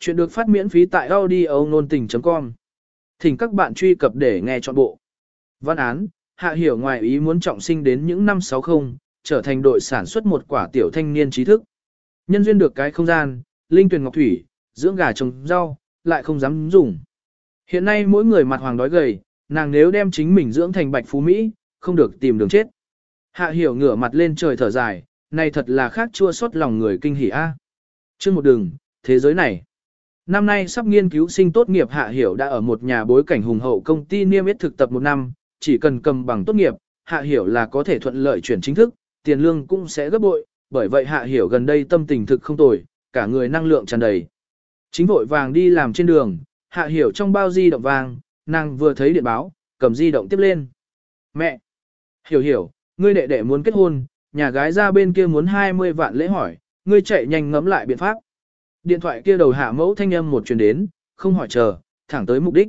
Chuyện được phát miễn phí tại audio nôn tình.com. Thỉnh các bạn truy cập để nghe trọn bộ. Văn án, Hạ Hiểu ngoài ý muốn trọng sinh đến những năm 60, trở thành đội sản xuất một quả tiểu thanh niên trí thức. Nhân duyên được cái không gian, linh tuyển ngọc thủy, dưỡng gà trồng rau, lại không dám dùng. Hiện nay mỗi người mặt hoàng đói gầy, nàng nếu đem chính mình dưỡng thành bạch phú Mỹ, không được tìm đường chết. Hạ Hiểu ngửa mặt lên trời thở dài, này thật là khác chua xót lòng người kinh hỉ a. À. Một đường, thế giới này. Năm nay sắp nghiên cứu sinh tốt nghiệp Hạ Hiểu đã ở một nhà bối cảnh hùng hậu công ty niêm yết thực tập một năm, chỉ cần cầm bằng tốt nghiệp, Hạ Hiểu là có thể thuận lợi chuyển chính thức, tiền lương cũng sẽ gấp bội, bởi vậy Hạ Hiểu gần đây tâm tình thực không tồi, cả người năng lượng tràn đầy. Chính vội vàng đi làm trên đường, Hạ Hiểu trong bao di động vàng, nàng vừa thấy điện báo, cầm di động tiếp lên. Mẹ! Hiểu hiểu, ngươi đệ đệ muốn kết hôn, nhà gái ra bên kia muốn 20 vạn lễ hỏi, ngươi chạy nhanh ngẫm lại biện pháp. Điện thoại kia đầu hạ mẫu thanh âm một truyền đến, không hỏi chờ, thẳng tới mục đích.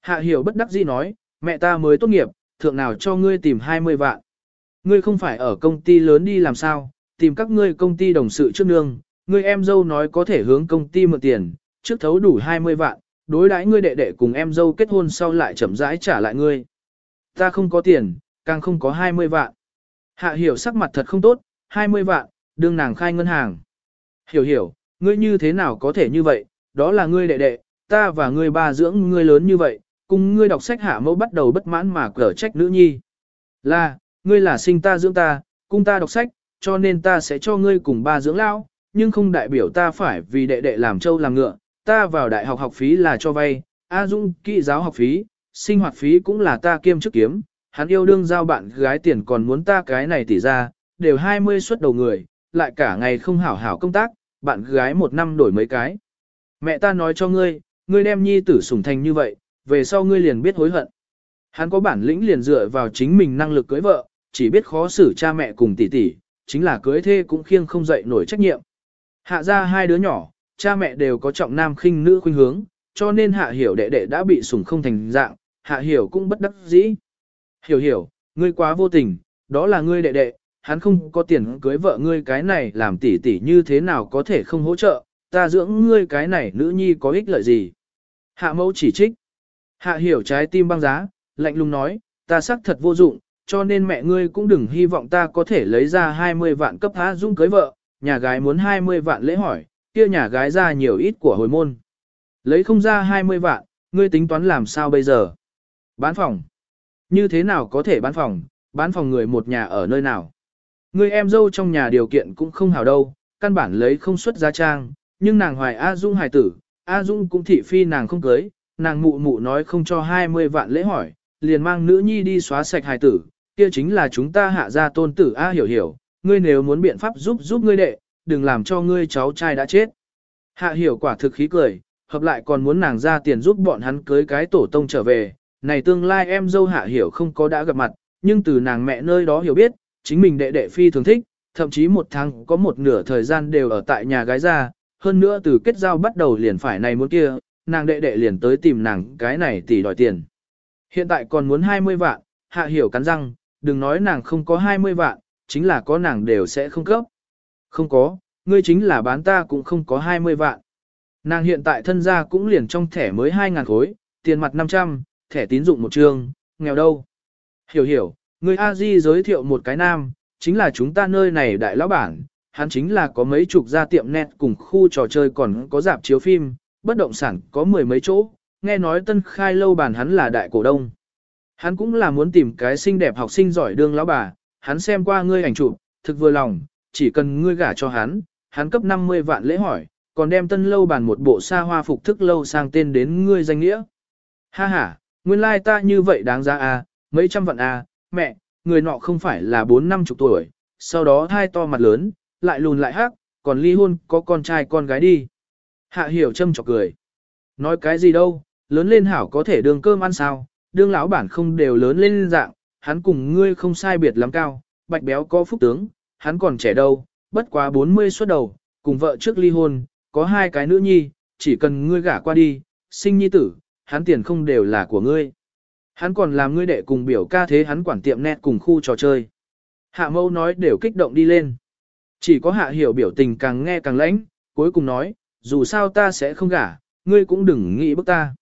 Hạ hiểu bất đắc dĩ nói, mẹ ta mới tốt nghiệp, thượng nào cho ngươi tìm 20 vạn. Ngươi không phải ở công ty lớn đi làm sao, tìm các ngươi công ty đồng sự trước nương, ngươi em dâu nói có thể hướng công ty mượn tiền, trước thấu đủ 20 vạn, đối đãi ngươi đệ đệ cùng em dâu kết hôn sau lại chậm rãi trả lại ngươi. Ta không có tiền, càng không có 20 vạn. Hạ hiểu sắc mặt thật không tốt, 20 vạn, đương nàng khai ngân hàng. Hiểu hiểu, ngươi như thế nào có thể như vậy, đó là ngươi đệ đệ, ta và ngươi ba dưỡng ngươi lớn như vậy, cùng ngươi đọc sách hạ mẫu bắt đầu bất mãn mà cở trách nữ nhi. Là, ngươi là sinh ta dưỡng ta, cung ta đọc sách, cho nên ta sẽ cho ngươi cùng ba dưỡng lão, nhưng không đại biểu ta phải vì đệ đệ làm trâu làm ngựa, ta vào đại học học phí là cho vay, A Dung kỹ giáo học phí, sinh hoạt phí cũng là ta kiêm chức kiếm, hắn yêu đương giao bạn gái tiền còn muốn ta cái này tỉ ra, đều 20 suất đầu người, lại cả ngày không hảo hảo công tác, bạn gái một năm đổi mấy cái. Mẹ ta nói cho ngươi, ngươi đem nhi tử sủng thành như vậy, về sau ngươi liền biết hối hận. Hắn có bản lĩnh liền dựa vào chính mình năng lực cưới vợ, chỉ biết khó xử cha mẹ cùng tỷ tỷ, chính là cưới thê cũng khiêng không dậy nổi trách nhiệm. Hạ ra hai đứa nhỏ, cha mẹ đều có trọng nam khinh nữ khuynh hướng, cho nên hạ hiểu đệ đệ đã bị sủng không thành dạng, hạ hiểu cũng bất đắc dĩ. Hiểu hiểu, ngươi quá vô tình, đó là ngươi đệ đệ, hắn không có tiền cưới vợ ngươi cái này làm tỷ tỷ như thế nào có thể không hỗ trợ, ta dưỡng ngươi cái này nữ nhi có ích lợi gì. Hạ mẫu chỉ trích. Hạ hiểu trái tim băng giá, lạnh lùng nói, ta xác thật vô dụng, cho nên mẹ ngươi cũng đừng hy vọng ta có thể lấy ra 20 vạn cấp há dung cưới vợ, nhà gái muốn 20 vạn lễ hỏi, kia nhà gái ra nhiều ít của hồi môn. Lấy không ra 20 vạn, ngươi tính toán làm sao bây giờ? Bán phòng. Như thế nào có thể bán phòng, bán phòng người một nhà ở nơi nào? Người em dâu trong nhà điều kiện cũng không hảo đâu, căn bản lấy không xuất giá trang, nhưng nàng hoài A Dung hài tử, A Dung cũng thị phi nàng không cưới, nàng mụ mụ nói không cho 20 vạn lễ hỏi, liền mang nữ nhi đi xóa sạch hài tử, kia chính là chúng ta hạ ra tôn tử A hiểu hiểu, ngươi nếu muốn biện pháp giúp giúp ngươi đệ, đừng làm cho ngươi cháu trai đã chết. Hạ hiểu quả thực khí cười, hợp lại còn muốn nàng ra tiền giúp bọn hắn cưới cái tổ tông trở về, này tương lai em dâu hạ hiểu không có đã gặp mặt, nhưng từ nàng mẹ nơi đó hiểu biết, chính mình đệ đệ phi thường thích, thậm chí một tháng có một nửa thời gian đều ở tại nhà gái ra, hơn nữa từ kết giao bắt đầu liền phải này muốn kia, nàng đệ đệ liền tới tìm nàng cái này tỷ đòi tiền. Hiện tại còn muốn 20 vạn, hạ hiểu cắn răng, đừng nói nàng không có 20 vạn, chính là có nàng đều sẽ không cấp. Không có, ngươi chính là bán ta cũng không có 20 vạn. Nàng hiện tại thân gia cũng liền trong thẻ mới 2.000 khối, tiền mặt 500, thẻ tín dụng một trường, nghèo đâu. Hiểu hiểu, người a di giới thiệu một cái nam, chính là chúng ta nơi này đại lão bản, hắn chính là có mấy chục gia tiệm net cùng khu trò chơi còn có dạp chiếu phim, bất động sản có mười mấy chỗ, nghe nói tân khai lâu bản hắn là đại cổ đông. Hắn cũng là muốn tìm cái xinh đẹp học sinh giỏi đương lão bà, hắn xem qua ngươi ảnh chụp, thực vừa lòng, chỉ cần ngươi gả cho hắn, hắn cấp 50 vạn lễ hỏi, còn đem tân lâu bản một bộ xa hoa phục thức lâu sang tên đến ngươi danh nghĩa. Ha ha, nguyên lai ta như vậy đáng giá à, mấy trăm vạn à, mẹ, người nọ không phải là bốn năm chục tuổi, sau đó thai to mặt lớn, lại lùn lại hắc, còn ly hôn có con trai con gái đi. Hạ hiểu châm chọc cười. Nói cái gì đâu, lớn lên hảo có thể đường cơm ăn sao, đương lão bản không đều lớn lên dạng, hắn cùng ngươi không sai biệt lắm cao, bạch béo có phúc tướng, hắn còn trẻ đâu, bất quá 40 xuất đầu, cùng vợ trước ly hôn, có hai cái nữ nhi, chỉ cần ngươi gả qua đi, sinh nhi tử, hắn tiền không đều là của ngươi. Hắn còn làm ngươi đệ cùng biểu ca thế hắn quản tiệm nét cùng khu trò chơi. Hạ mâu nói đều kích động đi lên. Chỉ có hạ hiểu biểu tình càng nghe càng lãnh, cuối cùng nói, dù sao ta sẽ không gả, ngươi cũng đừng nghĩ bức ta.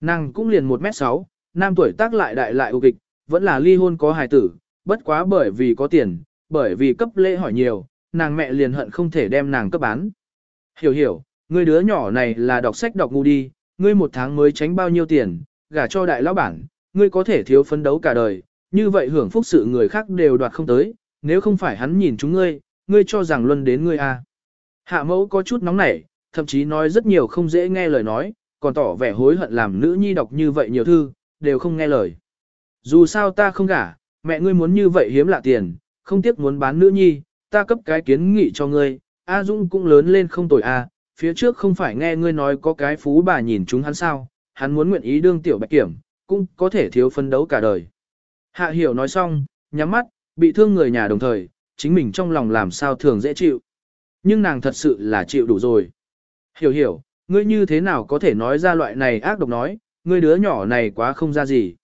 Nàng cũng liền 1m6, nam tuổi tác lại đại lại ưu kịch, vẫn là ly hôn có hài tử, bất quá bởi vì có tiền, bởi vì cấp lễ hỏi nhiều, nàng mẹ liền hận không thể đem nàng cấp bán. Hiểu hiểu, ngươi đứa nhỏ này là đọc sách đọc ngu đi, ngươi một tháng mới tránh bao nhiêu tiền, gả cho đại lão bản, ngươi có thể thiếu phấn đấu cả đời, như vậy hưởng phúc sự người khác đều đoạt không tới, nếu không phải hắn nhìn chúng ngươi, ngươi cho rằng luân đến ngươi à. Hạ mẫu có chút nóng nảy, thậm chí nói rất nhiều không dễ nghe lời nói, còn tỏ vẻ hối hận làm nữ nhi đọc như vậy nhiều thư, đều không nghe lời. Dù sao ta không gả, mẹ ngươi muốn như vậy hiếm lạ tiền, không tiếc muốn bán nữ nhi, ta cấp cái kiến nghị cho ngươi, A Dung cũng lớn lên không tồi A, phía trước không phải nghe ngươi nói có cái phú bà nhìn chúng hắn sao, hắn muốn nguyện ý đương tiểu bạch kiểm, cũng có thể thiếu phân đấu cả đời. Hạ hiểu nói xong, nhắm mắt, bị thương người nhà đồng thời, chính mình trong lòng làm sao thường dễ chịu. Nhưng nàng thật sự là chịu đủ rồi. Hiểu hiểu, ngươi như thế nào có thể nói ra loại này ác độc nói, ngươi đứa nhỏ này quá không ra gì.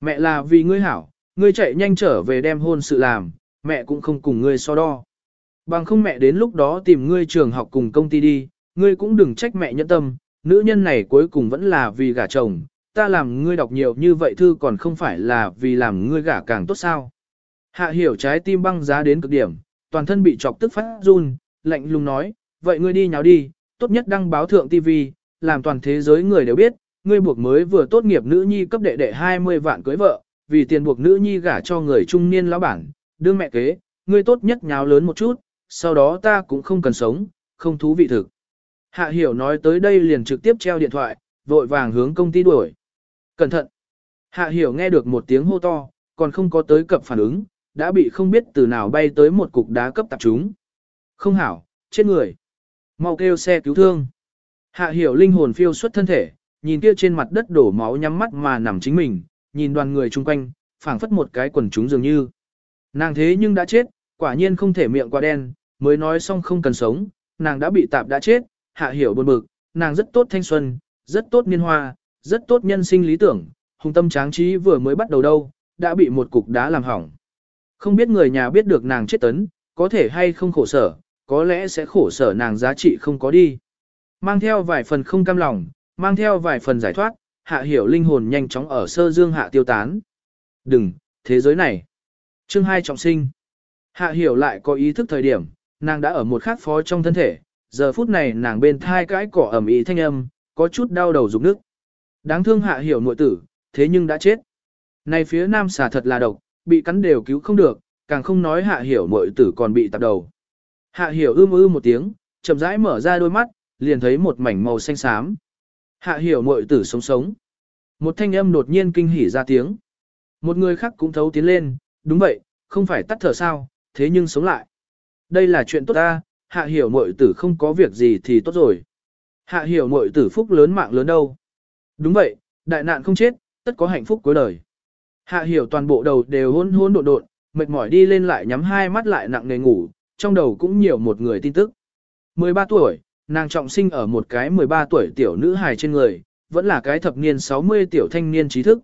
Mẹ là vì ngươi hảo, ngươi chạy nhanh trở về đem hôn sự làm, mẹ cũng không cùng ngươi so đo. Bằng không mẹ đến lúc đó tìm ngươi trường học cùng công ty đi, ngươi cũng đừng trách mẹ nhẫn tâm, nữ nhân này cuối cùng vẫn là vì gả chồng, ta làm ngươi đọc nhiều như vậy thư còn không phải là vì làm ngươi gả càng tốt sao. Hạ hiểu trái tim băng giá đến cực điểm, toàn thân bị chọc tức phát run, lạnh lùng nói, vậy ngươi đi nháo đi, tốt nhất đăng báo thượng TV, làm toàn thế giới người đều biết, ngươi buộc mới vừa tốt nghiệp nữ nhi cấp đệ đệ 20 vạn cưới vợ, vì tiền buộc nữ nhi gả cho người trung niên lão bản, đương mẹ kế, ngươi tốt nhất nháo lớn một chút, sau đó ta cũng không cần sống, không thú vị thực. Hạ hiểu nói tới đây liền trực tiếp treo điện thoại, vội vàng hướng công ty đuổi. Cẩn thận! Hạ hiểu nghe được một tiếng hô to, còn không có tới cập phản ứng, đã bị không biết từ nào bay tới một cục đá cấp tạp chúng. Không hảo, chết người. Mau kêu xe cứu thương. Hạ hiểu linh hồn phiêu xuất thân thể, nhìn kia trên mặt đất đổ máu nhắm mắt mà nằm chính mình, nhìn đoàn người chung quanh, phảng phất một cái quần chúng dường như. Nàng thế nhưng đã chết, quả nhiên không thể miệng qua đen, mới nói xong không cần sống, nàng đã bị tạp đã chết, hạ hiểu buồn bực, nàng rất tốt thanh xuân, rất tốt niên hoa, rất tốt nhân sinh lý tưởng, hùng tâm tráng trí vừa mới bắt đầu đâu, đã bị một cục đá làm hỏng. Không biết người nhà biết được nàng chết tấn, có thể hay không khổ sở, có lẽ sẽ khổ sở nàng giá trị không có đi. Mang theo vài phần không cam lòng, mang theo vài phần giải thoát, hạ hiểu linh hồn nhanh chóng ở sơ dương hạ tiêu tán. Đừng, thế giới này. Chương 2 trọng sinh. Hạ hiểu lại có ý thức thời điểm, nàng đã ở một khắc phó trong thân thể, giờ phút này nàng bên thai cái cỏ ẩm ý thanh âm, có chút đau đầu rụng nước. Đáng thương hạ hiểu nội tử, thế nhưng đã chết. Này phía nam xà thật là độc, bị cắn đều cứu không được, càng không nói hạ hiểu nội tử còn bị tạp đầu. Hạ hiểu ưm ư một tiếng, chậm rãi mở ra đôi mắt, liền thấy một mảnh màu xanh xám. Hạ hiểu nội tử sống sống. Một thanh âm đột nhiên kinh hỉ ra tiếng. Một người khác cũng thấu tiến lên, đúng vậy, không phải tắt thở sao, thế nhưng sống lại. Đây là chuyện tốt ta, hạ hiểu mội tử không có việc gì thì tốt rồi. Hạ hiểu mội tử phúc lớn mạng lớn đâu. Đúng vậy, đại nạn không chết, tất có hạnh phúc cuối đời. Hạ hiểu toàn bộ đầu đều hôn hôn độn độn, mệt mỏi đi lên lại nhắm hai mắt lại nặng nề ngủ, trong đầu cũng nhiều một người tin tức. 13 tuổi, nàng trọng sinh ở một cái 13 tuổi tiểu nữ hài trên người, vẫn là cái thập niên 60 tiểu thanh niên trí thức.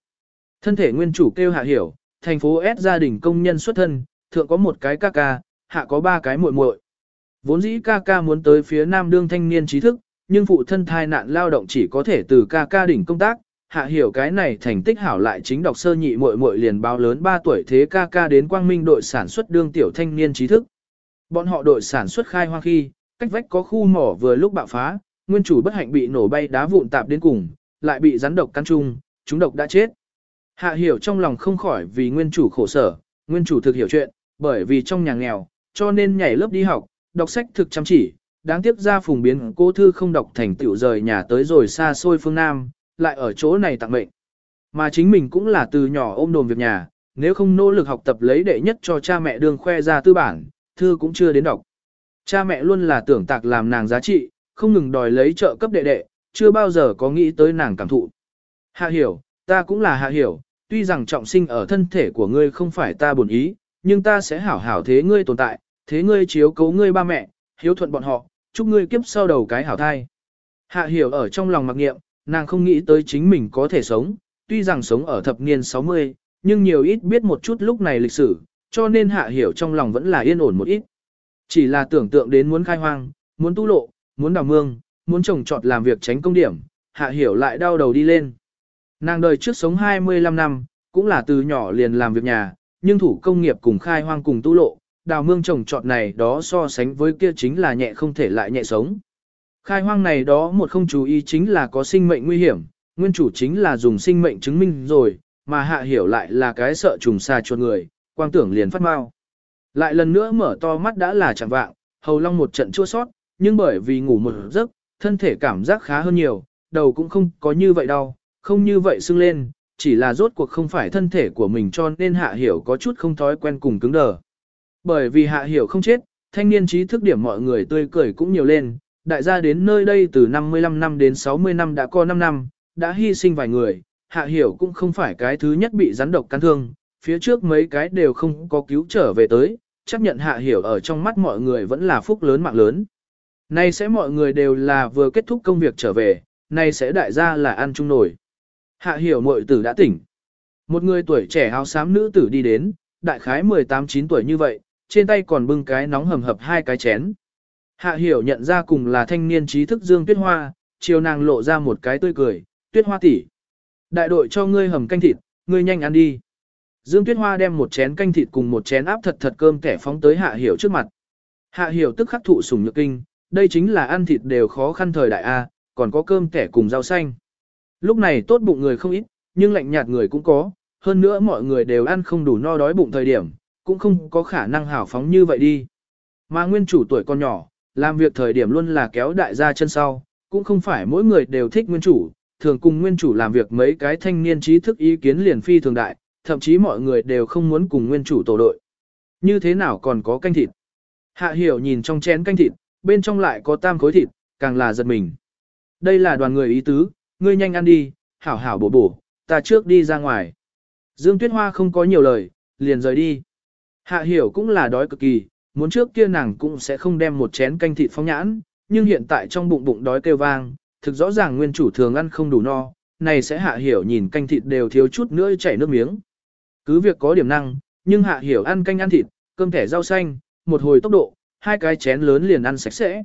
Thân thể nguyên chủ kêu hạ hiểu, thành phố S gia đình công nhân xuất thân, thượng có một cái ca ca, hạ có ba cái muội muội. Vốn dĩ ca ca muốn tới phía nam đương thanh niên trí thức, nhưng phụ thân thai nạn lao động chỉ có thể từ ca ca đỉnh công tác, hạ hiểu cái này thành tích hảo lại chính đọc sơ nhị muội muội liền báo lớn 3 tuổi thế ca ca đến quang minh đội sản xuất đương tiểu thanh niên trí thức. Bọn họ đội sản xuất khai hoang khi, cách vách có khu mỏ vừa lúc bạo phá, nguyên chủ bất hạnh bị nổ bay đá vụn tạp đến cùng, lại bị rắn độc căn chung, chúng độc đã chết. Hạ hiểu trong lòng không khỏi vì nguyên chủ khổ sở, nguyên chủ thực hiểu chuyện, bởi vì trong nhà nghèo, cho nên nhảy lớp đi học, đọc sách thực chăm chỉ, đáng tiếc ra phùng biến cô thư không đọc thành tựu rời nhà tới rồi xa xôi phương Nam, lại ở chỗ này tặng mệnh. Mà chính mình cũng là từ nhỏ ôm đồn việc nhà, nếu không nỗ lực học tập lấy đệ nhất cho cha mẹ đường khoe ra tư bản, thư cũng chưa đến đọc. Cha mẹ luôn là tưởng tạc làm nàng giá trị, không ngừng đòi lấy trợ cấp đệ đệ, chưa bao giờ có nghĩ tới nàng cảm thụ. Hạ hiểu, ta cũng là hạ hiểu, tuy rằng trọng sinh ở thân thể của ngươi không phải ta buồn ý, nhưng ta sẽ hảo hảo thế ngươi tồn tại, thế ngươi chiếu cố ngươi ba mẹ, hiếu thuận bọn họ, chúc ngươi kiếp sau đầu cái hảo thai. Hạ hiểu ở trong lòng mặc nghiệm, nàng không nghĩ tới chính mình có thể sống, tuy rằng sống ở thập niên 60, nhưng nhiều ít biết một chút lúc này lịch sử, cho nên hạ hiểu trong lòng vẫn là yên ổn một ít. Chỉ là tưởng tượng đến muốn khai hoang, muốn tu lộ, muốn đào mương, muốn trồng trọt làm việc tránh công điểm, hạ hiểu lại đau đầu đi lên. Nàng đời trước sống 25 năm, cũng là từ nhỏ liền làm việc nhà, nhưng thủ công nghiệp cùng khai hoang cùng tu lộ, đào mương trồng trọt này đó so sánh với kia chính là nhẹ không thể lại nhẹ sống. Khai hoang này đó một không chú ý chính là có sinh mệnh nguy hiểm, nguyên chủ chính là dùng sinh mệnh chứng minh rồi, mà hạ hiểu lại là cái sợ trùng xa chuột người, quang tưởng liền phát mau. Lại lần nữa mở to mắt đã là chẳng vạng, hầu long một trận chua sót, nhưng bởi vì ngủ một giấc, thân thể cảm giác khá hơn nhiều, đầu cũng không có như vậy đau, không như vậy sưng lên, chỉ là rốt cuộc không phải thân thể của mình cho nên hạ hiểu có chút không thói quen cùng cứng đờ. Bởi vì hạ hiểu không chết, thanh niên trí thức điểm mọi người tươi cười cũng nhiều lên, đại gia đến nơi đây từ 55 năm đến 60 năm đã có 5 năm, đã hy sinh vài người, hạ hiểu cũng không phải cái thứ nhất bị rắn độc cắn thương, phía trước mấy cái đều không có cứu trở về tới, chấp nhận hạ hiểu ở trong mắt mọi người vẫn là phúc lớn mạng lớn. Nay sẽ mọi người đều là vừa kết thúc công việc trở về, nay sẽ đại gia là ăn chung nổi. Hạ hiểu muội tử đã tỉnh. Một người tuổi trẻ áo xám nữ tử đi đến, đại khái 18-9 tuổi như vậy, trên tay còn bưng cái nóng hầm hập hai cái chén. Hạ hiểu nhận ra cùng là thanh niên trí thức Dương Tuyết Hoa, chiều nàng lộ ra một cái tươi cười, Tuyết Hoa tỷ, Đại đội cho ngươi hầm canh thịt, ngươi nhanh ăn đi. Dương Tuyết Hoa đem một chén canh thịt cùng một chén áp thật thật cơm kẻ phóng tới Hạ Hiểu trước mặt. Hạ Hiểu tức khắc thụ sủng nhược kinh, đây chính là ăn thịt đều khó khăn thời đại A, còn có cơm kẻ cùng rau xanh. Lúc này tốt bụng người không ít, nhưng lạnh nhạt người cũng có, hơn nữa mọi người đều ăn không đủ no đói bụng thời điểm, cũng không có khả năng hảo phóng như vậy đi. Mà nguyên chủ tuổi con nhỏ, làm việc thời điểm luôn là kéo đại gia chân sau, cũng không phải mỗi người đều thích nguyên chủ, thường cùng nguyên chủ làm việc mấy cái thanh niên trí thức ý kiến liền phi thường đại, thậm chí mọi người đều không muốn cùng nguyên chủ tổ đội. Như thế nào còn có canh thịt? Hạ hiểu nhìn trong chén canh thịt, bên trong lại có tam khối thịt, càng là giật mình. Đây là đoàn người ý tứ, ngươi nhanh ăn đi, hảo hảo bổ bổ, ta trước đi ra ngoài. Dương Tuyết Hoa không có nhiều lời, liền rời đi. Hạ hiểu cũng là đói cực kỳ, muốn trước kia nàng cũng sẽ không đem một chén canh thịt phong nhãn, nhưng hiện tại trong bụng bụng đói kêu vang, thực rõ ràng nguyên chủ thường ăn không đủ no, này sẽ hạ hiểu nhìn canh thịt đều thiếu chút nữa chảy nước miếng. Cứ việc có điểm năng, nhưng hạ hiểu ăn canh ăn thịt, cơm thẻ rau xanh, một hồi tốc độ, hai cái chén lớn liền ăn sạch sẽ.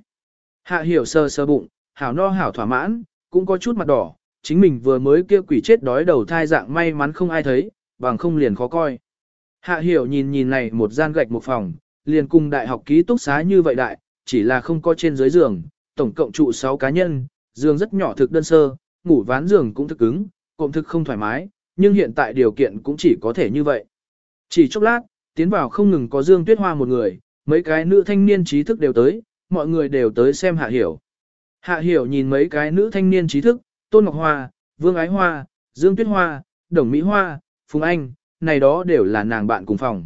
Hạ hiểu sơ sơ bụng, hảo no hảo thỏa mãn, cũng có chút mặt đỏ, chính mình vừa mới kia quỷ chết đói đầu thai dạng may mắn không ai thấy, bằng không liền khó coi. Hạ hiểu nhìn nhìn này một gian gạch một phòng, liền cùng đại học ký túc xá như vậy đại, chỉ là không có trên dưới giường, tổng cộng trụ 6 cá nhân, giường rất nhỏ thực đơn sơ, ngủ ván giường cũng thực cứng, cộm thực không thoải mái, nhưng hiện tại điều kiện cũng chỉ có thể như vậy. Chỉ chốc lát, tiến vào không ngừng có Dương Tuyết Hoa một người, mấy cái nữ thanh niên trí thức đều tới, mọi người đều tới xem Hạ Hiểu. Hạ Hiểu nhìn mấy cái nữ thanh niên trí thức, Tôn Ngọc Hoa, Vương Ái Hoa, Dương Tuyết Hoa, Đồng Mỹ Hoa, Phùng Anh, này đó đều là nàng bạn cùng phòng.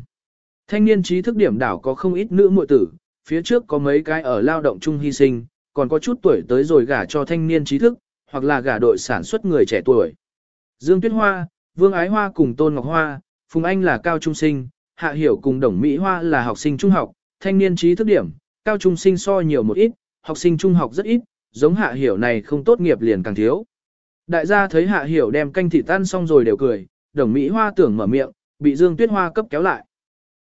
Thanh niên trí thức điểm đảo có không ít nữ muội tử, phía trước có mấy cái ở lao động chung hy sinh, còn có chút tuổi tới rồi gả cho thanh niên trí thức, hoặc là gả đội sản xuất người trẻ tuổi. Dương Tuyết Hoa, Vương Ái Hoa cùng Tôn Ngọc Hoa, Phùng Anh là cao trung sinh, Hạ Hiểu cùng Đồng Mỹ Hoa là học sinh trung học, thanh niên trí thức điểm, cao trung sinh so nhiều một ít, học sinh trung học rất ít, giống Hạ Hiểu này không tốt nghiệp liền càng thiếu. Đại gia thấy Hạ Hiểu đem canh thịt tan xong rồi đều cười, Đồng Mỹ Hoa tưởng mở miệng, bị Dương Tuyết Hoa cấp kéo lại.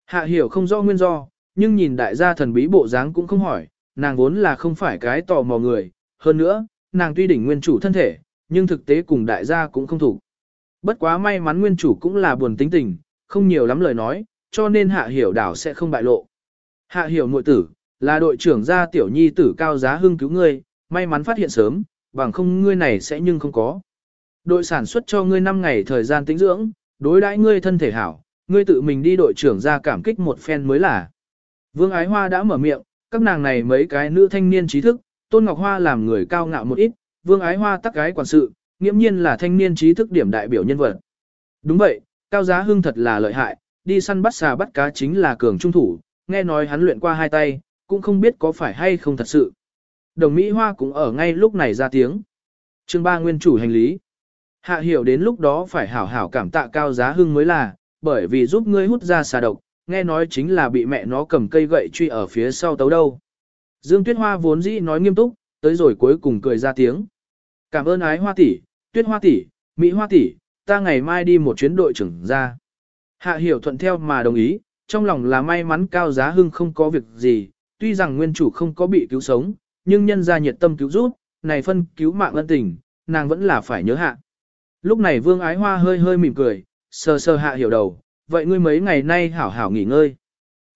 Hạ Hiểu không rõ nguyên do, nhưng nhìn đại gia thần bí bộ dáng cũng không hỏi, nàng vốn là không phải cái tò mò người, hơn nữa, nàng tuy đỉnh nguyên chủ thân thể, nhưng thực tế cùng đại gia cũng không thủ. Bất quá may mắn nguyên chủ cũng là buồn tính tình, không nhiều lắm lời nói, cho nên hạ hiểu đảo sẽ không bại lộ. Hạ hiểu nội tử, là đội trưởng gia tiểu nhi tử cao giá hưng cứu ngươi, may mắn phát hiện sớm, bằng không ngươi này sẽ nhưng không có. Đội sản xuất cho ngươi 5 ngày thời gian tĩnh dưỡng, đối đãi ngươi thân thể hảo, ngươi tự mình đi đội trưởng ra cảm kích một phen mới là. Vương Ái Hoa đã mở miệng, các nàng này mấy cái nữ thanh niên trí thức, Tôn Ngọc Hoa làm người cao ngạo một ít, Vương Ái Hoa tắc gái quản sự, nghiễm nhiên là thanh niên trí thức điểm đại biểu nhân vật. Đúng vậy, Cao Giá Hưng thật là lợi hại, đi săn bắt xà bắt cá chính là cường trung thủ, nghe nói hắn luyện qua hai tay, cũng không biết có phải hay không thật sự. Đồng Mỹ Hoa cũng ở ngay lúc này ra tiếng. Chương ba nguyên chủ hành lý. Hạ hiểu đến lúc đó phải hảo hảo cảm tạ Cao Giá Hưng mới là, bởi vì giúp ngươi hút ra xà độc, nghe nói chính là bị mẹ nó cầm cây gậy truy ở phía sau tấu đâu. Dương Tuyết Hoa vốn dĩ nói nghiêm túc, tới rồi cuối cùng cười ra tiếng. Cảm ơn ái hoa tỷ, tuyết hoa tỷ, mỹ hoa tỷ, ta ngày mai đi một chuyến đội trưởng ra. Hạ hiểu thuận theo mà đồng ý, trong lòng là may mắn cao giá hưng không có việc gì, tuy rằng nguyên chủ không có bị cứu sống, nhưng nhân ra nhiệt tâm cứu giúp, này phân cứu mạng ân tình, nàng vẫn là phải nhớ hạ. Lúc này vương ái hoa hơi hơi mỉm cười, sờ sờ hạ hiểu đầu, vậy ngươi mấy ngày nay hảo hảo nghỉ ngơi.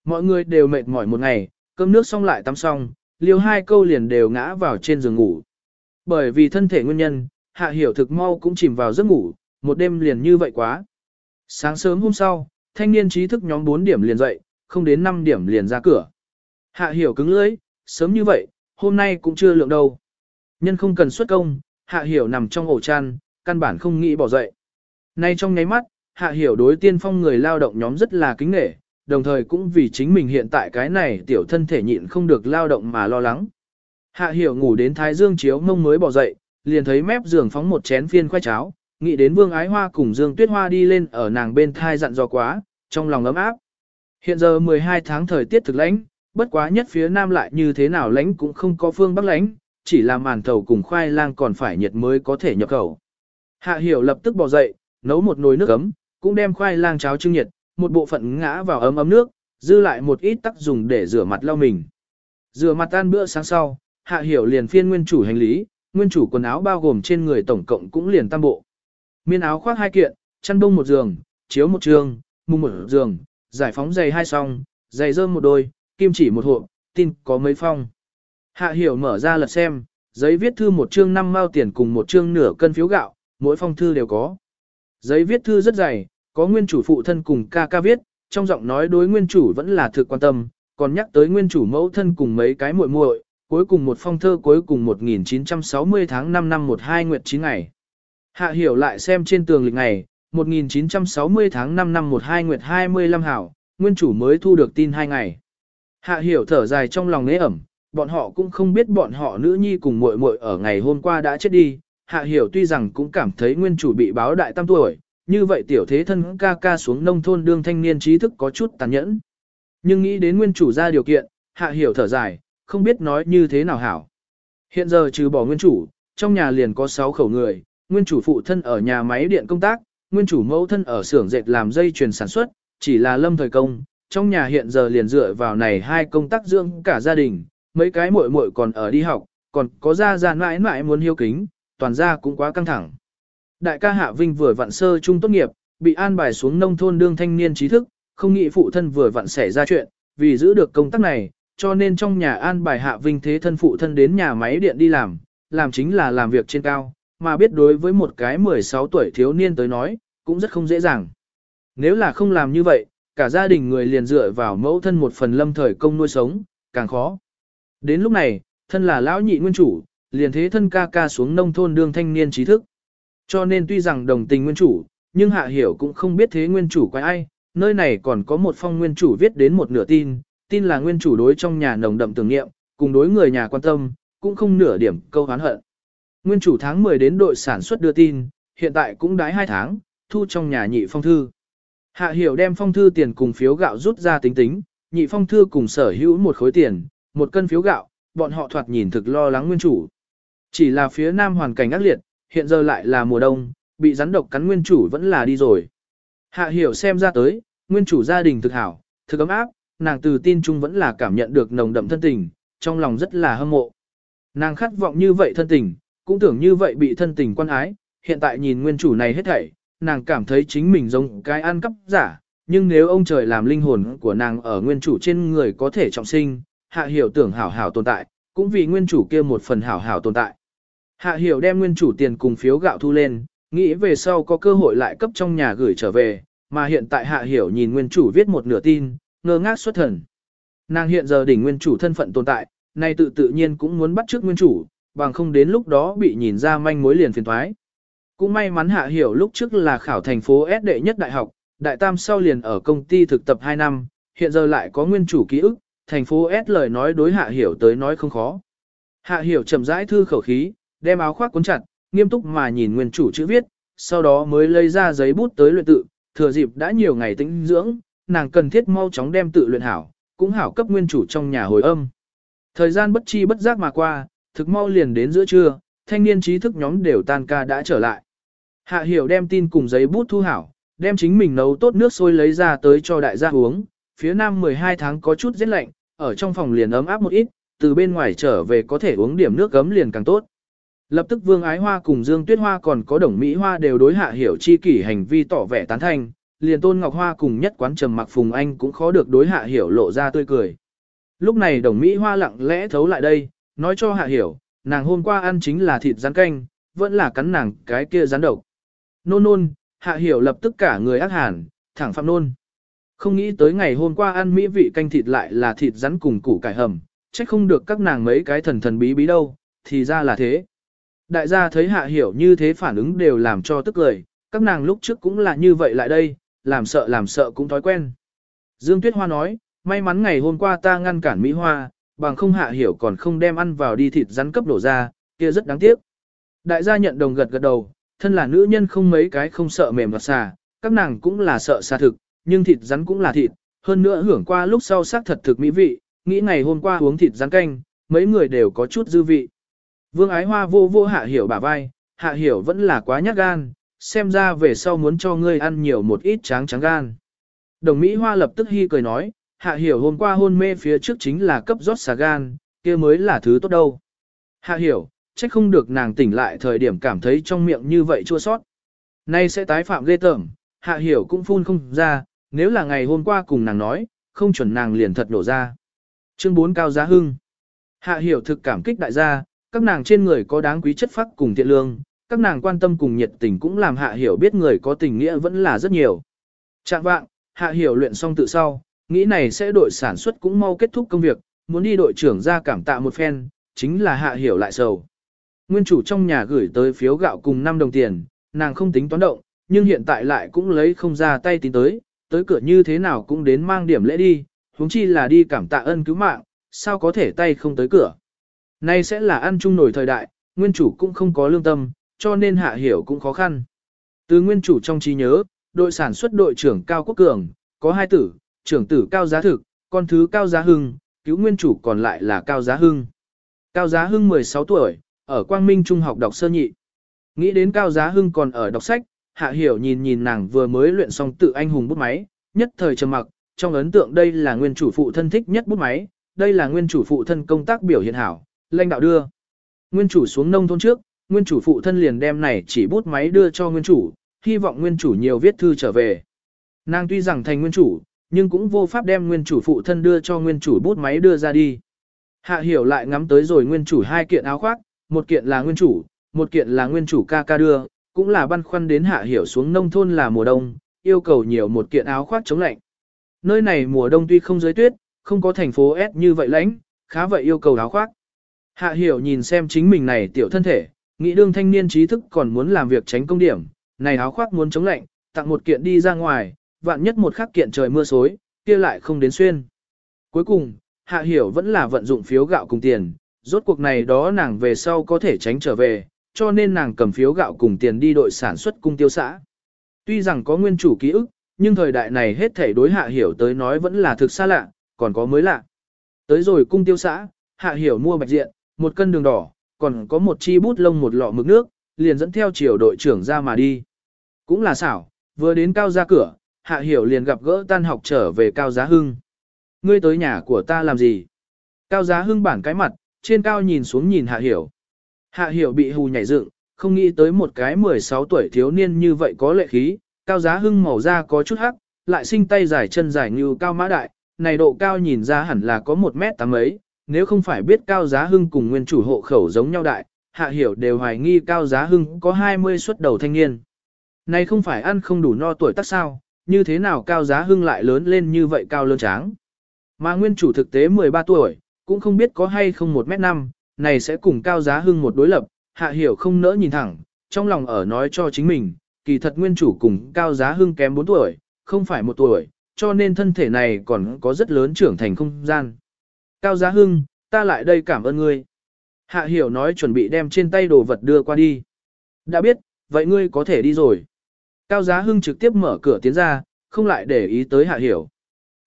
Mọi người đều mệt mỏi một ngày, cơm nước xong lại tắm xong, liều hai câu liền đều ngã vào trên giường ngủ. Bởi vì thân thể nguyên nhân, hạ hiểu thực mau cũng chìm vào giấc ngủ, một đêm liền như vậy quá. Sáng sớm hôm sau, thanh niên trí thức nhóm 4 điểm liền dậy, không đến 5 điểm liền ra cửa. Hạ hiểu cứng lưỡi, sớm như vậy, hôm nay cũng chưa lượng đâu. Nhân không cần xuất công, hạ hiểu nằm trong ổ chăn, căn bản không nghĩ bỏ dậy. Nay trong nháy mắt, hạ hiểu đối tiên phong người lao động nhóm rất là kính nể, đồng thời cũng vì chính mình hiện tại cái này tiểu thân thể nhịn không được lao động mà lo lắng. Hạ hiểu ngủ đến thái dương chiếu mông mới bỏ dậy, liền thấy mép giường phóng một chén phiên khoai cháo, nghĩ đến vương ái hoa cùng dương tuyết hoa đi lên ở nàng bên thai dặn dò quá, trong lòng ấm áp. Hiện giờ 12 tháng thời tiết thực lãnh, bất quá nhất phía nam lại như thế nào lãnh cũng không có phương bắc lãnh, chỉ là màn thầu cùng khoai lang còn phải nhiệt mới có thể nhập khẩu. Hạ hiểu lập tức bò dậy, nấu một nồi nước ấm, cũng đem khoai lang cháo trưng nhiệt, một bộ phận ngã vào ấm ấm nước, dư lại một ít tắc dùng để rửa mặt lau mình. Rửa mặt tan bữa sáng sau, hạ hiểu liền phiên nguyên chủ hành lý, nguyên chủ quần áo bao gồm trên người tổng cộng cũng liền tam bộ. Miên áo khoác hai kiện, chăn bông một giường, chiếu một trường, mùng một giường, giải phóng giày hai song, giày rơm một đôi, kim chỉ một hộp, tin có mấy phong. Hạ hiểu mở ra lật xem, giấy viết thư một chương năm mao tiền cùng một chương nửa cân phiếu gạo, mỗi phong thư đều có. Giấy viết thư rất dày, có nguyên chủ phụ thân cùng ca ca viết, trong giọng nói đối nguyên chủ vẫn là thực quan tâm, còn nhắc tới nguyên chủ mẫu thân cùng mấy cái muội muội, cuối cùng một phong thơ cuối cùng 1960 tháng 5 năm 12 nguyệt 9 ngày. Hạ hiểu lại xem trên tường lịch ngày, 1960 tháng 5 năm 12 nguyệt 25 hảo, nguyên chủ mới thu được tin hai ngày. Hạ hiểu thở dài trong lòng nế ẩm, bọn họ cũng không biết bọn họ nữ nhi cùng muội muội ở ngày hôm qua đã chết đi. Hạ hiểu tuy rằng cũng cảm thấy nguyên chủ bị báo đại tam tuổi, như vậy tiểu thế thân ca ca xuống nông thôn đương thanh niên trí thức có chút tàn nhẫn. Nhưng nghĩ đến nguyên chủ ra điều kiện, hạ hiểu thở dài, không biết nói như thế nào hảo. Hiện giờ trừ bỏ nguyên chủ, trong nhà liền có 6 khẩu người, nguyên chủ phụ thân ở nhà máy điện công tác, nguyên chủ mẫu thân ở xưởng dệt làm dây chuyền sản xuất, chỉ là lâm thời công, trong nhà hiện giờ liền dựa vào này hai công tác dưỡng cả gia đình, mấy cái muội muội còn ở đi học, còn có gia gia mãi mãi muốn hiếu kính, toàn gia cũng quá căng thẳng. Đại ca Hạ Vinh vừa vặn sơ trung tốt nghiệp, bị an bài xuống nông thôn đương thanh niên trí thức, không nghĩ phụ thân vừa vặn xảy ra chuyện, vì giữ được công tác này, cho nên trong nhà an bài Hạ Vinh thế thân phụ thân đến nhà máy điện đi làm, làm chính là làm việc trên cao, mà biết đối với một cái 16 tuổi thiếu niên tới nói, cũng rất không dễ dàng. Nếu là không làm như vậy, cả gia đình người liền dựa vào mẫu thân một phần lâm thời công nuôi sống, càng khó. Đến lúc này, thân là lão nhị nguyên chủ, liền thế thân ca ca xuống nông thôn đương thanh niên trí thức. Cho nên tuy rằng đồng tình nguyên chủ, nhưng hạ hiểu cũng không biết thế nguyên chủ quái ai, nơi này còn có một phong nguyên chủ viết đến một nửa tin, tin là nguyên chủ đối trong nhà nồng đậm tưởng niệm, cùng đối người nhà quan tâm, cũng không nửa điểm câu hán hận. Nguyên chủ tháng 10 đến đội sản xuất đưa tin, hiện tại cũng đái 2 tháng, thu trong nhà nhị phong thư. Hạ hiểu đem phong thư tiền cùng phiếu gạo rút ra tính tính, nhị phong thư cùng sở hữu một khối tiền, một cân phiếu gạo, bọn họ thoạt nhìn thực lo lắng nguyên chủ. Chỉ là phía nam hoàn cảnh ác liệt, hiện giờ lại là mùa đông, bị rắn độc cắn nguyên chủ vẫn là đi rồi. Hạ hiểu xem ra tới, nguyên chủ gia đình thực hảo, thực ấm áp, nàng từ tin chung vẫn là cảm nhận được nồng đậm thân tình, trong lòng rất là hâm mộ. Nàng khát vọng như vậy thân tình, cũng tưởng như vậy bị thân tình quan ái, hiện tại nhìn nguyên chủ này hết thảy, nàng cảm thấy chính mình giống cái ăn cắp giả, nhưng nếu ông trời làm linh hồn của nàng ở nguyên chủ trên người có thể trọng sinh, hạ hiểu tưởng hảo hảo tồn tại, cũng vì nguyên chủ kia một phần hảo hảo tồn tại. Hạ hiểu đem nguyên chủ tiền cùng phiếu gạo thu lên, nghĩ về sau có cơ hội lại cấp trong nhà gửi trở về, mà hiện tại hạ hiểu nhìn nguyên chủ viết một nửa tin, ngơ ngác xuất thần. Nàng hiện giờ đỉnh nguyên chủ thân phận tồn tại, nay tự tự nhiên cũng muốn bắt trước nguyên chủ, bằng không đến lúc đó bị nhìn ra manh mối liền phiền thoái. Cũng may mắn hạ hiểu lúc trước là khảo thành phố S đệ nhất đại học, đại tam sau liền ở công ty thực tập 2 năm, hiện giờ lại có nguyên chủ ký ức, thành phố S lời nói đối hạ hiểu tới nói không khó. Hạ hiểu chậm rãi thư khẩu khí, đem áo khoác cuốn chặt, nghiêm túc mà nhìn nguyên chủ chữ viết, sau đó mới lấy ra giấy bút tới luyện tự, thừa dịp đã nhiều ngày tĩnh dưỡng, nàng cần thiết mau chóng đem tự luyện hảo, cũng hảo cấp nguyên chủ trong nhà hồi âm. Thời gian bất chi bất giác mà qua, thực mau liền đến giữa trưa, thanh niên trí thức nhóm đều tan ca đã trở lại. Hạ hiểu đem tin cùng giấy bút thu hảo, đem chính mình nấu tốt nước sôi lấy ra tới cho đại gia uống, phía nam 12 tháng có chút rét lạnh, ở trong phòng liền ấm áp một ít, từ bên ngoài trở về có thể uống điểm nước gấm liền càng tốt. Lập tức Vương Ái Hoa cùng Dương Tuyết Hoa còn có Đồng Mỹ Hoa đều đối hạ hiểu chi kỷ hành vi tỏ vẻ tán thành, liền Tôn Ngọc Hoa cùng nhất quán trầm mặc Phùng Anh cũng khó được đối hạ hiểu lộ ra tươi cười. Lúc này Đồng Mỹ Hoa lặng lẽ thấu lại đây, nói cho hạ hiểu, nàng hôm qua ăn chính là thịt rắn canh, vẫn là cắn nàng cái kia rắn độc. Nôn nôn, hạ hiểu lập tức cả người ác hàn, thẳng phạm nôn. Không nghĩ tới ngày hôm qua ăn mỹ vị canh thịt lại là thịt rắn cùng củ cải hầm, chắc không được các nàng mấy cái thần thần bí bí đâu, thì ra là thế. Đại gia thấy hạ hiểu như thế phản ứng đều làm cho tức cười, các nàng lúc trước cũng là như vậy lại đây, làm sợ làm sợ cũng thói quen. Dương Tuyết Hoa nói, may mắn ngày hôm qua ta ngăn cản Mỹ Hoa, bằng không hạ hiểu còn không đem ăn vào đi thịt rắn cấp đổ ra, kia rất đáng tiếc. Đại gia nhận đồng gật gật đầu, thân là nữ nhân không mấy cái không sợ mềm và xà, các nàng cũng là sợ xà thực, nhưng thịt rắn cũng là thịt, hơn nữa hưởng qua lúc sau xác thật thực mỹ vị, nghĩ ngày hôm qua uống thịt rắn canh, mấy người đều có chút dư vị. Vương ái hoa vô vô hạ hiểu bả vai, hạ hiểu vẫn là quá nhát gan, xem ra về sau muốn cho ngươi ăn nhiều một ít tráng trắng gan. Đồng Mỹ Hoa lập tức hy cười nói, hạ hiểu hôm qua hôn mê phía trước chính là cấp rót xà gan, kia mới là thứ tốt đâu. Hạ hiểu, trách không được nàng tỉnh lại thời điểm cảm thấy trong miệng như vậy chua sót. Nay sẽ tái phạm ghê tởm, hạ hiểu cũng phun không ra, nếu là ngày hôm qua cùng nàng nói, không chuẩn nàng liền thật nổ ra. Chương 4 Cao Giá Hưng Hạ hiểu thực cảm kích đại gia, các nàng trên người có đáng quý chất phác cùng thiện lương, các nàng quan tâm cùng nhiệt tình cũng làm hạ hiểu biết người có tình nghĩa vẫn là rất nhiều. Trạng vạng, hạ hiểu luyện xong tự sau, nghĩ này sẽ đội sản xuất cũng mau kết thúc công việc, muốn đi đội trưởng ra cảm tạ một phen, chính là hạ hiểu lại sầu. Nguyên chủ trong nhà gửi tới phiếu gạo cùng 5 đồng tiền, nàng không tính toán động, nhưng hiện tại lại cũng lấy không ra tay tính tới, tới cửa như thế nào cũng đến mang điểm lễ đi, huống chi là đi cảm tạ ân cứu mạng, sao có thể tay không tới cửa. Nay sẽ là ăn chung nổi thời đại, nguyên chủ cũng không có lương tâm, cho nên hạ hiểu cũng khó khăn. Từ nguyên chủ trong trí nhớ, đội sản xuất đội trưởng Cao Quốc Cường, có hai tử, trưởng tử Cao Giá Thực, con thứ Cao Giá Hưng, cứu nguyên chủ còn lại là Cao Giá Hưng. Cao Giá Hưng 16 tuổi, ở Quang Minh Trung học đọc sơ nhị. Nghĩ đến Cao Giá Hưng còn ở đọc sách, Hạ Hiểu nhìn nhìn nàng vừa mới luyện xong tự anh hùng bút máy, nhất thời trầm mặc, trong ấn tượng đây là nguyên chủ phụ thân thích nhất bút máy, đây là nguyên chủ phụ thân công tác biểu hiện hảo, lãnh đạo đưa. Nguyên chủ xuống nông thôn trước, nguyên chủ phụ thân liền đem này chỉ bút máy đưa cho nguyên chủ, hy vọng nguyên chủ nhiều viết thư trở về. Nàng tuy rằng thành nguyên chủ, nhưng cũng vô pháp đem nguyên chủ phụ thân đưa cho nguyên chủ bút máy đưa ra đi. Hạ hiểu lại ngắm tới rồi nguyên chủ hai kiện áo khoác, một kiện là nguyên chủ, một kiện là nguyên chủ ca ca đưa, cũng là băn khoăn đến hạ hiểu xuống nông thôn là mùa đông, yêu cầu nhiều một kiện áo khoác chống lạnh. Nơi này mùa đông tuy không dưới tuyết, không có thành phố S như vậy lãnh, khá vậy yêu cầu áo khoác. Hạ hiểu nhìn xem chính mình này tiểu thân thể, nghĩ đương thanh niên trí thức còn muốn làm việc tránh công điểm, này áo khoác muốn chống lạnh, tặng một kiện đi ra ngoài, vạn nhất một khắc kiện trời mưa xối, kia lại không đến xuyên. Cuối cùng, Hạ hiểu vẫn là vận dụng phiếu gạo cùng tiền, rốt cuộc này đó nàng về sau có thể tránh trở về, cho nên nàng cầm phiếu gạo cùng tiền đi đội sản xuất cung tiêu xã. Tuy rằng có nguyên chủ ký ức, nhưng thời đại này hết thể đối hạ hiểu tới nói vẫn là thực xa lạ, còn có mới lạ. Tới rồi cung tiêu xã, hạ hiểu mua bạch diện, một cân đường đỏ, còn có một chi bút lông một lọ mực nước, liền dẫn theo chiều đội trưởng ra mà đi. Cũng là xảo, vừa đến cao ra cửa, hạ hiểu liền gặp gỡ tan học trở về cao giá hưng. Ngươi tới nhà của ta làm gì? Cao giá hưng bản cái mặt, trên cao nhìn xuống nhìn hạ hiểu. Hạ hiểu bị hù nhảy dựng, không nghĩ tới một cái 16 tuổi thiếu niên như vậy có lệ khí, cao giá hưng màu da có chút hắc, lại sinh tay dài chân dài như cao mã đại, này độ cao nhìn ra hẳn là có một mét tám mấy nếu không phải biết cao giá hưng cùng nguyên chủ hộ khẩu giống nhau đại, hạ hiểu đều hoài nghi cao giá hưng có 20 xuất đầu thanh niên. Này không phải ăn không đủ no tuổi tác sao, như thế nào cao giá hưng lại lớn lên như vậy cao lớn tráng. Mà nguyên chủ thực tế 13 tuổi, cũng không biết có hay không 1 mét 5, này sẽ cùng cao giá hưng một đối lập, hạ hiểu không nỡ nhìn thẳng, trong lòng ở nói cho chính mình, kỳ thật nguyên chủ cùng cao giá hưng kém 4 tuổi, không phải một tuổi, cho nên thân thể này còn có rất lớn trưởng thành không gian. Cao giá hưng, ta lại đây cảm ơn ngươi. Hạ hiểu nói chuẩn bị đem trên tay đồ vật đưa qua đi. Đã biết, vậy ngươi có thể đi rồi. Cao giá hưng trực tiếp mở cửa tiến ra, không lại để ý tới hạ hiểu.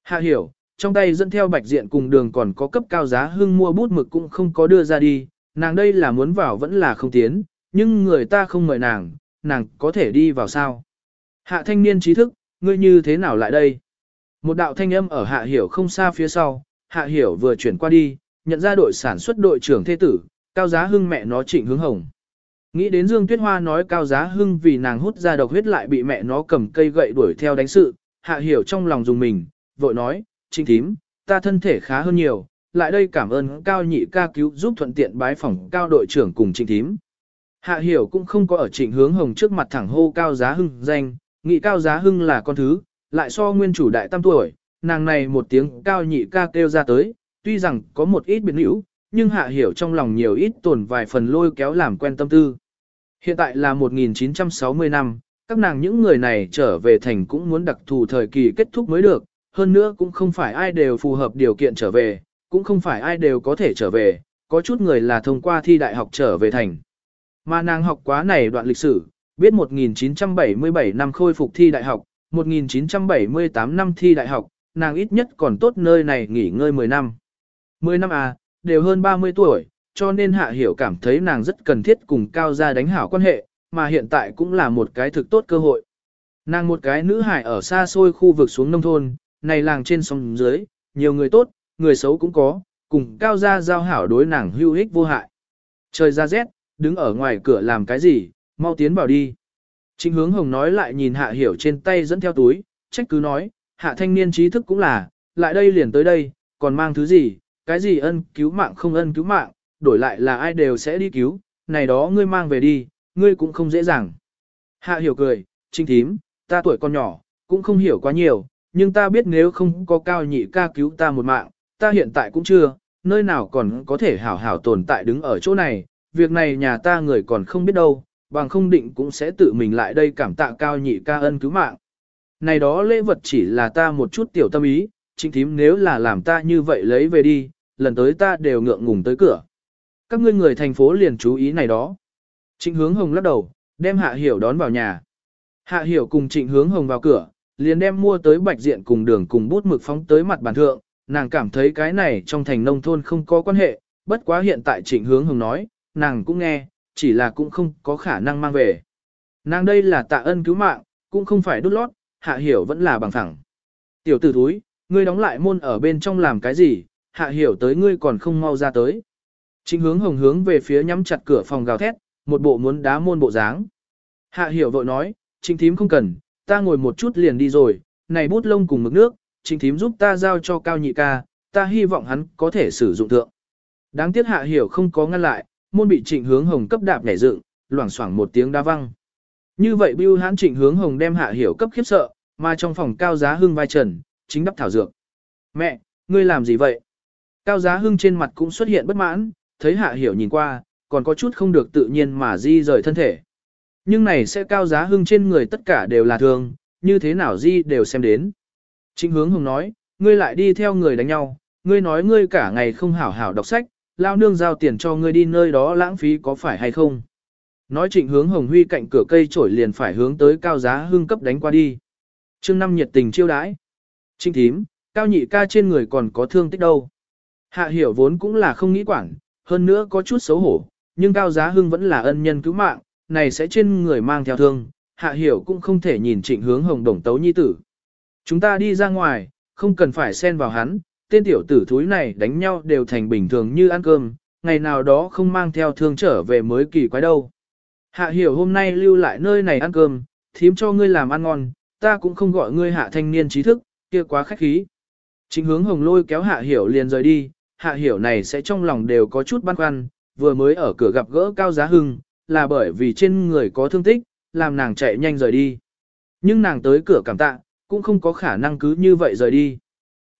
Hạ hiểu, trong tay dẫn theo bạch diện cùng đường còn có cấp cao giá hưng mua bút mực cũng không có đưa ra đi, nàng đây là muốn vào vẫn là không tiến, nhưng người ta không mời nàng, nàng có thể đi vào sao. Hạ thanh niên trí thức, ngươi như thế nào lại đây? Một đạo thanh âm ở hạ hiểu không xa phía sau, hạ hiểu vừa chuyển qua đi, nhận ra đội sản xuất đội trưởng thế tử, cao giá hưng mẹ nó trịnh hướng hồng. Nghĩ đến Dương Tuyết Hoa nói cao giá hưng vì nàng hút ra độc huyết lại bị mẹ nó cầm cây gậy đuổi theo đánh sự, hạ hiểu trong lòng dùng mình, vội nói, trịnh thím, ta thân thể khá hơn nhiều, lại đây cảm ơn cao nhị ca cứu giúp thuận tiện bái phỏng cao đội trưởng cùng trịnh thím. Hạ hiểu cũng không có ở trịnh hướng hồng trước mặt thẳng hô cao giá hưng danh, nghĩ cao giá hưng là con thứ, lại so nguyên chủ đại tam tuổi, nàng này một tiếng cao nhị ca kêu ra tới, tuy rằng có một ít biến hữu, nhưng hạ hiểu trong lòng nhiều ít tồn vài phần lôi kéo làm quen tâm tư. Hiện tại là 1960 năm, các nàng những người này trở về thành cũng muốn đặc thù thời kỳ kết thúc mới được, hơn nữa cũng không phải ai đều phù hợp điều kiện trở về, cũng không phải ai đều có thể trở về, có chút người là thông qua thi đại học trở về thành. Mà nàng học quá này đoạn lịch sử, biết 1977 năm khôi phục thi đại học, 1978 năm thi đại học, nàng ít nhất còn tốt nơi này nghỉ ngơi 10 năm. 10 năm à, đều hơn 30 tuổi, cho nên hạ hiểu cảm thấy nàng rất cần thiết cùng cao gia đánh hảo quan hệ, mà hiện tại cũng là một cái thực tốt cơ hội. Nàng một cái nữ hải ở xa xôi khu vực xuống nông thôn, này làng trên sông dưới, nhiều người tốt, người xấu cũng có, cùng cao gia giao hảo đối nàng hưu hích vô hại. Trời ra rét, đứng ở ngoài cửa làm cái gì, mau tiến vào đi. Trịnh hướng hồng nói lại nhìn hạ hiểu trên tay dẫn theo túi, trách cứ nói, hạ thanh niên trí thức cũng là, lại đây liền tới đây, còn mang thứ gì, cái gì ân cứu mạng không ân cứu mạng, đổi lại là ai đều sẽ đi cứu, này đó ngươi mang về đi, ngươi cũng không dễ dàng. Hạ hiểu cười, trinh thím, ta tuổi còn nhỏ, cũng không hiểu quá nhiều, nhưng ta biết nếu không có cao nhị ca cứu ta một mạng, ta hiện tại cũng chưa, nơi nào còn có thể hảo hảo tồn tại đứng ở chỗ này, việc này nhà ta người còn không biết đâu, bằng không định cũng sẽ tự mình lại đây cảm tạ cao nhị ca ân cứu mạng. Này đó lễ vật chỉ là ta một chút tiểu tâm ý, chính thím nếu là làm ta như vậy lấy về đi, lần tới ta đều ngượng ngùng tới cửa. Các ngươi người thành phố liền chú ý này đó. Trịnh hướng hồng lắc đầu, đem hạ hiểu đón vào nhà. Hạ hiểu cùng trịnh hướng hồng vào cửa, liền đem mua tới bạch diện cùng đường cùng bút mực phóng tới mặt bàn thượng, nàng cảm thấy cái này trong thành nông thôn không có quan hệ, bất quá hiện tại trịnh hướng hồng nói, nàng cũng nghe, chỉ là cũng không có khả năng mang về. Nàng đây là tạ ân cứu mạng, cũng không phải đút lót, hạ hiểu vẫn là bằng thẳng. Tiểu tử thúi, ngươi đóng lại môn ở bên trong làm cái gì, hạ hiểu tới ngươi còn không mau ra tới. Trịnh hướng hồng hướng về phía nhắm chặt cửa phòng gào thét, một bộ muốn đá môn bộ dáng. Hạ hiểu vội nói, trịnh thím không cần, ta ngồi một chút liền đi rồi, này bút lông cùng mực nước, trịnh thím giúp ta giao cho cao nhị ca, ta hy vọng hắn có thể sử dụng thượng. Đáng tiếc hạ hiểu không có ngăn lại, môn bị trịnh hướng hồng cấp đạp nhảy dựng, loảng xoảng một tiếng đa văng. Như vậy bưu hán trịnh hướng hồng đem hạ hiểu cấp khiếp sợ, mà trong phòng cao giá hưng vai trần, chính đắp thảo dược. Mẹ, ngươi làm gì vậy? Cao giá hưng trên mặt cũng xuất hiện bất mãn, thấy hạ hiểu nhìn qua, còn có chút không được tự nhiên mà di rời thân thể. Nhưng này sẽ cao giá hưng trên người tất cả đều là thương, như thế nào di đều xem đến. Trịnh hướng hồng nói, ngươi lại đi theo người đánh nhau, ngươi nói ngươi cả ngày không hảo hảo đọc sách, lao nương giao tiền cho ngươi đi nơi đó lãng phí có phải hay không. Nói trịnh hướng hồng huy cạnh cửa cây trổi liền phải hướng tới cao giá hưng cấp đánh qua đi. Trương năm nhiệt tình chiêu đãi. Trịnh thím, cao nhị ca trên người còn có thương tích đâu. Hạ hiểu vốn cũng là không nghĩ quản, hơn nữa có chút xấu hổ, nhưng cao giá hưng vẫn là ân nhân cứu mạng, này sẽ trên người mang theo thương, hạ hiểu cũng không thể nhìn trịnh hướng hồng đồng tấu nhi tử. Chúng ta đi ra ngoài, không cần phải xen vào hắn, tên tiểu tử thúi này đánh nhau đều thành bình thường như ăn cơm, ngày nào đó không mang theo thương trở về mới kỳ quái đâu. Hạ hiểu hôm nay lưu lại nơi này ăn cơm, thím cho ngươi làm ăn ngon, ta cũng không gọi ngươi hạ thanh niên trí thức, kia quá khách khí. Chính hướng hồng lôi kéo hạ hiểu liền rời đi, hạ hiểu này sẽ trong lòng đều có chút băn khoăn, vừa mới ở cửa gặp gỡ cao giá hưng, là bởi vì trên người có thương tích, làm nàng chạy nhanh rời đi. Nhưng nàng tới cửa cảm tạ, cũng không có khả năng cứ như vậy rời đi.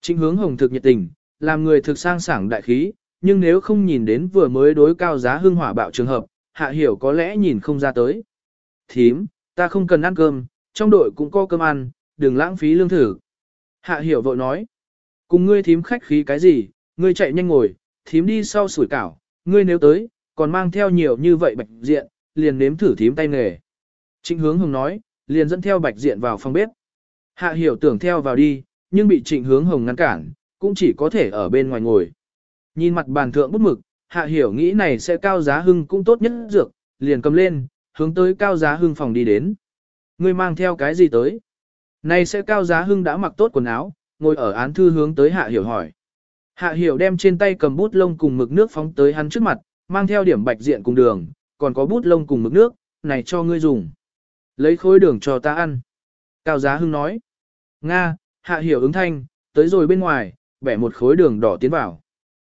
Chính hướng hồng thực nhiệt tình, làm người thực sang sảng đại khí, nhưng nếu không nhìn đến vừa mới đối cao giá hưng hỏa bạo trường hợp, hạ hiểu có lẽ nhìn không ra tới. Thím, ta không cần ăn cơm, trong đội cũng có cơm ăn, đừng lãng phí lương thử. Hạ hiểu vội nói, cùng ngươi thím khách khí cái gì, ngươi chạy nhanh ngồi, thím đi sau sủi cảo, ngươi nếu tới, còn mang theo nhiều như vậy bạch diện, liền nếm thử thím tay nghề. Trịnh hướng hồng nói, liền dẫn theo bạch diện vào phòng bếp. Hạ hiểu tưởng theo vào đi, nhưng bị trịnh hướng hồng ngăn cản, cũng chỉ có thể ở bên ngoài ngồi. Nhìn mặt bàn thượng bút mực, hạ hiểu nghĩ này sẽ cao giá hưng cũng tốt nhất dược, liền cầm lên, hướng tới cao giá hưng phòng đi đến. Ngươi mang theo cái gì tới? Này sẽ cao giá hưng đã mặc tốt quần áo, ngồi ở án thư hướng tới hạ hiểu hỏi. Hạ hiểu đem trên tay cầm bút lông cùng mực nước phóng tới hắn trước mặt, mang theo điểm bạch diện cùng đường, còn có bút lông cùng mực nước, này cho ngươi dùng. Lấy khối đường cho ta ăn. Cao Giá Hưng nói. Nga, hạ hiểu ứng thanh, tới rồi bên ngoài, bẻ một khối đường đỏ tiến vào.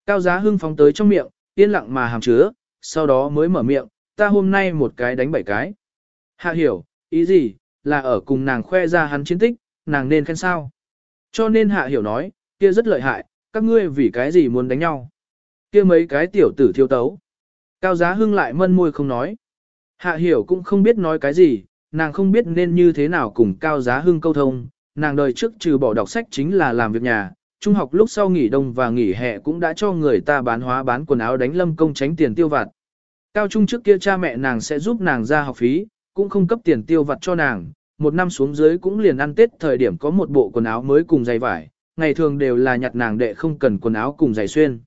Cao Giá Hưng phóng tới trong miệng, yên lặng mà hàm chứa, sau đó mới mở miệng, ta hôm nay một cái đánh bảy cái. Hạ hiểu, ý gì, là ở cùng nàng khoe ra hắn chiến tích, nàng nên khen sao. Cho nên hạ hiểu nói, kia rất lợi hại, các ngươi vì cái gì muốn đánh nhau. kia mấy cái tiểu tử thiêu tấu. Cao Giá Hưng lại mân môi không nói. Hạ hiểu cũng không biết nói cái gì, nàng không biết nên như thế nào cùng Cao Giá Hưng câu thông, nàng đời trước trừ bỏ đọc sách chính là làm việc nhà, trung học lúc sau nghỉ đông và nghỉ hè cũng đã cho người ta bán hóa bán quần áo đánh lâm công tránh tiền tiêu vặt. Cao trung trước kia cha mẹ nàng sẽ giúp nàng ra học phí, cũng không cấp tiền tiêu vặt cho nàng, một năm xuống dưới cũng liền ăn tết thời điểm có một bộ quần áo mới cùng giày vải, ngày thường đều là nhặt nàng đệ không cần quần áo cùng giày xuyên.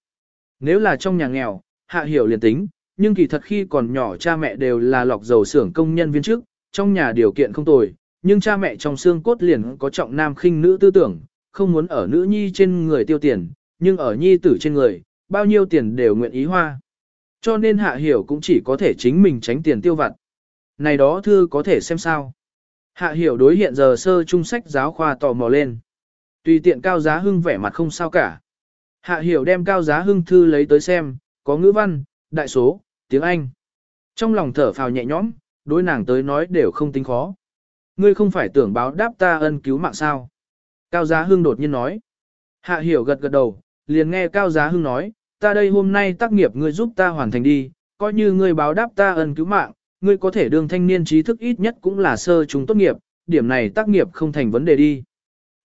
Nếu là trong nhà nghèo, hạ hiểu liền tính, nhưng kỳ thật khi còn nhỏ cha mẹ đều là lọc dầu xưởng công nhân viên chức, trong nhà điều kiện không tồi, nhưng cha mẹ trong xương cốt liền có trọng nam khinh nữ tư tưởng, không muốn ở nữ nhi trên người tiêu tiền, nhưng ở nhi tử trên người, bao nhiêu tiền đều nguyện ý hoa. Cho nên hạ hiểu cũng chỉ có thể chính mình tránh tiền tiêu vặt. Này đó thư có thể xem sao. Hạ hiểu đối hiện giờ sơ trung sách giáo khoa tò mò lên. Tùy tiện cao giá hưng vẻ mặt không sao cả. Hạ hiểu đem cao giá hưng thư lấy tới xem, có ngữ văn, đại số, tiếng Anh. Trong lòng thở phào nhẹ nhõm, đối nàng tới nói đều không tính khó. Ngươi không phải tưởng báo đáp ta ân cứu mạng sao. Cao Giá Hưng đột nhiên nói. Hạ hiểu gật gật đầu, liền nghe Cao Giá Hưng nói, ta đây hôm nay tác nghiệp ngươi giúp ta hoàn thành đi, coi như ngươi báo đáp ta ân cứu mạng, ngươi có thể đương thanh niên trí thức ít nhất cũng là sơ chúng tốt nghiệp, điểm này tác nghiệp không thành vấn đề đi.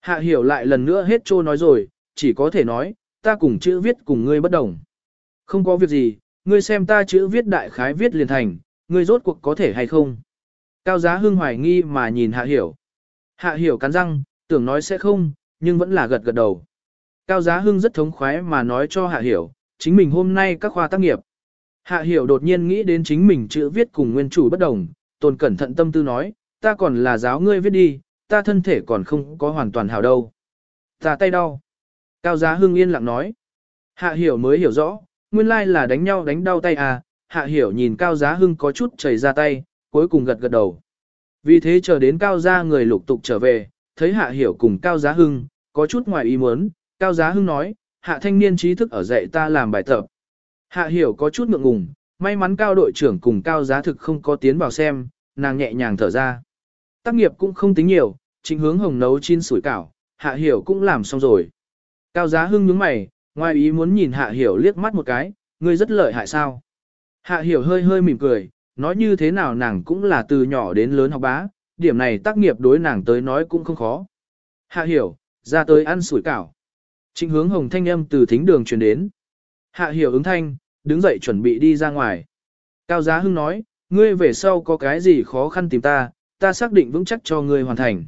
Hạ hiểu lại lần nữa hết trô nói rồi, chỉ có thể nói, ta cùng chữ viết cùng ngươi bất đồng. Không có việc gì, ngươi xem ta chữ viết đại khái viết liền thành, ngươi rốt cuộc có thể hay không. Cao giá hưng hoài nghi mà nhìn hạ hiểu. Hạ hiểu cắn răng, tưởng nói sẽ không, nhưng vẫn là gật gật đầu. Cao giá hưng rất thống khoái mà nói cho hạ hiểu, chính mình hôm nay các khoa tác nghiệp. Hạ hiểu đột nhiên nghĩ đến chính mình chữ viết cùng nguyên chủ bất đồng, tồn cẩn thận tâm tư nói, ta còn là giáo ngươi viết đi, ta thân thể còn không có hoàn toàn hảo đâu. Ta tay đau. Cao giá hưng yên lặng nói. Hạ hiểu mới hiểu rõ, nguyên lai là đánh nhau đánh đau tay à, hạ hiểu nhìn cao giá hưng có chút chảy ra tay, cuối cùng gật gật đầu. Vì thế chờ đến cao gia người lục tục trở về, thấy hạ hiểu cùng cao giá hưng, có chút ngoài ý muốn, cao giá hưng nói, hạ thanh niên trí thức ở dạy ta làm bài tập. Hạ hiểu có chút ngượng ngùng, may mắn cao đội trưởng cùng cao giá thực không có tiến vào xem, nàng nhẹ nhàng thở ra. Tác nghiệp cũng không tính nhiều, chính hướng hồng nấu chín sủi cảo, hạ hiểu cũng làm xong rồi. Cao giá hưng nhướng mày, ngoài ý muốn nhìn hạ hiểu liếc mắt một cái, ngươi rất lợi hại sao. Hạ hiểu hơi hơi mỉm cười, nói như thế nào nàng cũng là từ nhỏ đến lớn học bá, điểm này tác nghiệp đối nàng tới nói cũng không khó. Hạ hiểu, ra tới ăn sủi cảo. Trịnh hướng hồng thanh âm từ thính đường truyền đến. Hạ hiểu ứng thanh, đứng dậy chuẩn bị đi ra ngoài. Cao Giá Hưng nói, ngươi về sau có cái gì khó khăn tìm ta, ta xác định vững chắc cho ngươi hoàn thành.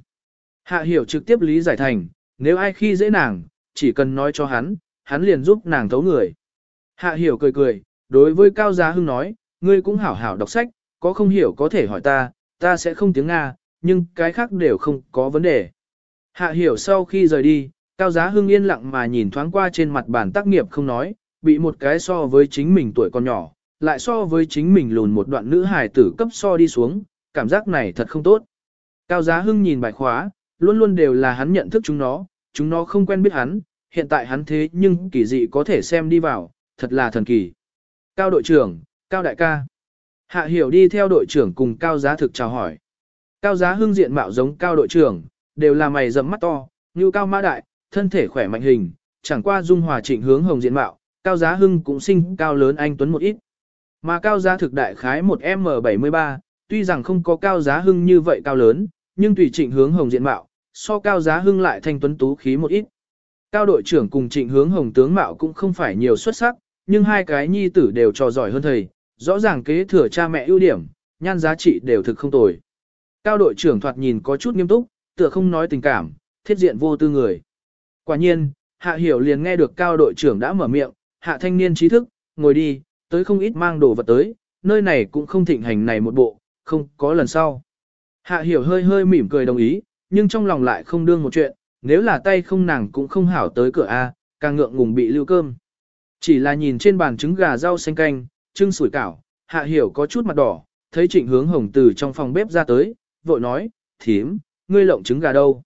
Hạ hiểu trực tiếp lý giải thành, nếu ai khi dễ nàng, chỉ cần nói cho hắn, hắn liền giúp nàng thấu người. Hạ hiểu cười cười, đối với Cao Giá Hưng nói, ngươi cũng hảo hảo đọc sách, có không hiểu có thể hỏi ta, ta sẽ không tiếng Nga, nhưng cái khác đều không có vấn đề. Hạ hiểu sau khi rời đi, Cao Giá Hưng yên lặng mà nhìn thoáng qua trên mặt bản tác nghiệp không nói, bị một cái so với chính mình tuổi còn nhỏ, lại so với chính mình lùn một đoạn nữ hài tử cấp so đi xuống, cảm giác này thật không tốt. Cao Giá Hưng nhìn bài khóa, luôn luôn đều là hắn nhận thức chúng nó, chúng nó không quen biết hắn, hiện tại hắn thế nhưng kỳ dị có thể xem đi vào, thật là thần kỳ. Cao đội trưởng, Cao đại ca. Hạ hiểu đi theo đội trưởng cùng Cao Giá thực chào hỏi. Cao Giá Hưng diện mạo giống Cao đội trưởng, đều là mày rậm mắt to, như Cao Mã Đại, thân thể khỏe mạnh hình, chẳng qua dung hòa trịnh hướng hồng diện mạo, Cao Giá Hưng cũng sinh cao lớn anh Tuấn một ít. Mà Cao Giá thực đại khái một M73, tuy rằng không có Cao Giá Hưng như vậy cao lớn, nhưng tùy trịnh hướng hồng diện mạo, so Cao Giá Hưng lại thanh tuấn tú khí một ít. Cao đội trưởng cùng trịnh hướng hồng tướng mạo cũng không phải nhiều xuất sắc, nhưng hai cái nhi tử đều trò giỏi hơn thầy, rõ ràng kế thừa cha mẹ ưu điểm, nhan giá trị đều thực không tồi. Cao đội trưởng thoạt nhìn có chút nghiêm túc, tựa không nói tình cảm, thiết diện vô tư người. Quả nhiên, hạ hiểu liền nghe được cao đội trưởng đã mở miệng, hạ thanh niên trí thức, ngồi đi, tới không ít mang đồ vật tới, nơi này cũng không thịnh hành này một bộ, không có lần sau. Hạ hiểu hơi hơi mỉm cười đồng ý, nhưng trong lòng lại không đương một chuyện, nếu là tay không nàng cũng không hảo tới cửa A, càng ngượng ngùng bị lưu cơm. Chỉ là nhìn trên bàn trứng gà rau xanh canh, trưng sủi cảo, hạ hiểu có chút mặt đỏ, thấy trịnh hướng hồng từ trong phòng bếp ra tới, vội nói, thím, ngươi lộng trứng gà đâu?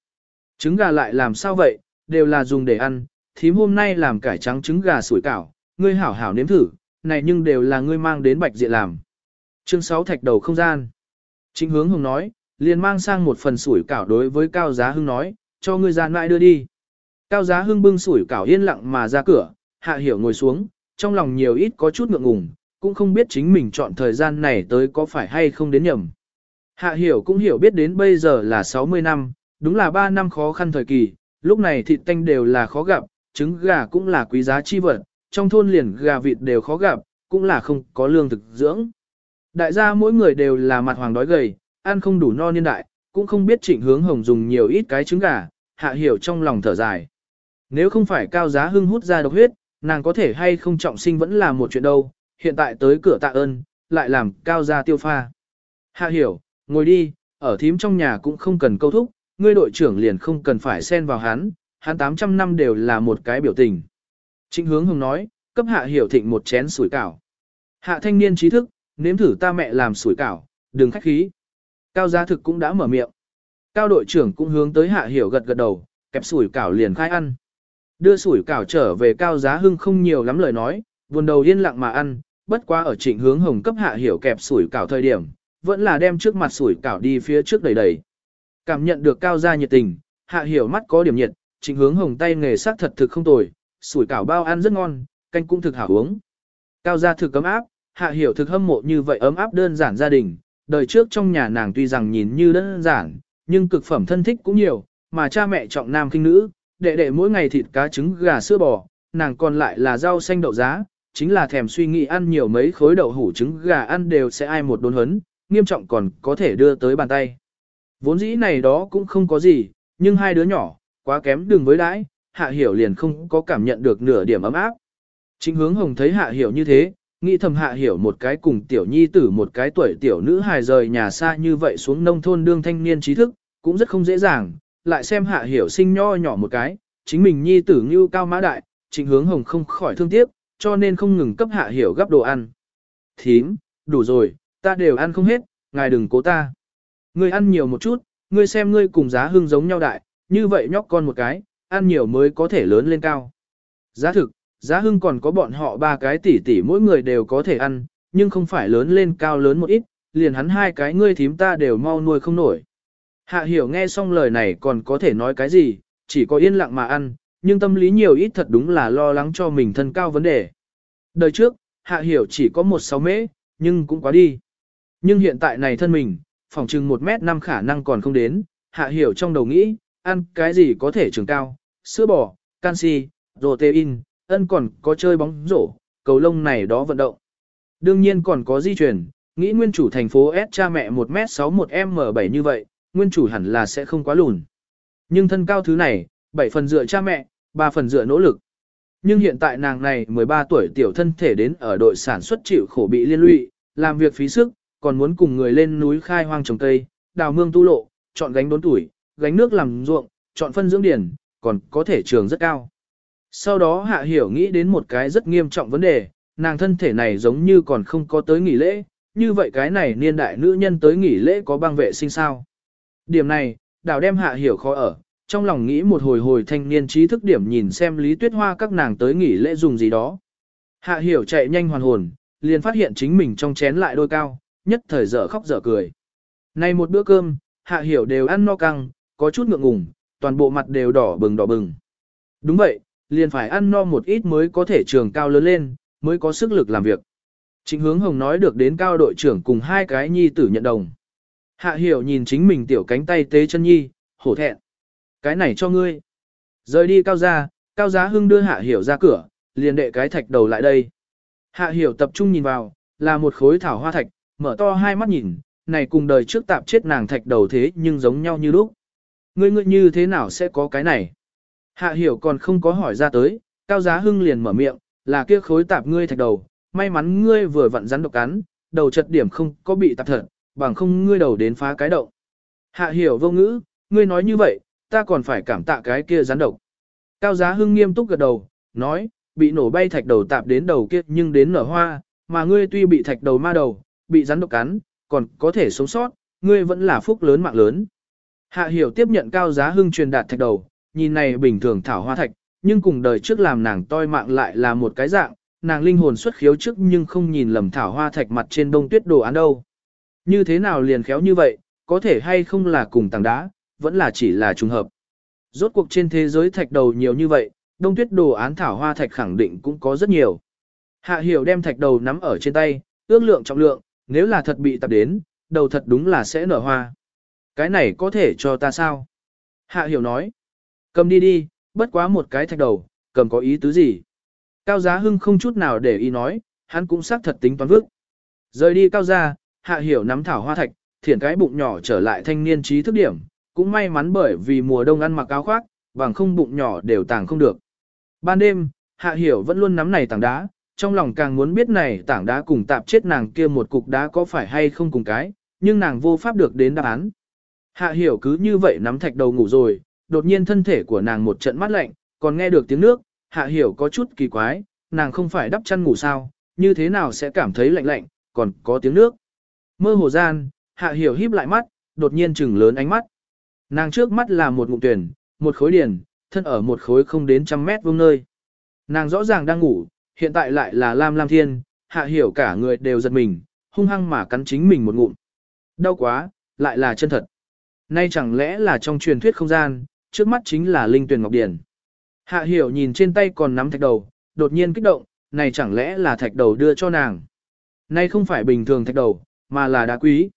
Trứng gà lại làm sao vậy, đều là dùng để ăn, thím hôm nay làm cải trắng trứng gà sủi cảo, ngươi hảo hảo nếm thử, này nhưng đều là ngươi mang đến bạch diện làm. Chương 6 thạch đầu không gian. Trịnh hướng hồng nói, liền mang sang một phần sủi cảo đối với Cao Giá Hưng nói, cho ngươi gian lại đưa đi. Cao Giá Hưng bưng sủi cảo yên lặng mà ra cửa, hạ hiểu ngồi xuống, trong lòng nhiều ít có chút ngượng ngùng, cũng không biết chính mình chọn thời gian này tới có phải hay không đến nhầm. Hạ hiểu cũng hiểu biết đến bây giờ là 60 năm, đúng là 3 năm khó khăn thời kỳ, lúc này thịt tanh đều là khó gặp, trứng gà cũng là quý giá chi vật, trong thôn liền gà vịt đều khó gặp, cũng là không có lương thực dưỡng. Đại gia mỗi người đều là mặt hoàng đói gầy, ăn không đủ no niên đại, cũng không biết trịnh hướng hồng dùng nhiều ít cái trứng gà, hạ hiểu trong lòng thở dài. Nếu không phải cao giá hưng hút ra độc huyết, nàng có thể hay không trọng sinh vẫn là một chuyện đâu, hiện tại tới cửa tạ ơn, lại làm cao gia tiêu pha. Hạ hiểu, ngồi đi, ở thím trong nhà cũng không cần câu thúc, ngươi đội trưởng liền không cần phải xen vào hắn, hắn 800 năm đều là một cái biểu tình. Trịnh hướng hùng nói, cấp hạ hiểu thịnh một chén sủi cảo. Hạ thanh niên trí thức, nếm thử ta mẹ làm sủi cảo, đừng khách khí. Cao gia thực cũng đã mở miệng. Cao đội trưởng cũng hướng tới hạ hiểu gật gật đầu, kẹp sủi cảo liền khai ăn. Đưa sủi cảo trở về cao giá hưng không nhiều lắm lời nói, buồn đầu yên lặng mà ăn, bất quá ở trịnh hướng hồng cấp hạ hiểu kẹp sủi cảo thời điểm, vẫn là đem trước mặt sủi cảo đi phía trước đầy đầy. Cảm nhận được cao gia nhiệt tình, hạ hiểu mắt có điểm nhiệt, trịnh hướng hồng tay nghề sắc thật thực không tồi, sủi cảo bao ăn rất ngon, canh cũng thực hảo uống. Cao gia thực ấm áp, hạ hiểu thực hâm mộ như vậy ấm áp đơn giản gia đình, đời trước trong nhà nàng tuy rằng nhìn như đơn giản, nhưng cực phẩm thân thích cũng nhiều, mà cha mẹ trọng nam kinh nữ, đệ đệ mỗi ngày thịt cá trứng gà sữa bò, nàng còn lại là rau xanh đậu giá, chính là thèm suy nghĩ ăn nhiều mấy khối đậu hủ trứng gà ăn đều sẽ ai một đốn hấn, nghiêm trọng còn có thể đưa tới bàn tay. Vốn dĩ này đó cũng không có gì, nhưng hai đứa nhỏ, quá kém đừng với đãi, hạ hiểu liền không có cảm nhận được nửa điểm ấm áp. Chính hướng hồng thấy hạ hiểu như thế, nghĩ thầm hạ hiểu một cái cùng tiểu nhi tử một cái tuổi tiểu nữ hài rời nhà xa như vậy xuống nông thôn đương thanh niên trí thức, cũng rất không dễ dàng, lại xem hạ hiểu sinh nho nhỏ một cái, chính mình nhi tử như cao mã đại, trịnh hướng hồng không khỏi thương tiếc, cho nên không ngừng cấp hạ hiểu gấp đồ ăn. Thím, đủ rồi, ta đều ăn không hết, ngài đừng cố ta. Ngươi ăn nhiều một chút, ngươi xem ngươi cùng giá hưng giống nhau đại, như vậy nhóc con một cái, ăn nhiều mới có thể lớn lên cao. Giá thực, giá hưng còn có bọn họ ba cái tỷ tỷ mỗi người đều có thể ăn, nhưng không phải lớn lên cao lớn một ít, liền hắn hai cái ngươi thím ta đều mau nuôi không nổi. Hạ hiểu nghe xong lời này còn có thể nói cái gì, chỉ có yên lặng mà ăn, nhưng tâm lý nhiều ít thật đúng là lo lắng cho mình thân cao vấn đề. Đời trước, hạ hiểu chỉ có một sáu mễ, nhưng cũng quá đi. Nhưng hiện tại này thân mình, phòng chừng một mét năm khả năng còn không đến, hạ hiểu trong đầu nghĩ, ăn cái gì có thể trường cao, sữa bò, canxi, protein, ân còn có chơi bóng rổ, cầu lông này đó vận động. Đương nhiên còn có di chuyển, nghĩ nguyên chủ thành phố S cha mẹ 1m61m7 như vậy, nguyên chủ hẳn là sẽ không quá lùn. Nhưng thân cao thứ này, 7 phần dựa cha mẹ, 3 phần dựa nỗ lực. Nhưng hiện tại nàng này 13 tuổi tiểu thân thể đến ở đội sản xuất chịu khổ bị liên lụy, làm việc phí sức, còn muốn cùng người lên núi khai hoang trồng cây, đào mương tu lộ, chọn gánh đốn tuổi, gánh nước làm ruộng, chọn phân dưỡng điển, còn có thể trường rất cao. Sau đó Hạ Hiểu nghĩ đến một cái rất nghiêm trọng vấn đề, nàng thân thể này giống như còn không có tới nghỉ lễ, như vậy cái này niên đại nữ nhân tới nghỉ lễ có băng vệ sinh sao. Điểm này, đào đem Hạ Hiểu khó ở, trong lòng nghĩ một hồi hồi thanh niên trí thức điểm nhìn xem Lý Tuyết Hoa các nàng tới nghỉ lễ dùng gì đó. Hạ Hiểu chạy nhanh hoàn hồn, liền phát hiện chính mình trong chén lại đôi cao, nhất thời dở khóc dở cười. Này một bữa cơm, Hạ Hiểu đều ăn no căng, có chút ngượng ngùng, toàn bộ mặt đều đỏ bừng đỏ bừng. Đúng vậy, liền phải ăn no một ít mới có thể trường cao lớn lên, mới có sức lực làm việc. chính hướng hồng nói được đến cao đội trưởng cùng hai cái nhi tử nhận đồng. Hạ hiểu nhìn chính mình tiểu cánh tay tế chân nhi, hổ thẹn. Cái này cho ngươi. Rời đi cao gia, cao giá hưng đưa hạ hiểu ra cửa, liền đệ cái thạch đầu lại đây. Hạ hiểu tập trung nhìn vào, là một khối thảo hoa thạch, mở to hai mắt nhìn, này cùng đời trước tạp chết nàng thạch đầu thế nhưng giống nhau như lúc. Ngươi ngươi như thế nào sẽ có cái này? Hạ hiểu còn không có hỏi ra tới, cao giá hưng liền mở miệng, là kia khối tạp ngươi thạch đầu, may mắn ngươi vừa vặn rắn độc cắn, đầu chật điểm không có bị tạp thật, bằng không ngươi đầu đến phá cái động. Hạ hiểu vô ngữ, ngươi nói như vậy, ta còn phải cảm tạ cái kia rắn độc. Cao giá hưng nghiêm túc gật đầu, nói, bị nổ bay thạch đầu tạp đến đầu kia nhưng đến nở hoa, mà ngươi tuy bị thạch đầu ma đầu, bị rắn độc cắn, còn có thể sống sót, ngươi vẫn là phúc lớn mạng lớn. Hạ hiểu tiếp nhận cao giá hưng truyền đạt thạch đầu, nhìn này bình thường thảo hoa thạch, nhưng cùng đời trước làm nàng toi mạng lại là một cái dạng, nàng linh hồn xuất khiếu trước nhưng không nhìn lầm thảo hoa thạch mặt trên đông tuyết đồ án đâu. Như thế nào liền khéo như vậy, có thể hay không là cùng tảng đá, vẫn là chỉ là trùng hợp. Rốt cuộc trên thế giới thạch đầu nhiều như vậy, đông tuyết đồ án thảo hoa thạch khẳng định cũng có rất nhiều. Hạ hiểu đem thạch đầu nắm ở trên tay, ước lượng trọng lượng, nếu là thật bị tập đến, đầu thật đúng là sẽ nở hoa. Cái này có thể cho ta sao? Hạ hiểu nói. Cầm đi đi, bất quá một cái thạch đầu, cầm có ý tứ gì? Cao giá hưng không chút nào để ý nói, hắn cũng xác thật tính toán vước. Rời đi cao gia, hạ hiểu nắm thảo hoa thạch, thiển cái bụng nhỏ trở lại thanh niên trí thức điểm, cũng may mắn bởi vì mùa đông ăn mặc áo khoác, bằng không bụng nhỏ đều tàng không được. Ban đêm, hạ hiểu vẫn luôn nắm này tảng đá, trong lòng càng muốn biết này tảng đá cùng tạp chết nàng kia một cục đá có phải hay không cùng cái, nhưng nàng vô pháp được đến đáp án. Hạ hiểu cứ như vậy nắm thạch đầu ngủ rồi, đột nhiên thân thể của nàng một trận mát lạnh, còn nghe được tiếng nước, hạ hiểu có chút kỳ quái, nàng không phải đắp chăn ngủ sao, như thế nào sẽ cảm thấy lạnh lạnh, còn có tiếng nước. Mơ hồ gian, hạ hiểu híp lại mắt, đột nhiên trừng lớn ánh mắt. Nàng trước mắt là một ngụm tuyển, một khối điền, thân ở một khối không đến trăm mét vuông nơi. Nàng rõ ràng đang ngủ, hiện tại lại là Lam Lam Thiên, hạ hiểu cả người đều giật mình, hung hăng mà cắn chính mình một ngụm. Đau quá, lại là chân thật. Nay chẳng lẽ là trong truyền thuyết không gian, trước mắt chính là Linh Tuyền Ngọc Điển. Hạ hiểu nhìn trên tay còn nắm thạch đầu, đột nhiên kích động, này chẳng lẽ là thạch đầu đưa cho nàng. Nay không phải bình thường thạch đầu, mà là đá quý.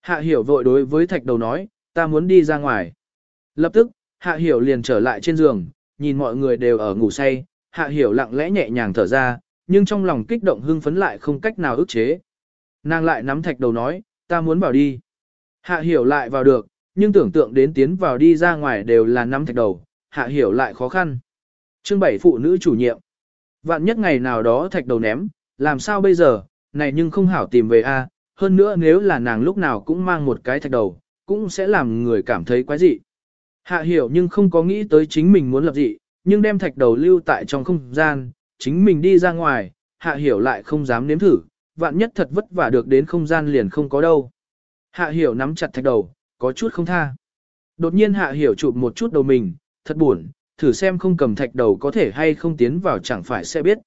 Hạ hiểu vội đối với thạch đầu nói, ta muốn đi ra ngoài. Lập tức, hạ hiểu liền trở lại trên giường, nhìn mọi người đều ở ngủ say, hạ hiểu lặng lẽ nhẹ nhàng thở ra, nhưng trong lòng kích động hưng phấn lại không cách nào ức chế. Nàng lại nắm thạch đầu nói, ta muốn vào đi. Hạ hiểu lại vào được, nhưng tưởng tượng đến tiến vào đi ra ngoài đều là nắm thạch đầu, hạ hiểu lại khó khăn. Chương bảy phụ nữ chủ nhiệm. Vạn nhất ngày nào đó thạch đầu ném, làm sao bây giờ, này nhưng không hảo tìm về a. hơn nữa nếu là nàng lúc nào cũng mang một cái thạch đầu, cũng sẽ làm người cảm thấy quái dị. Hạ hiểu nhưng không có nghĩ tới chính mình muốn lập dị, nhưng đem thạch đầu lưu tại trong không gian, chính mình đi ra ngoài, hạ hiểu lại không dám nếm thử, vạn nhất thật vất vả được đến không gian liền không có đâu. Hạ hiểu nắm chặt thạch đầu, có chút không tha. Đột nhiên hạ hiểu chụp một chút đầu mình, thật buồn, thử xem không cầm thạch đầu có thể hay không tiến vào chẳng phải sẽ biết.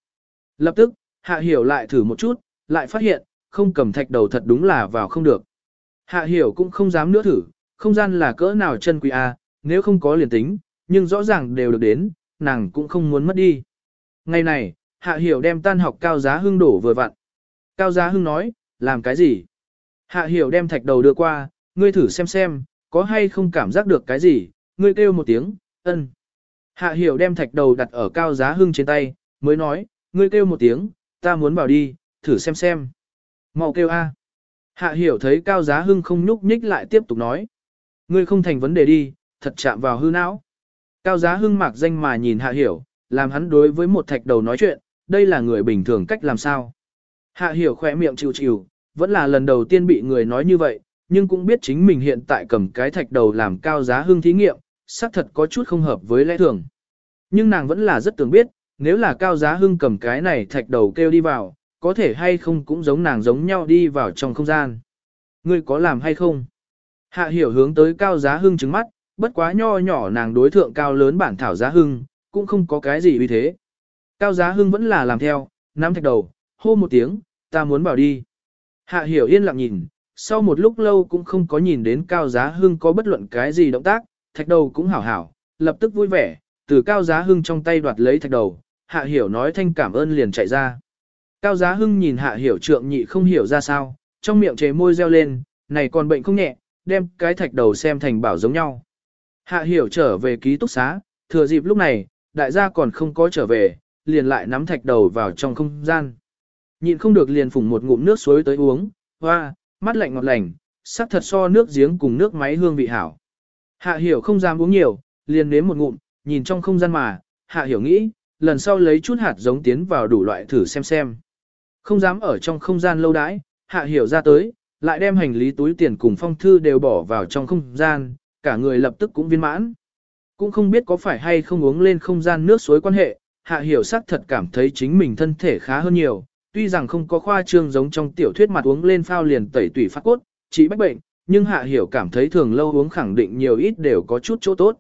Lập tức, hạ hiểu lại thử một chút, lại phát hiện, không cầm thạch đầu thật đúng là vào không được. Hạ hiểu cũng không dám nữa thử, không gian là cỡ nào chân quý a, nếu không có liền tính, nhưng rõ ràng đều được đến, nàng cũng không muốn mất đi. Ngày này, hạ hiểu đem tan học cao giá hưng đổ vừa vặn. Cao giá hưng nói, làm cái gì? Hạ hiểu đem thạch đầu đưa qua, ngươi thử xem xem, có hay không cảm giác được cái gì, ngươi kêu một tiếng, ân. Hạ hiểu đem thạch đầu đặt ở cao giá hưng trên tay, mới nói, ngươi kêu một tiếng, ta muốn bảo đi, thử xem xem. Mau kêu a. Hạ hiểu thấy cao giá hưng không nhúc nhích lại tiếp tục nói. Ngươi không thành vấn đề đi, thật chạm vào hư não. Cao giá hưng mạc danh mà nhìn hạ hiểu, làm hắn đối với một thạch đầu nói chuyện, đây là người bình thường cách làm sao. Hạ hiểu khỏe miệng chịu chịu, vẫn là lần đầu tiên bị người nói như vậy, nhưng cũng biết chính mình hiện tại cầm cái thạch đầu làm cao giá hưng thí nghiệm, xác thật có chút không hợp với lẽ thường. Nhưng nàng vẫn là rất tưởng biết, nếu là cao giá hưng cầm cái này thạch đầu kêu đi vào, có thể hay không cũng giống nàng giống nhau đi vào trong không gian. Ngươi có làm hay không? Hạ hiểu hướng tới cao giá hưng trứng mắt, bất quá nho nhỏ nàng đối thượng cao lớn bản thảo giá hưng, cũng không có cái gì vì thế. Cao giá hưng vẫn là làm theo, nắm thạch đầu, hô một tiếng, ta muốn bảo đi. Hạ hiểu yên lặng nhìn, sau một lúc lâu cũng không có nhìn đến cao giá hưng có bất luận cái gì động tác, thạch đầu cũng hảo hảo, lập tức vui vẻ, từ cao giá hưng trong tay đoạt lấy thạch đầu, hạ hiểu nói thanh cảm ơn liền chạy ra. Cao giá hưng nhìn hạ hiểu trượng nhị không hiểu ra sao, trong miệng chế môi reo lên, này còn bệnh không nhẹ, đem cái thạch đầu xem thành bảo giống nhau. Hạ hiểu trở về ký túc xá, thừa dịp lúc này, đại gia còn không có trở về, liền lại nắm thạch đầu vào trong không gian. Nhịn không được liền phủng một ngụm nước suối tới uống, hoa, mắt lạnh ngọt lành, sắc thật so nước giếng cùng nước máy hương vị hảo. Hạ hiểu không dám uống nhiều, liền nếm một ngụm, nhìn trong không gian mà, hạ hiểu nghĩ, lần sau lấy chút hạt giống tiến vào đủ loại thử xem xem. Không dám ở trong không gian lâu đãi, hạ hiểu ra tới, lại đem hành lý túi tiền cùng phong thư đều bỏ vào trong không gian, cả người lập tức cũng viên mãn. Cũng không biết có phải hay không uống lên không gian nước suối quan hệ, hạ hiểu sắc thật cảm thấy chính mình thân thể khá hơn nhiều, tuy rằng không có khoa trương giống trong tiểu thuyết mặt uống lên phao liền tẩy tủy phát cốt, trị bách bệnh, nhưng hạ hiểu cảm thấy thường lâu uống khẳng định nhiều ít đều có chút chỗ tốt.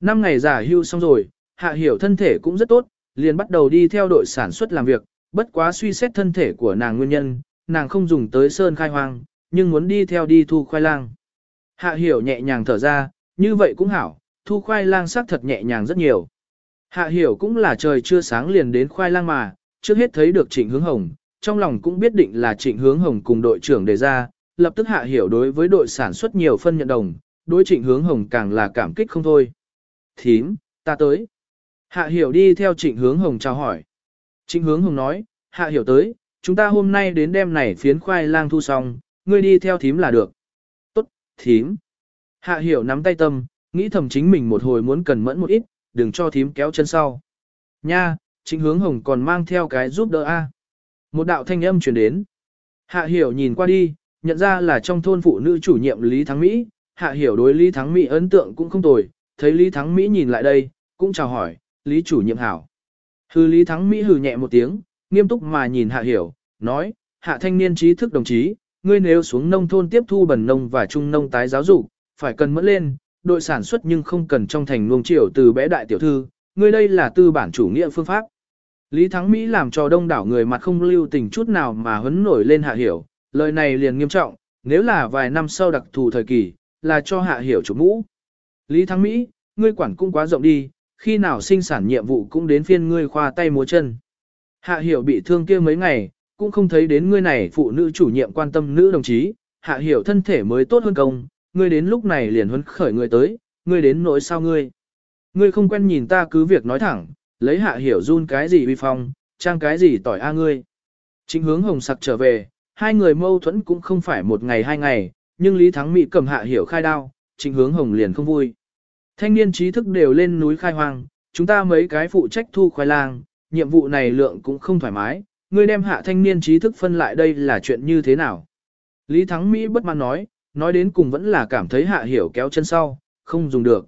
Năm ngày giả hưu xong rồi, hạ hiểu thân thể cũng rất tốt, liền bắt đầu đi theo đội sản xuất làm việc, bất quá suy xét thân thể của nàng nguyên nhân, nàng không dùng tới sơn khai hoang, nhưng muốn đi theo đi thu khoai lang. Hạ hiểu nhẹ nhàng thở ra, như vậy cũng hảo, thu khoai lang sắc thật nhẹ nhàng rất nhiều. Hạ hiểu cũng là trời chưa sáng liền đến khoai lang mà, trước hết thấy được trịnh hướng hồng, trong lòng cũng biết định là trịnh hướng hồng cùng đội trưởng đề ra, lập tức hạ hiểu đối với đội sản xuất nhiều phân nhận đồng, đối trịnh hướng hồng càng là cảm kích không thôi. Thím, ta tới. Hạ hiểu đi theo trịnh hướng hồng chào hỏi. Trịnh hướng hồng nói, hạ hiểu tới, chúng ta hôm nay đến đêm này phiến khoai lang thu xong, ngươi đi theo thím là được. Tốt, thím. Hạ hiểu nắm tay tâm, nghĩ thầm chính mình một hồi muốn cần mẫn một ít, đừng cho thím kéo chân sau. Nha, trịnh hướng hồng còn mang theo cái giúp đỡ A. Một đạo thanh âm truyền đến. Hạ hiểu nhìn qua đi, nhận ra là trong thôn phụ nữ chủ nhiệm Lý Thắng Mỹ. Hạ hiểu đối Lý Thắng Mỹ ấn tượng cũng không tồi, thấy Lý Thắng Mỹ nhìn lại đây, cũng chào hỏi, Lý chủ nhiệm hảo. Hư Lý Thắng Mỹ hừ nhẹ một tiếng, nghiêm túc mà nhìn Hạ hiểu, nói, Hạ thanh niên trí thức đồng chí, ngươi nếu xuống nông thôn tiếp thu bần nông và trung nông tái giáo dục, phải cần mẫn lên, đội sản xuất nhưng không cần trong thành nuông triều từ bé đại tiểu thư, ngươi đây là tư bản chủ nghĩa phương pháp. Lý Thắng Mỹ làm cho đông đảo người mặt không lưu tình chút nào mà hấn nổi lên hạ hiểu, lời này liền nghiêm trọng, nếu là vài năm sau đặc thù thời kỳ, là cho hạ hiểu chủ mũ. Lý Thắng Mỹ, ngươi quản cũng quá rộng đi, khi nào sinh sản nhiệm vụ cũng đến phiên ngươi khoa tay múa chân. Hạ hiểu bị thương kia mấy ngày, cũng không thấy đến ngươi này phụ nữ chủ nhiệm quan tâm nữ đồng chí, hạ hiểu thân thể mới tốt hơn công, ngươi đến lúc này liền huấn khởi người tới, ngươi đến nỗi sao ngươi. Ngươi không quen nhìn ta cứ việc nói thẳng, lấy hạ hiểu run cái gì vi phong, trang cái gì tỏi a ngươi. Chính hướng hồng sặc trở về, hai người mâu thuẫn cũng không phải một ngày hai ngày, nhưng Lý Thắng Mỹ cầm hạ hiểu khai đao, chính hướng hồng liền không vui. Thanh niên trí thức đều lên núi khai hoang, chúng ta mấy cái phụ trách thu khoai lang, nhiệm vụ này lượng cũng không thoải mái, ngươi đem hạ thanh niên trí thức phân lại đây là chuyện như thế nào. Lý Thắng Mỹ bất mãn nói, nói đến cùng vẫn là cảm thấy hạ hiểu kéo chân sau, không dùng được.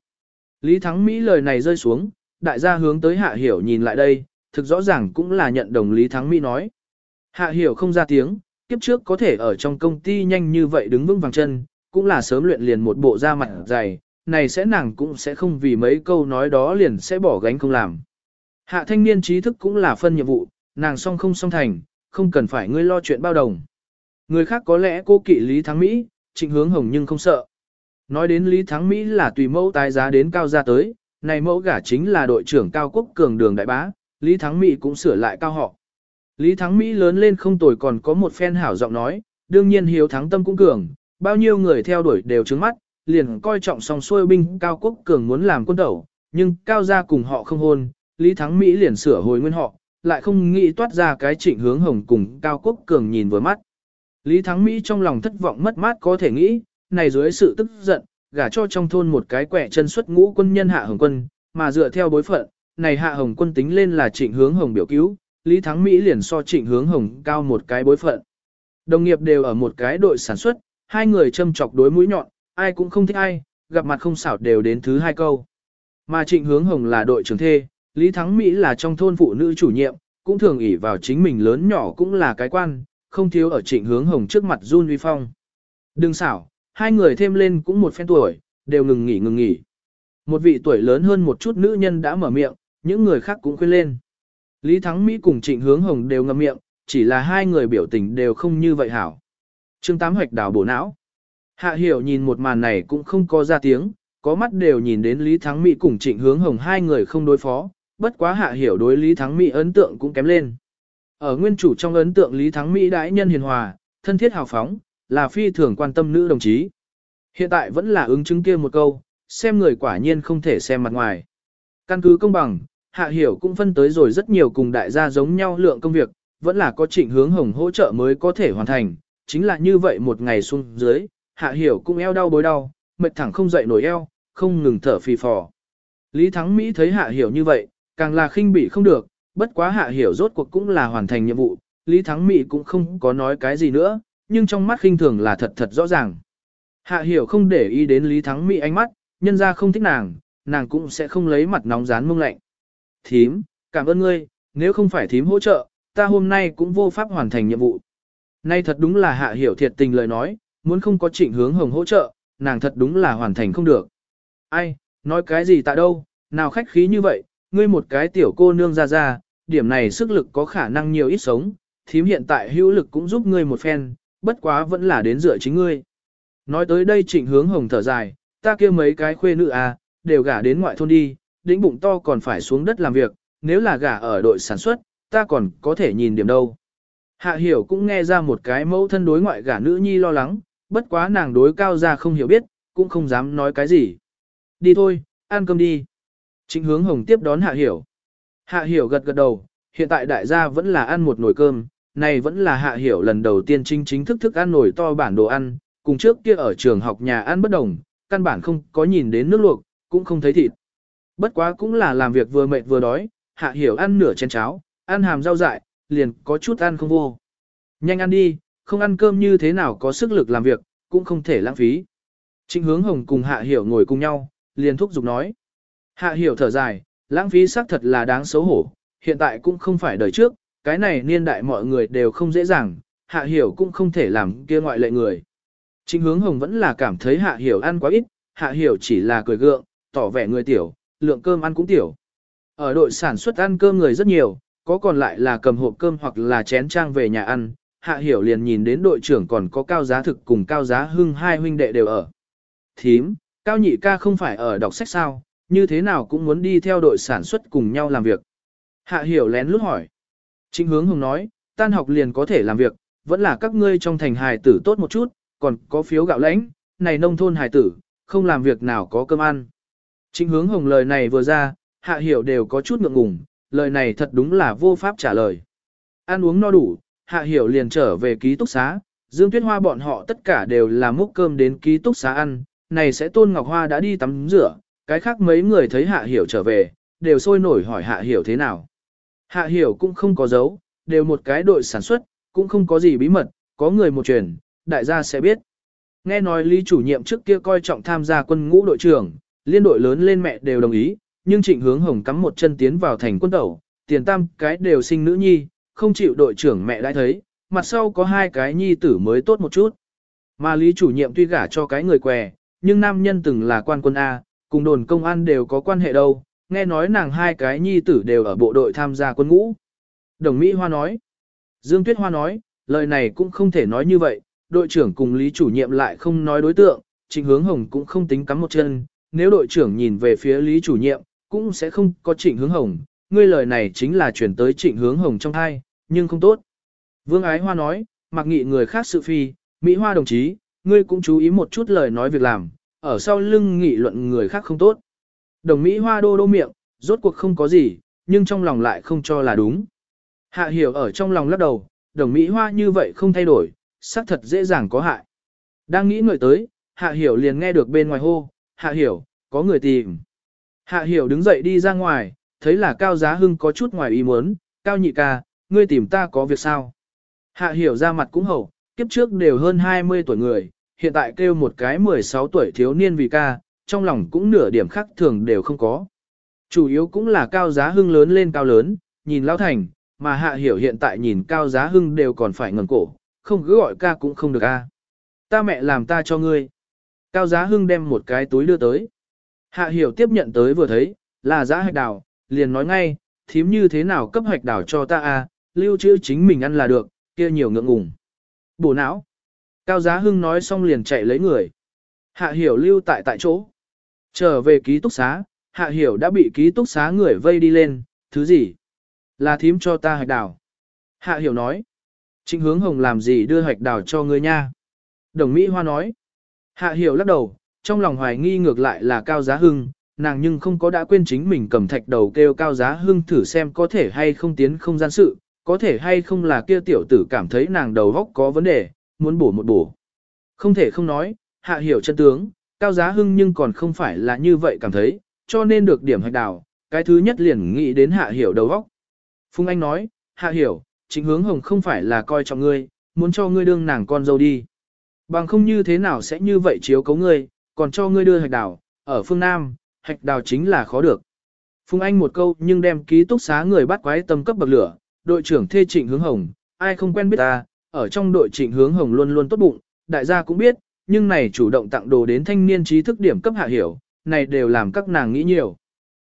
Lý Thắng Mỹ lời này rơi xuống, đại gia hướng tới hạ hiểu nhìn lại đây, thực rõ ràng cũng là nhận đồng Lý Thắng Mỹ nói. Hạ hiểu không ra tiếng, kiếp trước có thể ở trong công ty nhanh như vậy đứng vững vàng chân, cũng là sớm luyện liền một bộ da mặt dày, này sẽ nàng cũng sẽ không vì mấy câu nói đó liền sẽ bỏ gánh không làm. Hạ thanh niên trí thức cũng là phân nhiệm vụ, nàng song không song thành, không cần phải ngươi lo chuyện bao đồng. Người khác có lẽ cô kỵ Lý Thắng Mỹ, trịnh hướng hồng nhưng không sợ. Nói đến Lý Thắng Mỹ là tùy mẫu tái giá đến cao gia tới, này mẫu gả chính là đội trưởng cao quốc cường đường đại bá, Lý Thắng Mỹ cũng sửa lại cao họ. Lý Thắng Mỹ lớn lên không tồi còn có một phen hảo giọng nói, đương nhiên hiếu thắng tâm cũng cường, bao nhiêu người theo đuổi đều trứng mắt, liền coi trọng song xuôi binh cao quốc cường muốn làm quân tẩu, nhưng cao gia cùng họ không hôn, Lý Thắng Mỹ liền sửa hồi nguyên họ, lại không nghĩ toát ra cái trịnh hướng hồng cùng cao quốc cường nhìn vừa mắt. Lý Thắng Mỹ trong lòng thất vọng mất mát có thể nghĩ, này dưới sự tức giận, gả cho trong thôn một cái quẻ chân xuất ngũ quân nhân hạ hồng quân, mà dựa theo bối phận, này hạ hồng quân tính lên là trịnh hướng hồng biểu cứu, Lý Thắng Mỹ liền so trịnh hướng hồng cao một cái bối phận. Đồng nghiệp đều ở một cái đội sản xuất, hai người châm chọc đối mũi nhọn, ai cũng không thích ai, gặp mặt không xảo đều đến thứ hai câu. Mà trịnh hướng hồng là đội trưởng thê, Lý Thắng Mỹ là trong thôn phụ nữ chủ nhiệm, cũng thường ỷ vào chính mình lớn nhỏ cũng là cái quan, không thiếu ở trịnh hướng hồng trước mặt run uy phong. Đừng xảo, hai người thêm lên cũng một phen tuổi, đều ngừng nghỉ ngừng nghỉ. Một vị tuổi lớn hơn một chút nữ nhân đã mở miệng, những người khác cũng khuyên lên. Lý Thắng Mỹ cùng trịnh hướng hồng đều ngậm miệng, chỉ là hai người biểu tình đều không như vậy hảo. Trương Tám Hoạch đảo bổ não. Hạ hiểu nhìn một màn này cũng không có ra tiếng, có mắt đều nhìn đến Lý Thắng Mỹ cùng trịnh hướng hồng hai người không đối phó, bất quá hạ hiểu đối Lý Thắng Mỹ ấn tượng cũng kém lên. Ở nguyên chủ trong ấn tượng Lý Thắng Mỹ đãi nhân hiền hòa, thân thiết hào phóng, là phi thường quan tâm nữ đồng chí. Hiện tại vẫn là ứng chứng kia một câu, xem người quả nhiên không thể xem mặt ngoài. Căn cứ công bằng, Hạ Hiểu cũng phân tới rồi rất nhiều cùng đại gia giống nhau lượng công việc, vẫn là có trịnh hướng hồng hỗ trợ mới có thể hoàn thành, chính là như vậy một ngày xuống dưới, Hạ Hiểu cũng eo đau bối đau, mệt thẳng không dậy nổi eo, không ngừng thở phì phò. Lý Thắng Mỹ thấy Hạ Hiểu như vậy, càng là khinh bị không được, bất quá Hạ Hiểu rốt cuộc cũng là hoàn thành nhiệm vụ, Lý Thắng Mỹ cũng không có nói cái gì nữa, nhưng trong mắt khinh thường là thật thật rõ ràng. Hạ Hiểu không để ý đến Lý Thắng Mỹ ánh mắt, nhân ra không thích nàng, nàng cũng sẽ không lấy mặt nóng rán mông lạnh. Thím, cảm ơn ngươi, nếu không phải thím hỗ trợ, ta hôm nay cũng vô pháp hoàn thành nhiệm vụ. Nay thật đúng là hạ hiểu thiệt tình lời nói, muốn không có trịnh hướng hồng hỗ trợ, nàng thật đúng là hoàn thành không được. Ai, nói cái gì tại đâu, nào khách khí như vậy, ngươi một cái tiểu cô nương ra ra, điểm này sức lực có khả năng nhiều ít sống, thím hiện tại hữu lực cũng giúp ngươi một phen, bất quá vẫn là đến dựa chính ngươi. Nói tới đây trịnh hướng hồng thở dài, ta kia mấy cái khuê nữ à, đều gả đến ngoại thôn đi, đĩnh bụng to còn phải xuống đất làm việc, nếu là gả ở đội sản xuất, ta còn có thể nhìn điểm đâu. Hạ hiểu cũng nghe ra một cái mẫu thân đối ngoại gả nữ nhi lo lắng, bất quá nàng đối cao gia không hiểu biết, cũng không dám nói cái gì. Đi thôi, ăn cơm đi. Trịnh hướng hồng tiếp đón hạ hiểu. Hạ hiểu gật gật đầu, hiện tại đại gia vẫn là ăn một nồi cơm, này vẫn là hạ hiểu lần đầu tiên chính chính thức thức ăn nồi to bản đồ ăn, cùng trước kia ở trường học nhà ăn bất đồng, căn bản không có nhìn đến nước luộc, cũng không thấy thịt. Bất quá cũng là làm việc vừa mệt vừa đói, hạ hiểu ăn nửa chén cháo, ăn hàm rau dại, liền có chút ăn không vô. Nhanh ăn đi, không ăn cơm như thế nào có sức lực làm việc, cũng không thể lãng phí. Trịnh hướng hồng cùng hạ hiểu ngồi cùng nhau, liền thúc giục nói. Hạ hiểu thở dài, lãng phí xác thật là đáng xấu hổ, hiện tại cũng không phải đời trước, cái này niên đại mọi người đều không dễ dàng, hạ hiểu cũng không thể làm kia ngoại lệ người. Trịnh hướng hồng vẫn là cảm thấy hạ hiểu ăn quá ít, hạ hiểu chỉ là cười gượng, tỏ vẻ người tiểu, lượng cơm ăn cũng tiểu. Ở đội sản xuất ăn cơm người rất nhiều, có còn lại là cầm hộp cơm hoặc là chén trang về nhà ăn, hạ hiểu liền nhìn đến đội trưởng còn có cao giá thực cùng cao giá hưng hai huynh đệ đều ở. Thím, cao nhị ca không phải ở đọc sách sao, như thế nào cũng muốn đi theo đội sản xuất cùng nhau làm việc. Hạ hiểu lén lút hỏi. Trịnh hướng hùng nói, tan học liền có thể làm việc, vẫn là các ngươi trong thành hài tử tốt một chút, còn có phiếu gạo lãnh, này nông thôn hài tử, không làm việc nào có cơm ăn. Trịnh hướng hồng lời này vừa ra, hạ hiểu đều có chút ngượng ngùng, lời này thật đúng là vô pháp trả lời. Ăn uống no đủ, hạ hiểu liền trở về ký túc xá, Dương Tuyết Hoa bọn họ tất cả đều là múc cơm đến ký túc xá ăn, này sẽ Tôn Ngọc Hoa đã đi tắm rửa, cái khác mấy người thấy hạ hiểu trở về, đều sôi nổi hỏi hạ hiểu thế nào. Hạ hiểu cũng không có dấu, đều một cái đội sản xuất, cũng không có gì bí mật, có người một truyền, đại gia sẽ biết. Nghe nói Lý chủ nhiệm trước kia coi trọng tham gia quân ngũ đội trưởng, liên đội lớn lên mẹ đều đồng ý, nhưng trịnh hướng hồng cắm một chân tiến vào thành quân tẩu, tiền tam cái đều sinh nữ nhi, không chịu đội trưởng mẹ đã thấy, mặt sau có hai cái nhi tử mới tốt một chút. Mà Lý chủ nhiệm tuy gả cho cái người què, nhưng nam nhân từng là quan quân A, cùng đồn công an đều có quan hệ đâu, nghe nói nàng hai cái nhi tử đều ở bộ đội tham gia quân ngũ. Đồng Mỹ Hoa nói, Dương Tuyết Hoa nói, lời này cũng không thể nói như vậy, đội trưởng cùng Lý chủ nhiệm lại không nói đối tượng, Trịnh Hướng Hồng cũng không tính cắm một chân, nếu đội trưởng nhìn về phía Lý chủ nhiệm, cũng sẽ không có Trịnh Hướng Hồng, ngươi lời này chính là chuyển tới Trịnh Hướng Hồng trong hai, nhưng không tốt. Vương Ái Hoa nói, mặc nghị người khác sự phi, Mỹ Hoa đồng chí, ngươi cũng chú ý một chút lời nói việc làm, ở sau lưng nghị luận người khác không tốt. Đồng Mỹ Hoa đô đô miệng, rốt cuộc không có gì, nhưng trong lòng lại không cho là đúng. Hạ hiểu ở trong lòng lắc đầu, đồng Mỹ Hoa như vậy không thay đổi, xác thật dễ dàng có hại. Đang nghĩ người tới, Hạ hiểu liền nghe được bên ngoài hô, Hạ hiểu, có người tìm. Hạ hiểu đứng dậy đi ra ngoài, thấy là Cao Giá Hưng có chút ngoài ý muốn, Cao nhị ca, ngươi tìm ta có việc sao? Hạ hiểu ra mặt cũng hậu, kiếp trước đều hơn 20 tuổi người, hiện tại kêu một cái 16 tuổi thiếu niên vì ca, trong lòng cũng nửa điểm khác thường đều không có. Chủ yếu cũng là cao giá hưng lớn lên cao lớn, nhìn lao thành, mà hạ hiểu hiện tại nhìn cao giá hưng đều còn phải ngẩng cổ, không cứ gọi ca cũng không được a. Ta mẹ làm ta cho ngươi. Cao giá hưng đem một cái túi đưa tới. Hạ hiểu tiếp nhận tới vừa thấy, là giá hạch đào, liền nói ngay, thím như thế nào cấp hoạch đảo cho ta à? lưu trữ chính mình ăn là được, kia nhiều ngượng ngùng. Bổ não. Cao Giá Hưng nói xong liền chạy lấy người. Hạ Hiểu lưu tại tại chỗ. Trở về ký túc xá, Hạ Hiểu đã bị ký túc xá người vây đi lên, thứ gì? Là thím cho ta hạch đảo. Hạ Hiểu nói. Trịnh hướng hồng làm gì đưa hạch đảo cho ngươi nha? Đồng Mỹ Hoa nói. Hạ Hiểu lắc đầu, trong lòng hoài nghi ngược lại là Cao Giá Hưng, nàng nhưng không có đã quên chính mình cầm thạch đầu kêu Cao Giá Hưng thử xem có thể hay không tiến không gian sự, có thể hay không là kia tiểu tử cảm thấy nàng đầu góc có vấn đề, muốn bổ một bổ. Không thể không nói, hạ hiểu chân tướng, cao giá hưng nhưng còn không phải là như vậy cảm thấy, cho nên được điểm hạch đào, cái thứ nhất liền nghĩ đến hạ hiểu đầu góc. Phung Anh nói, hạ hiểu, chính hướng hồng không phải là coi trọng ngươi, muốn cho ngươi đương nàng con dâu đi. Bằng không như thế nào sẽ như vậy chiếu cấu ngươi, còn cho ngươi đưa hạch đào, ở phương Nam, hạch đào chính là khó được. Phung Anh một câu nhưng đem ký túc xá người bắt quái tâm cấp bậc lửa, đội trưởng thê trịnh hướng hồng, ai không quen biết ta, ở trong đội trịnh hướng hồng luôn luôn tốt bụng, đại gia cũng biết, nhưng này chủ động tặng đồ đến thanh niên trí thức điểm cấp hạ hiểu, này đều làm các nàng nghĩ nhiều.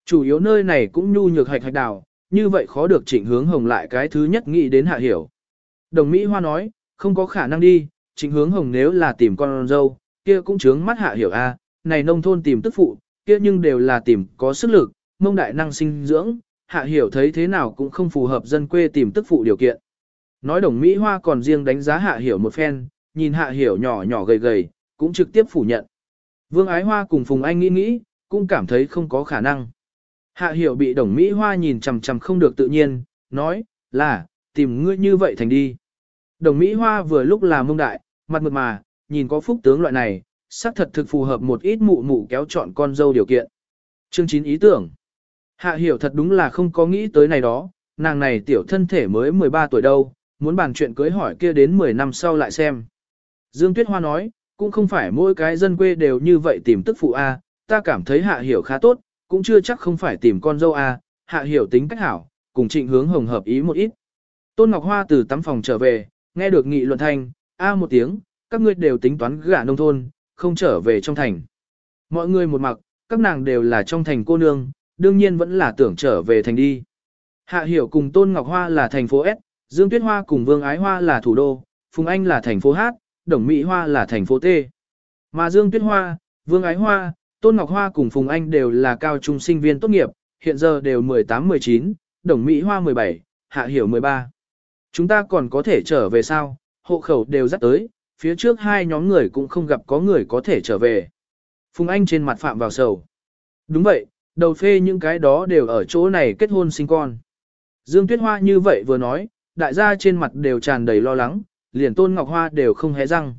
Chủ yếu nơi này cũng nhu nhược hạch hạch đào, như vậy khó được trịnh hướng hồng lại cái thứ nhất nghĩ đến hạ hiểu. Đồng Mỹ Hoa nói, không có khả năng đi, trịnh hướng hồng nếu là tìm con dâu, kia cũng chướng mắt hạ hiểu a này nông thôn tìm tức phụ, kia nhưng đều là tìm có sức lực, mông đại năng sinh dưỡng, hạ hiểu thấy thế nào cũng không phù hợp dân quê tìm tức phụ điều kiện. Nói đồng Mỹ Hoa còn riêng đánh giá hạ hiểu một phen, nhìn hạ hiểu nhỏ nhỏ gầy gầy, cũng trực tiếp phủ nhận. Vương Ái Hoa cùng Phùng Anh nghĩ nghĩ, cũng cảm thấy không có khả năng. Hạ hiểu bị đồng Mỹ Hoa nhìn chằm chằm không được tự nhiên, nói, là, tìm ngươi như vậy thành đi. Đồng Mỹ Hoa vừa lúc là mông đại, mặt mượt mà, nhìn có phúc tướng loại này, xác thật thực phù hợp một ít mụ mụ kéo chọn con dâu điều kiện. Chương 9 ý tưởng. Hạ hiểu thật đúng là không có nghĩ tới này đó, nàng này tiểu thân thể mới 13 tuổi đâu, muốn bàn chuyện cưới hỏi kia đến 10 năm sau lại xem. Dương Tuyết Hoa nói, cũng không phải mỗi cái dân quê đều như vậy tìm tức phụ A, ta cảm thấy hạ hiểu khá tốt, cũng chưa chắc không phải tìm con dâu A, hạ hiểu tính cách hảo, cùng trịnh hướng hồng hợp ý một ít. Tôn Ngọc Hoa từ tắm phòng trở về, nghe được nghị luận thanh, A một tiếng, các ngươi đều tính toán gả nông thôn, không trở về trong thành. Mọi người một mặc, các nàng đều là trong thành cô nương, đương nhiên vẫn là tưởng trở về thành đi. Hạ Hiểu cùng Tôn Ngọc Hoa là thành phố S, Dương Tuyết Hoa cùng Vương Ái Hoa là thủ đô, Phùng Anh là thành phố H, Đồng Mỹ Hoa là thành phố T. Mà Dương Tuyết Hoa, Vương Ái Hoa, Tôn Ngọc Hoa cùng Phùng Anh đều là cao trung sinh viên tốt nghiệp, hiện giờ đều 18-19, Đồng Mỹ Hoa 17, Hạ Hiểu 13. Chúng ta còn có thể trở về sao, hộ khẩu đều dắt tới, phía trước hai nhóm người cũng không gặp có người có thể trở về. Phùng Anh trên mặt phạm vào sầu. Đúng vậy, đầu phê những cái đó đều ở chỗ này kết hôn sinh con. Dương Tuyết Hoa như vậy vừa nói, đại gia trên mặt đều tràn đầy lo lắng, liền Tôn Ngọc Hoa đều không hé răng.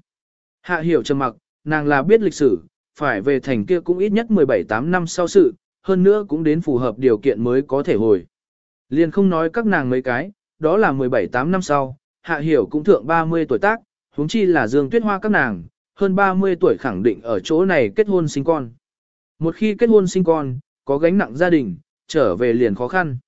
Hạ hiểu trầm mặc, nàng là biết lịch sử, phải về thành kia cũng ít nhất 17-8 năm sau sự, hơn nữa cũng đến phù hợp điều kiện mới có thể hồi. Liền không nói các nàng mấy cái, đó là 17-8 năm sau, Hạ hiểu cũng thượng 30 tuổi tác, huống chi là Dương Tuyết Hoa các nàng, hơn 30 tuổi khẳng định ở chỗ này kết hôn sinh con. Một khi kết hôn sinh con, có gánh nặng gia đình, trở về liền khó khăn.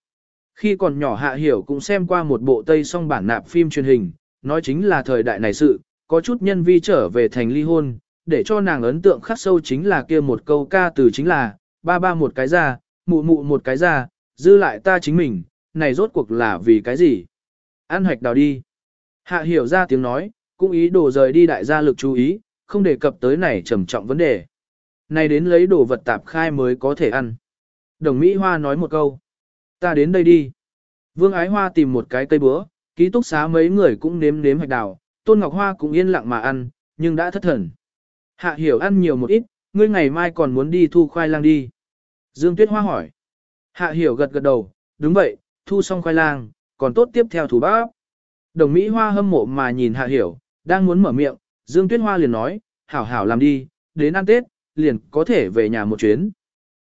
Khi còn nhỏ Hạ Hiểu cũng xem qua một bộ Tây song bản nạp phim truyền hình, nói chính là thời đại này sự, có chút nhân vi trở về thành ly hôn, để cho nàng ấn tượng khắc sâu chính là kia một câu ca từ chính là, ba ba một cái ra, mụ mụ một cái ra, dư lại ta chính mình, này rốt cuộc là vì cái gì? An hoạch đào đi. Hạ hiểu ra tiếng nói, cũng ý đồ rời đi đại gia lực chú ý, không đề cập tới này trầm trọng vấn đề. Này đến lấy đồ vật tạp khai mới có thể ăn. Đồng Mỹ Hoa nói một câu. Ta đến đây đi. Vương Ái Hoa tìm một cái cây búa, ký túc xá mấy người cũng nếm nếm hạch đào, Tôn Ngọc Hoa cũng yên lặng mà ăn, nhưng đã thất thần. Hạ hiểu ăn nhiều một ít, ngươi ngày mai còn muốn đi thu khoai lang đi. Dương Tuyết Hoa hỏi. Hạ hiểu gật gật đầu, đúng vậy, thu xong khoai lang, còn tốt tiếp theo thủ bác. Đồng Mỹ Hoa hâm mộ mà nhìn Hạ hiểu, đang muốn mở miệng, Dương Tuyết Hoa liền nói, hảo hảo làm đi, đến ăn Tết, liền có thể về nhà một chuyến.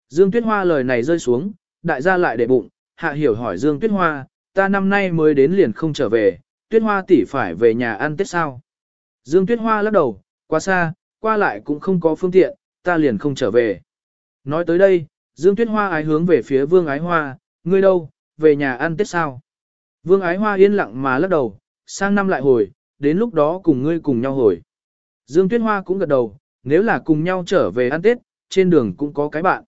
Dương Tuyết Hoa lời này rơi xuống, đại gia lại để bụng, Hạ hiểu hỏi Dương Tuyết Hoa, ta năm nay mới đến liền không trở về, Tuyết Hoa tỷ phải về nhà ăn Tết sao? Dương Tuyết Hoa lắc đầu, quá xa, qua lại cũng không có phương tiện, ta liền không trở về. Nói tới đây, Dương Tuyết Hoa ái hướng về phía Vương Ái Hoa, ngươi đâu, về nhà ăn Tết sao? Vương Ái Hoa yên lặng mà lắc đầu, sang năm lại hồi, đến lúc đó cùng ngươi cùng nhau hồi. Dương Tuyết Hoa cũng gật đầu, nếu là cùng nhau trở về ăn Tết, trên đường cũng có cái bạn.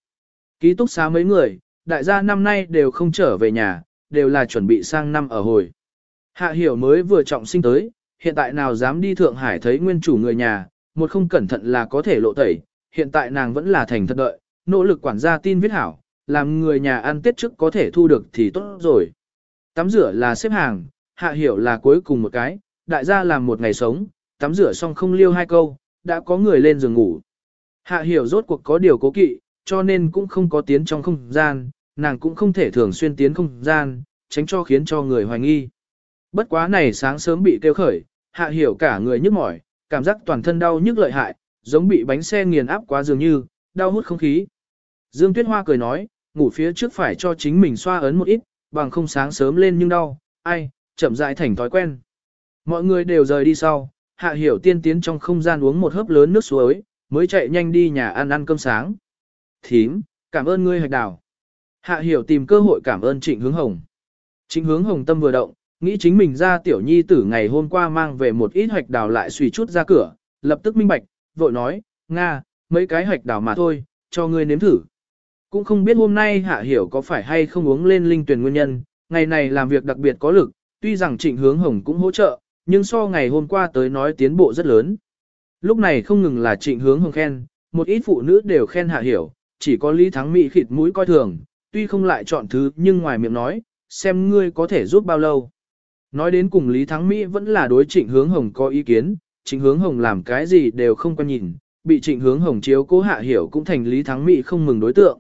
Ký túc xá mấy người, đại gia năm nay đều không trở về nhà, đều là chuẩn bị sang năm ở hồi. Hạ hiểu mới vừa trọng sinh tới, hiện tại nào dám đi Thượng Hải thấy nguyên chủ người nhà, một không cẩn thận là có thể lộ tẩy, hiện tại nàng vẫn là thành thật đợi, nỗ lực quản gia tin viết hảo, làm người nhà ăn tết trước có thể thu được thì tốt rồi. Tắm rửa là xếp hàng, hạ hiểu là cuối cùng một cái, đại gia làm một ngày sống, tắm rửa xong không liêu hai câu, đã có người lên giường ngủ. Hạ hiểu rốt cuộc có điều cố kỵ, cho nên cũng không có tiến trong không gian, nàng cũng không thể thường xuyên tiến không gian, tránh cho khiến cho người hoài nghi. Bất quá này sáng sớm bị kêu khởi, hạ hiểu cả người nhức mỏi, cảm giác toàn thân đau nhức lợi hại, giống bị bánh xe nghiền áp quá dường như, đau hút không khí. Dương Tuyết Hoa cười nói, ngủ phía trước phải cho chính mình xoa ấn một ít, bằng không sáng sớm lên nhưng đau, ai, chậm rãi thành thói quen. Mọi người đều rời đi sau, hạ hiểu tiên tiến trong không gian uống một hớp lớn nước suối, mới chạy nhanh đi nhà ăn ăn cơm sáng. Thím, cảm ơn ngươi hạch đào. Hạ hiểu tìm cơ hội cảm ơn trịnh hướng hồng. Trịnh hướng hồng tâm vừa động, nghĩ chính mình ra tiểu nhi tử ngày hôm qua mang về một ít hoạch đào lại suy chút ra cửa, lập tức minh bạch, vội nói, Nga, mấy cái hoạch đào mà thôi, cho ngươi nếm thử. Cũng không biết hôm nay hạ hiểu có phải hay không uống lên linh tuyển nguyên nhân, ngày này làm việc đặc biệt có lực, tuy rằng trịnh hướng hồng cũng hỗ trợ, nhưng so ngày hôm qua tới nói tiến bộ rất lớn. Lúc này không ngừng là trịnh hướng hồng khen, một ít phụ nữ đều khen hạ hiểu, chỉ có Lý Thắng Mỹ khịt mũi coi thường, tuy không lại chọn thứ nhưng ngoài miệng nói, xem ngươi có thể giúp bao lâu. Nói đến cùng Lý Thắng Mỹ vẫn là đối trịnh hướng hồng có ý kiến, trịnh hướng hồng làm cái gì đều không quan nhìn, bị trịnh hướng hồng chiếu cố hạ hiểu cũng thành Lý Thắng Mỹ không mừng đối tượng.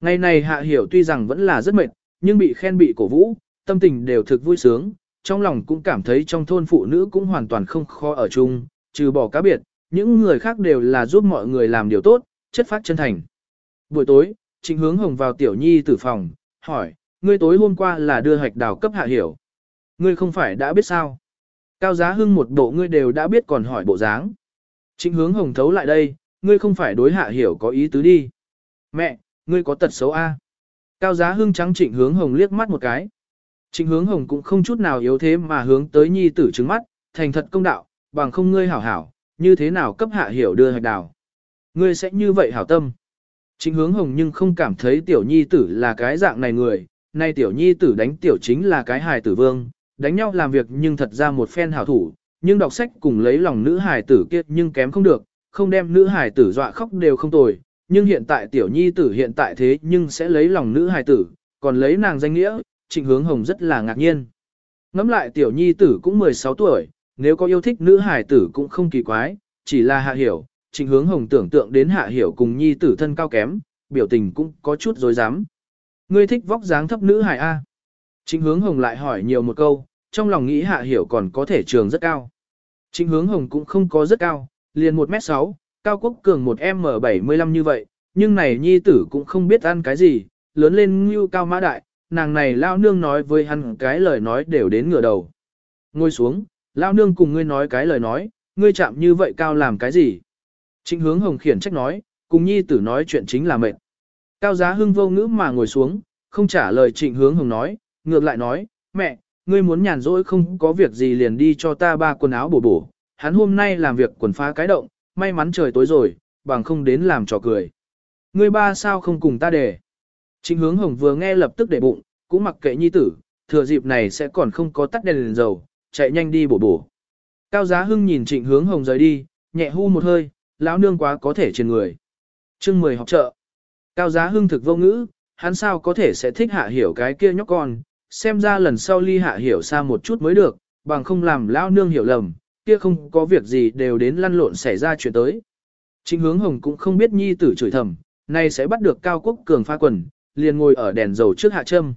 Ngày này hạ hiểu tuy rằng vẫn là rất mệt, nhưng bị khen bị cổ vũ, tâm tình đều thực vui sướng, trong lòng cũng cảm thấy trong thôn phụ nữ cũng hoàn toàn không khó ở chung, trừ bỏ cá biệt, những người khác đều là giúp mọi người làm điều tốt, chất phát chân thành. Buổi tối, Trịnh Hướng Hồng vào Tiểu Nhi tử phòng, hỏi, ngươi tối hôm qua là đưa hạch đào cấp hạ hiểu. Ngươi không phải đã biết sao? Cao giá hưng một bộ ngươi đều đã biết còn hỏi bộ dáng. Trịnh Hướng Hồng thấu lại đây, ngươi không phải đối hạ hiểu có ý tứ đi. Mẹ, ngươi có tật xấu a? Cao giá hưng trắng Trịnh Hướng Hồng liếc mắt một cái. Trịnh Hướng Hồng cũng không chút nào yếu thế mà hướng tới Nhi tử trứng mắt, thành thật công đạo, bằng không ngươi hảo hảo, như thế nào cấp hạ hiểu đưa hạch đào. Ngươi sẽ như vậy hảo tâm. Chính hướng hồng nhưng không cảm thấy tiểu nhi tử là cái dạng này người, nay tiểu nhi tử đánh tiểu chính là cái hài tử vương, đánh nhau làm việc nhưng thật ra một phen hảo thủ, nhưng đọc sách cùng lấy lòng nữ hài tử kia nhưng kém không được, không đem nữ hài tử dọa khóc đều không tồi, nhưng hiện tại tiểu nhi tử hiện tại thế nhưng sẽ lấy lòng nữ hài tử, còn lấy nàng danh nghĩa, trịnh hướng hồng rất là ngạc nhiên. Ngắm lại tiểu nhi tử cũng 16 tuổi, nếu có yêu thích nữ hài tử cũng không kỳ quái, chỉ là hạ hiểu, trịnh hướng hồng tưởng tượng đến hạ hiểu cùng nhi tử thân cao kém, biểu tình cũng có chút dối dám. Ngươi thích vóc dáng thấp nữ hài A. Trịnh hướng hồng lại hỏi nhiều một câu, trong lòng nghĩ hạ hiểu còn có thể trường rất cao. Trịnh hướng hồng cũng không có rất cao, liền 1m6, cao quốc cường 1m75 như vậy, nhưng này nhi tử cũng không biết ăn cái gì, lớn lên như cao mã đại, nàng này lao nương nói với hắn cái lời nói đều đến ngửa đầu. Ngồi xuống, lao nương cùng ngươi nói cái lời nói, ngươi chạm như vậy cao làm cái gì? Trịnh hướng hồng khiển trách nói, cùng nhi tử nói chuyện chính là mệt. Cao giá hưng vô ngữ mà ngồi xuống, không trả lời trịnh hướng hồng nói, ngược lại nói, mẹ, ngươi muốn nhàn rỗi không có việc gì liền đi cho ta ba quần áo bổ bổ. Hắn hôm nay làm việc quần phá cái động, may mắn trời tối rồi, bằng không đến làm trò cười. Ngươi ba sao không cùng ta để? Trịnh hướng hồng vừa nghe lập tức để bụng, cũng mặc kệ nhi tử, thừa dịp này sẽ còn không có tắt đèn, đèn dầu, chạy nhanh đi bổ bổ. Cao giá hưng nhìn trịnh hướng hồng rời đi, nhẹ hu một hơi, lão nương quá có thể trên người. chương 10 học trợ. Cao giá hưng thực vô ngữ, hắn sao có thể sẽ thích hạ hiểu cái kia nhóc con, xem ra lần sau ly hạ hiểu xa một chút mới được, bằng không làm lão nương hiểu lầm, kia không có việc gì đều đến lăn lộn xảy ra chuyện tới. Trịnh hướng hồng cũng không biết nhi tử chửi thầm, nay sẽ bắt được cao quốc cường pha quần, liền ngồi ở đèn dầu trước hạ châm.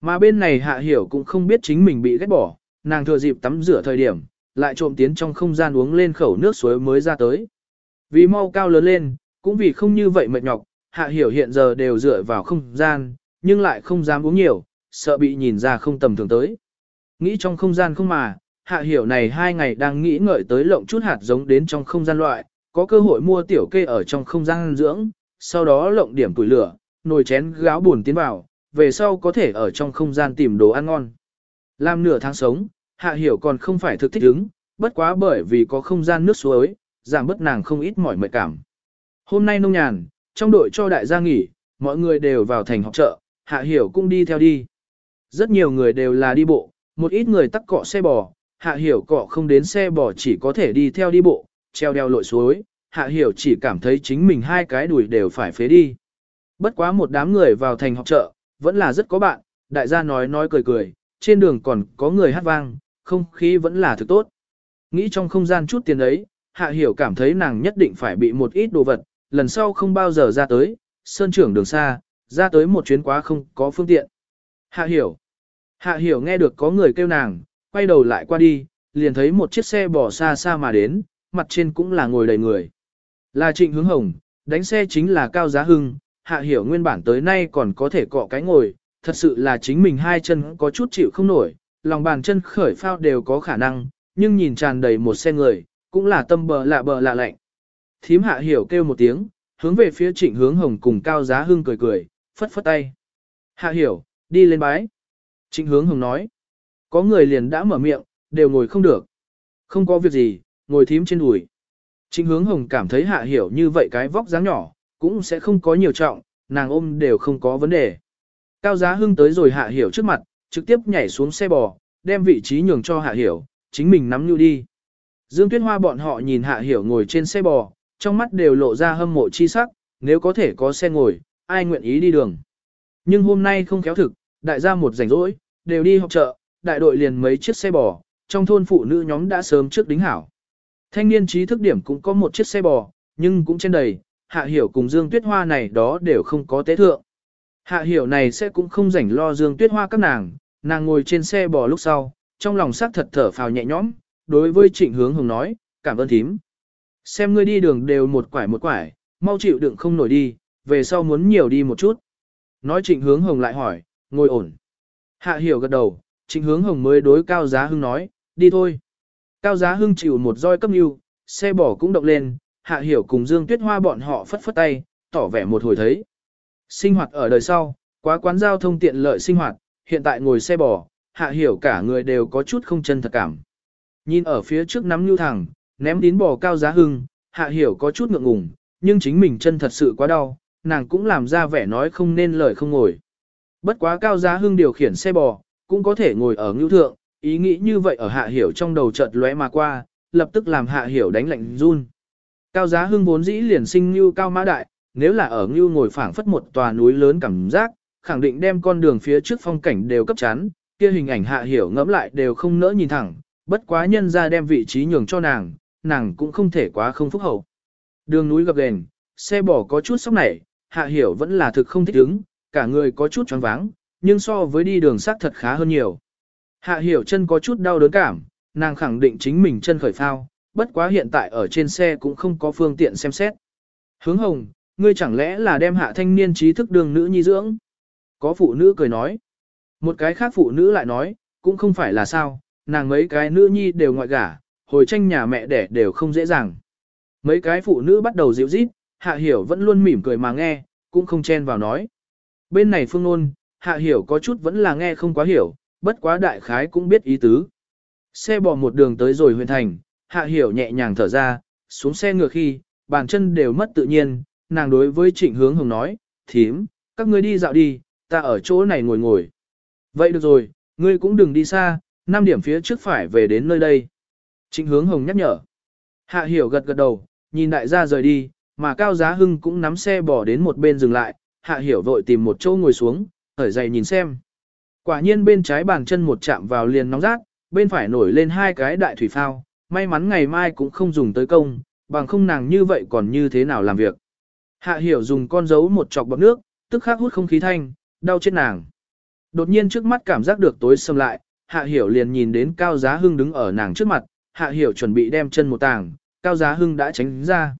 Mà bên này hạ hiểu cũng không biết chính mình bị ghét bỏ, nàng thừa dịp tắm rửa thời điểm, lại trộm tiến trong không gian uống lên khẩu nước suối mới ra tới. Vì mau cao lớn lên, cũng vì không như vậy mệt nhọc, hạ hiểu hiện giờ đều dựa vào không gian, nhưng lại không dám uống nhiều, sợ bị nhìn ra không tầm thường tới. Nghĩ trong không gian không mà, hạ hiểu này hai ngày đang nghĩ ngợi tới lộng chút hạt giống đến trong không gian loại, có cơ hội mua tiểu kê ở trong không gian dưỡng, sau đó lộng điểm củi lửa, nồi chén gáo buồn tiến vào, về sau có thể ở trong không gian tìm đồ ăn ngon. Làm nửa tháng sống, hạ hiểu còn không phải thực thích ứng, bất quá bởi vì có không gian nước suối, giảm bớt nàng không ít mỏi mệt cảm. Hôm nay nông nhàn, trong đội cho đại gia nghỉ, mọi người đều vào thành học chợ, hạ hiểu cũng đi theo đi. Rất nhiều người đều là đi bộ, một ít người tắc cọ xe bò, hạ hiểu cọ không đến xe bò chỉ có thể đi theo đi bộ, treo đeo lội suối, hạ hiểu chỉ cảm thấy chính mình hai cái đùi đều phải phế đi. Bất quá một đám người vào thành học chợ, vẫn là rất có bạn, đại gia nói nói cười cười, trên đường còn có người hát vang, không khí vẫn là thực tốt. Nghĩ trong không gian chút tiền ấy, Hạ Hiểu cảm thấy nàng nhất định phải bị một ít đồ vật, lần sau không bao giờ ra tới, sơn trưởng đường xa, ra tới một chuyến quá không có phương tiện. Hạ Hiểu. Hạ Hiểu nghe được có người kêu nàng, quay đầu lại qua đi, liền thấy một chiếc xe bỏ xa xa mà đến, mặt trên cũng là ngồi đầy người. Là Trịnh Hướng Hồng, đánh xe chính là Cao Giá Hưng, Hạ Hiểu nguyên bản tới nay còn có thể cọ cái ngồi, thật sự là chính mình hai chân có chút chịu không nổi, lòng bàn chân khởi phao đều có khả năng, nhưng nhìn tràn đầy một xe người, cũng là tâm bờ lạ bờ lạ lạnh. Thím hạ hiểu kêu một tiếng, hướng về phía trịnh hướng hồng cùng cao giá hưng cười cười, phất phất tay. Hạ hiểu, đi lên bái. Trịnh hướng hồng nói. Có người liền đã mở miệng, đều ngồi không được. Không có việc gì, ngồi thím trên đùi. Trịnh hướng hồng cảm thấy hạ hiểu như vậy cái vóc dáng nhỏ, cũng sẽ không có nhiều trọng, nàng ôm đều không có vấn đề. Cao giá hưng tới rồi hạ hiểu trước mặt, trực tiếp nhảy xuống xe bò, đem vị trí nhường cho hạ hiểu, chính mình nắm nhu đi. Dương Tuyết Hoa bọn họ nhìn hạ hiểu ngồi trên xe bò, trong mắt đều lộ ra hâm mộ chi sắc, nếu có thể có xe ngồi, ai nguyện ý đi đường. Nhưng hôm nay không khéo thực, đại gia một rảnh rỗi, đều đi học chợ, đại đội liền mấy chiếc xe bò, trong thôn phụ nữ nhóm đã sớm trước đính hảo. Thanh niên trí thức điểm cũng có một chiếc xe bò, nhưng cũng trên đầy, hạ hiểu cùng Dương Tuyết Hoa này đó đều không có tế thượng. Hạ hiểu này sẽ cũng không rảnh lo Dương Tuyết Hoa các nàng, nàng ngồi trên xe bò lúc sau, trong lòng sắc thật thở phào nhẹ nhõm, đối với trịnh hướng hùng nói, cảm ơn thím. Xem ngươi đi đường đều một quải một quải, mau chịu đựng không nổi đi, về sau muốn nhiều đi một chút. Nói trịnh hướng hồng lại hỏi, ngồi ổn. Hạ hiểu gật đầu, trịnh hướng hồng mới đối cao giá hưng nói, đi thôi. Cao giá hưng chịu một roi cấp nhu, xe bò cũng động lên, hạ hiểu cùng Dương Tuyết Hoa bọn họ phất phất tay, tỏ vẻ một hồi thấy. Sinh hoạt ở đời sau, quá quán giao thông tiện lợi sinh hoạt, hiện tại ngồi xe bò, hạ hiểu cả người đều có chút không chân thật cảm. Nhìn ở phía trước nắm như thẳng, ném tín bò cao giá hưng, hạ hiểu có chút ngượng ngùng, nhưng chính mình chân thật sự quá đau, nàng cũng làm ra vẻ nói không nên lời không ngồi. Bất quá cao giá hưng điều khiển xe bò, cũng có thể ngồi ở ngưu thượng, ý nghĩ như vậy ở hạ hiểu trong đầu chợt lóe mà qua, lập tức làm hạ hiểu đánh lạnh run. Cao giá hưng vốn dĩ liền sinh như cao mã đại, nếu là ở như ngồi phảng phất một tòa núi lớn cảm giác, khẳng định đem con đường phía trước phong cảnh đều cấp chán, kia hình ảnh hạ hiểu ngẫm lại đều không nỡ nhìn thẳng, bất quá nhân ra đem vị trí nhường cho nàng, nàng cũng không thể quá không phúc hậu. Đường núi gập ghềnh, xe bò có chút sóc nảy, hạ hiểu vẫn là thực không thích ứng, cả người có chút choáng váng, nhưng so với đi đường xác thật khá hơn nhiều. Hạ hiểu chân có chút đau đớn cảm, nàng khẳng định chính mình chân khởi phao, bất quá hiện tại ở trên xe cũng không có phương tiện xem xét. Hướng hồng, ngươi chẳng lẽ là đem hạ thanh niên trí thức đường nữ nhi dưỡng? Có phụ nữ cười nói. Một cái khác phụ nữ lại nói, cũng không phải là sao, nàng mấy cái nữ nhi đều ngoại gả, hồi tranh nhà mẹ đẻ đều không dễ dàng. Mấy cái phụ nữ bắt đầu dịu rít, hạ hiểu vẫn luôn mỉm cười mà nghe, cũng không chen vào nói. Bên này phương nôn, hạ hiểu có chút vẫn là nghe không quá hiểu, bất quá đại khái cũng biết ý tứ. Xe bò một đường tới rồi huyện thành, hạ hiểu nhẹ nhàng thở ra, xuống xe ngược khi, bàn chân đều mất tự nhiên, nàng đối với trịnh hướng hồng nói, thím, các ngươi đi dạo đi, ta ở chỗ này ngồi ngồi. Vậy được rồi, ngươi cũng đừng đi xa, năm điểm phía trước phải về đến nơi đây. Trịnh hướng hồng nhắc nhở. Hạ hiểu gật gật đầu, nhìn đại gia rời đi, mà Cao Giá Hưng cũng nắm xe bỏ đến một bên dừng lại, Hạ hiểu vội tìm một chỗ ngồi xuống, ở dày nhìn xem. Quả nhiên bên trái bàn chân một chạm vào liền nóng rát, bên phải nổi lên hai cái đại thủy phao, may mắn ngày mai cũng không dùng tới công, bằng không nàng như vậy còn như thế nào làm việc. Hạ hiểu dùng con dấu một chọc bọc nước, tức khắc hút không khí thanh, đau chết nàng. Đột nhiên trước mắt cảm giác được tối sầm lại, hạ hiểu liền nhìn đến cao giá hưng đứng ở nàng trước mặt, hạ hiểu chuẩn bị đem chân một tàng, cao giá hưng đã tránh ra.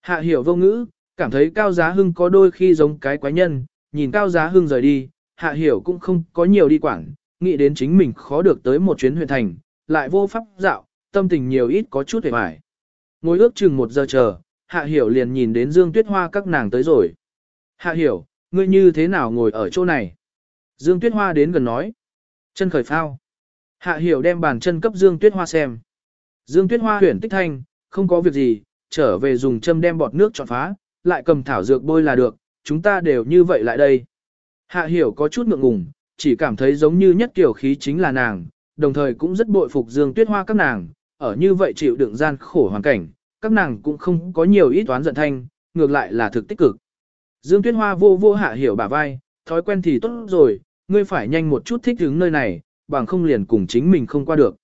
Hạ hiểu vô ngữ, cảm thấy cao giá hưng có đôi khi giống cái quái nhân, nhìn cao giá hưng rời đi, hạ hiểu cũng không có nhiều đi quảng, nghĩ đến chính mình khó được tới một chuyến huyện thành, lại vô pháp dạo, tâm tình nhiều ít có chút hề mải. Ngồi ước chừng một giờ chờ, hạ hiểu liền nhìn đến Dương Tuyết Hoa các nàng tới rồi. Hạ hiểu, ngươi như thế nào ngồi ở chỗ này? Dương Tuyết Hoa đến gần nói. Chân khởi phao. Hạ hiểu đem bàn chân cấp Dương Tuyết Hoa xem. Dương Tuyết Hoa huyển tích thanh, không có việc gì, trở về dùng châm đem bọt nước chọn phá, lại cầm thảo dược bôi là được, chúng ta đều như vậy lại đây. Hạ hiểu có chút ngượng ngùng, chỉ cảm thấy giống như nhất kiểu khí chính là nàng, đồng thời cũng rất bội phục Dương Tuyết Hoa các nàng, ở như vậy chịu đựng gian khổ hoàn cảnh, các nàng cũng không có nhiều ít toán giận thanh, ngược lại là thực tích cực. Dương Tuyết Hoa vô vô hạ hiểu bà vai, thói quen thì tốt rồi, ngươi phải nhanh một chút thích ứng nơi này, bằng không liền cùng chính mình không qua được.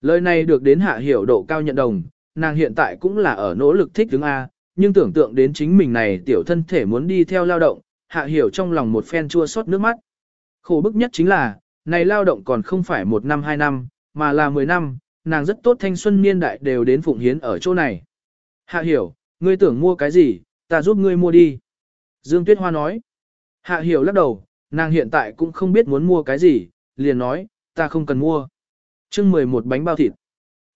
Lời này được đến hạ hiểu độ cao nhận đồng, nàng hiện tại cũng là ở nỗ lực thích ứng A, nhưng tưởng tượng đến chính mình này tiểu thân thể muốn đi theo lao động, hạ hiểu trong lòng một phen chua xót nước mắt. Khổ bức nhất chính là, này lao động còn không phải một năm hai năm, mà là mười năm, nàng rất tốt thanh xuân niên đại đều đến phụng hiến ở chỗ này. Hạ hiểu, ngươi tưởng mua cái gì, ta giúp ngươi mua đi. Dương Tuyết Hoa nói. Hạ hiểu lắc đầu, nàng hiện tại cũng không biết muốn mua cái gì, liền nói, ta không cần mua. chương 11 bánh bao thịt.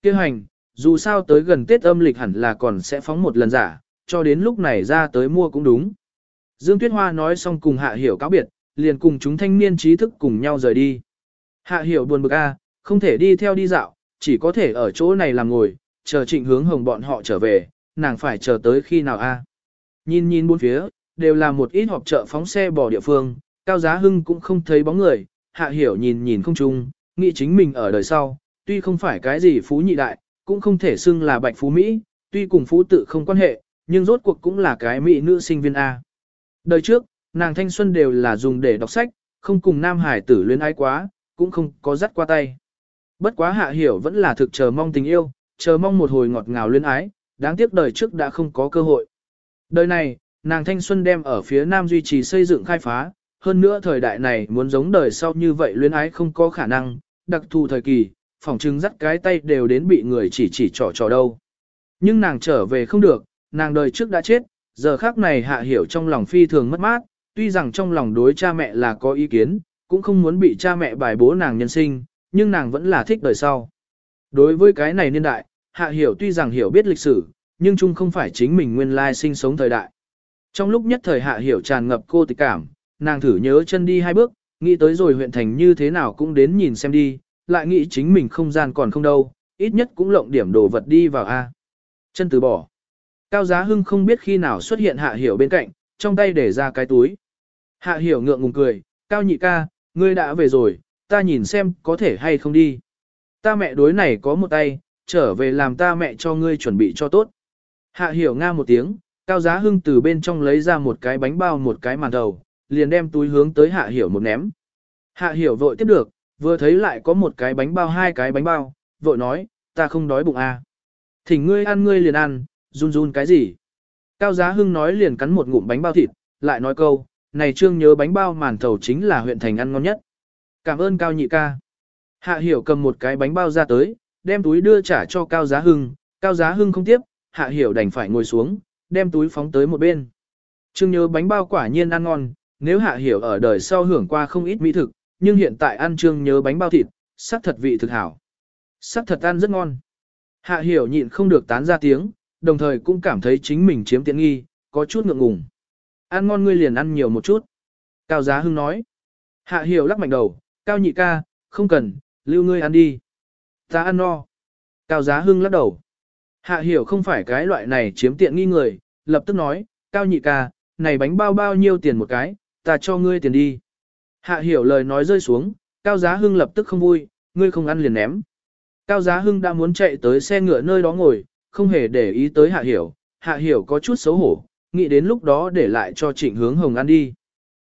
Kêu hành, dù sao tới gần Tết âm lịch hẳn là còn sẽ phóng một lần giả, cho đến lúc này ra tới mua cũng đúng. Dương Tuyết Hoa nói xong cùng Hạ Hiểu cáo biệt, liền cùng chúng thanh niên trí thức cùng nhau rời đi. Hạ Hiểu buồn bực a, không thể đi theo đi dạo, chỉ có thể ở chỗ này làm ngồi, chờ trịnh hướng hồng bọn họ trở về, nàng phải chờ tới khi nào a? Nhìn nhìn bốn phía, đều là một ít họp chợ phóng xe bỏ địa phương, cao giá hưng cũng không thấy bóng người, hạ hiểu nhìn nhìn không chung, nghĩ chính mình ở đời sau, tuy không phải cái gì phú nhị đại, cũng không thể xưng là bạch phú Mỹ, tuy cùng phú tự không quan hệ, nhưng rốt cuộc cũng là cái Mỹ nữ sinh viên A. Đời trước, nàng thanh xuân đều là dùng để đọc sách, không cùng nam hải tử luyến ái quá, cũng không có dắt qua tay. Bất quá hạ hiểu vẫn là thực chờ mong tình yêu, chờ mong một hồi ngọt ngào luyến ái, đáng tiếc đời trước đã không có cơ hội. Đời này, nàng thanh xuân đem ở phía nam duy trì xây dựng khai phá, hơn nữa thời đại này muốn giống đời sau như vậy luyến ái không có khả năng, đặc thù thời kỳ, phỏng chứng dắt cái tay đều đến bị người chỉ chỉ trò trò đâu. Nhưng nàng trở về không được, nàng đời trước đã chết, giờ khác này hạ hiểu trong lòng phi thường mất mát, tuy rằng trong lòng đối cha mẹ là có ý kiến, cũng không muốn bị cha mẹ bài bố nàng nhân sinh, nhưng nàng vẫn là thích đời sau. Đối với cái này niên đại, hạ hiểu tuy rằng hiểu biết lịch sử, nhưng chung không phải chính mình nguyên lai sinh sống thời đại. Trong lúc nhất thời hạ hiểu tràn ngập cô tịch cảm, nàng thử nhớ chân đi hai bước, nghĩ tới rồi huyện thành như thế nào cũng đến nhìn xem đi, lại nghĩ chính mình không gian còn không đâu, ít nhất cũng lộng điểm đồ vật đi vào A. Chân từ bỏ. Cao Giá Hưng không biết khi nào xuất hiện Hạ Hiểu bên cạnh, trong tay để ra cái túi. Hạ Hiểu ngượng ngùng cười, Cao nhị ca, ngươi đã về rồi, ta nhìn xem có thể hay không đi. Ta mẹ đối này có một tay, trở về làm ta mẹ cho ngươi chuẩn bị cho tốt. Hạ Hiểu nga một tiếng, Cao Giá Hưng từ bên trong lấy ra một cái bánh bao một cái màn đầu, liền đem túi hướng tới Hạ Hiểu một ném. Hạ Hiểu vội tiếp được, vừa thấy lại có một cái bánh bao hai cái bánh bao, vội nói, ta không đói bụng à. Thỉnh ngươi ăn ngươi liền ăn, run run cái gì? Cao Giá Hưng nói liền cắn một ngụm bánh bao thịt, lại nói câu, này trương nhớ bánh bao màn thầu chính là huyện thành ăn ngon nhất. Cảm ơn Cao nhị ca. Hạ Hiểu cầm một cái bánh bao ra tới, đem túi đưa trả cho Cao Giá Hưng, Cao Giá Hưng không tiếp, Hạ Hiểu đành phải ngồi xuống, đem túi phóng tới một bên. Trương nhớ bánh bao quả nhiên ăn ngon, nếu Hạ Hiểu ở đời sau hưởng qua không ít mỹ thực, nhưng hiện tại ăn trương nhớ bánh bao thịt, sắc thật vị thực hảo. Sắc thật ăn rất ngon. Hạ Hiểu nhịn không được tán ra tiếng, đồng thời cũng cảm thấy chính mình chiếm tiện nghi, có chút ngượng ngùng. Ăn ngon ngươi liền ăn nhiều một chút. Cao Giá Hưng nói. Hạ Hiểu lắc mạnh đầu, Cao nhị ca, không cần, lưu ngươi ăn đi. Ta ăn no. Cao Giá Hưng lắc đầu. Hạ Hiểu không phải cái loại này chiếm tiện nghi người, lập tức nói, Cao nhị ca, này bánh bao bao nhiêu tiền một cái, ta cho ngươi tiền đi. Hạ Hiểu lời nói rơi xuống, Cao Giá Hưng lập tức không vui, ngươi không ăn liền ném. Cao Giá Hưng đã muốn chạy tới xe ngựa nơi đó ngồi, không hề để ý tới Hạ Hiểu, Hạ Hiểu có chút xấu hổ, nghĩ đến lúc đó để lại cho trịnh hướng hồng ăn đi.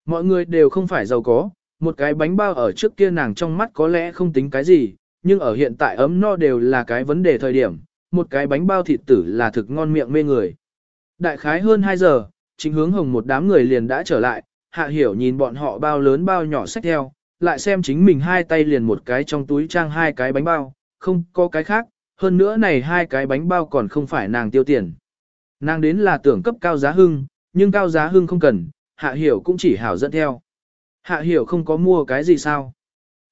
Mọi người đều không phải giàu có, một cái bánh bao ở trước kia nàng trong mắt có lẽ không tính cái gì, nhưng ở hiện tại ấm no đều là cái vấn đề thời điểm, một cái bánh bao thịt tử là thực ngon miệng mê người. Đại khái hơn 2 giờ, chính hướng hồng một đám người liền đã trở lại, Hạ Hiểu nhìn bọn họ bao lớn bao nhỏ xách theo, lại xem chính mình hai tay liền một cái trong túi trang hai cái bánh bao, không có cái khác, hơn nữa này hai cái bánh bao còn không phải nàng tiêu tiền. Nàng đến là tưởng cấp cao giá hưng, nhưng cao giá hưng không cần, hạ hiểu cũng chỉ hảo dẫn theo. Hạ hiểu không có mua cái gì sao?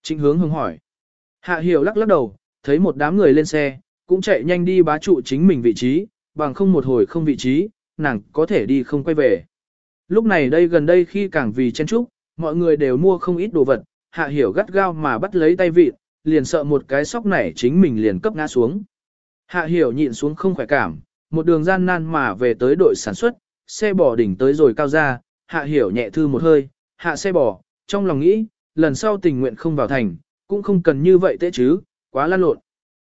Trịnh hướng hưng hỏi. Hạ hiểu lắc lắc đầu, thấy một đám người lên xe, cũng chạy nhanh đi bá trụ chính mình vị trí, bằng không một hồi không vị trí, nàng có thể đi không quay về. Lúc này đây gần đây khi càng vì chen trúc, mọi người đều mua không ít đồ vật, hạ hiểu gắt gao mà bắt lấy tay vịt, liền sợ một cái sóc này chính mình liền cấp ngã xuống. Hạ hiểu nhịn xuống không khỏe cảm, một đường gian nan mà về tới đội sản xuất, xe bò đỉnh tới rồi cao ra, hạ hiểu nhẹ thư một hơi, hạ xe bò, trong lòng nghĩ, lần sau tình nguyện không vào thành, cũng không cần như vậy thế chứ, quá lan lộn.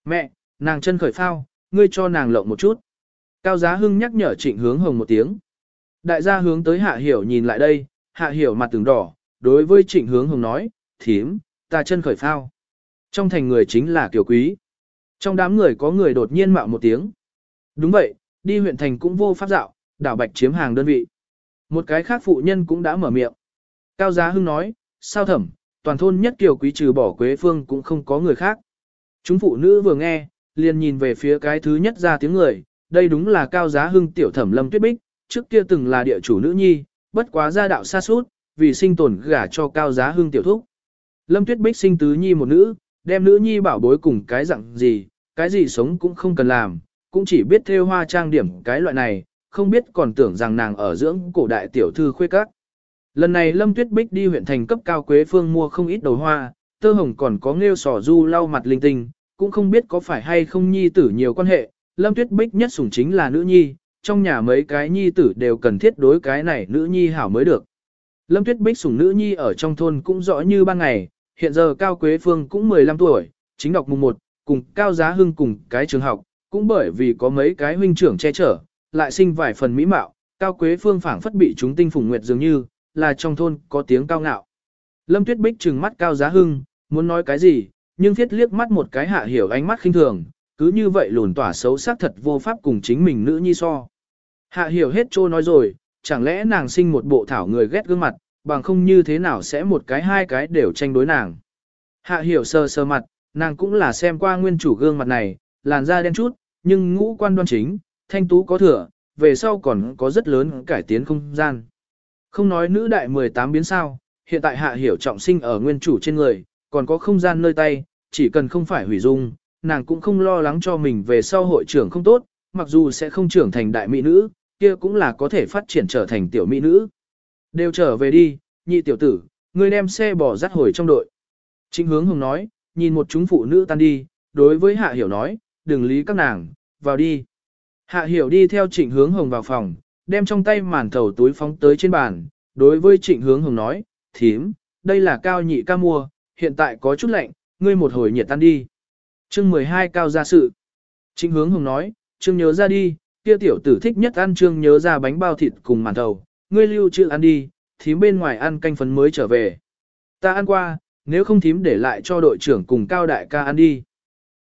Mẹ, nàng chân khởi phao, ngươi cho nàng lộng một chút. Cao giá hưng nhắc nhở trịnh hướng hồng một tiếng. Đại gia hướng tới hạ hiểu nhìn lại đây, hạ hiểu mặt từng đỏ, đối với trịnh hướng hồng nói, thím, ta chân khởi phao. Trong thành người chính là kiều quý. Trong đám người có người đột nhiên mạo một tiếng. Đúng vậy, đi huyện thành cũng vô pháp dạo, đảo bạch chiếm hàng đơn vị. Một cái khác phụ nhân cũng đã mở miệng. Cao Giá Hưng nói, sao thẩm, toàn thôn nhất kiều quý trừ bỏ Quế Phương cũng không có người khác. Chúng phụ nữ vừa nghe, liền nhìn về phía cái thứ nhất ra tiếng người, đây đúng là Cao Giá Hưng tiểu thẩm Lâm Tuyết Bích, trước kia từng là địa chủ nữ nhi, bất quá gia đạo xa suốt, vì sinh tồn gả cho Cao Giá Hưng tiểu thúc. Lâm Tuyết Bích sinh tứ nhi một nữ, đem nữ nhi bảo bối cùng cái dạng gì, cái gì sống cũng không cần làm, cũng chỉ biết theo hoa trang điểm cái loại này, không biết còn tưởng rằng nàng ở dưỡng cổ đại tiểu thư khuê các. Lần này Lâm Tuyết Bích đi huyện thành cấp cao Quế Phương mua không ít đầu hoa, tơ hồng còn có nghêu sò du lau mặt linh tinh, cũng không biết có phải hay không nhi tử nhiều quan hệ, Lâm Tuyết Bích nhất sủng chính là nữ nhi, trong nhà mấy cái nhi tử đều cần thiết đối cái này nữ nhi hảo mới được. Lâm Tuyết Bích sủng nữ nhi ở trong thôn cũng rõ như ban ngày, hiện giờ Cao Quế Phương cũng 15 tuổi, chính đọc mùng 1, cùng Cao Giá Hưng cùng cái trường học, cũng bởi vì có mấy cái huynh trưởng che chở, lại sinh vài phần mỹ mạo, Cao Quế Phương phảng phất bị chúng tinh phùng nguyệt dường như, là trong thôn có tiếng cao ngạo. Lâm Tuyết Bích trừng mắt Cao Giá Hưng, muốn nói cái gì, nhưng thiết liếc mắt một cái hạ hiểu ánh mắt khinh thường, cứ như vậy lùn tỏa xấu xác thật vô pháp cùng chính mình nữ nhi so. Hạ hiểu hết trô nói rồi, chẳng lẽ nàng sinh một bộ thảo người ghét gương mặt, bằng không như thế nào sẽ một cái hai cái đều tranh đối nàng. Hạ hiểu sơ sơ mặt, nàng cũng là xem qua nguyên chủ gương mặt này, làn da đen chút, nhưng ngũ quan đoan chính, thanh tú có thừa, về sau còn có rất lớn cải tiến không gian. Không nói nữ đại 18 biến sao, hiện tại hạ hiểu trọng sinh ở nguyên chủ trên người, còn có không gian nơi tay, chỉ cần không phải hủy dung, nàng cũng không lo lắng cho mình về sau hội trưởng không tốt, mặc dù sẽ không trưởng thành đại mỹ nữ, kia cũng là có thể phát triển trở thành tiểu mỹ nữ. Đều trở về đi, nhị tiểu tử, ngươi đem xe bỏ dắt hồi trong đội. Trịnh hướng hùng nói, nhìn một chúng phụ nữ tan đi, đối với hạ hiểu nói, đừng lý các nàng, vào đi. Hạ hiểu đi theo trịnh hướng hồng vào phòng, đem trong tay màn thầu túi phóng tới trên bàn, đối với trịnh hướng hồng nói, thím, đây là cao nhị ca mua, hiện tại có chút lạnh, ngươi một hồi nhiệt tan đi. Chương 12 cao gia sự. Trịnh hướng hồng nói, trương nhớ ra đi, kia tiểu tử thích nhất ăn trương nhớ ra bánh bao thịt cùng màn thầu, ngươi lưu trữ ăn đi, thím bên ngoài ăn canh phấn mới trở về. Ta ăn qua, nếu không thím để lại cho đội trưởng cùng cao đại ca ăn đi.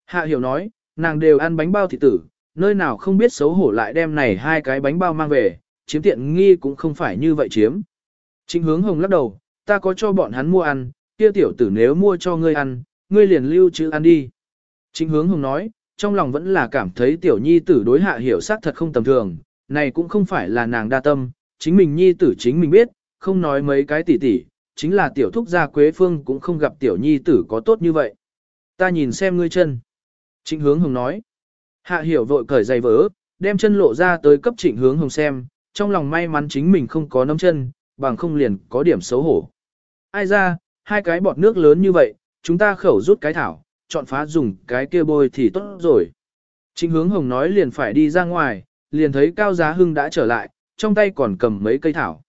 Hạ hiểu nói, nàng đều ăn bánh bao thịt tử, nơi nào không biết xấu hổ lại đem này hai cái bánh bao mang về, chiếm tiện nghi cũng không phải như vậy chiếm. Trịnh hướng hồng lắc đầu, ta có cho bọn hắn mua ăn, kia tiểu tử nếu mua cho ngươi ăn, ngươi liền lưu trữ ăn đi. Trịnh hướng hồng nói, trong lòng vẫn là cảm thấy tiểu nhi tử đối hạ hiểu sắc thật không tầm thường, này cũng không phải là nàng đa tâm, chính mình nhi tử chính mình biết, không nói mấy cái tỉ tỉ, chính là tiểu thúc gia Quế Phương cũng không gặp tiểu nhi tử có tốt như vậy. Ta nhìn xem ngươi chân. Trịnh hướng hồng nói. Hạ hiểu vội cởi giày vỡ, đem chân lộ ra tới cấp trịnh hướng hồng xem, trong lòng may mắn chính mình không có nấm chân, bằng không liền có điểm xấu hổ. Ai ra, hai cái bọt nước lớn như vậy, chúng ta khẩu rút cái thảo, chọn phá dùng cái kia bôi thì tốt rồi. Trịnh hướng hồng nói liền phải đi ra ngoài, liền thấy Cao Giá Hưng đã trở lại, trong tay còn cầm mấy cây thảo.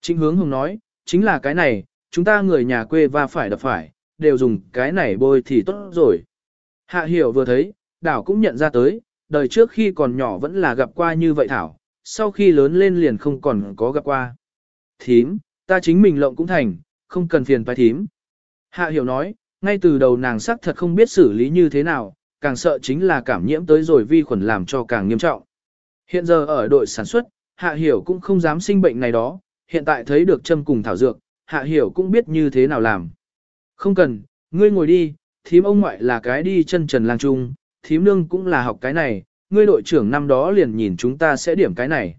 Trịnh hướng hồng nói, chính là cái này, chúng ta người nhà quê và phải đập phải, đều dùng cái này bôi thì tốt rồi. Hạ hiểu vừa thấy, đảo cũng nhận ra tới, đời trước khi còn nhỏ vẫn là gặp qua như vậy thảo, sau khi lớn lên liền không còn có gặp qua. Thím, ta chính mình lộng cũng thành, không cần phiền phải thím. Hạ hiểu nói, ngay từ đầu nàng sắc thật không biết xử lý như thế nào, càng sợ chính là cảm nhiễm tới rồi vi khuẩn làm cho càng nghiêm trọng. Hiện giờ ở đội sản xuất, Hạ Hiểu cũng không dám sinh bệnh này đó, hiện tại thấy được châm cùng thảo dược, Hạ Hiểu cũng biết như thế nào làm. Không cần, ngươi ngồi đi, thím ông ngoại là cái đi chân trần lang trung, thím nương cũng là học cái này, ngươi đội trưởng năm đó liền nhìn chúng ta sẽ điểm cái này.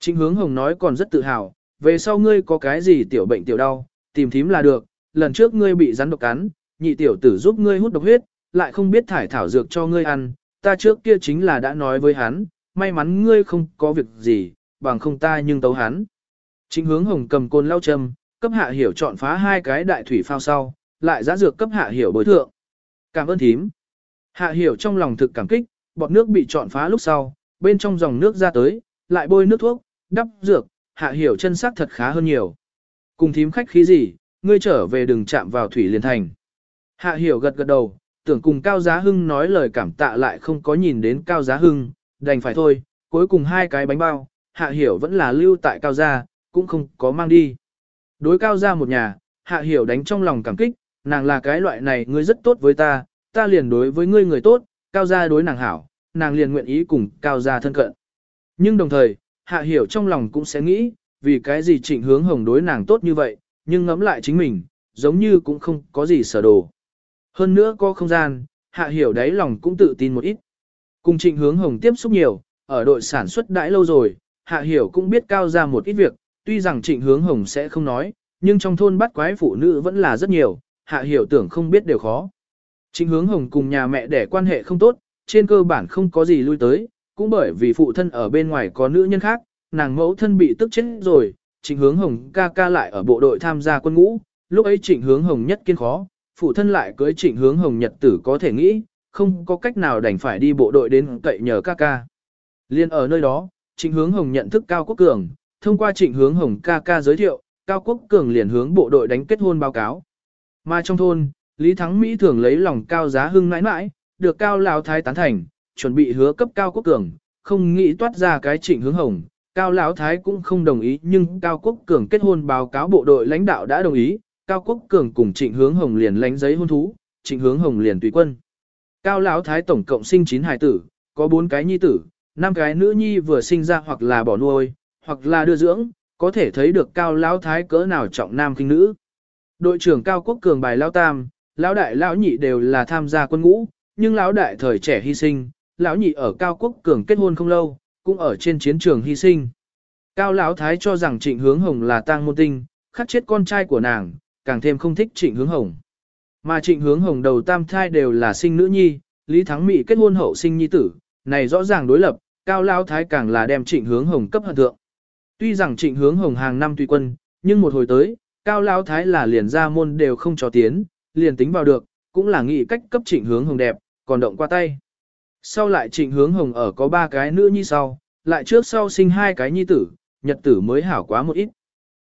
Trịnh hướng hồng nói còn rất tự hào, về sau ngươi có cái gì tiểu bệnh tiểu đau, tìm thím là được, lần trước ngươi bị rắn độc cắn, nhị tiểu tử giúp ngươi hút độc huyết, lại không biết thải thảo dược cho ngươi ăn, ta trước kia chính là đã nói với hắn, may mắn ngươi không có việc gì, bằng không ta nhưng tấu hắn. Trịnh hướng hồng cầm côn lao châm, cấp hạ hiểu chọn phá hai cái đại thủy phao sau, lại giá dược cấp hạ hiểu bồi thượng. Cảm ơn thím. Hạ hiểu trong lòng thực cảm kích, bọt nước bị chọn phá lúc sau, bên trong dòng nước ra tới, lại bôi nước thuốc, đắp dược, hạ hiểu chân sắc thật khá hơn nhiều. Cùng thím khách khí gì, ngươi trở về đừng chạm vào thủy liền thành. Hạ hiểu gật gật đầu, tưởng cùng Cao Giá Hưng nói lời cảm tạ lại không có nhìn đến Cao Giá Hưng, đành phải thôi, cuối cùng hai cái bánh bao, Hạ hiểu vẫn là lưu tại Cao Gia, cũng không có mang đi. Đối Cao Gia một nhà, Hạ hiểu đánh trong lòng cảm kích, nàng là cái loại này ngươi rất tốt với ta, ta liền đối với ngươi người tốt, Cao Gia đối nàng hảo, nàng liền nguyện ý cùng Cao Gia thân cận. Nhưng đồng thời, Hạ hiểu trong lòng cũng sẽ nghĩ, vì cái gì trịnh hướng hồng đối nàng tốt như vậy, nhưng ngẫm lại chính mình, giống như cũng không có gì sở đồ. Hơn nữa có không gian, hạ hiểu đáy lòng cũng tự tin một ít. Cùng trịnh hướng hồng tiếp xúc nhiều, ở đội sản xuất đãi lâu rồi, hạ hiểu cũng biết cao ra một ít việc, tuy rằng trịnh hướng hồng sẽ không nói, nhưng trong thôn bắt quái phụ nữ vẫn là rất nhiều, hạ hiểu tưởng không biết đều khó. Trịnh hướng hồng cùng nhà mẹ đẻ quan hệ không tốt, trên cơ bản không có gì lui tới, cũng bởi vì phụ thân ở bên ngoài có nữ nhân khác, nàng mẫu thân bị tức chết rồi, trịnh hướng hồng ca ca lại ở bộ đội tham gia quân ngũ, lúc ấy trịnh hướng hồng nhất kiên khó, phụ thân lại cưới trịnh hướng hồng nhật tử có thể nghĩ, không có cách nào đành phải đi bộ đội đến cậy nhờ ca ca. Liên ở nơi đó, trịnh hướng hồng nhận thức Cao Quốc Cường, thông qua trịnh hướng hồng ca ca giới thiệu, Cao Quốc Cường liền hướng bộ đội đánh kết hôn báo cáo. Mà trong thôn, Lý Thắng Mỹ thường lấy lòng Cao Giá Hưng mãi mãi, được Cao Lão Thái tán thành, chuẩn bị hứa cấp Cao Quốc Cường, không nghĩ toát ra cái trịnh hướng hồng. Cao Lão Thái cũng không đồng ý nhưng Cao Quốc Cường kết hôn báo cáo bộ đội lãnh đạo đã đồng ý, Cao Quốc Cường cùng trịnh hướng hồng liền lánh giấy hôn thú, trịnh hướng hồng liền tùy quân. Cao Lão Thái tổng cộng sinh 9 hài tử, có 4 cái nhi tử, 5 cái nữ nhi vừa sinh ra hoặc là bỏ nuôi, hoặc là đưa dưỡng, có thể thấy được Cao Lão Thái cỡ nào trọng nam kinh nữ. Đội trưởng Cao Quốc Cường bài Lão Tam, Lão Đại Lão Nhị đều là tham gia quân ngũ, nhưng Lão Đại thời trẻ hy sinh, Lão Nhị ở Cao Quốc Cường kết hôn không lâu, cũng ở trên chiến trường hy sinh. Cao Lão Thái cho rằng Trịnh Hướng Hồng là tang môn tinh, khắc chết con trai của nàng, càng thêm không thích Trịnh Hướng Hồng. Mà Trịnh Hướng Hồng đầu tam thai đều là sinh nữ nhi, Lý Thắng Mỹ kết hôn hậu sinh nhi tử, này rõ ràng đối lập, Cao Lão Thái càng là đem Trịnh Hướng Hồng cấp hận thượng. Tuy rằng Trịnh Hướng Hồng hàng năm tùy quân, nhưng một hồi tới, Cao Lão Thái là liền ra môn đều không cho tiến, liền tính vào được, cũng là nghĩ cách cấp Trịnh Hướng Hồng đẹp, còn động qua tay. Sau lại Trịnh Hướng Hồng ở có ba cái nữ nhi sau, lại trước sau sinh hai cái nhi tử, nhật tử mới hảo quá một ít.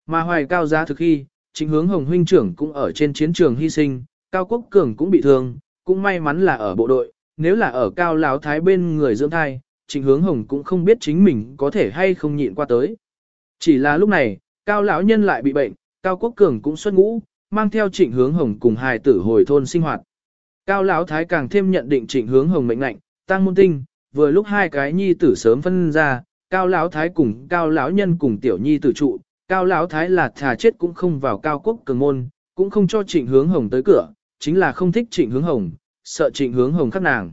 Mà hoài cao giá thực khi, Trịnh Hướng Hồng huynh trưởng cũng ở trên chiến trường hy sinh, Cao Quốc Cường cũng bị thương, cũng may mắn là ở bộ đội, nếu là ở Cao Lão Thái bên người dưỡng thai, Trịnh Hướng Hồng cũng không biết chính mình có thể hay không nhịn qua tới. Chỉ là lúc này, Cao lão nhân lại bị bệnh, Cao Quốc Cường cũng xuất ngũ, mang theo Trịnh Hướng Hồng cùng hài tử hồi thôn sinh hoạt. Cao lão thái càng thêm nhận định Trịnh Hướng Hồng mệnh lệnh, tăng môn tinh, vừa lúc hai cái nhi tử sớm phân ra, Cao lão thái cùng Cao lão nhân cùng tiểu nhi tử trụ, Cao lão thái là thà chết cũng không vào Cao Quốc Cường môn, cũng không cho Trịnh Hướng Hồng tới cửa, chính là không thích Trịnh Hướng Hồng, sợ Trịnh Hướng Hồng khắc nàng.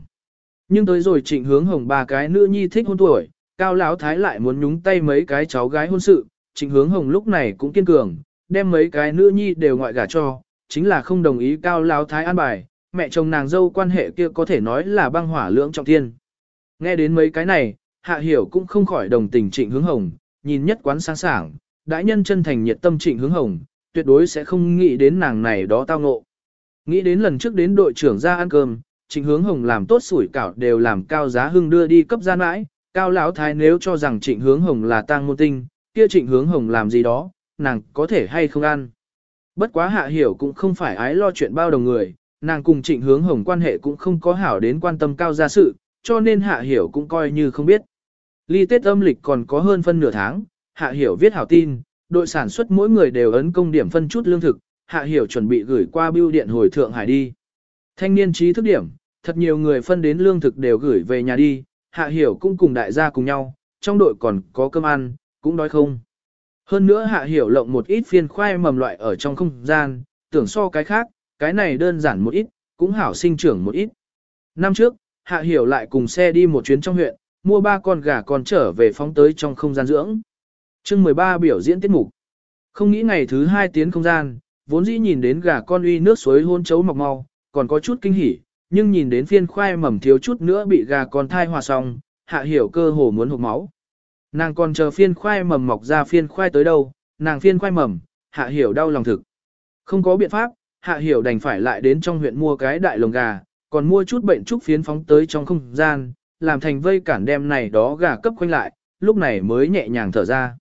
Nhưng tới rồi Trịnh Hướng Hồng ba cái nữ nhi thích hôn tuổi, Cao lão thái lại muốn nhúng tay mấy cái cháu gái hôn sự, Trịnh Hướng Hồng lúc này cũng kiên cường, đem mấy cái nữ nhi đều ngoại gả cho, chính là không đồng ý Cao lão thái an bài, mẹ chồng nàng dâu quan hệ kia có thể nói là băng hỏa lưỡng trọng thiên. Nghe đến mấy cái này, Hạ Hiểu cũng không khỏi đồng tình Trịnh Hướng Hồng, nhìn nhất quán sáng sảng, đại nhân chân thành nhiệt tâm Trịnh Hướng Hồng, tuyệt đối sẽ không nghĩ đến nàng này đó tao ngộ. Nghĩ đến lần trước đến đội trưởng ra ăn cơm, Trịnh Hướng Hồng làm tốt sủi cảo đều làm cao giá hưng đưa đi cấp gian mãi, cao lão thái nếu cho rằng Trịnh Hướng Hồng là tang môn tinh, kia Trịnh Hướng Hồng làm gì đó, nàng có thể hay không ăn. Bất quá Hạ Hiểu cũng không phải ái lo chuyện bao đồng người, nàng cùng Trịnh Hướng Hồng quan hệ cũng không có hảo đến quan tâm cao gia sự, cho nên Hạ Hiểu cũng coi như không biết. Ly Tết âm lịch còn có hơn phân nửa tháng, Hạ Hiểu viết hảo tin, đội sản xuất mỗi người đều ấn công điểm phân chút lương thực, Hạ Hiểu chuẩn bị gửi qua bưu điện hồi Thượng Hải đi. Thanh niên trí thức điểm, thật nhiều người phân đến lương thực đều gửi về nhà đi, Hạ Hiểu cũng cùng đại gia cùng nhau, trong đội còn có cơm ăn, cũng đói không. Hơn nữa Hạ Hiểu lộng một ít phiên khoai mầm loại ở trong không gian, tưởng so cái khác, cái này đơn giản một ít, cũng hảo sinh trưởng một ít. Năm trước, Hạ Hiểu lại cùng xe đi một chuyến trong huyện, mua ba con gà con trở về phóng tới trong không gian dưỡng. chương 13 biểu diễn tiết mục. Không nghĩ ngày thứ hai tiến không gian, vốn dĩ nhìn đến gà con uy nước suối hôn chấu mọc mau, còn có chút kinh hỉ, nhưng nhìn đến phiên khoai mầm thiếu chút nữa bị gà con thai hòa xong, Hạ Hiểu cơ hồ muốn hụt máu. Nàng còn chờ phiên khoai mầm mọc ra phiên khoai tới đâu, nàng phiên khoai mầm, Hạ Hiểu đau lòng thực. Không có biện pháp, Hạ Hiểu đành phải lại đến trong huyện mua cái đại lồng gà, còn mua chút bệnh trúc phiến phóng tới trong không gian, làm thành vây cản đem này đó gà cấp quanh lại, lúc này mới nhẹ nhàng thở ra.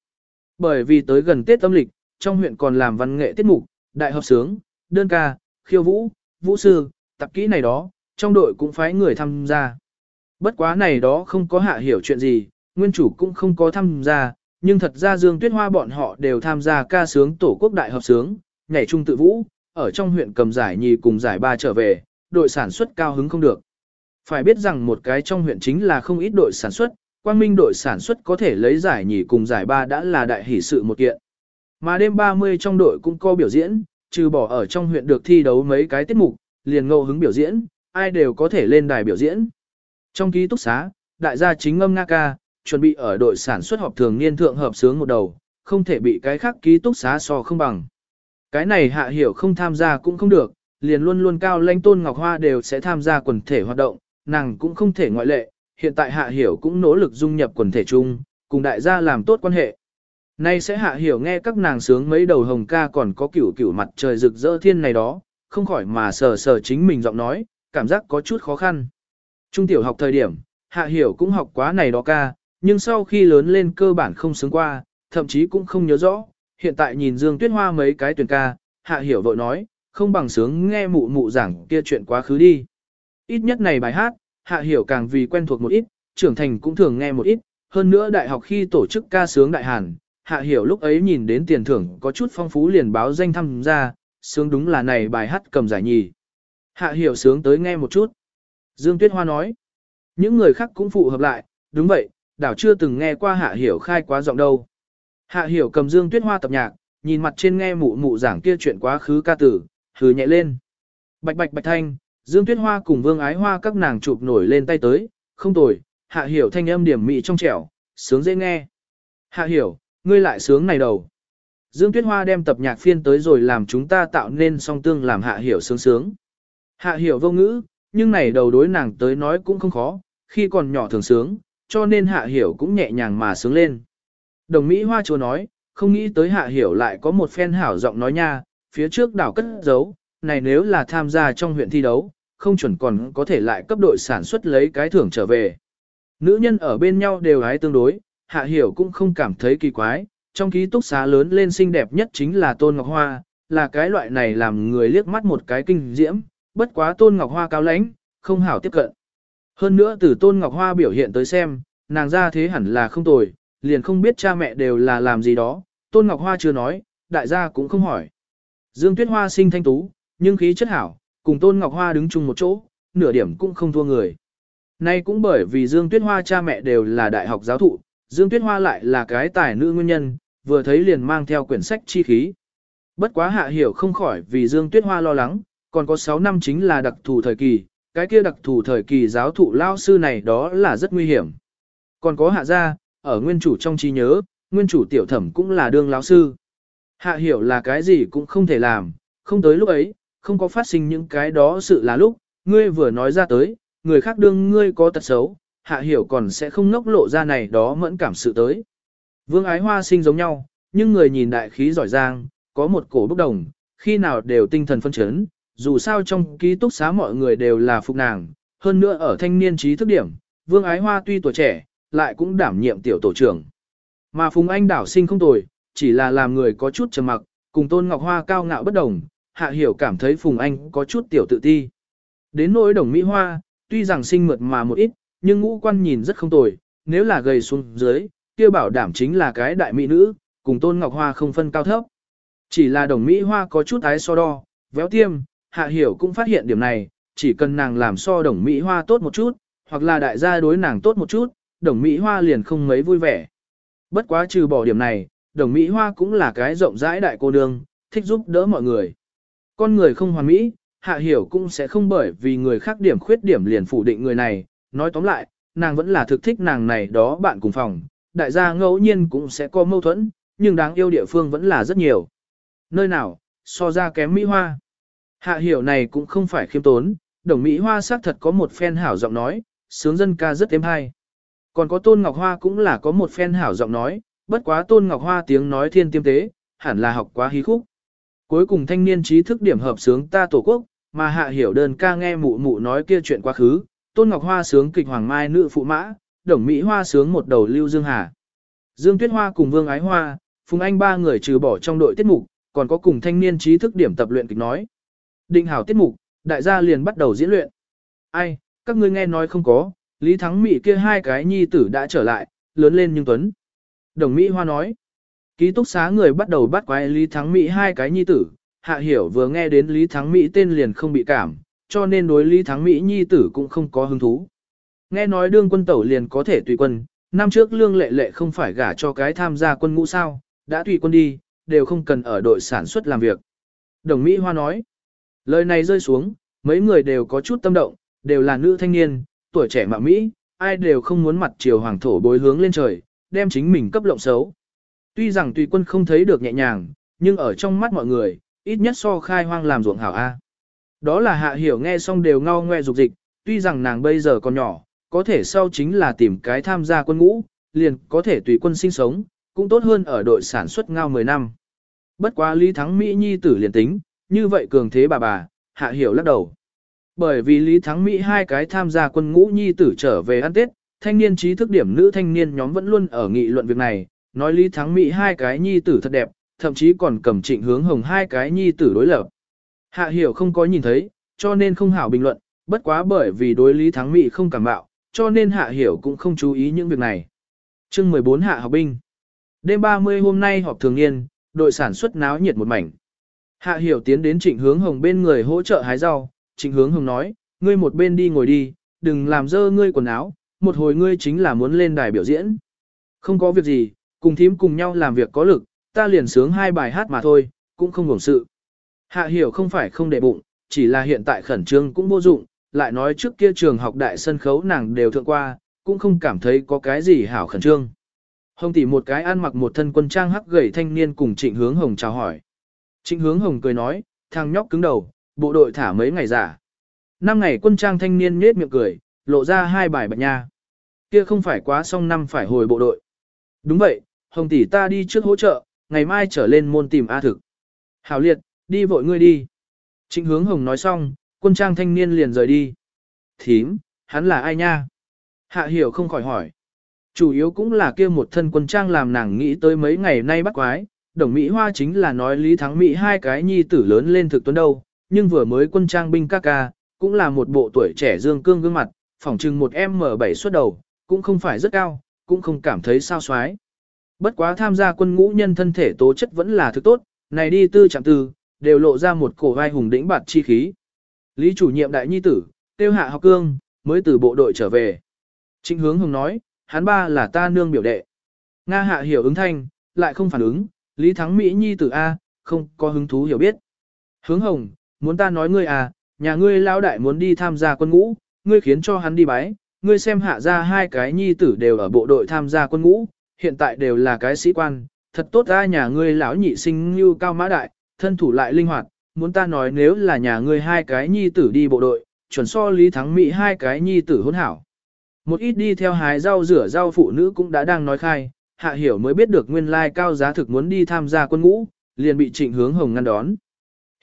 Bởi vì tới gần Tết âm lịch, trong huyện còn làm văn nghệ tiết mục, đại hợp sướng, đơn ca, khiêu vũ, vũ sư, tập kỹ này đó, trong đội cũng phái người tham gia. Bất quá này đó không có hạ hiểu chuyện gì, nguyên chủ cũng không có tham gia, nhưng thật ra Dương Tuyết Hoa bọn họ đều tham gia ca sướng tổ quốc đại hợp sướng, nhảy trung tự vũ, ở trong huyện cầm giải nhì cùng giải ba trở về, đội sản xuất cao hứng không được. Phải biết rằng một cái trong huyện chính là không ít đội sản xuất, quang minh đội sản xuất có thể lấy giải nhì cùng giải ba đã là đại hỷ sự một kiện. Mà đêm 30 trong đội cũng có biểu diễn, trừ bỏ ở trong huyện được thi đấu mấy cái tiết mục, liền ngẫu hứng biểu diễn, ai đều có thể lên đài biểu diễn. Trong ký túc xá, đại gia chính ngâm nga ca, chuẩn bị ở đội sản xuất họp thường niên thượng hợp sướng một đầu, không thể bị cái khác ký túc xá so không bằng. Cái này hạ hiểu không tham gia cũng không được, liền luôn luôn cao lãnh tôn ngọc hoa đều sẽ tham gia quần thể hoạt động, nàng cũng không thể ngoại lệ, hiện tại hạ hiểu cũng nỗ lực dung nhập quần thể chung, cùng đại gia làm tốt quan hệ. Nay sẽ hạ hiểu nghe các nàng sướng mấy đầu hồng ca còn có kiểu kiểu mặt trời rực rỡ thiên này đó, không khỏi mà sờ sờ chính mình giọng nói, cảm giác có chút khó khăn. Trung tiểu học thời điểm, Hạ Hiểu cũng học quá này đó ca, nhưng sau khi lớn lên cơ bản không sướng qua, thậm chí cũng không nhớ rõ. Hiện tại nhìn Dương Tuyết Hoa mấy cái tuyển ca, Hạ Hiểu vội nói, không bằng sướng nghe mụ mụ giảng kia chuyện quá khứ đi. Ít nhất này bài hát, Hạ Hiểu càng vì quen thuộc một ít, trưởng thành cũng thường nghe một ít, hơn nữa đại học khi tổ chức ca sướng đại hàn, Hạ Hiểu lúc ấy nhìn đến tiền thưởng có chút phong phú liền báo danh tham gia, sướng đúng là này bài hát cầm giải nhì. Hạ Hiểu sướng tới nghe một chút. Dương Tuyết Hoa nói, những người khác cũng phụ hợp lại, đúng vậy, đảo chưa từng nghe qua Hạ Hiểu khai quá giọng đâu. Hạ Hiểu cầm Dương Tuyết Hoa tập nhạc, nhìn mặt trên nghe mụ mụ giảng kia chuyện quá khứ ca tử, hừ nhẹ lên. Bạch bạch bạch thanh, Dương Tuyết Hoa cùng Vương Ái Hoa các nàng chụp nổi lên tay tới, không tồi, Hạ Hiểu thanh âm điểm mị trong trẻo, sướng dễ nghe. Hạ Hiểu, ngươi lại sướng này đầu. Dương Tuyết Hoa đem tập nhạc phiên tới rồi làm chúng ta tạo nên song tương làm Hạ Hiểu sướng sướng. Hạ Hiểu vô ngữ, nhưng này đầu đối nàng tới nói cũng không khó, khi còn nhỏ thường sướng, cho nên Hạ Hiểu cũng nhẹ nhàng mà sướng lên. Đồng Mỹ Hoa chúa nói, không nghĩ tới Hạ Hiểu lại có một phen hảo giọng nói nha, phía trước đảo cất giấu, này nếu là tham gia trong huyện thi đấu, không chuẩn còn có thể lại cấp đội sản xuất lấy cái thưởng trở về. Nữ nhân ở bên nhau đều hái tương đối, Hạ Hiểu cũng không cảm thấy kỳ quái, trong ký túc xá lớn lên xinh đẹp nhất chính là Tôn Ngọc Hoa, là cái loại này làm người liếc mắt một cái kinh diễm, bất quá Tôn Ngọc Hoa cao lãnh, không hảo tiếp cận. Hơn nữa từ Tôn Ngọc Hoa biểu hiện tới xem, nàng ra thế hẳn là không tồi, liền không biết cha mẹ đều là làm gì đó, Tôn Ngọc Hoa chưa nói, đại gia cũng không hỏi. Dương Tuyết Hoa sinh thanh tú, nhưng khí chất hảo, cùng Tôn Ngọc Hoa đứng chung một chỗ, nửa điểm cũng không thua người. Nay cũng bởi vì Dương Tuyết Hoa cha mẹ đều là đại học giáo thụ, Dương Tuyết Hoa lại là cái tài nữ nguyên nhân, vừa thấy liền mang theo quyển sách chi khí. Bất quá hạ hiểu không khỏi vì Dương Tuyết Hoa lo lắng, còn có 6 năm chính là đặc thù thời kỳ, cái kia đặc thù thời kỳ giáo thụ lao sư này đó là rất nguy hiểm. Còn có hạ gia, ở nguyên chủ trong trí nhớ, nguyên chủ tiểu thẩm cũng là đương lão sư. Hạ hiểu là cái gì cũng không thể làm, không tới lúc ấy, không có phát sinh những cái đó sự là lúc, ngươi vừa nói ra tới, người khác đương ngươi có tật xấu, hạ hiểu còn sẽ không ngốc lộ ra này đó mẫn cảm sự tới. Vương ái hoa sinh giống nhau, nhưng người nhìn đại khí giỏi giang, có một cổ bốc đồng, khi nào đều tinh thần phân chấn, dù sao trong ký túc xá mọi người đều là phục nàng, hơn nữa ở thanh niên trí thức điểm, vương ái hoa tuy tuổi trẻ, lại cũng đảm nhiệm tiểu tổ trưởng. Mà Phùng Anh đảo sinh không tồi, chỉ là làm người có chút trầm mặc, cùng Tôn Ngọc Hoa cao ngạo bất đồng, Hạ Hiểu cảm thấy Phùng Anh có chút tiểu tự ti. Đến nỗi đồng Mỹ Hoa, tuy rằng sinh mượt mà một ít, nhưng ngũ quan nhìn rất không tồi, nếu là gầy xuống dưới, kia bảo đảm chính là cái đại mỹ nữ, cùng Tôn Ngọc Hoa không phân cao thấp. Chỉ là đồng Mỹ Hoa có chút ái so đo, véo tiêm, Hạ Hiểu cũng phát hiện điểm này, chỉ cần nàng làm so đồng Mỹ Hoa tốt một chút, hoặc là đại gia đối nàng tốt một chút, đồng Mỹ Hoa liền không mấy vui vẻ. Bất quá trừ bỏ điểm này, đồng Mỹ Hoa cũng là cái rộng rãi đại cô nương, thích giúp đỡ mọi người. Con người không hoàn mỹ, Hạ Hiểu cũng sẽ không bởi vì người khác điểm khuyết điểm liền phủ định người này, nói tóm lại, nàng vẫn là thực thích nàng này đó bạn cùng phòng, đại gia ngẫu nhiên cũng sẽ có mâu thuẫn, nhưng đáng yêu địa phương vẫn là rất nhiều. Nơi nào, so ra kém Mỹ Hoa. Hạ Hiểu này cũng không phải khiêm tốn, đồng Mỹ Hoa xác thật có một phen hảo giọng nói, sướng dân ca rất êm hay. Còn có Tôn Ngọc Hoa cũng là có một phen hảo giọng nói, bất quá Tôn Ngọc Hoa tiếng nói thiên tiêm tế, hẳn là học quá hí khúc. Cuối cùng thanh niên trí thức điểm hợp sướng ta tổ quốc, mà hạ hiểu đơn ca nghe mụ mụ nói kia chuyện quá khứ, Tôn Ngọc Hoa sướng kịch Hoàng Mai nữ phụ mã, Đồng Mỹ Hoa sướng một đầu Lưu Dương Hà. Dương Tuyết Hoa cùng Vương Ái Hoa, Phùng Anh ba người trừ bỏ trong đội tiết mục, còn có cùng thanh niên trí thức điểm tập luyện kịch nói. Định hảo tiết mục, đại gia liền bắt đầu diễn luyện. Ai, các ngươi nghe nói không có, Lý Thắng Mỹ kia hai cái nhi tử đã trở lại, lớn lên nhưng tuấn. Đồng Mỹ Hoa nói, ký túc xá người bắt đầu bắt quái Lý Thắng Mỹ hai cái nhi tử, Hạ Hiểu vừa nghe đến Lý Thắng Mỹ tên liền không bị cảm, cho nên đối Lý Thắng Mỹ nhi tử cũng không có hứng thú. Nghe nói đương quân tẩu liền có thể tùy quân, năm trước lương lệ lệ không phải gả cho cái tham gia quân ngũ sao, đã tùy quân đi, đều không cần ở đội sản xuất làm việc. Đồng Mỹ Hoa nói, lời này rơi xuống, mấy người đều có chút tâm động, đều là nữ thanh niên, tuổi trẻ mạo Mỹ, ai đều không muốn mặt chiều hoàng thổ bối hướng lên trời, đem chính mình cấp lộng xấu. Tuy rằng tùy quân không thấy được nhẹ nhàng, nhưng ở trong mắt mọi người, ít nhất so khai hoang làm ruộng hảo A. Đó là hạ hiểu nghe xong đều ngao ngoe dục dịch, tuy rằng nàng bây giờ còn nhỏ, có thể sau chính là tìm cái tham gia quân ngũ, liền có thể tùy quân sinh sống, cũng tốt hơn ở đội sản xuất ngao 10 năm. Bất quá Lý Thắng Mỹ Nhi tử liền tính, như vậy cường thế bà bà, hạ hiểu lắc đầu. Bởi vì Lý Thắng Mỹ hai cái tham gia quân ngũ nhi tử trở về ăn Tết, thanh niên trí thức điểm nữ thanh niên nhóm vẫn luôn ở nghị luận việc này, nói Lý Thắng Mỹ hai cái nhi tử thật đẹp, thậm chí còn cầm trịnh hướng hồng hai cái nhi tử đối lập. Hạ hiểu không có nhìn thấy, cho nên không hảo bình luận, bất quá bởi vì đối Lý Thắng Mỹ không cảm bạo, cho nên hạ hiểu cũng không chú ý những việc này. chương 14 hạ học binh. Đêm 30 hôm nay họp thường niên, đội sản xuất náo nhiệt một mảnh. Hạ hiểu tiến đến trịnh hướng hồng bên người hỗ trợ hái rau, trịnh hướng hồng nói, ngươi một bên đi ngồi đi, đừng làm dơ ngươi quần áo, một hồi ngươi chính là muốn lên đài biểu diễn. Không có việc gì, cùng thím cùng nhau làm việc có lực, ta liền sướng hai bài hát mà thôi, cũng không ngủng sự. Hạ hiểu không phải không để bụng, chỉ là hiện tại khẩn trương cũng vô dụng, lại nói trước kia trường học đại sân khấu nàng đều thượng qua, cũng không cảm thấy có cái gì hảo khẩn trương. Hồng tỷ một cái ăn mặc một thân quân trang hắc gầy thanh niên cùng trịnh hướng hồng chào hỏi. Trịnh hướng hồng cười nói, thằng nhóc cứng đầu, bộ đội thả mấy ngày giả. Năm ngày quân trang thanh niên nhết miệng cười, lộ ra hai bài bạch nha. Kia không phải quá xong năm phải hồi bộ đội. Đúng vậy, hồng tỷ ta đi trước hỗ trợ, ngày mai trở lên môn tìm A thực. Hảo liệt, đi vội ngươi đi. Trịnh hướng hồng nói xong, quân trang thanh niên liền rời đi. Thím, hắn là ai nha? Hạ hiểu không khỏi hỏi. Chủ yếu cũng là kia một thân quân trang làm nàng nghĩ tới mấy ngày nay bắt quái, đồng Mỹ Hoa chính là nói Lý Thắng Mỹ hai cái nhi tử lớn lên thực tuấn đâu, nhưng vừa mới quân trang binh ca ca, cũng là một bộ tuổi trẻ dương cương gương mặt, phỏng chừng một M7 xuất đầu, cũng không phải rất cao, cũng không cảm thấy sao xoái. Bất quá tham gia quân ngũ nhân thân thể tố chất vẫn là thứ tốt, này đi tư chạm tư, đều lộ ra một cổ vai hùng đĩnh bạt chi khí. Lý chủ nhiệm đại nhi tử, tiêu hạ học cương, mới từ bộ đội trở về. Trịnh hướng hùng nói, hắn ba là ta nương biểu đệ. Nga hạ hiểu ứng thanh, lại không phản ứng, Lý Thắng Mỹ nhi tử A, không có hứng thú hiểu biết. Hướng hồng, muốn ta nói ngươi à, nhà ngươi lao đại muốn đi tham gia quân ngũ, ngươi khiến cho hắn đi bái, ngươi xem hạ ra hai cái nhi tử đều ở bộ đội tham gia quân ngũ, hiện tại đều là cái sĩ quan, thật tốt ra nhà ngươi lão nhị sinh như cao mã đại, thân thủ lại linh hoạt, muốn ta nói nếu là nhà ngươi hai cái nhi tử đi bộ đội, chuẩn so lý thắng mỹ hai cái nhi tử hôn hảo. Một ít đi theo hái rau rửa rau phụ nữ cũng đã đang nói khai, hạ hiểu mới biết được nguyên lai cao giá thực muốn đi tham gia quân ngũ, liền bị trịnh hướng hồng ngăn đón.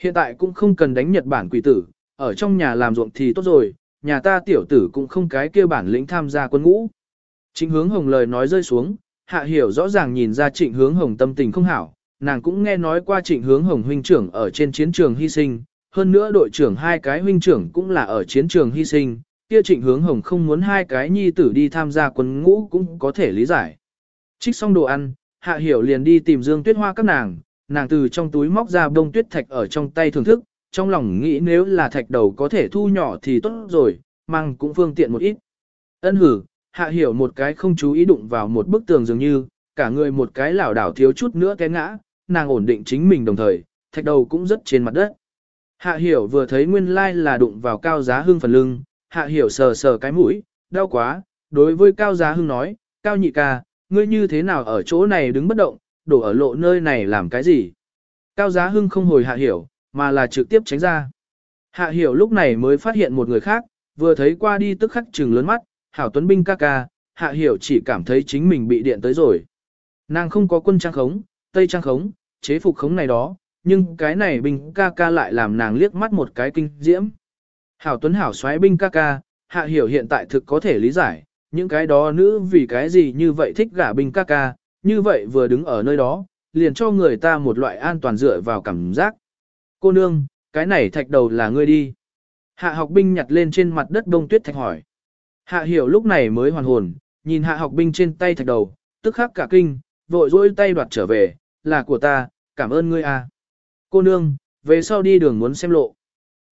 Hiện tại cũng không cần đánh Nhật Bản quỷ tử, ở trong nhà làm ruộng thì tốt rồi, nhà ta tiểu tử cũng không cái kia bản lĩnh tham gia quân ngũ. Trịnh hướng hồng lời nói rơi xuống, hạ hiểu rõ ràng nhìn ra trịnh hướng hồng tâm tình không hảo, nàng cũng nghe nói qua trịnh hướng hồng huynh trưởng ở trên chiến trường hy sinh, hơn nữa đội trưởng hai cái huynh trưởng cũng là ở chiến trường hy sinh, kia trịnh hướng hồng không muốn hai cái nhi tử đi tham gia quân ngũ cũng có thể lý giải. Trích xong đồ ăn, hạ hiểu liền đi tìm dương tuyết hoa các nàng, nàng từ trong túi móc ra bông tuyết thạch ở trong tay thưởng thức, trong lòng nghĩ nếu là thạch đầu có thể thu nhỏ thì tốt rồi, mang cũng phương tiện một ít. Ân hử, hạ hiểu một cái không chú ý đụng vào một bức tường dường như, cả người một cái lảo đảo thiếu chút nữa té ngã, nàng ổn định chính mình đồng thời, thạch đầu cũng rất trên mặt đất. Hạ hiểu vừa thấy nguyên lai là đụng vào cao giá hưng phần lưng, hạ hiểu sờ sờ cái mũi, đau quá, đối với cao giá hưng nói, cao nhị ca, ngươi như thế nào ở chỗ này đứng bất động, đổ ở lộ nơi này làm cái gì? Cao giá hưng không hồi hạ hiểu, mà là trực tiếp tránh ra. Hạ hiểu lúc này mới phát hiện một người khác, vừa thấy qua đi tức khắc trừng lớn mắt, hảo tuấn binh ca ca, hạ hiểu chỉ cảm thấy chính mình bị điện tới rồi. Nàng không có quân trang khống, tây trang khống, chế phục khống này đó, nhưng cái này binh ca ca lại làm nàng liếc mắt một cái kinh diễm. Hảo tuấn hảo xoáy binh ca ca, hạ hiểu hiện tại thực có thể lý giải, những cái đó nữ vì cái gì như vậy thích gả binh ca ca, như vậy vừa đứng ở nơi đó, liền cho người ta một loại an toàn dựa vào cảm giác. Cô nương, cái này thạch đầu là ngươi đi. Hạ học binh nhặt lên trên mặt đất bông tuyết thạch hỏi. Hạ hiểu lúc này mới hoàn hồn, nhìn hạ học binh trên tay thạch đầu, tức khắc cả kinh, vội dỗi tay đoạt trở về, là của ta, cảm ơn ngươi à. Cô nương, về sau đi đường muốn xem lộ.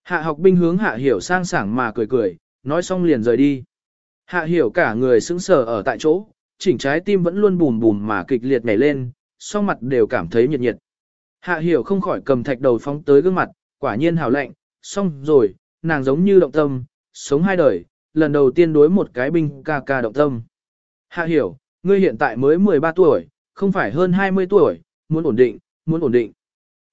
Hạ học binh hướng hạ hiểu sang sảng mà cười cười, nói xong liền rời đi. Hạ hiểu cả người sững sờ ở tại chỗ, chỉnh trái tim vẫn luôn bùm bùm mà kịch liệt nhảy lên, song mặt đều cảm thấy nhiệt nhiệt. Hạ hiểu không khỏi cầm thạch đầu phóng tới gương mặt, quả nhiên hào lạnh, xong rồi, nàng giống như động tâm, sống hai đời, lần đầu tiên đối một cái binh ca ca động tâm. Hạ hiểu, ngươi hiện tại mới 13 tuổi, không phải hơn 20 tuổi, muốn ổn định, muốn ổn định.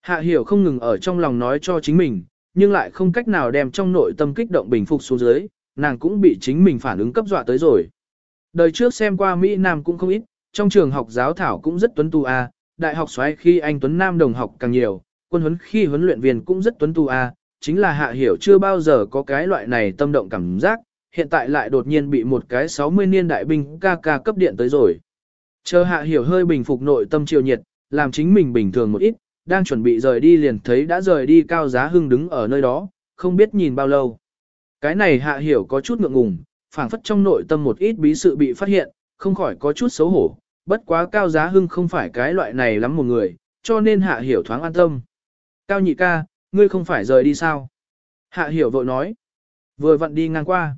Hạ hiểu không ngừng ở trong lòng nói cho chính mình, nhưng lại không cách nào đem trong nội tâm kích động bình phục xuống dưới, nàng cũng bị chính mình phản ứng cấp dọa tới rồi. Đời trước xem qua Mỹ Nam cũng không ít, trong trường học giáo thảo cũng rất tuấn tu a, đại học xoáy khi anh tuấn nam đồng học càng nhiều, quân huấn khi huấn luyện viên cũng rất tuấn tu a, chính là hạ hiểu chưa bao giờ có cái loại này tâm động cảm giác, hiện tại lại đột nhiên bị một cái 60 niên đại binh ca ca cấp điện tới rồi. Chờ hạ hiểu hơi bình phục nội tâm chiều nhiệt, làm chính mình bình thường một ít, đang chuẩn bị rời đi liền thấy đã rời đi cao giá hưng đứng ở nơi đó, không biết nhìn bao lâu. Cái này hạ hiểu có chút ngượng ngùng, phảng phất trong nội tâm một ít bí sự bị phát hiện, không khỏi có chút xấu hổ, bất quá cao giá hưng không phải cái loại này lắm một người, cho nên hạ hiểu thoáng an tâm. Cao nhị ca, ngươi không phải rời đi sao? Hạ hiểu vội nói. Vừa vặn đi ngang qua.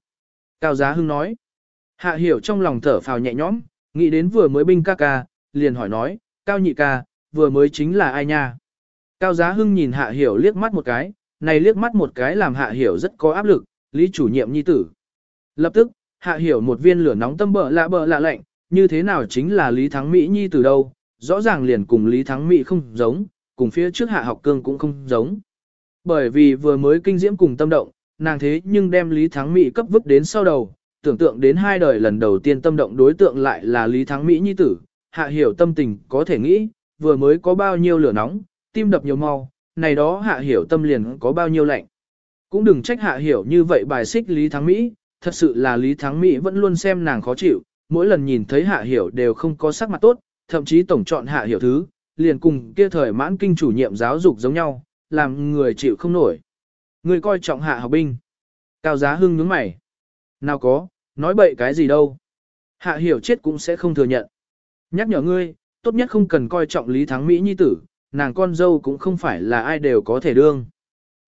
Cao giá hưng nói. Hạ hiểu trong lòng thở phào nhẹ nhõm, nghĩ đến vừa mới binh ca ca, liền hỏi nói, Cao nhị ca, vừa mới chính là ai nha? Cao giá hưng nhìn hạ hiểu liếc mắt một cái, này liếc mắt một cái làm hạ hiểu rất có áp lực, lý chủ nhiệm nhi tử. Lập tức, hạ hiểu một viên lửa nóng tâm bờ lạ bờ lạ lạnh, như thế nào chính là lý thắng Mỹ nhi tử đâu, rõ ràng liền cùng lý thắng Mỹ không giống, cùng phía trước hạ học cương cũng không giống. Bởi vì vừa mới kinh diễm cùng tâm động, nàng thế nhưng đem lý thắng Mỹ cấp vứt đến sau đầu, tưởng tượng đến hai đời lần đầu tiên tâm động đối tượng lại là lý thắng Mỹ nhi tử, hạ hiểu tâm tình có thể nghĩ, vừa mới có bao nhiêu lửa nóng, tim đập nhiều mau, này đó hạ hiểu tâm liền có bao nhiêu lạnh. Cũng đừng trách hạ hiểu như vậy bài xích Lý Thắng Mỹ, thật sự là Lý Thắng Mỹ vẫn luôn xem nàng khó chịu, mỗi lần nhìn thấy hạ hiểu đều không có sắc mặt tốt, thậm chí tổng chọn hạ hiểu thứ, liền cùng kia thời mãn kinh chủ nhiệm giáo dục giống nhau, làm người chịu không nổi. Người coi trọng hạ học binh. Cao giá hưng nhướng mày. Nào có, nói bậy cái gì đâu. Hạ hiểu chết cũng sẽ không thừa nhận. Nhắc nhở ngươi, tốt nhất không cần coi trọng Lý Thắng Mỹ nhi tử, nàng con dâu cũng không phải là ai đều có thể đương.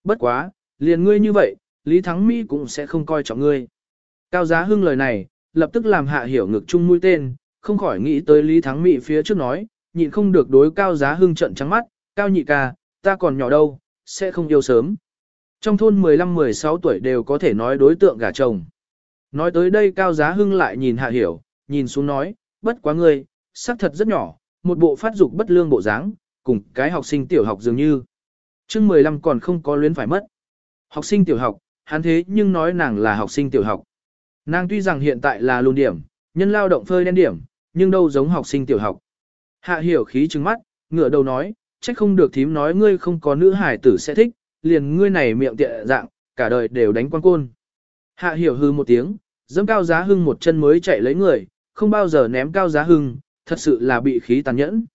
Bất quá, liền ngươi như vậy, Lý Thắng Mỹ cũng sẽ không coi trọng ngươi. Cao Giá Hưng lời này, lập tức làm hạ hiểu ngực chung mũi tên, không khỏi nghĩ tới Lý Thắng Mỹ phía trước nói, nhịn không được đối Cao Giá Hưng trận trắng mắt, Cao nhị ca, ta còn nhỏ đâu, sẽ không yêu sớm. Trong thôn 15-16 tuổi đều có thể nói đối tượng gả chồng. Nói tới đây Cao Giá Hưng lại nhìn hạ hiểu, nhìn xuống nói, bất quá ngươi, xác thật rất nhỏ, một bộ phát dục bất lương bộ dáng, cùng cái học sinh tiểu học dường như. chương 15 còn không có luyến phải mất. Học sinh tiểu học, hắn thế nhưng nói nàng là học sinh tiểu học. Nàng tuy rằng hiện tại là lùn điểm, nhân lao động phơi đen điểm, nhưng đâu giống học sinh tiểu học. Hạ hiểu khí trừng mắt, ngửa đầu nói, trách không được thím nói ngươi không có nữ hải tử sẽ thích, liền ngươi này miệng tiện dạng, cả đời đều đánh quan côn. Hạ hiểu hư một tiếng, dẫm cao giá hưng một chân mới chạy lấy người, không bao giờ ném cao giá hưng, thật sự là bị khí tàn nhẫn.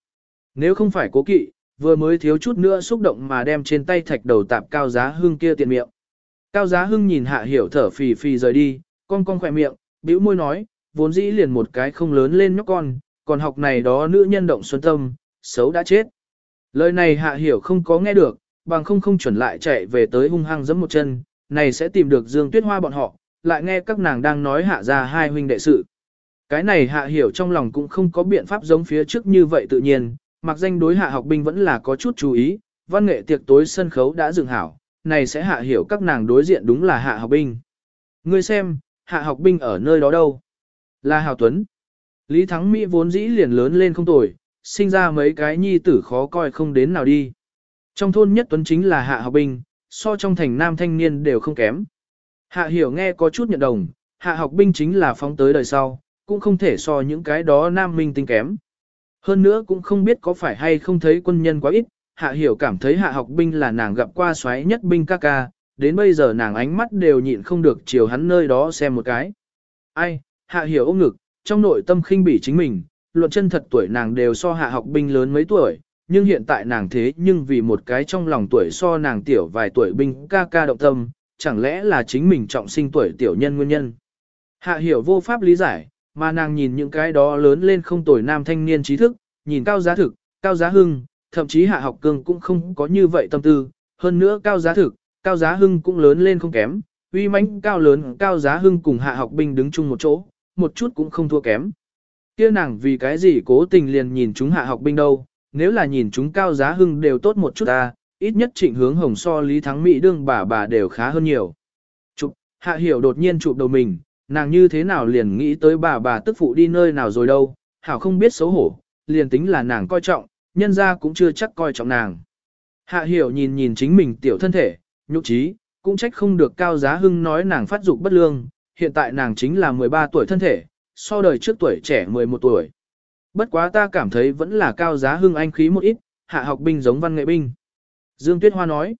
Nếu không phải cố kỵ, vừa mới thiếu chút nữa xúc động mà đem trên tay thạch đầu tạp cao giá hưng kia tiện miệng. Cao giá hưng nhìn hạ hiểu thở phì phì rời đi, con con khỏe miệng, bĩu môi nói, vốn dĩ liền một cái không lớn lên nhóc con, còn học này đó nữ nhân động xuân tâm, xấu đã chết. Lời này hạ hiểu không có nghe được, bằng không không chuẩn lại chạy về tới hung hăng giẫm một chân, này sẽ tìm được Dương Tuyết Hoa bọn họ, lại nghe các nàng đang nói hạ ra hai huynh đệ sự. Cái này hạ hiểu trong lòng cũng không có biện pháp giống phía trước như vậy tự nhiên, mặc danh đối hạ học binh vẫn là có chút chú ý, văn nghệ tiệc tối sân khấu đã dựng hảo, này sẽ hạ hiểu các nàng đối diện đúng là hạ học binh. Ngươi xem, hạ học binh ở nơi đó đâu? Là Hào Tuấn. Lý Thắng Mỹ vốn dĩ liền lớn lên không tồi, sinh ra mấy cái nhi tử khó coi không đến nào đi. Trong thôn nhất Tuấn chính là hạ học binh, so trong thành nam thanh niên đều không kém. Hạ hiểu nghe có chút nhận đồng, hạ học binh chính là phóng tới đời sau, cũng không thể so những cái đó nam minh tinh kém. Hơn nữa cũng không biết có phải hay không thấy quân nhân quá ít, hạ hiểu cảm thấy hạ học binh là nàng gặp qua xoáy nhất binh ca ca, đến bây giờ nàng ánh mắt đều nhịn không được chiều hắn nơi đó xem một cái. Ai, hạ hiểu ôm ngực, trong nội tâm khinh bỉ chính mình, luận chân thật tuổi nàng đều so hạ học binh lớn mấy tuổi, nhưng hiện tại nàng thế nhưng vì một cái trong lòng tuổi so nàng tiểu vài tuổi binh ca ca động tâm, chẳng lẽ là chính mình trọng sinh tuổi tiểu nhân nguyên nhân. Hạ hiểu vô pháp lý giải, mà nàng nhìn những cái đó lớn lên không tuổi nam thanh niên trí thức, nhìn cao giá thực, cao giá hưng, thậm chí hạ học cương cũng không có như vậy tâm tư, hơn nữa cao giá thực, cao giá hưng cũng lớn lên không kém, uy mãnh cao lớn cao giá hưng cùng hạ học binh đứng chung một chỗ, một chút cũng không thua kém. kia nàng vì cái gì cố tình liền nhìn chúng hạ học binh đâu, nếu là nhìn chúng cao giá hưng đều tốt một chút ta, ít nhất trịnh hướng hồng so lý thắng mỹ đương bà bà đều khá hơn nhiều. Chụp, hạ hiểu đột nhiên chụp đầu mình, nàng như thế nào liền nghĩ tới bà bà tức phụ đi nơi nào rồi đâu, hảo không biết xấu hổ, liền tính là nàng coi trọng, nhân ra cũng chưa chắc coi trọng nàng. Hạ hiểu nhìn nhìn chính mình tiểu thân thể, nhục trí, cũng trách không được cao giá hưng nói nàng phát dục bất lương, hiện tại nàng chính là 13 tuổi thân thể, so đời trước tuổi trẻ 11 tuổi. Bất quá ta cảm thấy vẫn là cao giá hưng anh khí một ít, hạ học binh giống văn nghệ binh. Dương Tuyết Hoa nói,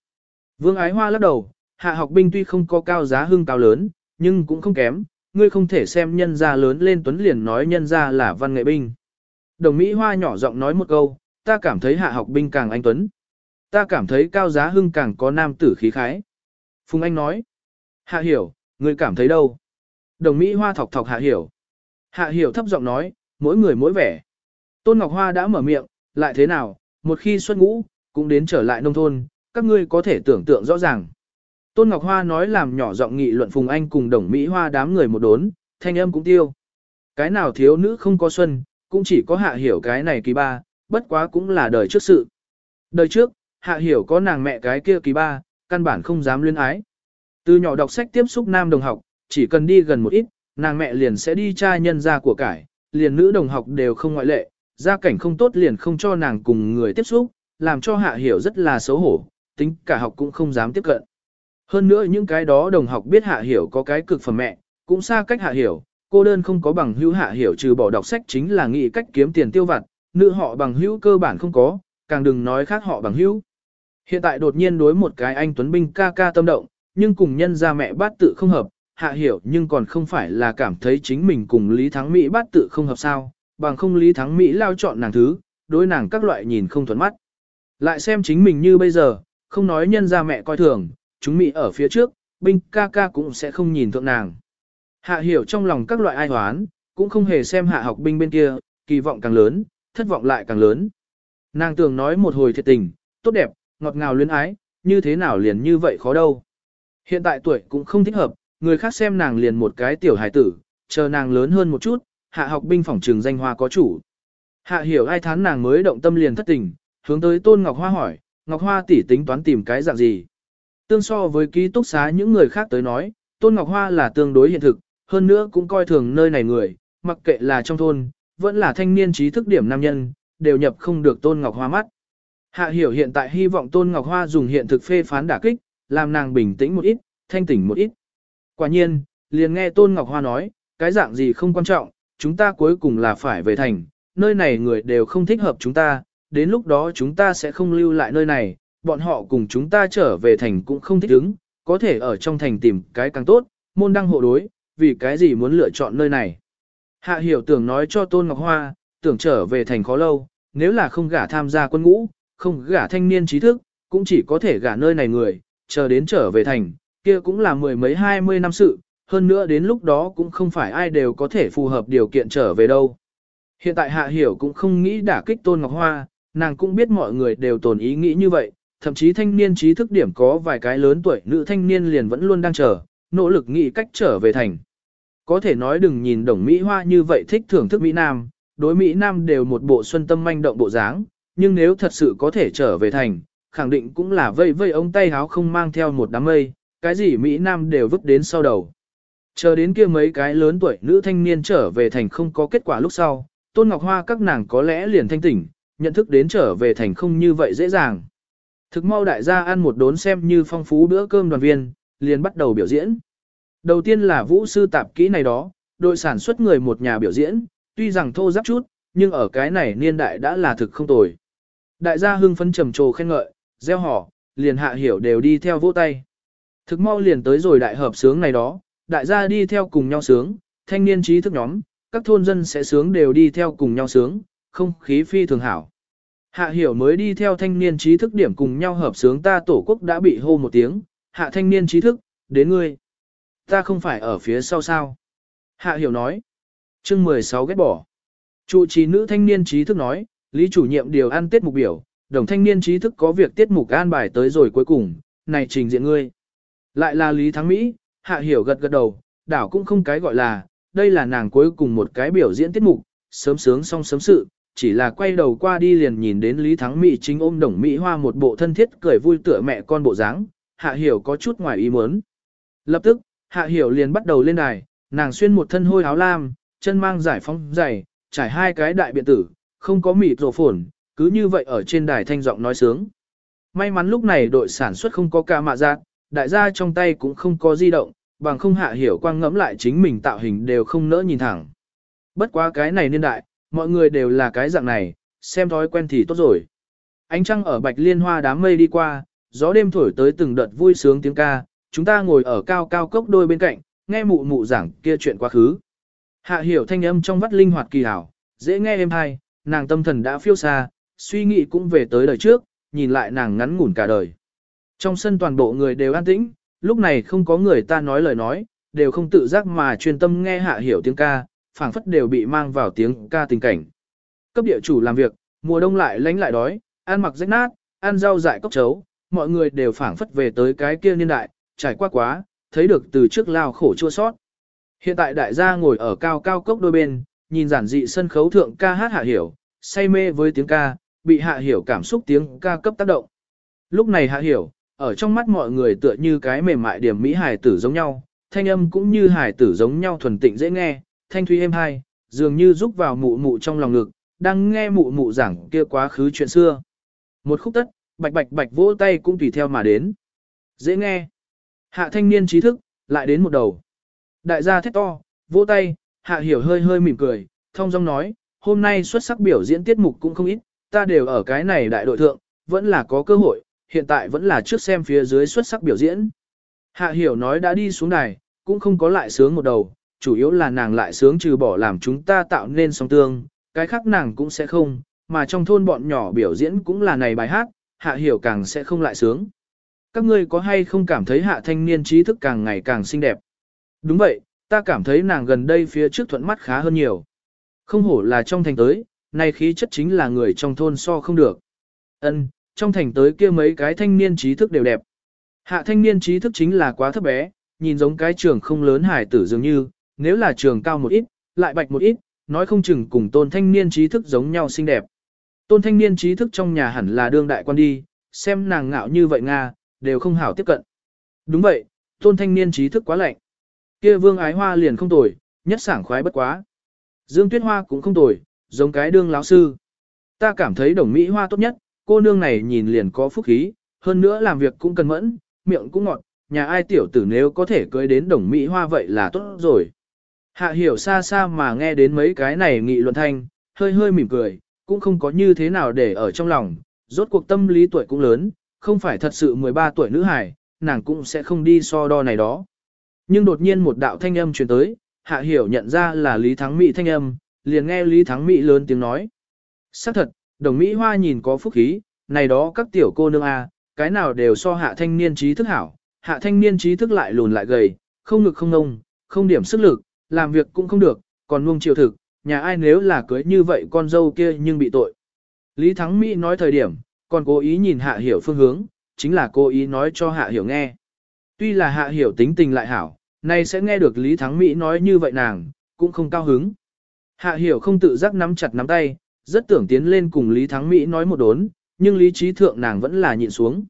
Vương Ái Hoa lắc đầu, hạ học binh tuy không có cao giá hưng cao lớn, nhưng cũng không kém, ngươi không thể xem nhân gia lớn lên tuấn liền nói nhân gia là văn nghệ binh. Đồng Mỹ Hoa nhỏ giọng nói một câu, ta cảm thấy hạ học binh càng anh tuấn. Ta cảm thấy cao giá hưng càng có nam tử khí khái. Phùng Anh nói, hạ hiểu, ngươi cảm thấy đâu? Đồng Mỹ Hoa thọc thọc hạ hiểu. Hạ hiểu thấp giọng nói, mỗi người mỗi vẻ. Tôn Ngọc Hoa đã mở miệng, lại thế nào, một khi xuất ngũ, cũng đến trở lại nông thôn, các ngươi có thể tưởng tượng rõ ràng. Tôn Ngọc Hoa nói làm nhỏ giọng nghị luận Phùng Anh cùng đồng Mỹ Hoa đám người một đốn, thanh âm cũng tiêu. Cái nào thiếu nữ không có xuân, cũng chỉ có hạ hiểu cái này kỳ ba, bất quá cũng là đời trước sự. Đời trước, hạ hiểu có nàng mẹ cái kia kỳ ba, căn bản không dám luyến ái. Từ nhỏ đọc sách tiếp xúc nam đồng học, chỉ cần đi gần một ít, nàng mẹ liền sẽ đi tra nhân gia của cải, liền nữ đồng học đều không ngoại lệ, gia cảnh không tốt liền không cho nàng cùng người tiếp xúc, làm cho hạ hiểu rất là xấu hổ, tính cả học cũng không dám tiếp cận. Hơn nữa những cái đó đồng học biết hạ hiểu có cái cực phẩm mẹ, cũng xa cách hạ hiểu, cô đơn không có bằng hữu hạ hiểu trừ bỏ đọc sách chính là nghĩ cách kiếm tiền tiêu vặt, nữ họ bằng hữu cơ bản không có, càng đừng nói khác họ bằng hữu. Hiện tại đột nhiên đối một cái anh Tuấn Binh ca ca tâm động, nhưng cùng nhân ra mẹ bát tự không hợp, hạ hiểu nhưng còn không phải là cảm thấy chính mình cùng Lý Thắng Mỹ bát tự không hợp sao, bằng không Lý Thắng Mỹ lao chọn nàng thứ, đối nàng các loại nhìn không thuận mắt. Lại xem chính mình như bây giờ, không nói nhân ra mẹ coi thường, chúng Mỹ ở phía trước, binh ca ca cũng sẽ không nhìn thượng nàng. Hạ hiểu trong lòng các loại ai hoán, cũng không hề xem hạ học binh bên kia, kỳ vọng càng lớn, thất vọng lại càng lớn. Nàng tưởng nói một hồi thiệt tình, tốt đẹp, ngọt ngào luyến ái, như thế nào liền như vậy khó đâu. Hiện tại tuổi cũng không thích hợp, người khác xem nàng liền một cái tiểu hài tử, chờ nàng lớn hơn một chút, hạ học binh phỏng trường danh hoa có chủ. Hạ hiểu ai thán nàng mới động tâm liền thất tình, hướng tới Tôn Ngọc Hoa hỏi, Ngọc Hoa tỷ tính toán tìm cái dạng gì. Tương so với ký túc xá những người khác tới nói, Tôn Ngọc Hoa là tương đối hiện thực, hơn nữa cũng coi thường nơi này người, mặc kệ là trong thôn, vẫn là thanh niên trí thức điểm nam nhân, đều nhập không được Tôn Ngọc Hoa mắt. Hạ hiểu hiện tại hy vọng Tôn Ngọc Hoa dùng hiện thực phê phán đả kích, làm nàng bình tĩnh một ít, thanh tỉnh một ít. Quả nhiên, liền nghe Tôn Ngọc Hoa nói, cái dạng gì không quan trọng, chúng ta cuối cùng là phải về thành, nơi này người đều không thích hợp chúng ta, đến lúc đó chúng ta sẽ không lưu lại nơi này, bọn họ cùng chúng ta trở về thành cũng không thích ứng, có thể ở trong thành tìm cái càng tốt, môn đăng hộ đối, vì cái gì muốn lựa chọn nơi này. Hạ hiểu tưởng nói cho Tôn Ngọc Hoa, tưởng trở về thành khó lâu, nếu là không gả tham gia quân ngũ, không gả thanh niên trí thức, cũng chỉ có thể gả nơi này người, chờ đến trở về thành, kia cũng là mười mấy hai mươi năm sự, hơn nữa đến lúc đó cũng không phải ai đều có thể phù hợp điều kiện trở về đâu. Hiện tại Hạ Hiểu cũng không nghĩ đả kích Tôn Ngọc Hoa, nàng cũng biết mọi người đều tồn ý nghĩ như vậy, thậm chí thanh niên trí thức điểm có vài cái lớn tuổi nữ thanh niên liền vẫn luôn đang chờ, nỗ lực nghĩ cách trở về thành. Có thể nói đừng nhìn đồng Mỹ Hoa như vậy thích thưởng thức Mỹ Nam, đối Mỹ Nam đều một bộ xuân tâm manh động bộ dáng, nhưng nếu thật sự có thể trở về thành, khẳng định cũng là vây vây ông tay háo không mang theo một đám mây, cái gì Mỹ Nam đều vứt đến sau đầu. Chờ đến kia mấy cái lớn tuổi nữ thanh niên trở về thành không có kết quả lúc sau, Tôn Ngọc Hoa các nàng có lẽ liền thanh tỉnh, nhận thức đến trở về thành không như vậy dễ dàng. Thực mau đại gia ăn một đốn xem như phong phú bữa cơm đoàn viên, liền bắt đầu biểu diễn. Đầu tiên là vũ sư tạp kỹ này đó, đội sản xuất người một nhà biểu diễn, tuy rằng thô giáp chút, nhưng ở cái này niên đại đã là thực không tồi. Đại gia hưng phấn trầm trồ khen ngợi, gieo hò, liền hạ hiểu đều đi theo vỗ tay. Thực mau liền tới rồi đại hợp sướng này đó, đại gia đi theo cùng nhau sướng, thanh niên trí thức nhóm, các thôn dân sẽ sướng đều đi theo cùng nhau sướng, không khí phi thường hảo. Hạ hiểu mới đi theo thanh niên trí thức điểm cùng nhau hợp sướng ta tổ quốc đã bị hô một tiếng, hạ thanh niên trí thức, đến ngươi. Ta không phải ở phía sau sao. Hạ hiểu nói. chương 16 ghét bỏ. Trụ trì nữ thanh niên trí thức nói, lý chủ nhiệm điều ăn tiết mục biểu, đồng thanh niên trí thức có việc tiết mục an bài tới rồi cuối cùng, này trình diện ngươi. Lại là Lý Thắng Mỹ, hạ hiểu gật gật đầu, đảo cũng không cái gọi là, đây là nàng cuối cùng một cái biểu diễn tiết mục, sớm sướng xong sớm sự, chỉ là quay đầu qua đi liền nhìn đến Lý Thắng Mỹ chính ôm đồng Mỹ Hoa một bộ thân thiết cười vui tựa mẹ con bộ dáng, Hạ Hiểu có chút ngoài ý muốn. Lập tức, Hạ Hiểu liền bắt đầu lên đài, nàng xuyên một thân hôi áo lam, chân mang giải phóng giày, trải hai cái đại biện tử, không có mịt rổ phồn, cứ như vậy ở trên đài thanh giọng nói sướng. May mắn lúc này đội sản xuất không có ca mạ giác, đại gia trong tay cũng không có di động, bằng không Hạ Hiểu quang ngẫm lại chính mình tạo hình đều không nỡ nhìn thẳng. Bất quá cái này niên đại, mọi người đều là cái dạng này, xem thói quen thì tốt rồi. Ánh trăng ở bạch liên hoa đám mây đi qua, gió đêm thổi tới từng đợt vui sướng tiếng ca, chúng ta ngồi ở cao cao cốc đôi bên cạnh, nghe mụ mụ giảng kia chuyện quá khứ. Hạ hiểu thanh âm trong vắt linh hoạt kỳ hảo, dễ nghe êm hay, nàng tâm thần đã phiêu xa, suy nghĩ cũng về tới đời trước, nhìn lại nàng ngắn ngủn cả đời. Trong sân toàn bộ người đều an tĩnh, lúc này không có người ta nói lời nói, đều không tự giác mà chuyên tâm nghe hạ hiểu tiếng ca, phảng phất đều bị mang vào tiếng ca tình cảnh. Cấp địa chủ làm việc, mùa đông lại lánh lại đói, ăn mặc rách nát, ăn rau dại cốc chấu, mọi người đều phảng phất về tới cái kia niên đại, trải qua quá, thấy được từ trước lao khổ chua sót. Hiện tại đại gia ngồi ở cao cao cốc đôi bên, nhìn giản dị sân khấu thượng ca hát hạ hiểu, say mê với tiếng ca, bị hạ hiểu cảm xúc tiếng ca cấp tác động. Lúc này hạ hiểu, ở trong mắt mọi người tựa như cái mềm mại điểm mỹ hài tử giống nhau, thanh âm cũng như hài tử giống nhau thuần tịnh dễ nghe, thanh thúy êm hai, dường như rúc vào mụ mụ trong lòng ngực, đang nghe mụ mụ giảng kia quá khứ chuyện xưa. Một khúc tất, bạch bạch bạch vỗ tay cũng tùy theo mà đến. Dễ nghe. Hạ thanh niên trí thức, lại đến một đầu. Đại gia thét to, vỗ tay, hạ hiểu hơi hơi mỉm cười, thông dong nói, hôm nay xuất sắc biểu diễn tiết mục cũng không ít, ta đều ở cái này đại đội thượng, vẫn là có cơ hội, hiện tại vẫn là trước xem phía dưới xuất sắc biểu diễn. Hạ hiểu nói đã đi xuống đài, cũng không có lại sướng một đầu, chủ yếu là nàng lại sướng trừ bỏ làm chúng ta tạo nên song tương, cái khác nàng cũng sẽ không, mà trong thôn bọn nhỏ biểu diễn cũng là này bài hát, hạ hiểu càng sẽ không lại sướng. Các ngươi có hay không cảm thấy hạ thanh niên trí thức càng ngày càng xinh đẹp? Đúng vậy, ta cảm thấy nàng gần đây phía trước thuận mắt khá hơn nhiều. Không hổ là trong thành tới, này khí chất chính là người trong thôn so không được. Ân, trong thành tới kia mấy cái thanh niên trí thức đều đẹp. Hạ thanh niên trí thức chính là quá thấp bé, nhìn giống cái trường không lớn hải tử dường như, nếu là trường cao một ít, lại bạch một ít, nói không chừng cùng tôn thanh niên trí thức giống nhau xinh đẹp. Tôn thanh niên trí thức trong nhà hẳn là đương đại quan đi, xem nàng ngạo như vậy Nga, đều không hảo tiếp cận. Đúng vậy, tôn thanh niên trí thức quá lạnh. Kia vương ái hoa liền không tồi, nhất sảng khoái bất quá. Dương tuyết hoa cũng không tồi, giống cái đương lão sư. Ta cảm thấy đồng Mỹ hoa tốt nhất, cô nương này nhìn liền có phúc khí, hơn nữa làm việc cũng cần mẫn, miệng cũng ngọt, nhà ai tiểu tử nếu có thể cưới đến đồng Mỹ hoa vậy là tốt rồi. Hạ hiểu xa xa mà nghe đến mấy cái này nghị luận thanh, hơi hơi mỉm cười, cũng không có như thế nào để ở trong lòng, rốt cuộc tâm lý tuổi cũng lớn, không phải thật sự 13 tuổi nữ hài, nàng cũng sẽ không đi so đo này đó. Nhưng đột nhiên một đạo thanh âm truyền tới, hạ hiểu nhận ra là Lý Thắng Mỹ thanh âm, liền nghe Lý Thắng Mỹ lớn tiếng nói. xác thật, đồng Mỹ Hoa nhìn có phúc khí, này đó các tiểu cô nương A, cái nào đều so hạ thanh niên trí thức hảo, hạ thanh niên trí thức lại lùn lại gầy, không ngực không ngông, không điểm sức lực, làm việc cũng không được, còn nuông chiều thực, nhà ai nếu là cưới như vậy con dâu kia nhưng bị tội. Lý Thắng Mỹ nói thời điểm, còn cố ý nhìn hạ hiểu phương hướng, chính là cố ý nói cho hạ hiểu nghe. Tuy là hạ hiểu tính tình lại hảo, nay sẽ nghe được Lý Thắng Mỹ nói như vậy nàng, cũng không cao hứng. Hạ hiểu không tự giác nắm chặt nắm tay, rất tưởng tiến lên cùng Lý Thắng Mỹ nói một đốn, nhưng lý trí thượng nàng vẫn là nhịn xuống.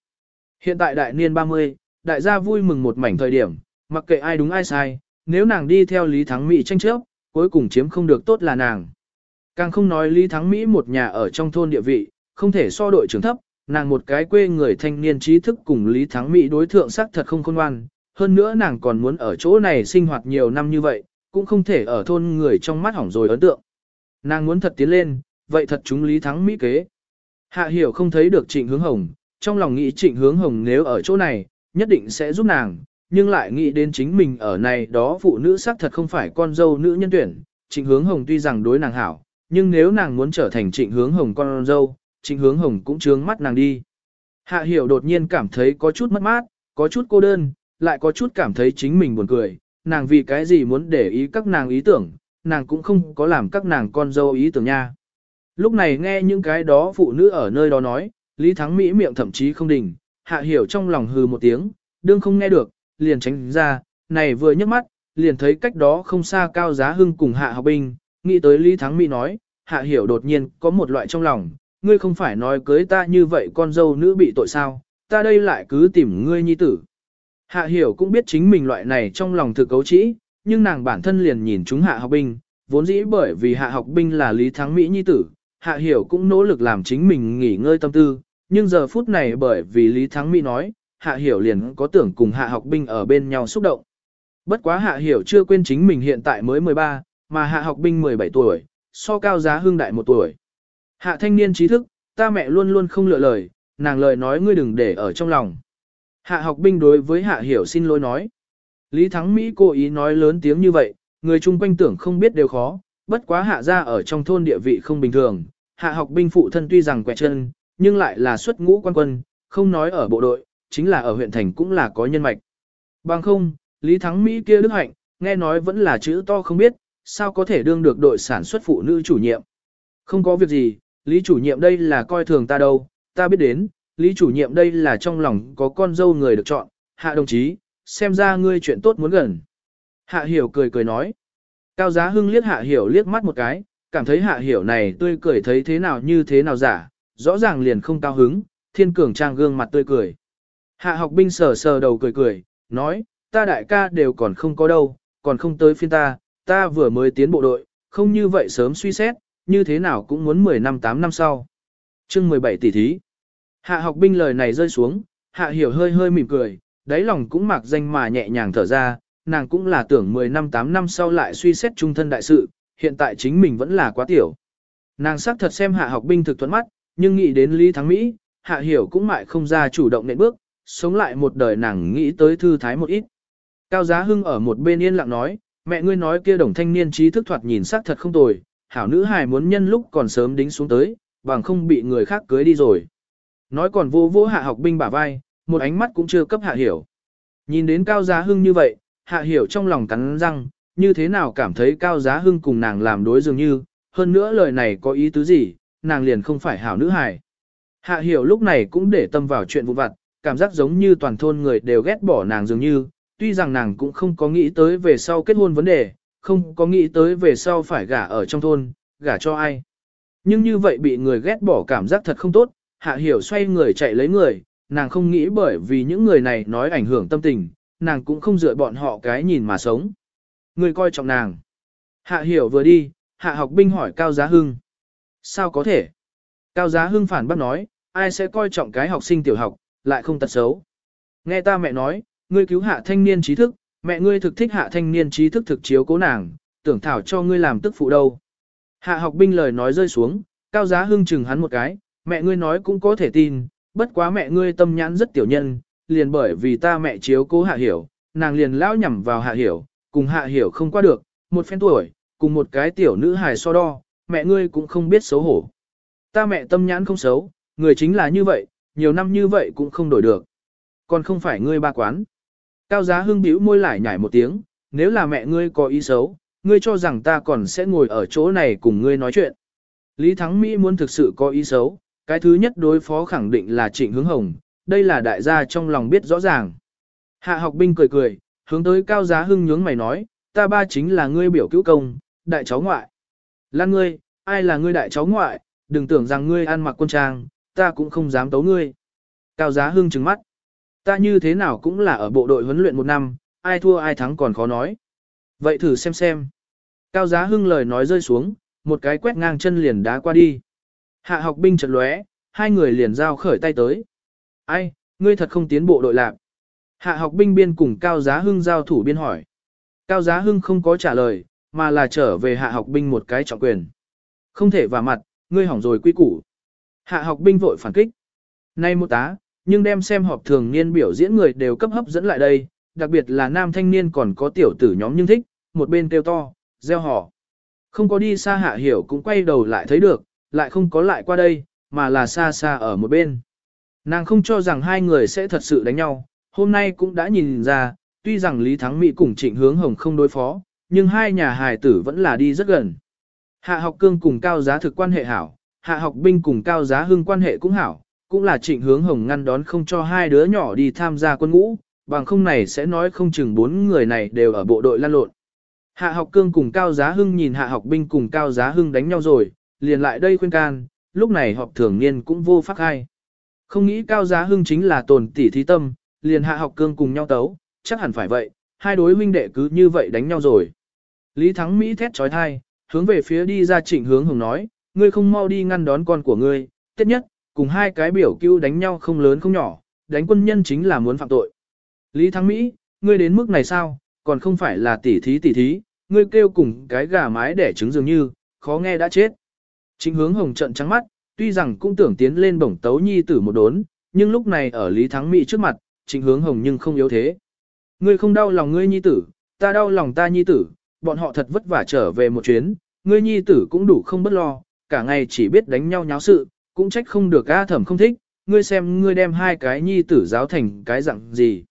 Hiện tại đại niên 30, đại gia vui mừng một mảnh thời điểm, mặc kệ ai đúng ai sai, nếu nàng đi theo Lý Thắng Mỹ tranh chấp, cuối cùng chiếm không được tốt là nàng. Càng không nói Lý Thắng Mỹ một nhà ở trong thôn địa vị, không thể so đội trưởng thấp, nàng một cái quê người thanh niên trí thức cùng Lý Thắng Mỹ đối thượng sắc thật không khôn ngoan, hơn nữa nàng còn muốn ở chỗ này sinh hoạt nhiều năm như vậy, cũng không thể ở thôn người trong mắt hỏng rồi ấn tượng. Nàng muốn thật tiến lên, vậy thật chúng Lý Thắng Mỹ kế. Hạ hiểu không thấy được trịnh hướng hồng, trong lòng nghĩ trịnh hướng hồng nếu ở chỗ này, nhất định sẽ giúp nàng, nhưng lại nghĩ đến chính mình ở này đó phụ nữ xác thật không phải con dâu nữ nhân tuyển. Trịnh hướng hồng tuy rằng đối nàng hảo, nhưng nếu nàng muốn trở thành trịnh hướng hồng con dâu, trịnh hướng hồng cũng trướng mắt nàng đi. Hạ hiểu đột nhiên cảm thấy có chút mất mát, có chút cô đơn, lại có chút cảm thấy chính mình buồn cười, nàng vì cái gì muốn để ý các nàng ý tưởng, nàng cũng không có làm các nàng con dâu ý tưởng nha. Lúc này nghe những cái đó phụ nữ ở nơi đó nói, Lý Thắng Mỹ miệng thậm chí không đình hạ hiểu trong lòng hừ một tiếng, đương không nghe được, liền tránh ra, này vừa nhấc mắt, liền thấy cách đó không xa cao giá hưng cùng hạ học binh, nghĩ tới Lý Thắng Mỹ nói, hạ hiểu đột nhiên có một loại trong lòng, ngươi không phải nói cưới ta như vậy con dâu nữ bị tội sao, ta đây lại cứ tìm ngươi nhi tử. Hạ hiểu cũng biết chính mình loại này trong lòng thực cấu trĩ, nhưng nàng bản thân liền nhìn chúng hạ học binh, vốn dĩ bởi vì hạ học binh là Lý Thắng Mỹ nhi tử, hạ hiểu cũng nỗ lực làm chính mình nghỉ ngơi tâm tư, nhưng giờ phút này bởi vì Lý Thắng Mỹ nói, hạ hiểu liền có tưởng cùng hạ học binh ở bên nhau xúc động. Bất quá hạ hiểu chưa quên chính mình hiện tại mới 13, mà hạ học binh 17 tuổi, so cao giá hương đại một tuổi. Hạ thanh niên trí thức, ta mẹ luôn luôn không lựa lời, nàng lời nói ngươi đừng để ở trong lòng. Hạ học binh đối với hạ hiểu xin lỗi nói. Lý Thắng Mỹ cố ý nói lớn tiếng như vậy, người chung quanh tưởng không biết đều khó, bất quá hạ ra ở trong thôn địa vị không bình thường. Hạ học binh phụ thân tuy rằng quẹt chân, nhưng lại là xuất ngũ quan quân, không nói ở bộ đội, chính là ở huyện thành cũng là có nhân mạch. Bằng không, Lý Thắng Mỹ kia đức hạnh, nghe nói vẫn là chữ to không biết, sao có thể đương được đội sản xuất phụ nữ chủ nhiệm. Không có việc gì, Lý chủ nhiệm đây là coi thường ta đâu, ta biết đến, Lý chủ nhiệm đây là trong lòng có con dâu người được chọn, hạ đồng chí, xem ra ngươi chuyện tốt muốn gần. Hạ hiểu cười cười nói. Cao giá hưng liếc hạ hiểu liếc mắt một cái, cảm thấy hạ hiểu này tươi cười thấy thế nào như thế nào giả, rõ ràng liền không cao hứng, thiên cường trang gương mặt tươi cười. Hạ học binh sờ sờ đầu cười cười, nói, ta đại ca đều còn không có đâu, còn không tới phiên ta, ta vừa mới tiến bộ đội, không như vậy sớm suy xét, như thế nào cũng muốn 10 năm 8 năm sau. chương 17 tỷ thí. Hạ học binh lời này rơi xuống, hạ hiểu hơi hơi mỉm cười, đáy lòng cũng mặc danh mà nhẹ nhàng thở ra, nàng cũng là tưởng 10 năm 8 năm sau lại suy xét trung thân đại sự, hiện tại chính mình vẫn là quá tiểu. Nàng sắc thật xem hạ học binh thực thuận mắt, nhưng nghĩ đến Lý Thắng Mỹ, hạ hiểu cũng mại không ra chủ động nệm bước, sống lại một đời nàng nghĩ tới thư thái một ít. Cao Giá Hưng ở một bên yên lặng nói, mẹ ngươi nói kia đồng thanh niên trí thức thoạt nhìn sắc thật không tồi, hảo nữ hài muốn nhân lúc còn sớm đính xuống tới, bằng không bị người khác cưới đi rồi. Nói còn vô vô hạ học binh bả vai, một ánh mắt cũng chưa cấp hạ hiểu. Nhìn đến Cao Giá Hưng như vậy, hạ hiểu trong lòng cắn răng, như thế nào cảm thấy Cao Giá Hưng cùng nàng làm đối dường như, hơn nữa lời này có ý tứ gì, nàng liền không phải hảo nữ hài. Hạ hiểu lúc này cũng để tâm vào chuyện vụ vặt, cảm giác giống như toàn thôn người đều ghét bỏ nàng dường như, tuy rằng nàng cũng không có nghĩ tới về sau kết hôn vấn đề, không có nghĩ tới về sau phải gả ở trong thôn, gả cho ai. Nhưng như vậy bị người ghét bỏ cảm giác thật không tốt, hạ hiểu xoay người chạy lấy người, nàng không nghĩ bởi vì những người này nói ảnh hưởng tâm tình, nàng cũng không dựa bọn họ cái nhìn mà sống. Người coi trọng nàng. Hạ hiểu vừa đi, hạ học binh hỏi Cao Giá Hưng. Sao có thể? Cao Giá Hưng phản bác nói, ai sẽ coi trọng cái học sinh tiểu học, lại không tật xấu. Nghe ta mẹ nói, ngươi cứu hạ thanh niên trí thức, mẹ ngươi thực thích hạ thanh niên trí thức thực chiếu cố nàng, tưởng thảo cho ngươi làm tức phụ đâu. Hạ học binh lời nói rơi xuống, cao giá hưng chừng hắn một cái, mẹ ngươi nói cũng có thể tin, bất quá mẹ ngươi tâm nhãn rất tiểu nhân, liền bởi vì ta mẹ chiếu cố hạ hiểu, nàng liền lão nhằm vào hạ hiểu, cùng hạ hiểu không qua được, một phen tuổi, cùng một cái tiểu nữ hài so đo, mẹ ngươi cũng không biết xấu hổ. Ta mẹ tâm nhãn không xấu, người chính là như vậy, nhiều năm như vậy cũng không đổi được. Còn không phải ngươi ba quán. Cao giá hưng bĩu môi lại nhảy một tiếng, nếu là mẹ ngươi có ý xấu, ngươi cho rằng ta còn sẽ ngồi ở chỗ này cùng ngươi nói chuyện. Lý Thắng Mỹ muốn thực sự có ý xấu, cái thứ nhất đối phó khẳng định là trịnh hướng hồng, đây là đại gia trong lòng biết rõ ràng. Hạ học binh cười cười, hướng tới cao giá hưng nhướng mày nói, ta ba chính là ngươi biểu cứu công, đại cháu ngoại. Lan ngươi, ai là ngươi đại cháu ngoại, đừng tưởng rằng ngươi ăn mặc quân trang, ta cũng không dám tấu ngươi. Cao giá hưng trừng mắt. Ta như thế nào cũng là ở bộ đội huấn luyện một năm, ai thua ai thắng còn khó nói. Vậy thử xem xem. Cao giá hưng lời nói rơi xuống, một cái quét ngang chân liền đá qua đi. Hạ học binh chật lóe, hai người liền giao khởi tay tới. Ai, ngươi thật không tiến bộ đội lạc. Hạ học binh biên cùng Cao Giá Hưng giao thủ biên hỏi. Cao Giá Hưng không có trả lời, mà là trở về hạ học binh một cái trọng quyền. Không thể vào mặt, ngươi hỏng rồi quy củ. Hạ học binh vội phản kích. Nay một tá, nhưng đem xem họp thường niên biểu diễn người đều cấp hấp dẫn lại đây, đặc biệt là nam thanh niên còn có tiểu tử nhóm nhưng thích, một bên kêu to, gieo họ. Không có đi xa hạ hiểu cũng quay đầu lại thấy được, lại không có lại qua đây, mà là xa xa ở một bên. Nàng không cho rằng hai người sẽ thật sự đánh nhau, hôm nay cũng đã nhìn ra, tuy rằng Lý Thắng Mỹ cùng trịnh hướng hồng không đối phó, nhưng hai nhà hài tử vẫn là đi rất gần. Hạ học cương cùng cao giá thực quan hệ hảo, hạ học binh cùng cao giá hưng quan hệ cũng hảo, cũng là trịnh hướng hồng ngăn đón không cho hai đứa nhỏ đi tham gia quân ngũ, bằng không này sẽ nói không chừng bốn người này đều ở bộ đội lan lộn. Hạ học cương cùng Cao Giá Hưng nhìn hạ học binh cùng Cao Giá Hưng đánh nhau rồi, liền lại đây khuyên can, lúc này họp thường niên cũng vô pháp hay. Không nghĩ Cao Giá Hưng chính là tồn tỷ thí tâm, liền hạ học cương cùng nhau tấu, chắc hẳn phải vậy, hai đối huynh đệ cứ như vậy đánh nhau rồi. Lý Thắng Mỹ thét trói thai, hướng về phía đi ra trịnh hướng hồng nói, ngươi không mau đi ngăn đón con của ngươi, tiếp nhất, cùng hai cái biểu cưu đánh nhau không lớn không nhỏ, đánh quân nhân chính là muốn phạm tội. Lý Thắng Mỹ, ngươi đến mức này sao, còn không phải là tỉ thí tỉ thí, ngươi kêu cùng cái gà mái để trứng dường như, khó nghe đã chết. Chính hướng hồng trận trắng mắt, tuy rằng cũng tưởng tiến lên bổng tấu nhi tử một đốn, nhưng lúc này ở Lý Thắng Mỹ trước mặt, chính hướng hồng nhưng không yếu thế. Ngươi không đau lòng ngươi nhi tử, ta đau lòng ta nhi tử, bọn họ thật vất vả trở về một chuyến, ngươi nhi tử cũng đủ không bất lo, cả ngày chỉ biết đánh nhau nháo sự, cũng trách không được A thẩm không thích, ngươi xem ngươi đem hai cái nhi tử giáo thành cái dạng gì.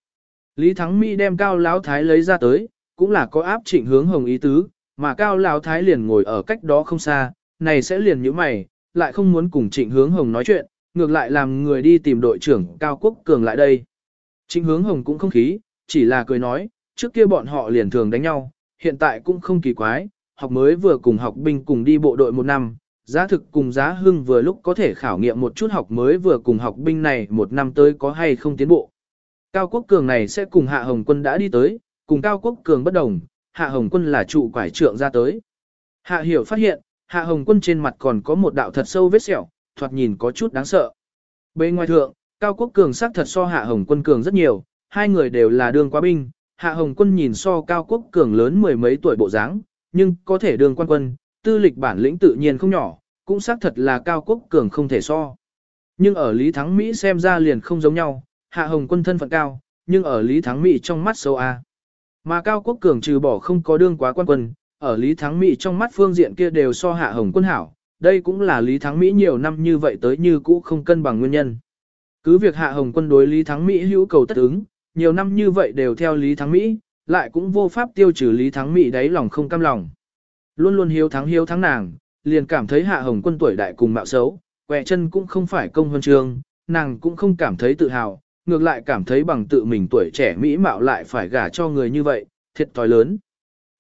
Lý Thắng Mỹ đem cao lão thái lấy ra tới, cũng là có áp trịnh hướng hồng ý tứ, mà cao lão thái liền ngồi ở cách đó không xa, này sẽ liền như mày, lại không muốn cùng trịnh hướng hồng nói chuyện, ngược lại làm người đi tìm đội trưởng Cao Quốc Cường lại đây. Trịnh hướng hồng cũng không khí, chỉ là cười nói, trước kia bọn họ liền thường đánh nhau, hiện tại cũng không kỳ quái, học mới vừa cùng học binh cùng đi bộ đội một năm, giá thực cùng giá hưng vừa lúc có thể khảo nghiệm một chút học mới vừa cùng học binh này một năm tới có hay không tiến bộ. Cao Quốc Cường này sẽ cùng Hạ Hồng Quân đã đi tới, cùng Cao Quốc Cường bất đồng, Hạ Hồng Quân là trụ quải trượng ra tới. Hạ Hiểu phát hiện, Hạ Hồng Quân trên mặt còn có một đạo thật sâu vết sẹo, thoạt nhìn có chút đáng sợ. Bên ngoài thượng, Cao Quốc Cường sắc thật so Hạ Hồng Quân cường rất nhiều, hai người đều là đương quá binh, Hạ Hồng Quân nhìn so Cao Quốc Cường lớn mười mấy tuổi bộ dáng, nhưng có thể đương quan quân, tư lịch bản lĩnh tự nhiên không nhỏ, cũng xác thật là Cao Quốc Cường không thể so. Nhưng ở Lý Thắng Mỹ xem ra liền không giống nhau, Hạ Hồng Quân thân phận cao, nhưng ở Lý Thắng Mỹ trong mắt sâu A. Mà Cao Quốc Cường trừ bỏ không có đương quá quan quân, ở Lý Thắng Mỹ trong mắt phương diện kia đều so Hạ Hồng Quân hảo, đây cũng là Lý Thắng Mỹ nhiều năm như vậy tới như cũ không cân bằng nguyên nhân. Cứ việc Hạ Hồng Quân đối Lý Thắng Mỹ hữu cầu tất ứng, nhiều năm như vậy đều theo Lý Thắng Mỹ, lại cũng vô pháp tiêu trừ Lý Thắng Mỹ đáy lòng không cam lòng. Luôn luôn hiếu thắng hiếu thắng nàng, liền cảm thấy Hạ Hồng Quân tuổi đại cùng mạo xấu, quẹ chân cũng không phải công huân trường, nàng cũng không cảm thấy tự hào, ngược lại cảm thấy bằng tự mình tuổi trẻ Mỹ mạo lại phải gả cho người như vậy, thiệt thòi lớn.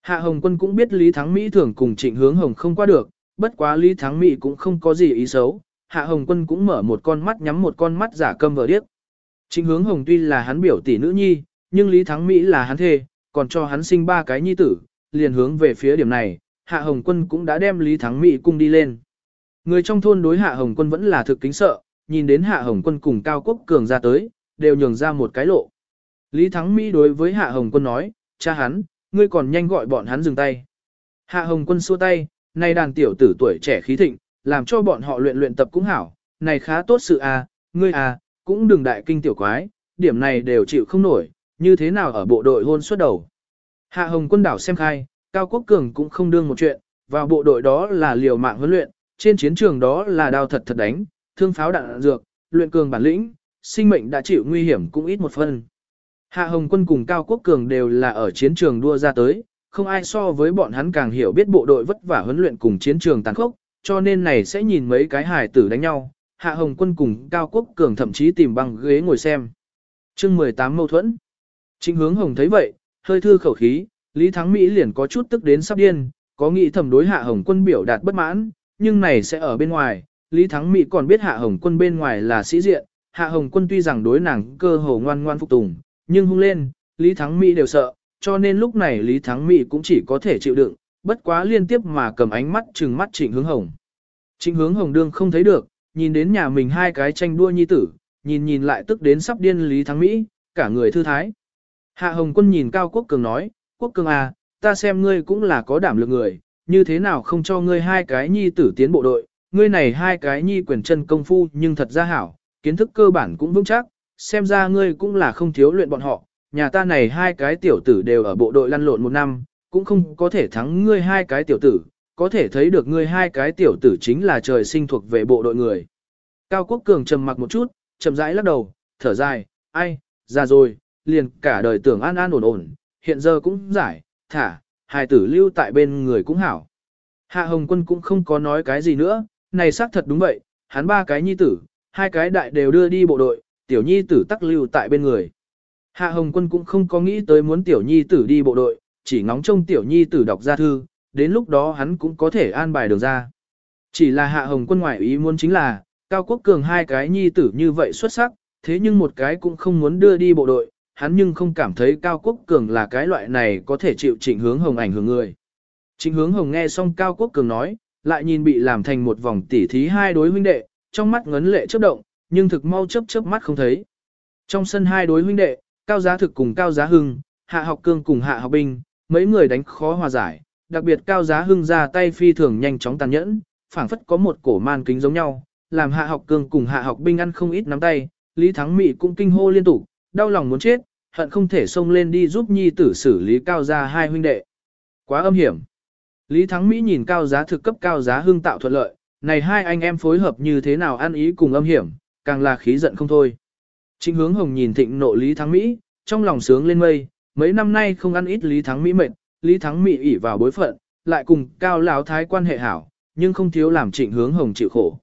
Hạ Hồng Quân cũng biết Lý Thắng Mỹ thường cùng trịnh hướng Hồng không qua được, bất quá Lý Thắng Mỹ cũng không có gì ý xấu, Hạ Hồng Quân cũng mở một con mắt nhắm một con mắt giả câm vờ điếc. Trịnh hướng Hồng tuy là hắn biểu tỷ nữ nhi, nhưng Lý Thắng Mỹ là hắn thê, còn cho hắn sinh ba cái nhi tử, liền hướng về phía điểm này, Hạ Hồng Quân cũng đã đem Lý Thắng Mỹ cung đi lên. Người trong thôn đối Hạ Hồng Quân vẫn là thực kính sợ, nhìn đến Hạ Hồng Quân cùng Cao Quốc Cường ra tới, đều nhường ra một cái lộ. Lý Thắng Mỹ đối với Hạ Hồng Quân nói, cha hắn, ngươi còn nhanh gọi bọn hắn dừng tay. Hạ Hồng Quân xua tay, này đàn tiểu tử tuổi trẻ khí thịnh, làm cho bọn họ luyện luyện tập cũng hảo, này khá tốt sự à, ngươi à, cũng đừng đại kinh tiểu quái, điểm này đều chịu không nổi, như thế nào ở bộ đội hôn suốt đầu. Hạ Hồng Quân đảo xem khai, Cao Quốc Cường cũng không đương một chuyện, vào bộ đội đó là liều mạng huấn luyện, trên chiến trường đó là đao thật thật đánh, thương pháo đạn dược, luyện cường bản lĩnh, sinh mệnh đã chịu nguy hiểm cũng ít một phần. Hạ Hồng Quân cùng Cao Quốc Cường đều là ở chiến trường đua ra tới, không ai so với bọn hắn càng hiểu biết bộ đội vất vả huấn luyện cùng chiến trường tàn khốc, cho nên này sẽ nhìn mấy cái hài tử đánh nhau. Hạ Hồng Quân cùng Cao Quốc Cường thậm chí tìm băng ghế ngồi xem. chương 18 mâu thuẫn. Chính hướng Hồng thấy vậy, hơi thư khẩu khí, Lý Thắng Mỹ liền có chút tức đến sắp điên, có nghĩ thầm đối Hạ Hồng Quân biểu đạt bất mãn, nhưng này sẽ ở bên ngoài. Lý Thắng Mỹ còn biết Hạ Hồng Quân bên ngoài là sĩ diện, Hạ Hồng Quân tuy rằng đối nàng cơ hồ ngoan ngoan phục tùng, nhưng hung lên, Lý Thắng Mỹ đều sợ, cho nên lúc này Lý Thắng Mỹ cũng chỉ có thể chịu đựng, bất quá liên tiếp mà cầm ánh mắt trừng mắt Trịnh Hướng Hồng. Trịnh Hướng Hồng đương không thấy được, nhìn đến nhà mình hai cái tranh đua nhi tử, nhìn nhìn lại tức đến sắp điên Lý Thắng Mỹ, cả người thư thái. Hạ Hồng Quân nhìn Cao Quốc Cường nói, Quốc Cường à, ta xem ngươi cũng là có đảm lực người, như thế nào không cho ngươi hai cái nhi tử tiến bộ đội, ngươi này hai cái nhi quyền chân công phu nhưng thật ra hảo, kiến thức cơ bản cũng vững chắc, xem ra ngươi cũng là không thiếu luyện bọn họ, nhà ta này hai cái tiểu tử đều ở bộ đội lăn lộn một năm, cũng không có thể thắng ngươi hai cái tiểu tử, có thể thấy được ngươi hai cái tiểu tử chính là trời sinh thuộc về bộ đội người. Cao Quốc Cường trầm mặc một chút, chậm rãi lắc đầu, thở dài, ai, ra rồi, liền cả đời tưởng an an ổn ổn, hiện giờ cũng giải, thả, hài tử lưu tại bên người cũng hảo. Hạ Hồng Quân cũng không có nói cái gì nữa, này xác thật đúng vậy, hắn ba cái nhi tử, hai cái đại đều đưa đi bộ đội, tiểu nhi tử tắc lưu tại bên người. Hạ Hồng Quân cũng không có nghĩ tới muốn tiểu nhi tử đi bộ đội, chỉ ngóng trông tiểu nhi tử đọc ra thư, đến lúc đó hắn cũng có thể an bài được ra. Chỉ là Hạ Hồng Quân ngoại ý muốn chính là, Cao Quốc Cường hai cái nhi tử như vậy xuất sắc, thế nhưng một cái cũng không muốn đưa đi bộ đội, hắn nhưng không cảm thấy Cao Quốc Cường là cái loại này có thể chịu trịnh hướng hồng ảnh hưởng người. Trịnh hướng hồng nghe xong Cao Quốc Cường nói, lại nhìn bị làm thành một vòng tỉ thí hai đối huynh đệ, trong mắt ngấn lệ chớp động, nhưng thực mau chớp chớp mắt không thấy. Trong sân hai đối huynh đệ, Cao Giá Thực cùng Cao Giá Hưng, Hạ Học Cương cùng Hạ Học Binh, mấy người đánh khó hòa giải, đặc biệt Cao Giá Hưng ra tay phi thường nhanh chóng tàn nhẫn, phảng phất có một cổ man kính giống nhau, làm hạ học cường cùng hạ học binh ăn không ít nắm tay, Lý Thắng Mị cũng kinh hô liên tục, đau lòng muốn chết, hận không thể xông lên đi giúp nhi tử xử lý cao gia hai huynh đệ. Quá âm hiểm. Lý Thắng Mỹ nhìn cao giá thực cấp cao giá hưng tạo thuận lợi, này hai anh em phối hợp như thế nào ăn ý cùng âm hiểm, càng là khí giận không thôi. Trịnh hướng hồng nhìn thịnh nộ Lý Thắng Mỹ, trong lòng sướng lên mây, mấy năm nay không ăn ít Lý Thắng Mỹ mệt, Lý Thắng Mỹ ỉ vào bối phận, lại cùng cao lão thái quan hệ hảo, nhưng không thiếu làm trịnh hướng hồng chịu khổ.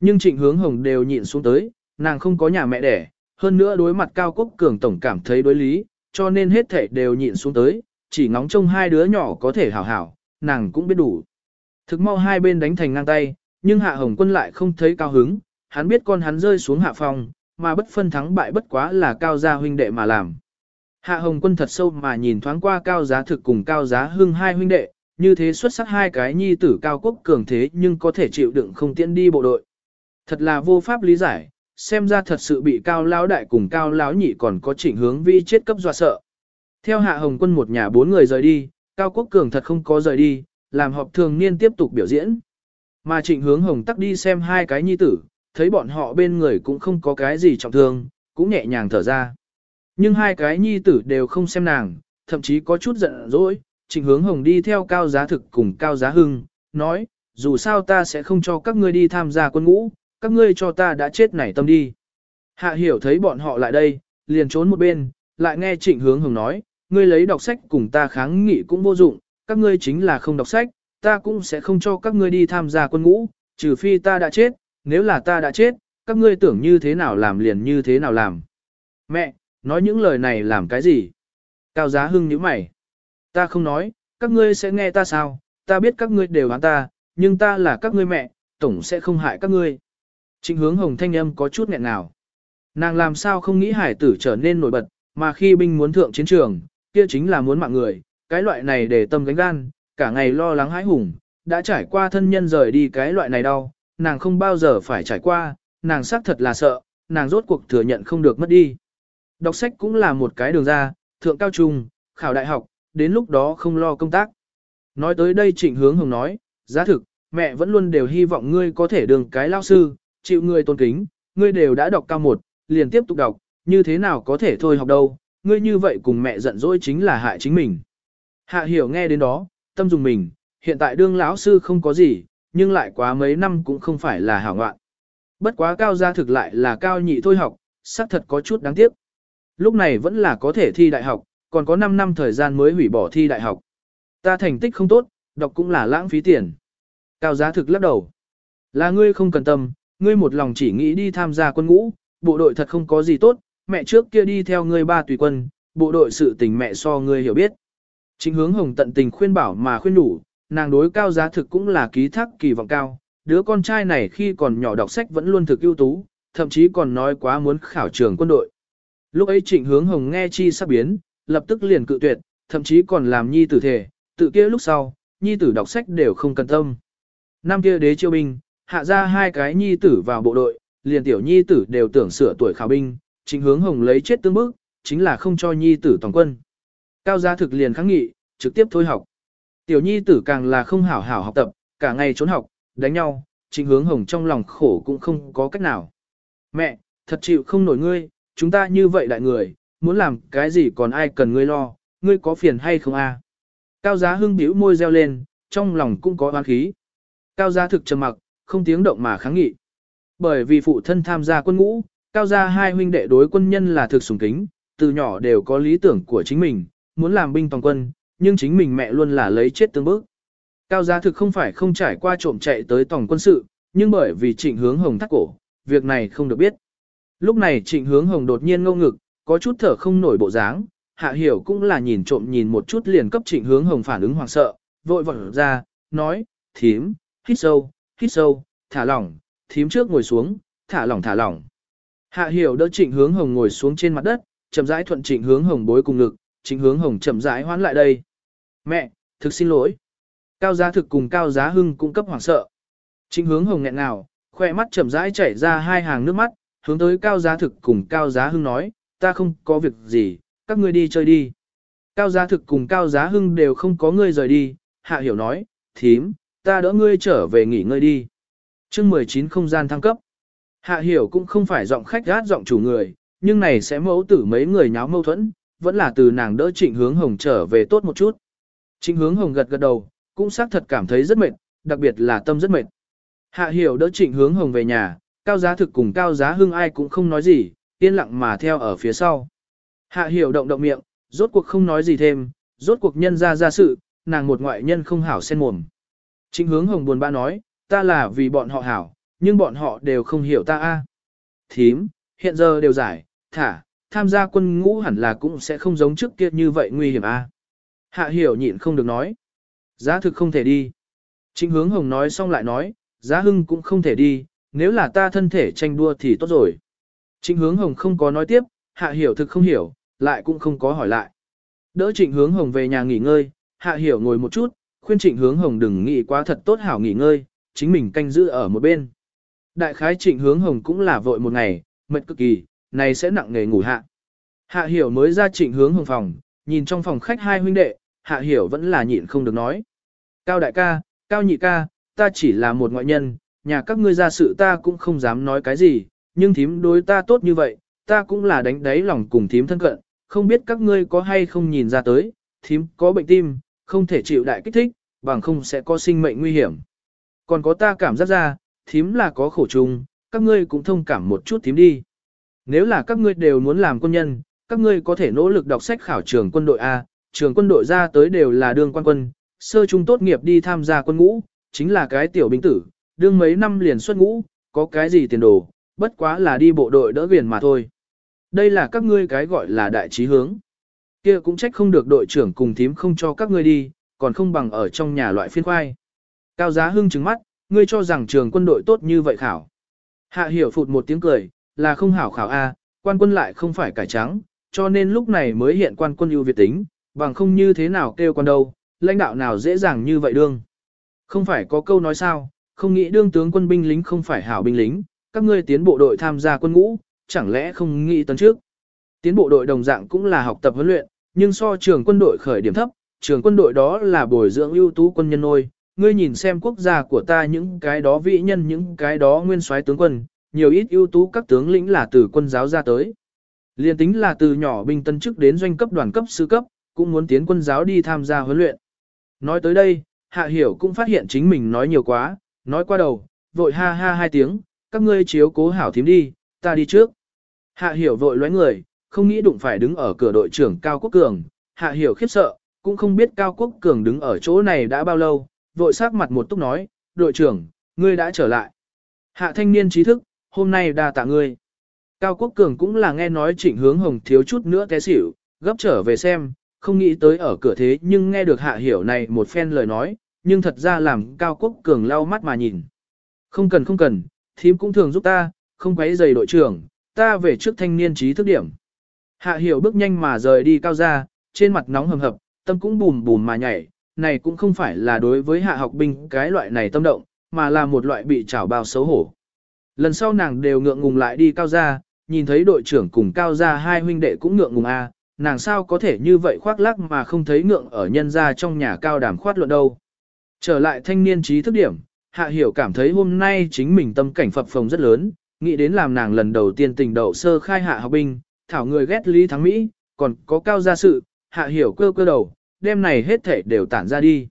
Nhưng trịnh hướng hồng đều nhịn xuống tới, nàng không có nhà mẹ đẻ, hơn nữa đối mặt cao quốc cường tổng cảm thấy đối lý, cho nên hết thể đều nhịn xuống tới, chỉ ngóng trông hai đứa nhỏ có thể hảo hảo, nàng cũng biết đủ. Thực mau hai bên đánh thành ngang tay, nhưng hạ hồng quân lại không thấy cao hứng, hắn biết con hắn rơi xuống hạ phòng, mà bất phân thắng bại bất quá là cao gia huynh đệ mà làm. Hạ hồng quân thật sâu mà nhìn thoáng qua cao giá thực cùng cao giá hưng hai huynh đệ, như thế xuất sắc hai cái nhi tử cao quốc cường thế nhưng có thể chịu đựng không tiện đi bộ đội. Thật là vô pháp lý giải, xem ra thật sự bị cao lão đại cùng cao lão nhị còn có chỉnh hướng vi chết cấp dọa sợ. Theo hạ hồng quân một nhà bốn người rời đi, cao quốc cường thật không có rời đi, làm họp thường niên tiếp tục biểu diễn. Mà trịnh hướng hồng tắc đi xem hai cái nhi tử, thấy bọn họ bên người cũng không có cái gì trọng thương, cũng nhẹ nhàng thở ra. Nhưng hai cái nhi tử đều không xem nàng, thậm chí có chút giận dỗi, trịnh hướng hồng đi theo cao giá thực cùng cao giá hưng, nói, dù sao ta sẽ không cho các ngươi đi tham gia quân ngũ, các ngươi cho ta đã chết nảy tâm đi. Hạ hiểu thấy bọn họ lại đây, liền trốn một bên, lại nghe trịnh hướng hồng nói, ngươi lấy đọc sách cùng ta kháng nghị cũng vô dụng, các ngươi chính là không đọc sách, ta cũng sẽ không cho các ngươi đi tham gia quân ngũ, trừ phi ta đã chết, nếu là ta đã chết, các ngươi tưởng như thế nào làm liền như thế nào làm. Mẹ, nói những lời này làm cái gì? Cao giá hưng nhíu mày. Ta không nói, các ngươi sẽ nghe ta sao, ta biết các ngươi đều hắn ta, nhưng ta là các ngươi mẹ, tổng sẽ không hại các ngươi. Trịnh hướng hồng thanh âm có chút nghẹn nào. Nàng làm sao không nghĩ hải tử trở nên nổi bật, mà khi binh muốn thượng chiến trường, kia chính là muốn mạng người, cái loại này để tâm gánh gan, cả ngày lo lắng hãi hùng, đã trải qua thân nhân rời đi cái loại này đau, nàng không bao giờ phải trải qua, nàng xác thật là sợ, nàng rốt cuộc thừa nhận không được mất đi. Đọc sách cũng là một cái đường ra, thượng cao trung, khảo đại học, đến lúc đó không lo công tác. Nói tới đây trịnh hướng hồng nói, giá thực, mẹ vẫn luôn đều hy vọng ngươi có thể đường cái lao sư, chịu ngươi tôn kính, ngươi đều đã đọc cao một, liền tiếp tục đọc, như thế nào có thể thôi học đâu, ngươi như vậy cùng mẹ giận dỗi chính là hại chính mình. Hạ hiểu nghe đến đó, tâm dùng mình, hiện tại đương lão sư không có gì, nhưng lại quá mấy năm cũng không phải là hảo ngoạn. Bất quá cao gia thực lại là cao nhị thôi học, xác thật có chút đáng tiếc. Lúc này vẫn là có thể thi đại học, còn có 5 năm thời gian mới hủy bỏ thi đại học. Ta thành tích không tốt, đọc cũng là lãng phí tiền. Cao giá thực lắc đầu. Là ngươi không cần tâm, ngươi một lòng chỉ nghĩ đi tham gia quân ngũ, bộ đội thật không có gì tốt, mẹ trước kia đi theo ngươi ba tùy quân, bộ đội sự tình mẹ so ngươi hiểu biết. Chính hướng hồng tận tình khuyên bảo mà khuyên đủ, nàng đối cao giá thực cũng là ký thác kỳ vọng cao, đứa con trai này khi còn nhỏ đọc sách vẫn luôn thực ưu tú, thậm chí còn nói quá muốn khảo trường quân đội. Lúc ấy trịnh hướng hồng nghe chi sắp biến, lập tức liền cự tuyệt, thậm chí còn làm nhi tử thể, tự kia lúc sau, nhi tử đọc sách đều không cần tâm. Năm kia đế chiêu binh, hạ ra hai cái nhi tử vào bộ đội, liền tiểu nhi tử đều tưởng sửa tuổi khảo binh, chính hướng hồng lấy chết tương bức, chính là không cho nhi tử toàn quân. Cao gia thực liền kháng nghị, trực tiếp thôi học. Tiểu nhi tử càng là không hảo hảo học tập, cả ngày trốn học, đánh nhau, chính hướng hồng trong lòng khổ cũng không có cách nào. Mẹ, thật chịu không nổi ngươi, chúng ta như vậy đại người, muốn làm cái gì còn ai cần ngươi lo, ngươi có phiền hay không a? Cao giá hưng bĩu môi reo lên, trong lòng cũng có oán khí. Cao giá thực trầm mặc, không tiếng động mà kháng nghị. Bởi vì phụ thân tham gia quân ngũ, cao gia hai huynh đệ đối quân nhân là thực sùng kính, từ nhỏ đều có lý tưởng của chính mình, muốn làm binh toàn quân, nhưng chính mình mẹ luôn là lấy chết tương bước. Cao gia thực không phải không trải qua trộm chạy tới tổng quân sự, nhưng bởi vì trịnh hướng hồng thắt cổ, việc này không được biết. Lúc này trịnh hướng hồng đột nhiên ngô ngực, có chút thở không nổi bộ dáng, hạ hiểu cũng là nhìn trộm nhìn một chút liền cấp trịnh hướng hồng phản ứng hoảng sợ, vội vọng ra, nói, thím, hít sâu, hít sâu, thả lỏng, thím trước ngồi xuống, thả lỏng thả lỏng. Hạ hiểu đỡ trịnh hướng hồng ngồi xuống trên mặt đất, chậm rãi thuận trịnh hướng hồng bối cùng ngực, trịnh hướng hồng chậm rãi hoán lại đây. Mẹ, thực xin lỗi. Cao giá thực cùng cao giá hưng cũng cấp hoảng sợ. Trịnh hướng hồng nghẹn nào, khoe mắt chậm rãi chảy ra hai hàng nước mắt, hướng tới cao giá thực cùng cao giá hưng nói, ta không có việc gì, các ngươi đi chơi đi. Cao giá thực cùng cao giá hưng đều không có người rời đi, hạ hiểu nói, thím, ta đỡ ngươi trở về nghỉ ngơi đi. chương 19 không gian thăng cấp. Hạ hiểu cũng không phải giọng khách gát giọng chủ người, nhưng này sẽ mẫu tử mấy người nháo mâu thuẫn, vẫn là từ nàng đỡ trịnh hướng hồng trở về tốt một chút. Trịnh hướng hồng gật gật đầu, cũng xác thật cảm thấy rất mệt, đặc biệt là tâm rất mệt. Hạ hiểu đỡ trịnh hướng hồng về nhà, cao giá thực cùng cao giá hưng ai cũng không nói gì, yên lặng mà theo ở phía sau. Hạ hiểu động động miệng, rốt cuộc không nói gì thêm, rốt cuộc nhân ra ra sự, nàng một ngoại nhân không hảo sen mồm. Trịnh hướng hồng buồn bã nói, ta là vì bọn họ hảo, nhưng bọn họ đều không hiểu ta a. Thím, hiện giờ đều giải, thả, tham gia quân ngũ hẳn là cũng sẽ không giống trước kia như vậy nguy hiểm a. Hạ hiểu nhịn không được nói. Giá thực không thể đi. Trịnh hướng hồng nói xong lại nói, giá hưng cũng không thể đi, nếu là ta thân thể tranh đua thì tốt rồi. Trịnh hướng hồng không có nói tiếp, hạ hiểu thực không hiểu, lại cũng không có hỏi lại. Đỡ trịnh hướng hồng về nhà nghỉ ngơi, hạ hiểu ngồi một chút, khuyên trịnh hướng hồng đừng nghĩ quá thật tốt hảo nghỉ ngơi, chính mình canh giữ ở một bên. Đại khái trịnh hướng hồng cũng là vội một ngày, mệt cực kỳ, này sẽ nặng nghề ngủ hạ. Hạ hiểu mới ra trịnh hướng hồng phòng, nhìn trong phòng khách hai huynh đệ, hạ hiểu vẫn là nhịn không được nói. Cao đại ca, cao nhị ca, ta chỉ là một ngoại nhân, nhà các ngươi ra sự ta cũng không dám nói cái gì, nhưng thím đối ta tốt như vậy, ta cũng là đánh đáy lòng cùng thím thân cận, không biết các ngươi có hay không nhìn ra tới, thím có bệnh tim, không thể chịu đại kích thích, bằng không sẽ có sinh mệnh nguy hiểm. Còn có ta cảm giác ra, thím là có khổ chung, các ngươi cũng thông cảm một chút thím đi. Nếu là các ngươi đều muốn làm quân nhân, các ngươi có thể nỗ lực đọc sách khảo trường quân đội A, trường quân đội ra tới đều là đương quan quân, sơ trung tốt nghiệp đi tham gia quân ngũ, chính là cái tiểu binh tử, đương mấy năm liền xuất ngũ, có cái gì tiền đồ, bất quá là đi bộ đội đỡ viền mà thôi. Đây là các ngươi cái gọi là đại trí hướng. kia cũng trách không được đội trưởng cùng thím không cho các ngươi đi, còn không bằng ở trong nhà loại phiên khoai. Cao giá hưng trừng mắt, ngươi cho rằng trường quân đội tốt như vậy khảo. Hạ hiểu phụt một tiếng cười, là không hảo khảo A, quan quân lại không phải cải trắng, cho nên lúc này mới hiện quan quân ưu việt tính, bằng không như thế nào kêu quan đâu, lãnh đạo nào dễ dàng như vậy đương. Không phải có câu nói sao, không nghĩ đương tướng quân binh lính không phải hảo binh lính, các ngươi tiến bộ đội tham gia quân ngũ, chẳng lẽ không nghĩ tấn trước. Tiến bộ đội đồng dạng cũng là học tập huấn luyện, nhưng so trường quân đội khởi điểm thấp, trường quân đội đó là bồi dưỡng ưu tú quân nhân nôi. Ngươi nhìn xem quốc gia của ta những cái đó vị nhân những cái đó nguyên soái tướng quân, nhiều ít ưu tú các tướng lĩnh là từ quân giáo ra tới. Liên tính là từ nhỏ binh tân chức đến doanh cấp đoàn cấp sư cấp, cũng muốn tiến quân giáo đi tham gia huấn luyện. Nói tới đây, Hạ Hiểu cũng phát hiện chính mình nói nhiều quá, nói qua đầu, vội ha ha hai tiếng, các ngươi chiếu cố hảo thím đi, ta đi trước. Hạ Hiểu vội lóe người, không nghĩ đụng phải đứng ở cửa đội trưởng Cao Quốc Cường, Hạ Hiểu khiếp sợ, cũng không biết Cao Quốc Cường đứng ở chỗ này đã bao lâu, vội sắc mặt một túc nói, đội trưởng, ngươi đã trở lại. Hạ thanh niên trí thức, hôm nay đa tạ ngươi. Cao Quốc Cường cũng là nghe nói trịnh hướng hồng thiếu chút nữa té xỉu, gấp trở về xem, không nghĩ tới ở cửa thế nhưng nghe được hạ hiểu này một phen lời nói, nhưng thật ra làm Cao Quốc Cường lau mắt mà nhìn. Không cần không cần, thím cũng thường giúp ta, không quấy giày đội trưởng, ta về trước thanh niên trí thức điểm. Hạ hiểu bước nhanh mà rời đi cao ra, trên mặt nóng hầm hập, tâm cũng bùm bùm mà nhảy, này cũng không phải là đối với hạ học binh cái loại này tâm động, mà là một loại bị trảo bao xấu hổ. Lần sau nàng đều ngượng ngùng lại đi cao gia nhìn thấy đội trưởng cùng cao gia hai huynh đệ cũng ngượng ngùng a, nàng sao có thể như vậy khoác lác mà không thấy ngượng ở nhân gia trong nhà cao đàm khoát luận đâu. Trở lại thanh niên trí thức điểm, hạ hiểu cảm thấy hôm nay chính mình tâm cảnh phập phồng rất lớn, nghĩ đến làm nàng lần đầu tiên tình đậu sơ khai hạ học binh, thảo người ghét Lý Thắng Mỹ, còn có cao gia sự, hạ hiểu cơ cơ đầu, đêm này hết thể đều tản ra đi.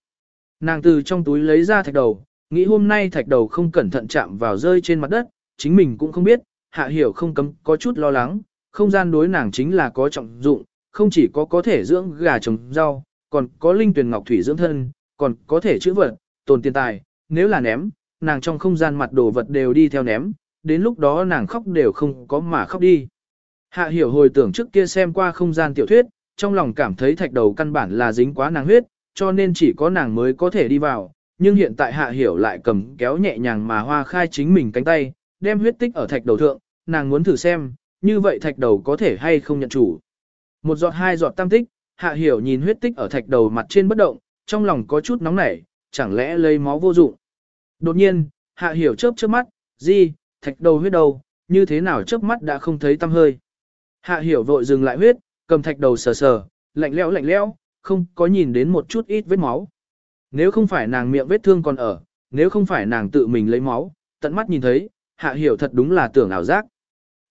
Nàng từ trong túi lấy ra thạch đầu, nghĩ hôm nay thạch đầu không cẩn thận chạm vào rơi trên mặt đất, chính mình cũng không biết, hạ hiểu không cấm có chút lo lắng, không gian đối nàng chính là có trọng dụng, không chỉ có có thể dưỡng gà trồng rau, còn có linh tuyển ngọc thủy dưỡng thân, còn có thể chữ vật, tồn tiền tài, nếu là ném, nàng trong không gian mặt đồ vật đều đi theo ném, đến lúc đó nàng khóc đều không có mà khóc đi. Hạ hiểu hồi tưởng trước kia xem qua không gian tiểu thuyết, trong lòng cảm thấy thạch đầu căn bản là dính quá nàng huyết, cho nên chỉ có nàng mới có thể đi vào, nhưng hiện tại hạ hiểu lại cầm kéo nhẹ nhàng mà hoa khai chính mình cánh tay, đem huyết tích ở thạch đầu thượng, nàng muốn thử xem, như vậy thạch đầu có thể hay không nhận chủ. Một giọt hai giọt tam tích, hạ hiểu nhìn huyết tích ở thạch đầu mặt trên bất động, trong lòng có chút nóng nảy, chẳng lẽ lấy máu vô dụng. Đột nhiên, hạ hiểu chớp chớp mắt, gì, thạch đầu huyết đầu, như thế nào chớp mắt đã không thấy tâm hơi. Hạ hiểu vội dừng lại huyết, cầm thạch đầu sờ sờ, lạnh lẽo lạnh lẽo, không có nhìn đến một chút ít vết máu. Nếu không phải nàng miệng vết thương còn ở, nếu không phải nàng tự mình lấy máu, tận mắt nhìn thấy, hạ hiểu thật đúng là tưởng ảo giác.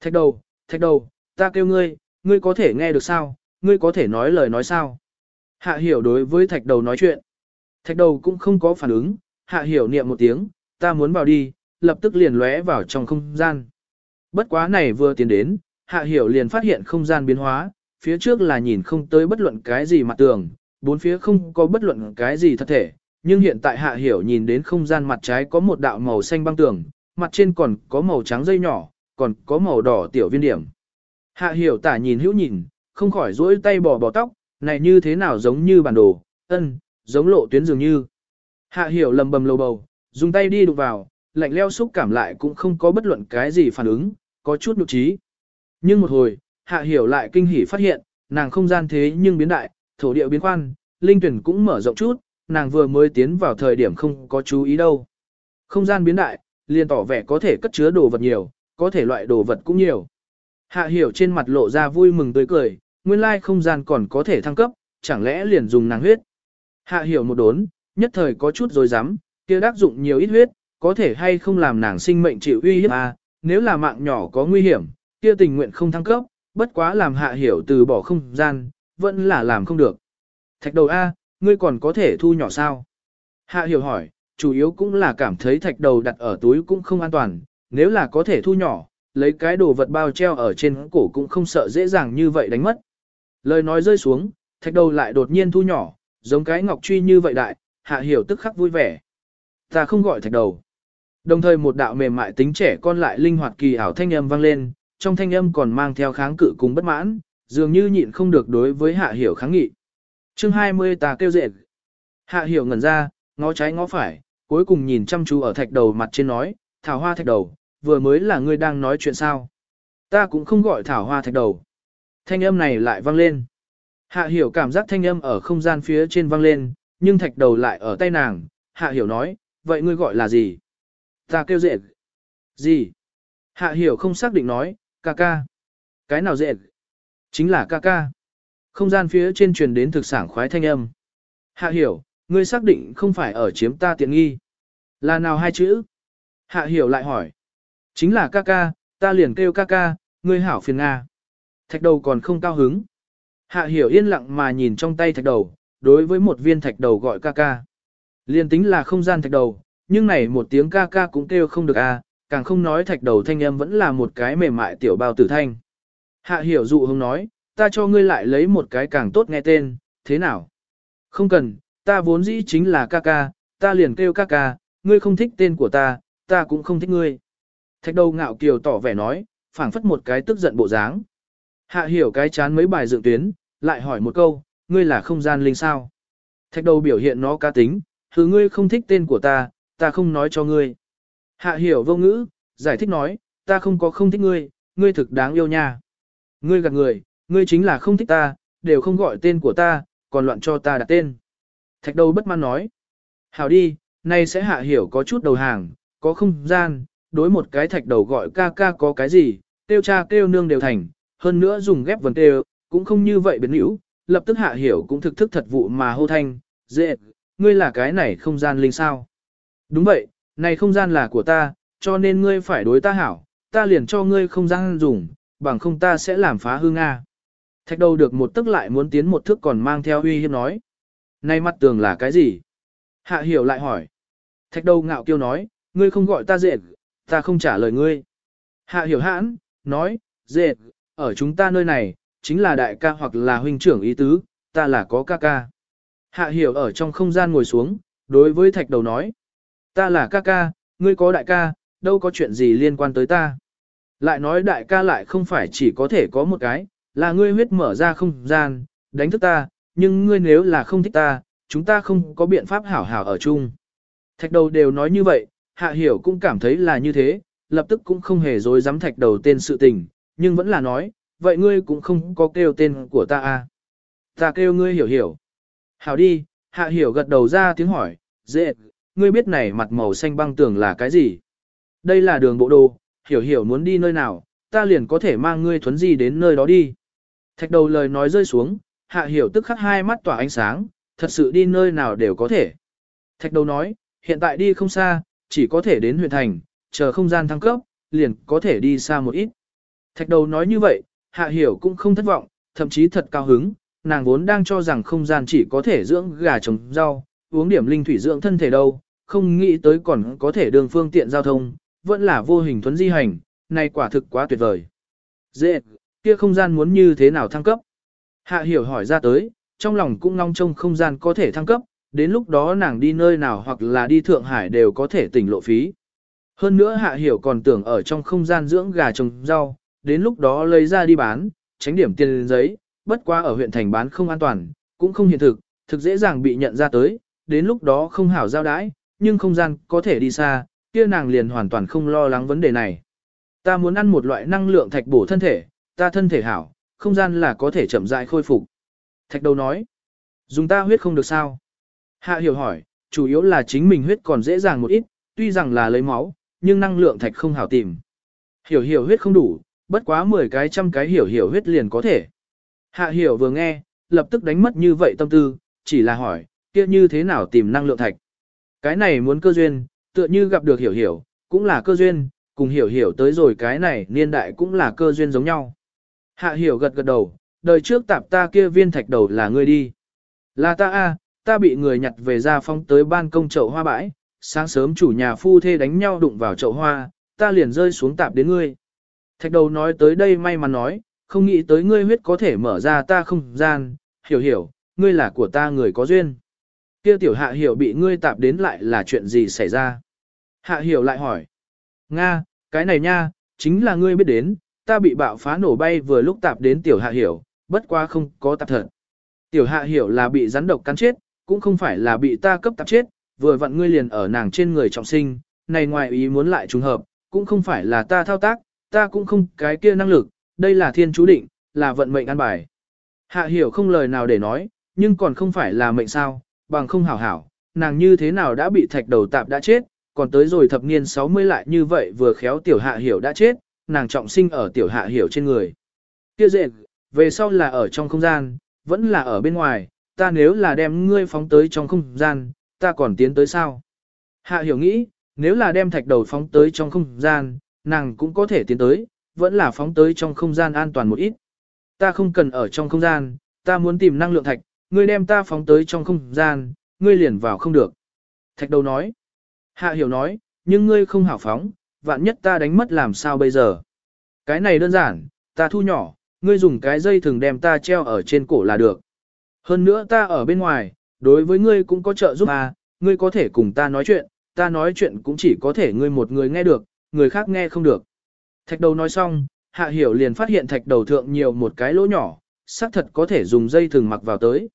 Thạch đầu, thạch đầu, ta kêu ngươi, ngươi có thể nghe được sao, ngươi có thể nói lời nói sao. Hạ hiểu đối với thạch đầu nói chuyện. Thạch đầu cũng không có phản ứng, hạ hiểu niệm một tiếng, ta muốn vào đi, lập tức liền lóe vào trong không gian. Bất quá này vừa tiến đến, hạ hiểu liền phát hiện không gian biến hóa, phía trước là nhìn không tới bất luận cái gì mặt tường, bốn phía không có bất luận cái gì thật thể, nhưng hiện tại hạ hiểu nhìn đến không gian mặt trái có một đạo màu xanh băng tường, mặt trên còn có màu trắng dây nhỏ, còn có màu đỏ tiểu viên điểm. Hạ hiểu tả nhìn hữu nhìn, không khỏi duỗi tay bò bò tóc, này như thế nào giống như bản đồ, ân, giống lộ tuyến dường như. Hạ hiểu lầm bầm lầu bầu, dùng tay đi đụng vào, lạnh leo xúc cảm lại cũng không có bất luận cái gì phản ứng, có chút nhục trí. Nhưng một hồi, hạ hiểu lại kinh hỉ phát hiện, nàng không gian thế nhưng biến đại, thổ địa biến khoan, linh tuyển cũng mở rộng chút, nàng vừa mới tiến vào thời điểm không có chú ý đâu. Không gian biến đại, liền tỏ vẻ có thể cất chứa đồ vật nhiều, có thể loại đồ vật cũng nhiều. Hạ hiểu trên mặt lộ ra vui mừng tươi cười, nguyên lai không gian còn có thể thăng cấp, chẳng lẽ liền dùng nàng huyết. Hạ hiểu một đốn, nhất thời có chút rồi dám, kia đắc dụng nhiều ít huyết, có thể hay không làm nàng sinh mệnh chịu uy hiếp à, nếu là mạng nhỏ có nguy hiểm, kia tình nguyện không thăng cấp, bất quá làm hạ hiểu từ bỏ không gian, vẫn là làm không được. Thạch đầu A, ngươi còn có thể thu nhỏ sao? Hạ hiểu hỏi, chủ yếu cũng là cảm thấy thạch đầu đặt ở túi cũng không an toàn, nếu là có thể thu nhỏ, lấy cái đồ vật bao treo ở trên cổ cũng không sợ dễ dàng như vậy đánh mất. Lời nói rơi xuống, thạch đầu lại đột nhiên thu nhỏ, giống cái ngọc truy như vậy đại, hạ hiểu tức khắc vui vẻ. Ta không gọi thạch đầu. Đồng thời một đạo mềm mại tính trẻ con lại linh hoạt kỳ ảo thanh âm vang lên, trong thanh âm còn mang theo kháng cự cùng bất mãn, dường như nhịn không được đối với hạ hiểu kháng nghị. chương 20 ta kêu dệt. Hạ hiểu ngẩn ra, ngó trái ngó phải, cuối cùng nhìn chăm chú ở thạch đầu mặt trên nói, thảo hoa thạch đầu, vừa mới là ngươi đang nói chuyện sao. Ta cũng không gọi thảo hoa thạch đầu. Thanh âm này lại vang lên. Hạ hiểu cảm giác thanh âm ở không gian phía trên vang lên, nhưng thạch đầu lại ở tay nàng. Hạ hiểu nói, vậy ngươi gọi là gì? Ta kêu dệt. Gì? Hạ hiểu không xác định nói, ca ca. Cái nào dễ? Chính là ca ca. Không gian phía trên truyền đến thực sản khoái thanh âm. Hạ hiểu, ngươi xác định không phải ở chiếm ta tiện nghi. Là nào hai chữ? Hạ hiểu lại hỏi. Chính là ca ca, ta liền kêu ca ca, ngươi hảo phiền Nga. Thạch đầu còn không cao hứng. Hạ hiểu yên lặng mà nhìn trong tay thạch đầu, đối với một viên thạch đầu gọi ca ca. Liên tính là không gian thạch đầu, nhưng này một tiếng ca ca cũng kêu không được à, càng không nói thạch đầu thanh âm vẫn là một cái mềm mại tiểu bao tử thanh. Hạ hiểu dụ hông nói, ta cho ngươi lại lấy một cái càng tốt nghe tên, thế nào? Không cần, ta vốn dĩ chính là ca ca, ta liền kêu ca ca, ngươi không thích tên của ta, ta cũng không thích ngươi. Thạch đầu ngạo kiều tỏ vẻ nói, phảng phất một cái tức giận bộ dáng. Hạ hiểu cái chán mấy bài dựng tuyến, lại hỏi một câu, ngươi là không gian linh sao? Thạch đầu biểu hiện nó cá tính, thứ ngươi không thích tên của ta, ta không nói cho ngươi. Hạ hiểu vô ngữ, giải thích nói, ta không có không thích ngươi, ngươi thực đáng yêu nha. Ngươi gạt người, ngươi chính là không thích ta, đều không gọi tên của ta, còn loạn cho ta đặt tên. Thạch đầu bất mãn nói. Hảo đi, nay sẽ hạ hiểu có chút đầu hàng, có không gian, đối một cái thạch đầu gọi ca ca có cái gì, tiêu cha kêu nương đều thành, hơn nữa dùng ghép vần tiêu, cũng không như vậy biến hữu, lập tức hạ hiểu cũng thực thức thật vụ mà hô thanh, dễ, ngươi là cái này không gian linh sao. Đúng vậy, này không gian là của ta, cho nên ngươi phải đối ta hảo, ta liền cho ngươi không gian dùng, bằng không ta sẽ làm phá hư Nga. Thạch đầu được một tức lại muốn tiến một thước còn mang theo uy hiếp nói. Này mặt tường là cái gì? Hạ hiểu lại hỏi. Thạch đầu ngạo kiêu nói, ngươi không gọi ta dệt, ta không trả lời ngươi. Hạ hiểu hãn, nói, dệt, ở chúng ta nơi này, chính là đại ca hoặc là huynh trưởng ý tứ, ta là có ca ca. Hạ hiểu ở trong không gian ngồi xuống, đối với thạch đầu nói. Ta là ca ca, ngươi có đại ca, đâu có chuyện gì liên quan tới ta. Lại nói đại ca lại không phải chỉ có thể có một cái, là ngươi huyết mở ra không gian, đánh thức ta, nhưng ngươi nếu là không thích ta, chúng ta không có biện pháp hảo hảo ở chung. Thạch đầu đều nói như vậy, hạ hiểu cũng cảm thấy là như thế, lập tức cũng không hề dối dám thạch đầu tên sự tình, nhưng vẫn là nói, vậy ngươi cũng không có kêu tên của ta à. Ta kêu ngươi hiểu hiểu. Hảo đi, hạ hiểu gật đầu ra tiếng hỏi, dễ, ngươi biết này mặt màu xanh băng tường là cái gì? Đây là đường bộ đồ, hiểu hiểu muốn đi nơi nào, ta liền có thể mang ngươi thuấn gì đến nơi đó đi. Thạch đầu lời nói rơi xuống, hạ hiểu tức khắc hai mắt tỏa ánh sáng, thật sự đi nơi nào đều có thể. Thạch đầu nói, hiện tại đi không xa, chỉ có thể đến huyện thành, chờ không gian thăng cấp, liền có thể đi xa một ít. Thạch đầu nói như vậy, hạ hiểu cũng không thất vọng, thậm chí thật cao hứng, nàng vốn đang cho rằng không gian chỉ có thể dưỡng gà trồng rau, uống điểm linh thủy dưỡng thân thể đâu, không nghĩ tới còn có thể đường phương tiện giao thông, vẫn là vô hình thuấn di hành, này quả thực quá tuyệt vời. Dễ, kia không gian muốn như thế nào thăng cấp? Hạ hiểu hỏi ra tới, trong lòng cũng long trông không gian có thể thăng cấp, đến lúc đó nàng đi nơi nào hoặc là đi Thượng Hải đều có thể tỉnh lộ phí. Hơn nữa hạ hiểu còn tưởng ở trong không gian dưỡng gà trồng rau, đến lúc đó lấy ra đi bán, tránh điểm tiền giấy, bất qua ở huyện thành bán không an toàn, cũng không hiện thực, thực dễ dàng bị nhận ra tới, đến lúc đó không hảo giao đãi, nhưng không gian có thể đi xa, kia nàng liền hoàn toàn không lo lắng vấn đề này. Ta muốn ăn một loại năng lượng thạch bổ thân thể, ta thân thể hảo, không gian là có thể chậm rãi khôi phục. Thạch đầu nói, dùng ta huyết không được sao? Hạ hiểu hỏi, chủ yếu là chính mình huyết còn dễ dàng một ít, tuy rằng là lấy máu, nhưng năng lượng thạch không hảo tìm. Hiểu hiểu huyết không đủ, bất quá 10 cái trăm cái hiểu hiểu huyết liền có thể. Hạ hiểu vừa nghe, lập tức đánh mất như vậy tâm tư, chỉ là hỏi, kia như thế nào tìm năng lượng thạch. Cái này muốn cơ duyên, tựa như gặp được hiểu hiểu, cũng là cơ duyên, cùng hiểu hiểu tới rồi cái này niên đại cũng là cơ duyên giống nhau. Hạ hiểu gật gật đầu, đời trước tạp ta kia viên thạch đầu là ngươi đi. Là ta a, ta bị người nhặt về ra phong tới ban công chậu hoa bãi, sáng sớm chủ nhà phu thê đánh nhau đụng vào chậu hoa, ta liền rơi xuống tạp đến ngươi. Thạch đầu nói tới đây may mắn nói, không nghĩ tới ngươi huyết có thể mở ra ta không gian, hiểu hiểu, ngươi là của ta người có duyên. Kia tiểu hạ hiểu bị ngươi tạp đến lại là chuyện gì xảy ra? Hạ hiểu lại hỏi. Nga, cái này nha, chính là ngươi biết đến, ta bị bạo phá nổ bay vừa lúc tạp đến tiểu hạ hiểu, bất quá không có tạp thật. Tiểu hạ hiểu là bị rắn độc cắn chết, cũng không phải là bị ta cấp tạp chết, vừa vặn ngươi liền ở nàng trên người trọng sinh, này ngoài ý muốn lại trùng hợp, cũng không phải là ta thao tác, ta cũng không cái kia năng lực, đây là thiên chú định, là vận mệnh an bài. Hạ hiểu không lời nào để nói, nhưng còn không phải là mệnh sao, bằng không hảo hảo, nàng như thế nào đã bị thạch đầu tạp đã chết, còn tới rồi thập niên 60 lại như vậy vừa khéo tiểu hạ hiểu đã chết, nàng trọng sinh ở tiểu hạ hiểu trên người. Kia dệt, về sau là ở trong không gian, vẫn là ở bên ngoài, ta nếu là đem ngươi phóng tới trong không gian, ta còn tiến tới sao? Hạ hiểu nghĩ, nếu là đem thạch đầu phóng tới trong không gian, nàng cũng có thể tiến tới, vẫn là phóng tới trong không gian an toàn một ít. Ta không cần ở trong không gian, ta muốn tìm năng lượng thạch, ngươi đem ta phóng tới trong không gian, ngươi liền vào không được. Thạch đầu nói. Hạ hiểu nói, nhưng ngươi không hảo phóng, vạn nhất ta đánh mất làm sao bây giờ. Cái này đơn giản, ta thu nhỏ, ngươi dùng cái dây thường đem ta treo ở trên cổ là được. Hơn nữa ta ở bên ngoài, đối với ngươi cũng có trợ giúp à, ngươi có thể cùng ta nói chuyện, ta nói chuyện cũng chỉ có thể ngươi một người nghe được, người khác nghe không được. Thạch đầu nói xong, hạ hiểu liền phát hiện thạch đầu thượng nhiều một cái lỗ nhỏ, xác thật có thể dùng dây thường mặc vào tới.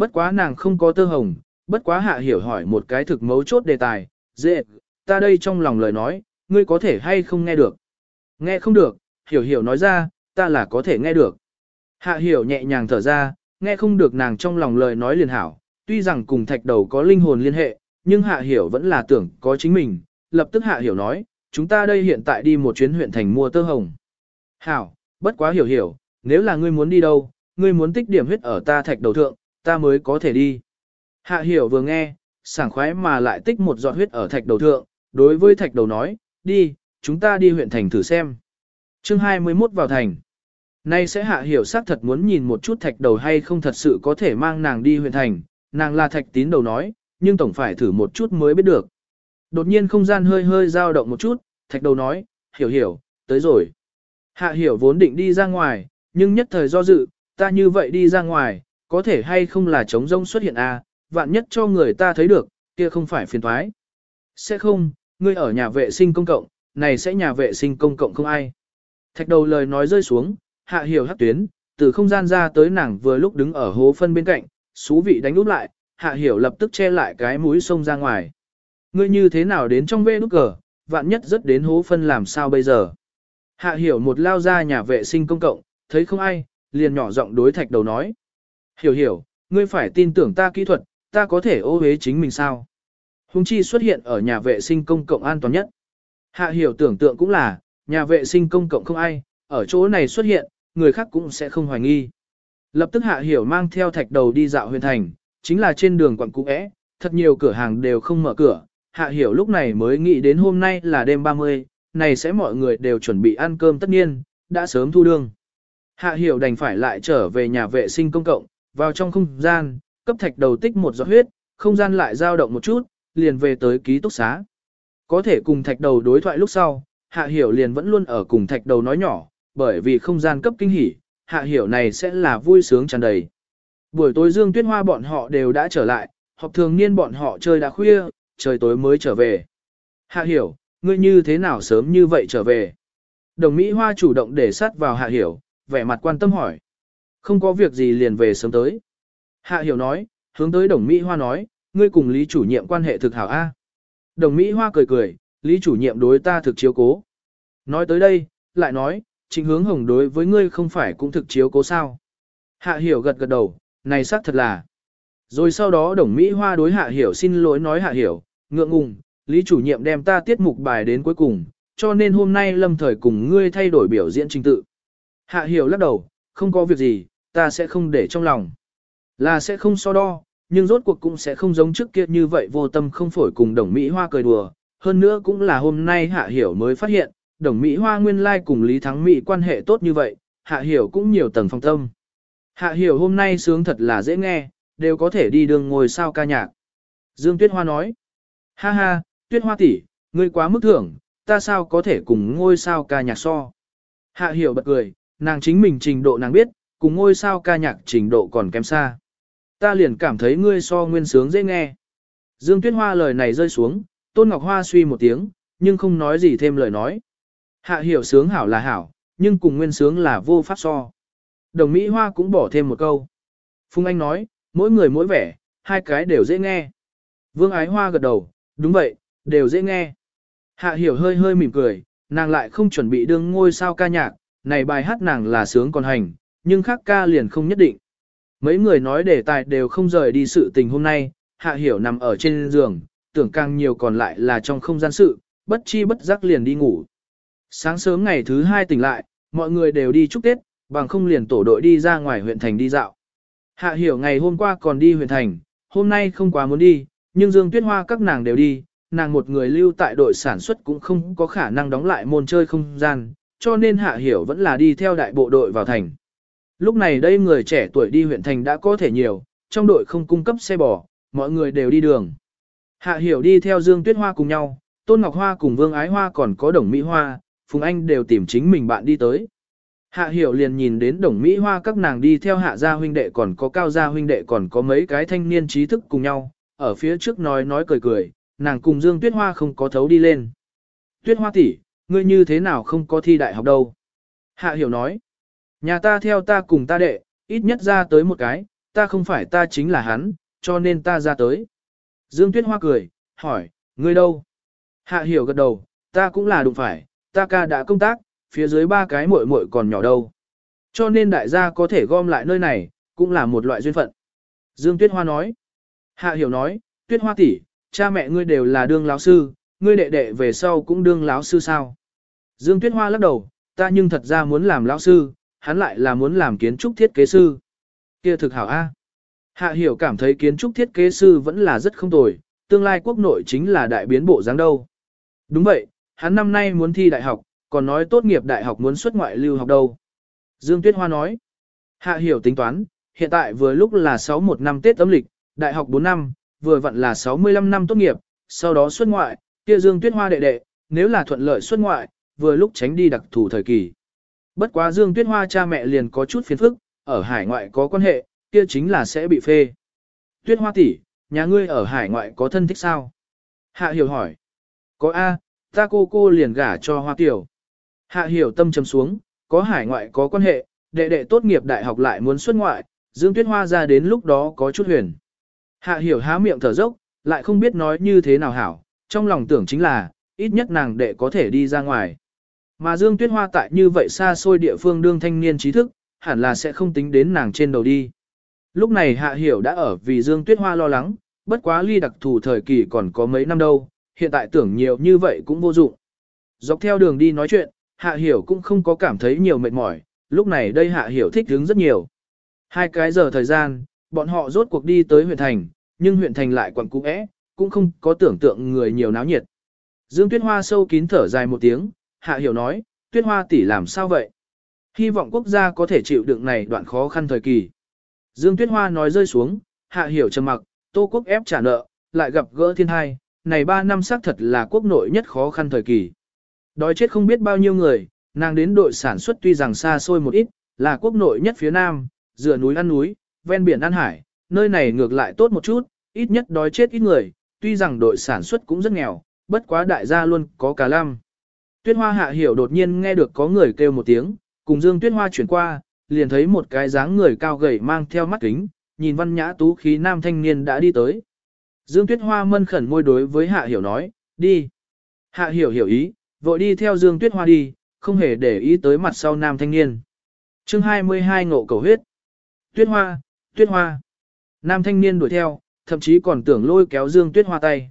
Bất quá nàng không có tơ hồng, bất quá hạ hiểu hỏi một cái thực mấu chốt đề tài, dễ, ta đây trong lòng lời nói, ngươi có thể hay không nghe được. Nghe không được, hiểu hiểu nói ra, ta là có thể nghe được. Hạ hiểu nhẹ nhàng thở ra, nghe không được nàng trong lòng lời nói liền hảo, tuy rằng cùng thạch đầu có linh hồn liên hệ, nhưng hạ hiểu vẫn là tưởng có chính mình, lập tức hạ hiểu nói, chúng ta đây hiện tại đi một chuyến huyện thành mua tơ hồng. Hảo, bất quá hiểu hiểu, nếu là ngươi muốn đi đâu, ngươi muốn tích điểm huyết ở ta thạch đầu thượng, ta mới có thể đi. Hạ hiểu vừa nghe, sảng khoái mà lại tích một giọt huyết ở thạch đầu thượng, đối với thạch đầu nói, đi, chúng ta đi huyện thành thử xem. chương 21 vào thành. Nay sẽ hạ hiểu xác thật muốn nhìn một chút thạch đầu hay không thật sự có thể mang nàng đi huyện thành, nàng là thạch tín đầu nói, nhưng tổng phải thử một chút mới biết được. Đột nhiên không gian hơi hơi dao động một chút, thạch đầu nói, hiểu hiểu, tới rồi. Hạ hiểu vốn định đi ra ngoài, nhưng nhất thời do dự, ta như vậy đi ra ngoài, có thể hay không là trống rông xuất hiện à, vạn nhất cho người ta thấy được, kia không phải phiền thoái. Sẽ không, ngươi ở nhà vệ sinh công cộng, này sẽ nhà vệ sinh công cộng không ai. Thạch đầu lời nói rơi xuống, hạ hiểu hắc tuyến, từ không gian ra tới nàng vừa lúc đứng ở hố phân bên cạnh, xú vị đánh úp lại, hạ hiểu lập tức che lại cái mũi sông ra ngoài. Ngươi như thế nào đến trong vê nút cờ, vạn nhất rất đến hố phân làm sao bây giờ. Hạ hiểu một lao ra nhà vệ sinh công cộng, thấy không ai, liền nhỏ giọng đối thạch đầu nói. Hiểu hiểu, ngươi phải tin tưởng ta kỹ thuật, ta có thể ô hế chính mình sao. Hùng chi xuất hiện ở nhà vệ sinh công cộng an toàn nhất. Hạ hiểu tưởng tượng cũng là, nhà vệ sinh công cộng không ai, ở chỗ này xuất hiện, người khác cũng sẽ không hoài nghi. Lập tức hạ hiểu mang theo thạch đầu đi dạo huyền thành, chính là trên đường quận cũ é, thật nhiều cửa hàng đều không mở cửa, hạ hiểu lúc này mới nghĩ đến hôm nay là đêm 30, này sẽ mọi người đều chuẩn bị ăn cơm tất nhiên, đã sớm thu đương. Hạ hiểu đành phải lại trở về nhà vệ sinh công cộng, vào trong không gian, cấp thạch đầu tích một giọt huyết, không gian lại dao động một chút, liền về tới ký túc xá. Có thể cùng thạch đầu đối thoại lúc sau, hạ hiểu liền vẫn luôn ở cùng thạch đầu nói nhỏ, bởi vì không gian cấp kinh hỉ, hạ hiểu này sẽ là vui sướng tràn đầy. Buổi tối Dương Tuyết Hoa bọn họ đều đã trở lại, họp thường niên bọn họ chơi đã khuya, trời tối mới trở về. Hạ hiểu, ngươi như thế nào sớm như vậy trở về? Đồng Mỹ Hoa chủ động để sát vào Hạ hiểu, vẻ mặt quan tâm hỏi. Không có việc gì liền về sớm tới. Hạ hiểu nói, hướng tới đồng Mỹ Hoa nói, ngươi cùng Lý chủ nhiệm quan hệ thực hảo A. Đồng Mỹ Hoa cười cười, Lý chủ nhiệm đối ta thực chiếu cố. Nói tới đây, lại nói, trịnh hướng hồng đối với ngươi không phải cũng thực chiếu cố sao. Hạ hiểu gật gật đầu, này xác thật là. Rồi sau đó đồng Mỹ Hoa đối hạ hiểu xin lỗi nói hạ hiểu, ngượng ngùng, Lý chủ nhiệm đem ta tiết mục bài đến cuối cùng, cho nên hôm nay lâm thời cùng ngươi thay đổi biểu diễn trình tự. Hạ hiểu lắc đầu, không có việc gì, ta sẽ không để trong lòng. Là sẽ không so đo, nhưng rốt cuộc cũng sẽ không giống trước kia như vậy vô tâm không phổi cùng đồng Mỹ Hoa cười đùa. Hơn nữa cũng là hôm nay Hạ Hiểu mới phát hiện, đồng Mỹ Hoa nguyên lai like cùng Lý Thắng Mỹ quan hệ tốt như vậy, Hạ Hiểu cũng nhiều tầng phong tâm. Hạ Hiểu hôm nay sướng thật là dễ nghe, đều có thể đi đường ngồi sao ca nhạc. Dương Tuyết Hoa nói, ha ha, Tuyết Hoa tỷ, ngươi quá mức thưởng, ta sao có thể cùng ngôi sao ca nhạc so. Hạ Hiểu bật cười, nàng chính mình trình độ nàng biết, cùng ngôi sao ca nhạc trình độ còn kém xa. Ta liền cảm thấy ngươi so nguyên sướng dễ nghe. Dương Tuyết Hoa lời này rơi xuống, Tôn Ngọc Hoa suy một tiếng, nhưng không nói gì thêm lời nói. Hạ hiểu sướng hảo là hảo, nhưng cùng nguyên sướng là vô pháp so. Đồng Mỹ Hoa cũng bỏ thêm một câu. Phùng Anh nói, mỗi người mỗi vẻ, hai cái đều dễ nghe. Vương Ái Hoa gật đầu, đúng vậy, đều dễ nghe. Hạ hiểu hơi hơi mỉm cười, nàng lại không chuẩn bị đương ngôi sao ca nhạc, này bài hát nàng là sướng còn hành, nhưng khác ca liền không nhất định. Mấy người nói đề tài đều không rời đi sự tình hôm nay, hạ hiểu nằm ở trên giường, tưởng càng nhiều còn lại là trong không gian sự, bất chi bất giác liền đi ngủ. Sáng sớm ngày thứ hai tỉnh lại, mọi người đều đi chúc Tết, bằng không liền tổ đội đi ra ngoài huyện thành đi dạo. Hạ hiểu ngày hôm qua còn đi huyện thành, hôm nay không quá muốn đi, nhưng Dương Tuyết Hoa các nàng đều đi, nàng một người lưu tại đội sản xuất cũng không có khả năng đóng lại môn chơi không gian, cho nên Hạ hiểu vẫn là đi theo đại bộ đội vào thành. Lúc này đây người trẻ tuổi đi huyện thành đã có thể nhiều, trong đội không cung cấp xe bò, mọi người đều đi đường. Hạ hiểu đi theo Dương Tuyết Hoa cùng nhau, Tôn Ngọc Hoa cùng Vương Ái Hoa còn có Đồng Mỹ Hoa, Phùng Anh đều tìm chính mình bạn đi tới. Hạ hiểu liền nhìn đến Đồng Mỹ Hoa các nàng đi theo hạ gia huynh đệ còn có cao gia huynh đệ còn có mấy cái thanh niên trí thức cùng nhau, ở phía trước nói nói cười cười, nàng cùng Dương Tuyết Hoa không có thấu đi lên. Tuyết Hoa tỷ, ngươi như thế nào không có thi đại học đâu? Hạ hiểu nói. Nhà ta theo ta cùng ta đệ, ít nhất ra tới một cái, ta không phải ta chính là hắn, cho nên ta ra tới. Dương Tuyết Hoa cười, hỏi, ngươi đâu? Hạ hiểu gật đầu, ta cũng là đụng phải, ta ca đã công tác, phía dưới ba cái muội muội còn nhỏ đâu. Cho nên đại gia có thể gom lại nơi này, cũng là một loại duyên phận. Dương Tuyết Hoa nói. Hạ hiểu nói, Tuyết Hoa tỷ, cha mẹ ngươi đều là đương lão sư, ngươi đệ đệ về sau cũng đương lão sư sao? Dương Tuyết Hoa lắc đầu, ta nhưng thật ra muốn làm lão sư, hắn lại là muốn làm kiến trúc thiết kế sư. Kia thực hảo A. Hạ hiểu cảm thấy kiến trúc thiết kế sư vẫn là rất không tồi, tương lai quốc nội chính là đại biến bộ dáng đâu. Đúng vậy, hắn năm nay muốn thi đại học, còn nói tốt nghiệp đại học muốn xuất ngoại lưu học đâu. Dương Tuyết Hoa nói, Hạ hiểu tính toán, hiện tại vừa lúc là 61 năm Tết âm lịch, đại học 4 năm, vừa vặn là 65 năm tốt nghiệp, sau đó xuất ngoại, kia Dương Tuyết Hoa đệ đệ, nếu là thuận lợi xuất ngoại, vừa lúc tránh đi đặc thù thời kỳ. Bất quá Dương Tuyết Hoa cha mẹ liền có chút phiền phức, ở hải ngoại có quan hệ, kia chính là sẽ bị phê. Tuyết Hoa tỷ, nhà ngươi ở hải ngoại có thân thích sao? Hạ Hiểu hỏi. Có A, ta cô cô liền gả cho Hoa Tiểu. Hạ Hiểu tâm trầm xuống, có hải ngoại có quan hệ, đệ đệ tốt nghiệp đại học lại muốn xuất ngoại, Dương Tuyết Hoa ra đến lúc đó có chút huyền. Hạ Hiểu há miệng thở dốc, lại không biết nói như thế nào hảo, trong lòng tưởng chính là, ít nhất nàng đệ có thể đi ra ngoài. Mà Dương Tuyết Hoa tại như vậy xa xôi địa phương đương thanh niên trí thức, hẳn là sẽ không tính đến nàng trên đầu đi. Lúc này Hạ Hiểu đã ở vì Dương Tuyết Hoa lo lắng, bất quá ly đặc thù thời kỳ còn có mấy năm đâu, hiện tại tưởng nhiều như vậy cũng vô dụng. Dọc theo đường đi nói chuyện, Hạ Hiểu cũng không có cảm thấy nhiều mệt mỏi, lúc này đây Hạ Hiểu thích hứng rất nhiều. Hai cái giờ thời gian, bọn họ rốt cuộc đi tới huyện thành, nhưng huyện thành lại quẳng cũ é, cũng không có tưởng tượng người nhiều náo nhiệt. Dương Tuyết Hoa sâu kín thở dài một tiếng, Hạ Hiểu nói, Tuyết Hoa tỷ làm sao vậy? Hy vọng quốc gia có thể chịu đựng này đoạn khó khăn thời kỳ. Dương Tuyết Hoa nói rơi xuống, Hạ Hiểu trầm mặc, Tô Quốc ép trả nợ, lại gặp gỡ thiên hai, này 3 năm xác thật là quốc nội nhất khó khăn thời kỳ. Đói chết không biết bao nhiêu người, nàng đến đội sản xuất tuy rằng xa xôi một ít, là quốc nội nhất phía nam, dựa núi ăn núi, ven biển ăn hải, nơi này ngược lại tốt một chút, ít nhất đói chết ít người, tuy rằng đội sản xuất cũng rất nghèo, bất quá đại gia luôn có cả lăm. Tuyết hoa hạ hiểu đột nhiên nghe được có người kêu một tiếng, cùng dương tuyết hoa chuyển qua, liền thấy một cái dáng người cao gầy mang theo mắt kính, nhìn văn nhã tú khí nam thanh niên đã đi tới. Dương tuyết hoa mân khẩn môi đối với hạ hiểu nói, đi. Hạ hiểu hiểu ý, vội đi theo dương tuyết hoa đi, không hề để ý tới mặt sau nam thanh niên. chương 22 ngộ cầu huyết. Tuyết hoa, tuyết hoa. Nam thanh niên đuổi theo, thậm chí còn tưởng lôi kéo dương tuyết hoa tay.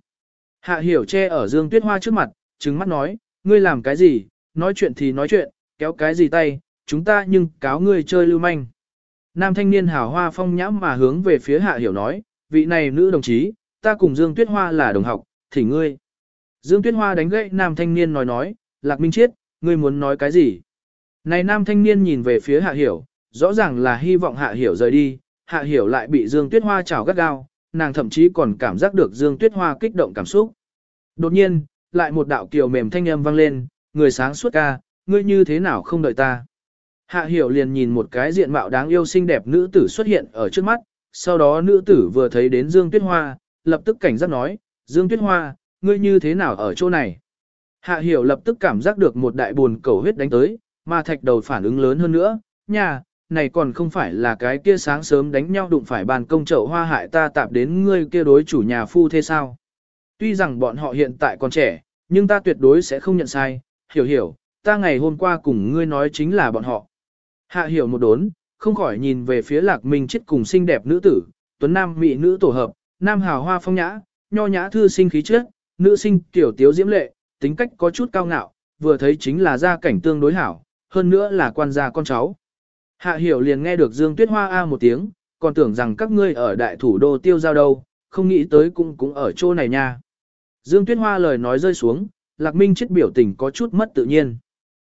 Hạ hiểu che ở dương tuyết hoa trước mặt, trừng mắt nói, ngươi làm cái gì, nói chuyện thì nói chuyện, kéo cái gì tay, chúng ta nhưng cáo ngươi chơi lưu manh. Nam thanh niên hào hoa phong nhãm mà hướng về phía hạ hiểu nói, vị này nữ đồng chí, ta cùng Dương Tuyết Hoa là đồng học, thì ngươi. Dương Tuyết Hoa đánh gậy nam thanh niên nói nói, Lạc Minh Chiết, ngươi muốn nói cái gì? Này nam thanh niên nhìn về phía hạ hiểu, rõ ràng là hy vọng hạ hiểu rời đi, hạ hiểu lại bị Dương Tuyết Hoa chảo gắt gao, nàng thậm chí còn cảm giác được Dương Tuyết Hoa kích động cảm xúc. Đột nhiên, lại một đạo kiều mềm thanh âm vang lên, người sáng suốt ca, ngươi như thế nào không đợi ta. Hạ hiểu liền nhìn một cái diện mạo đáng yêu xinh đẹp nữ tử xuất hiện ở trước mắt, sau đó nữ tử vừa thấy đến Dương Tuyết Hoa, lập tức cảnh giác nói, Dương Tuyết Hoa, ngươi như thế nào ở chỗ này? Hạ hiểu lập tức cảm giác được một đại buồn cầu huyết đánh tới, mà thạch đầu phản ứng lớn hơn nữa, nhà, này còn không phải là cái kia sáng sớm đánh nhau đụng phải bàn công chậu hoa hại ta tạp đến ngươi kia đối chủ nhà phu thế sao. Tuy rằng bọn họ hiện tại còn trẻ, nhưng ta tuyệt đối sẽ không nhận sai, hiểu hiểu, ta ngày hôm qua cùng ngươi nói chính là bọn họ. Hạ hiểu một đốn, không khỏi nhìn về phía lạc minh chết cùng xinh đẹp nữ tử, tuấn nam mỹ nữ tổ hợp, nam hào hoa phong nhã, nho nhã thư sinh khí chất, nữ sinh tiểu tiếu diễm lệ, tính cách có chút cao ngạo, vừa thấy chính là gia cảnh tương đối hảo, hơn nữa là quan gia con cháu. Hạ hiểu liền nghe được Dương Tuyết Hoa A một tiếng, còn tưởng rằng các ngươi ở đại thủ đô tiêu giao đâu, không nghĩ tới cũng cũng ở chỗ này nha. Dương Tuyết Hoa lời nói rơi xuống, Lạc Minh chết biểu tình có chút mất tự nhiên.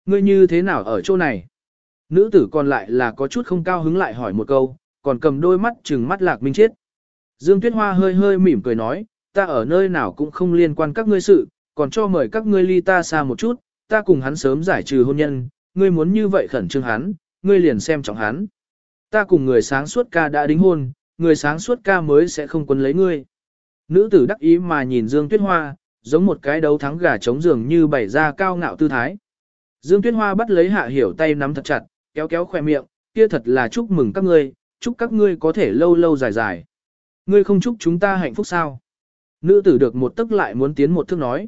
Ngươi như thế nào ở chỗ này? Nữ tử còn lại là có chút không cao hứng lại hỏi một câu, còn cầm đôi mắt trừng mắt Lạc Minh chết. Dương Tuyết Hoa hơi hơi mỉm cười nói, ta ở nơi nào cũng không liên quan các ngươi sự, còn cho mời các ngươi ly ta xa một chút, ta cùng hắn sớm giải trừ hôn nhân, ngươi muốn như vậy khẩn trương hắn, ngươi liền xem trọng hắn. Ta cùng người sáng suốt ca đã đính hôn, người sáng suốt ca mới sẽ không quấn lấy ngươi. Nữ tử đắc ý mà nhìn Dương Tuyết Hoa, giống một cái đấu thắng gà trống giường như bày ra cao ngạo tư thái. Dương Tuyết Hoa bắt lấy hạ hiểu tay nắm thật chặt, kéo kéo khoe miệng, kia thật là chúc mừng các ngươi, chúc các ngươi có thể lâu lâu dài dài. Ngươi không chúc chúng ta hạnh phúc sao? Nữ tử được một tức lại muốn tiến một thước nói.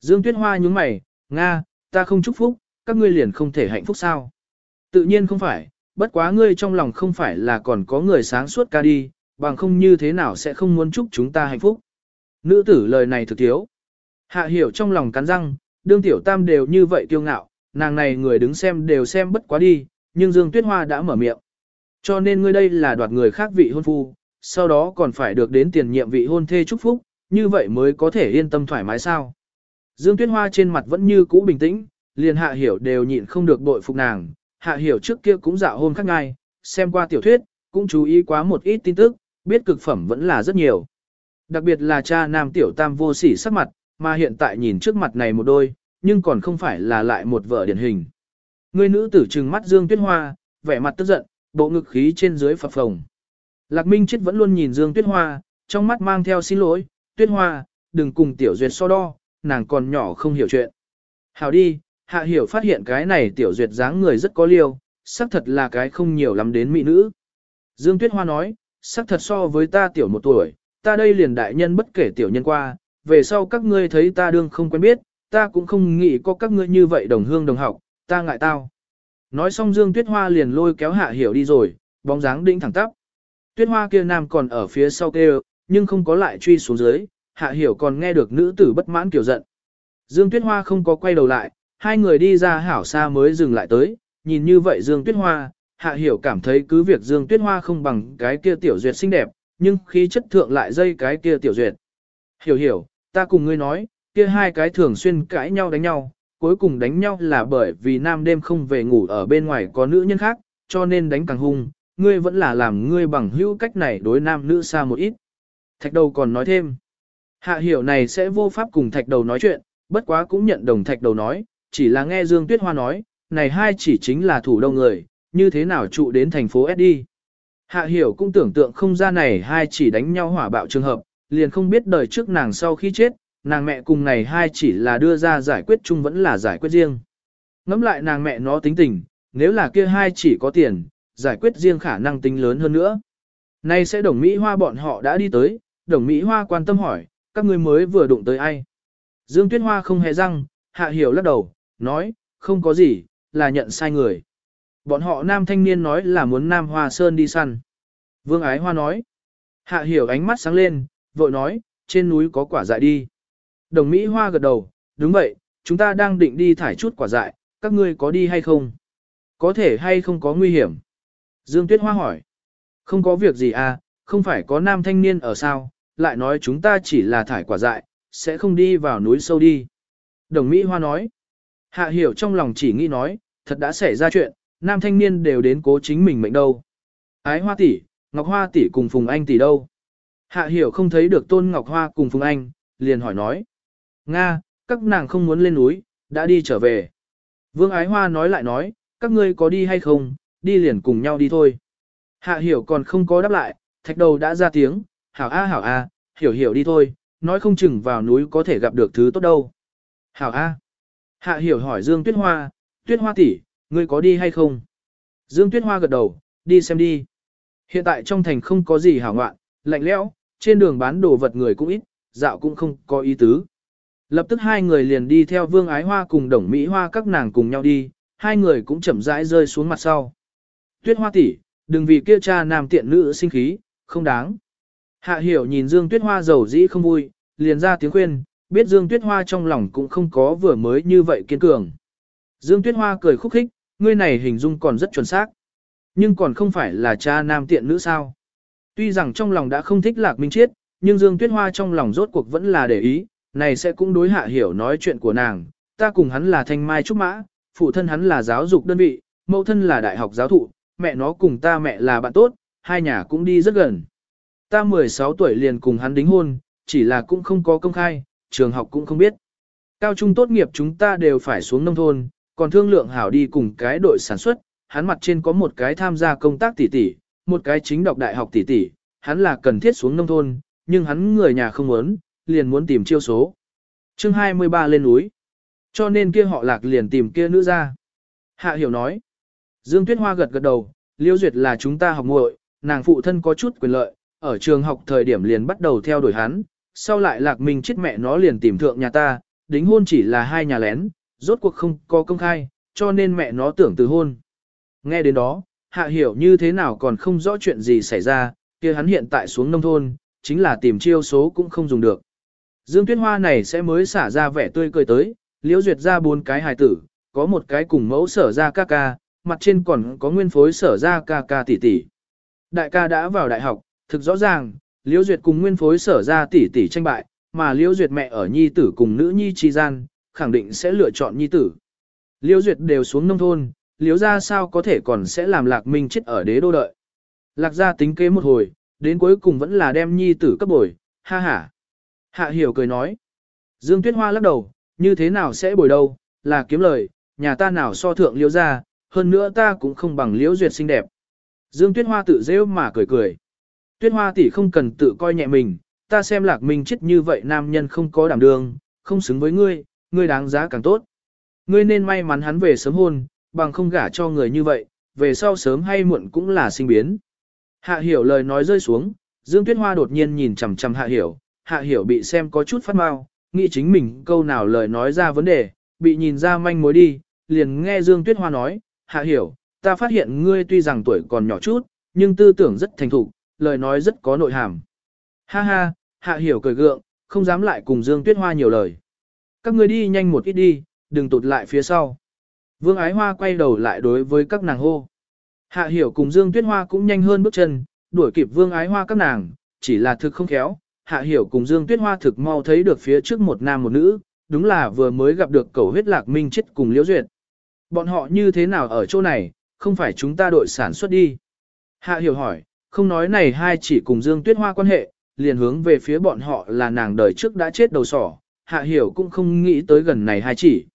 Dương Tuyết Hoa nhướng mày, Nga, ta không chúc phúc, các ngươi liền không thể hạnh phúc sao? Tự nhiên không phải, bất quá ngươi trong lòng không phải là còn có người sáng suốt ca đi, bằng không như thế nào sẽ không muốn chúc chúng ta hạnh phúc. Nữ tử lời này thực thiếu. Hạ hiểu trong lòng cắn răng, đương tiểu tam đều như vậy kiêu ngạo, nàng này người đứng xem đều xem bất quá đi, nhưng Dương Tuyết Hoa đã mở miệng. Cho nên ngươi đây là đoạt người khác vị hôn phu, sau đó còn phải được đến tiền nhiệm vị hôn thê chúc phúc, như vậy mới có thể yên tâm thoải mái sao. Dương Tuyết Hoa trên mặt vẫn như cũ bình tĩnh, liền hạ hiểu đều nhịn không được bội phục nàng, hạ hiểu trước kia cũng dạo hôn khác ngay, xem qua tiểu thuyết, cũng chú ý quá một ít tin tức, biết cực phẩm vẫn là rất nhiều. Đặc biệt là cha nam tiểu tam vô sỉ sắc mặt, mà hiện tại nhìn trước mặt này một đôi, nhưng còn không phải là lại một vợ điển hình. Người nữ tử trừng mắt Dương Tuyết Hoa, vẻ mặt tức giận, bộ ngực khí trên dưới phập phồng. Lạc Minh Chết vẫn luôn nhìn Dương Tuyết Hoa, trong mắt mang theo xin lỗi, Tuyết Hoa, đừng cùng tiểu duyệt so đo, nàng còn nhỏ không hiểu chuyện. Hảo đi, hạ hiểu phát hiện cái này tiểu duyệt dáng người rất có liêu, xác thật là cái không nhiều lắm đến mỹ nữ. Dương Tuyết Hoa nói, xác thật so với ta tiểu một tuổi, ta đây liền đại nhân bất kể tiểu nhân qua, về sau các ngươi thấy ta đương không quen biết, ta cũng không nghĩ có các ngươi như vậy đồng hương đồng học, ta ngại tao. Nói xong Dương Tuyết Hoa liền lôi kéo hạ hiểu đi rồi, bóng dáng đĩnh thẳng tắp. Tuyết Hoa kia nam còn ở phía sau kêu, nhưng không có lại truy xuống dưới, hạ hiểu còn nghe được nữ tử bất mãn kiểu giận. Dương Tuyết Hoa không có quay đầu lại, hai người đi ra hảo xa mới dừng lại tới, nhìn như vậy Dương Tuyết Hoa, hạ hiểu cảm thấy cứ việc Dương Tuyết Hoa không bằng cái kia tiểu duyệt xinh đẹp, nhưng khí chất thượng lại dây cái kia tiểu duyệt. Hiểu hiểu, ta cùng ngươi nói, kia hai cái thường xuyên cãi nhau đánh nhau, cuối cùng đánh nhau là bởi vì nam đêm không về ngủ ở bên ngoài có nữ nhân khác, cho nên đánh càng hung, ngươi vẫn là làm ngươi bằng hữu cách này đối nam nữ xa một ít. Thạch đầu còn nói thêm, hạ hiểu này sẽ vô pháp cùng thạch đầu nói chuyện, bất quá cũng nhận đồng thạch đầu nói, chỉ là nghe Dương Tuyết Hoa nói, này hai chỉ chính là thủ đông người, như thế nào trụ đến thành phố SD. Hạ hiểu cũng tưởng tượng không ra này hai chỉ đánh nhau hỏa bạo trường hợp, liền không biết đời trước nàng sau khi chết, nàng mẹ cùng này hai chỉ là đưa ra giải quyết chung vẫn là giải quyết riêng. Ngắm lại nàng mẹ nó tính tình, nếu là kia hai chỉ có tiền, giải quyết riêng khả năng tính lớn hơn nữa. Nay sẽ đồng Mỹ Hoa bọn họ đã đi tới, đồng Mỹ Hoa quan tâm hỏi, các ngươi mới vừa đụng tới ai. Dương Tuyết Hoa không hề răng, hạ hiểu lắc đầu, nói, không có gì, là nhận sai người. Bọn họ nam thanh niên nói là muốn nam hoa sơn đi săn. Vương Ái Hoa nói, hạ hiểu ánh mắt sáng lên, vội nói, trên núi có quả dại đi. Đồng Mỹ Hoa gật đầu, đúng vậy, chúng ta đang định đi thải chút quả dại, các ngươi có đi hay không? Có thể hay không có nguy hiểm? Dương Tuyết Hoa hỏi. Không có việc gì à, không phải có nam thanh niên ở sao, lại nói chúng ta chỉ là thải quả dại, sẽ không đi vào núi sâu đi. Đồng Mỹ Hoa nói. Hạ hiểu trong lòng chỉ nghĩ nói, thật đã xảy ra chuyện, nam thanh niên đều đến cố chính mình mệnh đâu. Ái Hoa tỷ, Ngọc Hoa tỷ cùng Phùng Anh tỷ đâu? Hạ hiểu không thấy được Tôn Ngọc Hoa cùng Phùng Anh, liền hỏi nói. Nga, các nàng không muốn lên núi, đã đi trở về. Vương Ái Hoa nói lại nói, các ngươi có đi hay không, đi liền cùng nhau đi thôi. Hạ hiểu còn không có đáp lại, thạch đầu đã ra tiếng, hảo a hảo a, hiểu hiểu đi thôi, nói không chừng vào núi có thể gặp được thứ tốt đâu. Hảo a. Hạ hiểu hỏi Dương Tuyết Hoa, Tuyết Hoa tỷ, ngươi có đi hay không? Dương Tuyết Hoa gật đầu, đi xem đi. Hiện tại trong thành không có gì hảo ngoạn, lạnh lẽo, trên đường bán đồ vật người cũng ít, dạo cũng không có ý tứ. Lập tức hai người liền đi theo Vương Ái Hoa cùng Đồng Mỹ Hoa các nàng cùng nhau đi, hai người cũng chậm rãi rơi xuống mặt sau. Tuyết Hoa tỷ, đừng vì kia cha nam tiện nữ sinh khí, không đáng. Hạ hiểu nhìn Dương Tuyết Hoa giàu dĩ không vui, liền ra tiếng khuyên, biết Dương Tuyết Hoa trong lòng cũng không có vừa mới như vậy kiên cường. Dương Tuyết Hoa cười khúc khích, ngươi này hình dung còn rất chuẩn xác. Nhưng còn không phải là cha nam tiện nữ sao. Tuy rằng trong lòng đã không thích lạc minh chiết, nhưng Dương Tuyết Hoa trong lòng rốt cuộc vẫn là để ý, này sẽ cũng đối hạ hiểu nói chuyện của nàng, ta cùng hắn là thanh mai trúc mã, phụ thân hắn là giáo dục đơn vị, mẫu thân là đại học giáo thụ, mẹ nó cùng ta mẹ là bạn tốt, hai nhà cũng đi rất gần. Ta 16 tuổi liền cùng hắn đính hôn, chỉ là cũng không có công khai, trường học cũng không biết. Cao trung tốt nghiệp chúng ta đều phải xuống nông thôn, còn thương lượng hảo đi cùng cái đội sản xuất, hắn mặt trên có một cái tham gia công tác tỷ tỷ, một cái chính đọc đại học tỷ tỷ, hắn là cần thiết xuống nông thôn, nhưng hắn người nhà không muốn, liền muốn tìm chiêu số. chương 23 lên núi. Cho nên kia họ lạc liền tìm kia nữ ra. Hạ hiểu nói. Dương Tuyết Hoa gật gật đầu, Liêu Duyệt là chúng ta học muội, nàng phụ thân có chút quyền lợi, ở trường học thời điểm liền bắt đầu theo đuổi hắn, sau lại lạc minh chết mẹ nó liền tìm thượng nhà ta, đính hôn chỉ là hai nhà lén, rốt cuộc không có công khai, cho nên mẹ nó tưởng từ hôn. Nghe đến đó, hạ hiểu như thế nào còn không rõ chuyện gì xảy ra, kia hắn hiện tại xuống nông thôn, chính là tìm chiêu số cũng không dùng được. Dương Tuyết Hoa này sẽ mới xả ra vẻ tươi cười tới, liễu duyệt ra bốn cái hài tử, có một cái cùng mẫu sở ra ca ca, mặt trên còn có nguyên phối sở ra ca ca tỷ tỷ. Đại ca đã vào đại học, thực rõ ràng, liễu duyệt cùng nguyên phối sở ra tỷ tỷ tranh bại, mà liễu duyệt mẹ ở nhi tử cùng nữ nhi chi gian, khẳng định sẽ lựa chọn nhi tử. Liễu duyệt đều xuống nông thôn, liễu ra sao có thể còn sẽ làm lạc minh chết ở đế đô đợi. Lạc ra tính kế một hồi, đến cuối cùng vẫn là đem nhi tử cấp bồi, ha ha. Hạ hiểu cười nói. Dương Tuyết Hoa lắc đầu, như thế nào sẽ bồi đâu, là kiếm lời, nhà ta nào so thượng liễu ra, hơn nữa ta cũng không bằng liễu duyệt xinh đẹp. Dương Tuyết Hoa tự rêu mà cười cười. Tuyết Hoa tỷ không cần tự coi nhẹ mình, ta xem lạc minh chết như vậy nam nhân không có đảm đương, không xứng với ngươi, ngươi đáng giá càng tốt. Ngươi nên may mắn hắn về sớm hôn, bằng không gả cho người như vậy, về sau sớm hay muộn cũng là sinh biến. Hạ hiểu lời nói rơi xuống, Dương Tuyết Hoa đột nhiên nhìn chằm chằm Hạ hiểu, Hạ hiểu bị xem có chút phát mau, nghĩ chính mình câu nào lời nói ra vấn đề, bị nhìn ra manh mối đi, liền nghe Dương Tuyết Hoa nói, Hạ hiểu, ta phát hiện ngươi tuy rằng tuổi còn nhỏ chút, nhưng tư tưởng rất thành thục, lời nói rất có nội hàm. Ha ha, Hạ hiểu cười gượng, không dám lại cùng Dương Tuyết Hoa nhiều lời. Các ngươi đi nhanh một ít đi, đừng tụt lại phía sau. Vương Ái Hoa quay đầu lại đối với các nàng hô. Hạ hiểu cùng Dương Tuyết Hoa cũng nhanh hơn bước chân, đuổi kịp Vương Ái Hoa các nàng, chỉ là thực không khéo, Hạ Hiểu cùng Dương Tuyết Hoa thực mau thấy được phía trước một nam một nữ, đúng là vừa mới gặp được cầu huyết lạc minh chết cùng Liễu Duyệt. Bọn họ như thế nào ở chỗ này, không phải chúng ta đội sản xuất đi. Hạ Hiểu hỏi, không nói này hai chỉ cùng Dương Tuyết Hoa quan hệ, liền hướng về phía bọn họ là nàng đời trước đã chết đầu sỏ, Hạ Hiểu cũng không nghĩ tới gần này hai chỉ.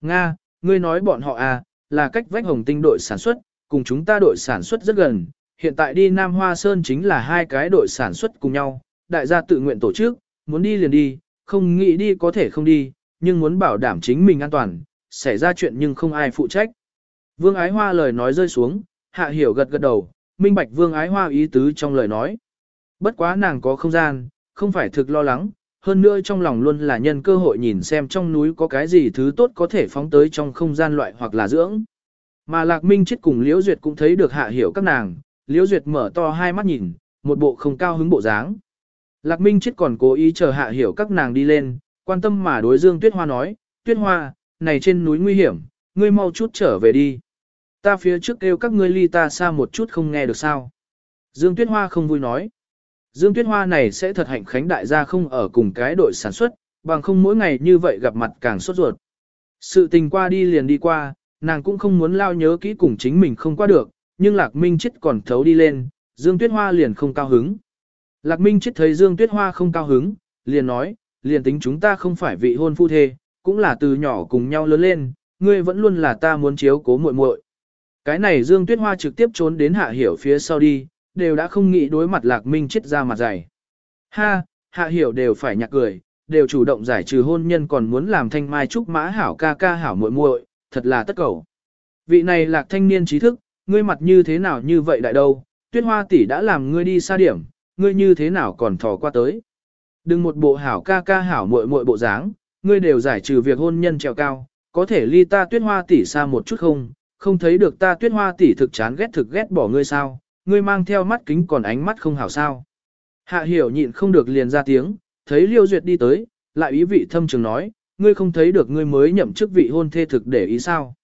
Nga, ngươi nói bọn họ à, là cách vách hồng tinh đội sản xuất, cùng chúng ta đội sản xuất rất gần, hiện tại đi Nam Hoa Sơn chính là hai cái đội sản xuất cùng nhau, đại gia tự nguyện tổ chức, muốn đi liền đi, không nghĩ đi có thể không đi, nhưng muốn bảo đảm chính mình an toàn, xảy ra chuyện nhưng không ai phụ trách. Vương Ái Hoa lời nói rơi xuống, Hạ Hiểu gật gật đầu, minh bạch Vương Ái Hoa ý tứ trong lời nói. Bất quá nàng có không gian, không phải thực lo lắng, hơn nữa trong lòng luôn là nhân cơ hội nhìn xem trong núi có cái gì thứ tốt có thể phóng tới trong không gian loại hoặc là dưỡng. Mà Lạc Minh chết cùng Liễu Duyệt cũng thấy được Hạ Hiểu các nàng, Liễu Duyệt mở to hai mắt nhìn, một bộ không cao hứng bộ dáng. Lạc Minh chết còn cố ý chờ Hạ Hiểu các nàng đi lên, quan tâm mà đối Dương Tuyết Hoa nói, Tuyết Hoa, này trên núi nguy hiểm, ngươi mau chút trở về đi. Ta phía trước kêu các ngươi ly ta xa một chút không nghe được sao. Dương Tuyết Hoa không vui nói. Dương Tuyết Hoa này sẽ thật hạnh khánh đại gia không ở cùng cái đội sản xuất, bằng không mỗi ngày như vậy gặp mặt càng sốt ruột. Sự tình qua đi liền đi qua, nàng cũng không muốn lao nhớ kỹ cùng chính mình không qua được, nhưng Lạc Minh chết còn thấu đi lên, Dương Tuyết Hoa liền không cao hứng. Lạc Minh chết thấy Dương Tuyết Hoa không cao hứng, liền nói, liền tính chúng ta không phải vị hôn phu thê, cũng là từ nhỏ cùng nhau lớn lên, ngươi vẫn luôn là ta muốn chiếu cố muội muội. Cái này Dương Tuyết Hoa trực tiếp trốn đến Hạ Hiểu phía sau đi, đều đã không nghĩ đối mặt Lạc Minh chết ra mặt dày. Ha, Hạ Hiểu đều phải nhạc cười, đều chủ động giải trừ hôn nhân còn muốn làm thanh mai trúc mã hảo ca ca hảo muội muội, thật là tất cầu. Vị này Lạc thanh niên trí thức, ngươi mặt như thế nào như vậy đại đâu, Tuyết Hoa tỷ đã làm ngươi đi xa điểm, ngươi như thế nào còn thò qua tới. Đừng một bộ hảo ca ca hảo muội muội bộ dáng, ngươi đều giải trừ việc hôn nhân trèo cao, có thể ly ta tuyết hoa tỷ xa một chút không, không thấy được ta tuyết hoa tỷ thực chán ghét thực ghét bỏ ngươi sao, ngươi mang theo mắt kính còn ánh mắt không hảo sao. Hạ hiểu nhịn không được liền ra tiếng, thấy liêu duyệt đi tới, lại ý vị thâm trường nói, ngươi không thấy được ngươi mới nhậm chức vị hôn thê thực để ý sao.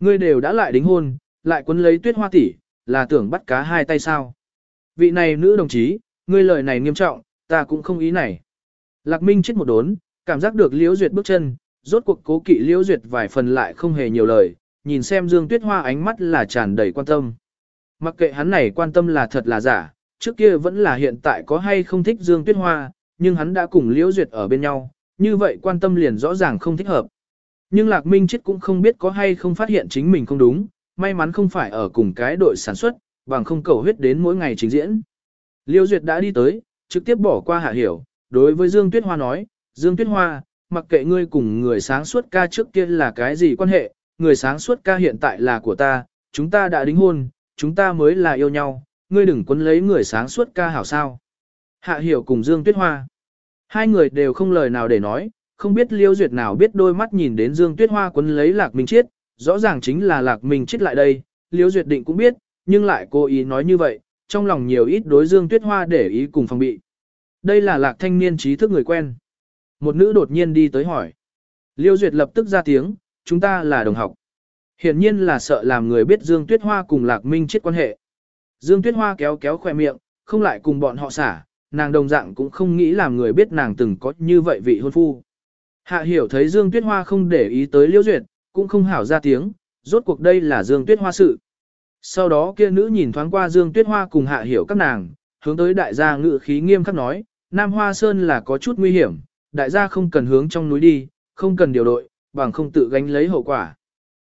Ngươi đều đã lại đính hôn, lại quấn lấy tuyết hoa tỷ, là tưởng bắt cá hai tay sao. Vị này nữ đồng chí, ngươi lời này nghiêm trọng, ta cũng không ý này. Lạc Minh chết một đốn, cảm giác được Liễu Duyệt bước chân, rốt cuộc cố kỵ Liễu Duyệt vài phần lại không hề nhiều lời, nhìn xem Dương Tuyết Hoa ánh mắt là tràn đầy quan tâm. Mặc kệ hắn này quan tâm là thật là giả, trước kia vẫn là hiện tại có hay không thích Dương Tuyết Hoa, nhưng hắn đã cùng Liễu Duyệt ở bên nhau, như vậy quan tâm liền rõ ràng không thích hợp. Nhưng Lạc Minh chết cũng không biết có hay không phát hiện chính mình không đúng, may mắn không phải ở cùng cái đội sản xuất, bằng không cầu huyết đến mỗi ngày trình diễn. Liêu Duyệt đã đi tới, trực tiếp bỏ qua hạ hiểu, đối với Dương Tuyết Hoa nói, Dương Tuyết Hoa, mặc kệ ngươi cùng người sáng suốt ca trước kia là cái gì quan hệ, người sáng suốt ca hiện tại là của ta, chúng ta đã đính hôn, chúng ta mới là yêu nhau, ngươi đừng quấn lấy người sáng suốt ca hảo sao. Hạ hiểu cùng Dương Tuyết Hoa. Hai người đều không lời nào để nói, không biết Liêu Duyệt nào biết đôi mắt nhìn đến Dương Tuyết Hoa quấn lấy Lạc Minh Chiết, rõ ràng chính là Lạc Minh Chiết lại đây, Liêu Duyệt định cũng biết, nhưng lại cố ý nói như vậy, trong lòng nhiều ít đối Dương Tuyết Hoa để ý cùng phòng bị. Đây là lạc thanh niên trí thức người quen. Một nữ đột nhiên đi tới hỏi. Liêu Duyệt lập tức ra tiếng, chúng ta là đồng học. Hiển nhiên là sợ làm người biết Dương Tuyết Hoa cùng Lạc Minh chết quan hệ. Dương Tuyết Hoa kéo kéo khoe miệng, không lại cùng bọn họ xả, nàng đồng dạng cũng không nghĩ làm người biết nàng từng có như vậy vị hôn phu. Hạ hiểu thấy Dương Tuyết Hoa không để ý tới Liễu Duyệt, cũng không hảo ra tiếng, rốt cuộc đây là Dương Tuyết Hoa sự. Sau đó kia nữ nhìn thoáng qua Dương Tuyết Hoa cùng hạ hiểu các nàng, hướng tới đại gia ngự khí nghiêm khắc nói, Nam Hoa Sơn là có chút nguy hiểm, đại gia không cần hướng trong núi đi, không cần điều đội, bằng không tự gánh lấy hậu quả.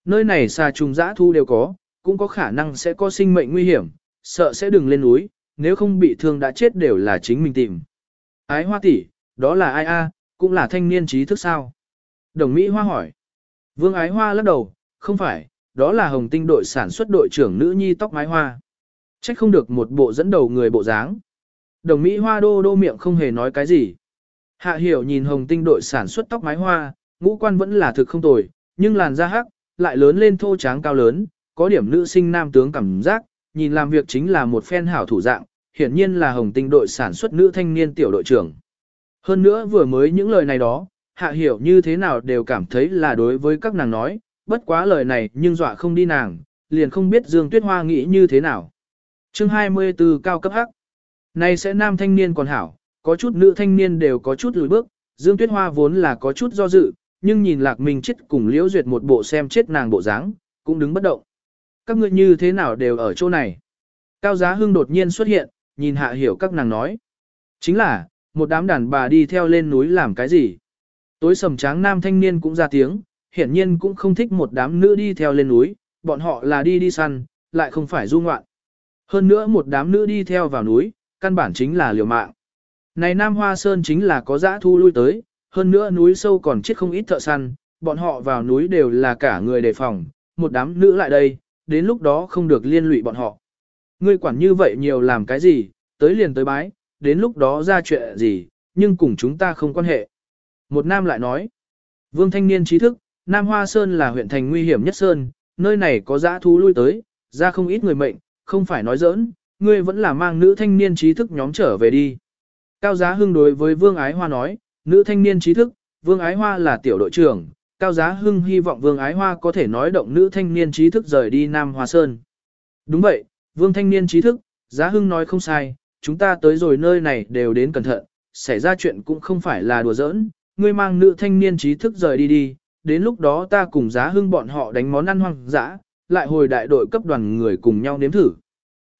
Nơi này xà trùng dã thu đều có, cũng có khả năng sẽ có sinh mệnh nguy hiểm, sợ sẽ đừng lên núi, nếu không bị thương đã chết đều là chính mình tìm. Ái hoa tỷ, đó là ai a? cũng là thanh niên trí thức sao? Đồng Mỹ Hoa hỏi. Vương Ái Hoa lắc đầu, không phải, đó là hồng tinh đội sản xuất đội trưởng nữ nhi tóc mái hoa. Trách không được một bộ dẫn đầu người bộ dáng. Đồng Mỹ Hoa đô đô miệng không hề nói cái gì. Hạ hiểu nhìn hồng tinh đội sản xuất tóc mái hoa, ngũ quan vẫn là thực không tồi, nhưng làn da hắc, lại lớn lên thô tráng cao lớn, có điểm nữ sinh nam tướng cảm giác, nhìn làm việc chính là một phen hảo thủ dạng, hiển nhiên là hồng tinh đội sản xuất nữ thanh niên tiểu đội trưởng. Hơn nữa vừa mới những lời này đó, hạ hiểu như thế nào đều cảm thấy là đối với các nàng nói, bất quá lời này nhưng dọa không đi nàng, liền không biết Dương Tuyết Hoa nghĩ như thế nào. chương 24 cao cấp hắc. Này sẽ nam thanh niên còn hảo, có chút nữ thanh niên đều có chút lùi bước, Dương Tuyết Hoa vốn là có chút do dự, nhưng nhìn Lạc Minh chết cùng Liễu Duyệt một bộ xem chết nàng bộ dáng, cũng đứng bất động. Các ngươi như thế nào đều ở chỗ này? Cao Giá Hưng đột nhiên xuất hiện, nhìn Hạ Hiểu các nàng nói. Chính là, một đám đàn bà đi theo lên núi làm cái gì? Tối sầm tráng nam thanh niên cũng ra tiếng, hiển nhiên cũng không thích một đám nữ đi theo lên núi, bọn họ là đi đi săn, lại không phải du ngoạn. Hơn nữa một đám nữ đi theo vào núi, căn bản chính là liều mạng. Này Nam Hoa Sơn chính là có dã thu lui tới, hơn nữa núi sâu còn chết không ít thợ săn, bọn họ vào núi đều là cả người đề phòng, một đám nữ lại đây, đến lúc đó không được liên lụy bọn họ. Ngươi quản như vậy nhiều làm cái gì, tới liền tới bái, đến lúc đó ra chuyện gì, nhưng cùng chúng ta không quan hệ. Một nam lại nói, vương thanh niên trí thức, Nam Hoa Sơn là huyện thành nguy hiểm nhất Sơn, nơi này có dã thú lui tới, ra không ít người mệnh, không phải nói giỡn, ngươi vẫn là mang nữ thanh niên trí thức nhóm trở về đi. Cao Giá Hưng đối với Vương Ái Hoa nói, nữ thanh niên trí thức, Vương Ái Hoa là tiểu đội trưởng, Cao Giá Hưng hy vọng Vương Ái Hoa có thể nói động nữ thanh niên trí thức rời đi Nam Hoa Sơn. Đúng vậy, Vương thanh niên trí thức, Giá Hưng nói không sai, chúng ta tới rồi nơi này đều đến cẩn thận, xảy ra chuyện cũng không phải là đùa giỡn, ngươi mang nữ thanh niên trí thức rời đi đi, đến lúc đó ta cùng Giá Hưng bọn họ đánh món ăn hoang dã, lại hồi đại đội cấp đoàn người cùng nhau nếm thử.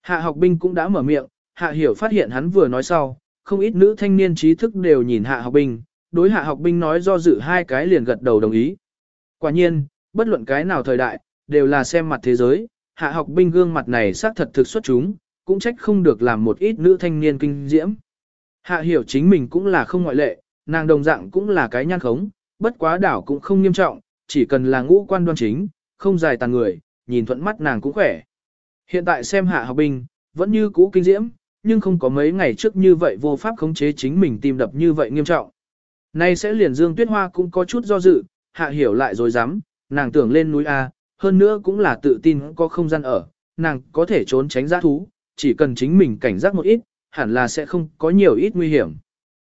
Hạ học binh cũng đã mở miệng, hạ hiểu phát hiện hắn vừa nói sau, không ít nữ thanh niên trí thức đều nhìn hạ học binh, đối hạ học binh nói do dự hai cái liền gật đầu đồng ý. Quả nhiên, bất luận cái nào thời đại, đều là xem mặt thế giới, hạ học binh gương mặt này xác thật thực xuất chúng, cũng trách không được làm một ít nữ thanh niên kinh diễm. Hạ hiểu chính mình cũng là không ngoại lệ, nàng đồng dạng cũng là cái nhan khống, bất quá đảo cũng không nghiêm trọng, chỉ cần là ngũ quan đoan chính, không dài tàn người, nhìn thuận mắt nàng cũng khỏe. Hiện tại xem hạ học binh, vẫn như cũ kinh diễm, nhưng không có mấy ngày trước như vậy vô pháp khống chế chính mình tim đập như vậy nghiêm trọng. Nay sẽ liền Dương Tuyết Hoa cũng có chút do dự, hạ hiểu lại rồi dám, nàng tưởng lên núi A, hơn nữa cũng là tự tin có không gian ở, nàng có thể trốn tránh giã thú, chỉ cần chính mình cảnh giác một ít, hẳn là sẽ không có nhiều ít nguy hiểm.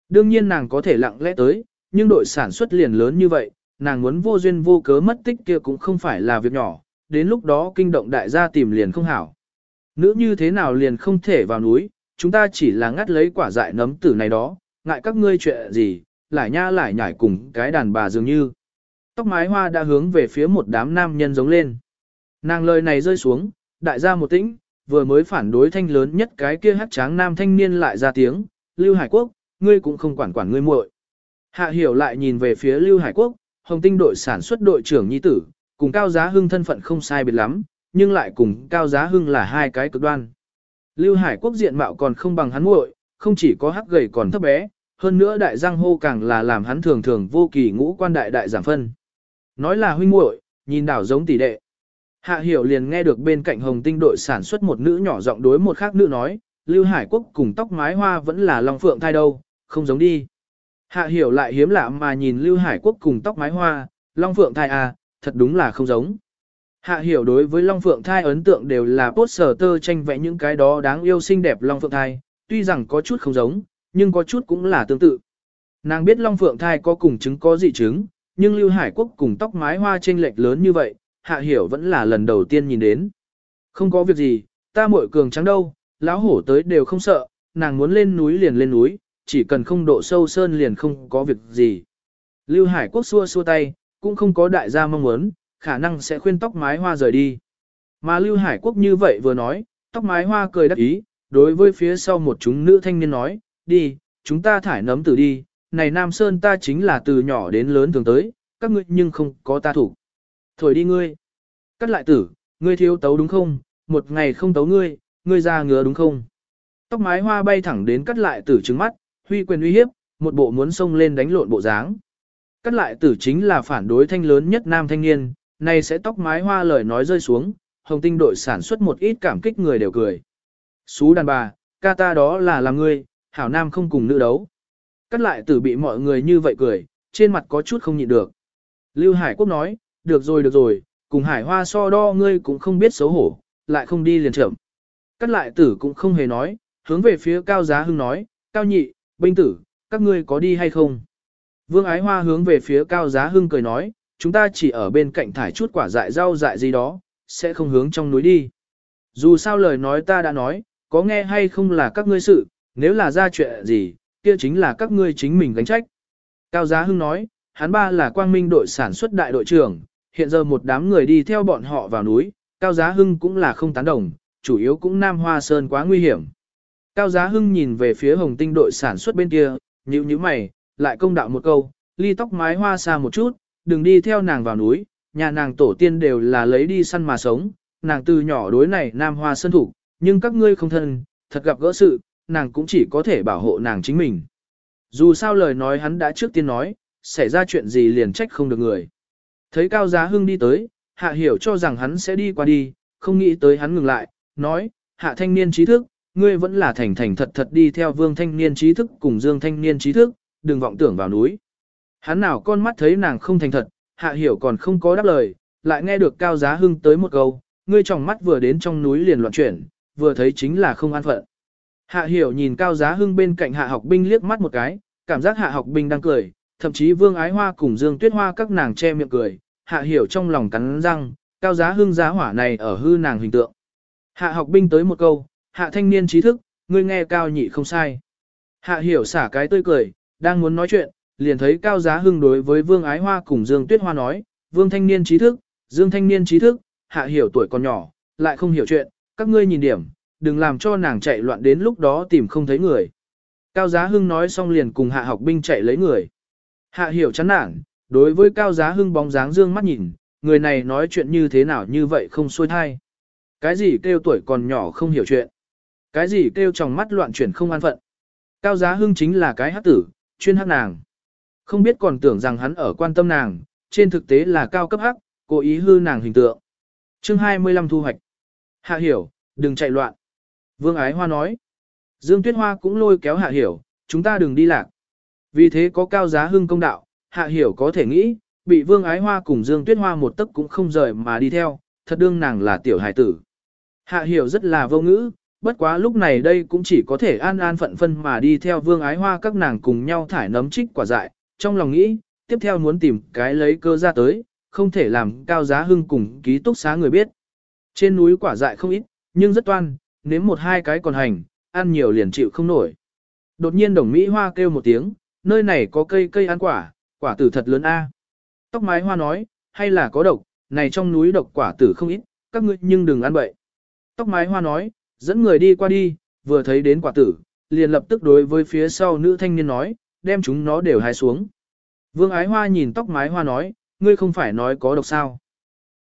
Đương nhiên nàng có thể lặng lẽ tới, nhưng đội sản xuất liền lớn như vậy, nàng muốn vô duyên vô cớ mất tích kia cũng không phải là việc nhỏ, đến lúc đó kinh động đại gia tìm liền không hảo. Nữ như thế nào liền không thể vào núi, chúng ta chỉ là ngắt lấy quả dại nấm tử này đó, ngại các ngươi chuyện gì, lại nha lại nhảy cùng cái đàn bà dường như. Tóc mái hoa đã hướng về phía một đám nam nhân giống lên. Nàng lời này rơi xuống, đại gia một tĩnh, vừa mới phản đối thanh lớn nhất cái kia hát tráng nam thanh niên lại ra tiếng, Lưu Hải Quốc, ngươi cũng không quản quản ngươi muội. Hạ hiểu lại nhìn về phía Lưu Hải Quốc, hồng tinh đội sản xuất đội trưởng nhi tử, cùng Cao Giá Hưng thân phận không sai biệt lắm, nhưng lại cùng Cao Giá Hưng là hai cái cực đoan. Lưu Hải Quốc diện mạo còn không bằng hắn muội, không chỉ có hắc gầy còn thấp bé, hơn nữa đại giang hô càng là làm hắn thường thường vô kỳ ngũ quan đại đại giảm phân. Nói là huynh muội, nhìn đảo giống tỷ đệ. Hạ hiểu liền nghe được bên cạnh hồng tinh đội sản xuất một nữ nhỏ giọng đối một khác nữ nói, Lưu Hải Quốc cùng tóc mái hoa vẫn là Long Phượng thai đâu, không giống đi. Hạ hiểu lại hiếm lạ mà nhìn Lưu Hải Quốc cùng tóc mái hoa, Long Phượng thai à, thật đúng là không giống. Hạ hiểu đối với Long Phượng thai ấn tượng đều là poster tơ tranh vẽ những cái đó đáng yêu xinh đẹp Long Phượng thai, tuy rằng có chút không giống, nhưng có chút cũng là tương tự. Nàng biết Long Phượng thai có cùng chứng có dị chứng, nhưng Lưu Hải Quốc cùng tóc mái hoa chênh lệch lớn như vậy, Hạ hiểu vẫn là lần đầu tiên nhìn đến. Không có việc gì, ta muội cường trắng đâu, lão hổ tới đều không sợ, nàng muốn lên núi liền lên núi, chỉ cần không độ sâu sơn liền không có việc gì. Lưu Hải Quốc xua xua tay, cũng không có đại gia mong muốn, khả năng sẽ khuyên tóc mái hoa rời đi. Mà Lưu Hải Quốc như vậy vừa nói, tóc mái hoa cười đắc ý, đối với phía sau một chúng nữ thanh niên nói, đi, chúng ta thải nấm tử đi, này Nam Sơn ta chính là từ nhỏ đến lớn thường tới, các ngươi nhưng không có ta thủ. Thổi đi ngươi. Cắt lại tử, ngươi thiếu tấu đúng không, một ngày không tấu ngươi, ngươi ra ngứa đúng không. Tóc mái hoa bay thẳng đến cắt lại tử trứng mắt, huy quyền uy hiếp, một bộ muốn xông lên đánh lộn bộ dáng. Cắt lại tử chính là phản đối thanh lớn nhất nam thanh niên, này sẽ tóc mái hoa lời nói rơi xuống, hồng tinh đội sản xuất một ít cảm kích người đều cười. Xú đàn bà, ca ta đó là làm ngươi, hảo nam không cùng nữ đấu. Cắt lại tử bị mọi người như vậy cười, trên mặt có chút không nhịn được. Lưu Hải Quốc nói, được rồi được rồi, cùng hải hoa so đo ngươi cũng không biết xấu hổ, lại không đi liền chậm. Cắt lại tử cũng không hề nói, hướng về phía cao giá hưng nói, cao nhị, binh tử, các ngươi có đi hay không? Vương ái hoa hướng về phía cao giá hưng cười nói, chúng ta chỉ ở bên cạnh thải chút quả dại rau dại gì đó, sẽ không hướng trong núi đi. Dù sao lời nói ta đã nói, có nghe hay không là các ngươi sự, nếu là ra chuyện gì, kia chính là các ngươi chính mình gánh trách. Cao Giá Hưng nói, hắn ba là quang minh đội sản xuất đại đội trưởng, hiện giờ một đám người đi theo bọn họ vào núi, Cao Giá Hưng cũng là không tán đồng, chủ yếu cũng Nam Hoa Sơn quá nguy hiểm. Cao Giá Hưng nhìn về phía hồng tinh đội sản xuất bên kia, nhíu nhíu mày, lại công đạo một câu, ly tóc mái hoa xa một chút, đừng đi theo nàng vào núi, nhà nàng tổ tiên đều là lấy đi săn mà sống, nàng từ nhỏ đối này Nam Hoa Sơn thủ, nhưng các ngươi không thân, thật gặp gỡ sự, nàng cũng chỉ có thể bảo hộ nàng chính mình. Dù sao lời nói hắn đã trước tiên nói, xảy ra chuyện gì liền trách không được người. Thấy Cao Giá Hưng đi tới, Hạ Hiểu cho rằng hắn sẽ đi qua đi, không nghĩ tới hắn ngừng lại, nói, Hạ thanh niên trí thức, ngươi vẫn là thành thành thật thật đi theo vương thanh niên trí thức cùng dương thanh niên trí thức, đừng vọng tưởng vào núi. Hắn nào con mắt thấy nàng không thành thật, Hạ Hiểu còn không có đáp lời, lại nghe được Cao Giá Hưng tới một câu, ngươi trong mắt vừa đến trong núi liền loạn chuyển, vừa thấy chính là không an phận. Hạ Hiểu nhìn Cao Giá Hưng bên cạnh Hạ Học Binh liếc mắt một cái, cảm giác Hạ Học Binh đang cười, thậm chí Vương Ái Hoa cùng Dương Tuyết Hoa các nàng che miệng cười, Hạ Hiểu trong lòng cắn răng, Cao Giá Hưng giá hỏa này ở hư nàng hình tượng. Hạ Học Binh tới một câu, Hạ thanh niên trí thức, ngươi nghe Cao nhị không sai. Hạ Hiểu xả cái tươi cười, đang muốn nói chuyện, liền thấy Cao Giá Hưng đối với Vương Ái Hoa cùng Dương Tuyết Hoa nói, Vương thanh niên trí thức, Dương thanh niên trí thức, Hạ Hiểu tuổi còn nhỏ, lại không hiểu chuyện, các ngươi nhìn điểm, đừng làm cho nàng chạy loạn đến lúc đó tìm không thấy người. Cao Giá Hưng nói xong liền cùng hạ học binh chạy lấy người. Hạ hiểu chán nản, đối với Cao Giá Hưng bóng dáng dương mắt nhìn, người này nói chuyện như thế nào như vậy không xuôi thai. Cái gì kêu tuổi còn nhỏ không hiểu chuyện. Cái gì kêu trong mắt loạn chuyển không an phận. Cao Giá Hưng chính là cái hát tử, chuyên hát nàng. Không biết còn tưởng rằng hắn ở quan tâm nàng, trên thực tế là cao cấp hắc, cố ý hư nàng hình tượng. Chương 25 thu hoạch. Hạ hiểu, đừng chạy loạn. Vương Ái Hoa nói. Dương Tuyết Hoa cũng lôi kéo Hạ Hiểu, chúng ta đừng đi lạc. Vì thế có cao giá hưng công đạo, Hạ Hiểu có thể nghĩ, bị Vương Ái Hoa cùng Dương Tuyết Hoa một tấc cũng không rời mà đi theo, thật đương nàng là tiểu hải tử. Hạ Hiểu rất là vô ngữ, bất quá lúc này đây cũng chỉ có thể an an phận phân mà đi theo Vương Ái Hoa các nàng cùng nhau thải nấm trích quả dại, trong lòng nghĩ, tiếp theo muốn tìm cái lấy cơ ra tới, không thể làm cao giá hưng cùng ký túc xá người biết. Trên núi quả dại không ít, nhưng rất toan, nếm một hai cái còn hành, ăn nhiều liền chịu không nổi. Đột nhiên đồng Mỹ Hoa kêu một tiếng, nơi này có cây cây ăn quả, quả tử thật lớn a. Tóc mái hoa nói, hay là có độc, này trong núi độc quả tử không ít, các ngươi nhưng đừng ăn bậy. Tóc mái hoa nói, dẫn người đi qua đi, vừa thấy đến quả tử, liền lập tức đối với phía sau nữ thanh niên nói, đem chúng nó đều hái xuống. Vương ái hoa nhìn tóc mái hoa nói, ngươi không phải nói có độc sao.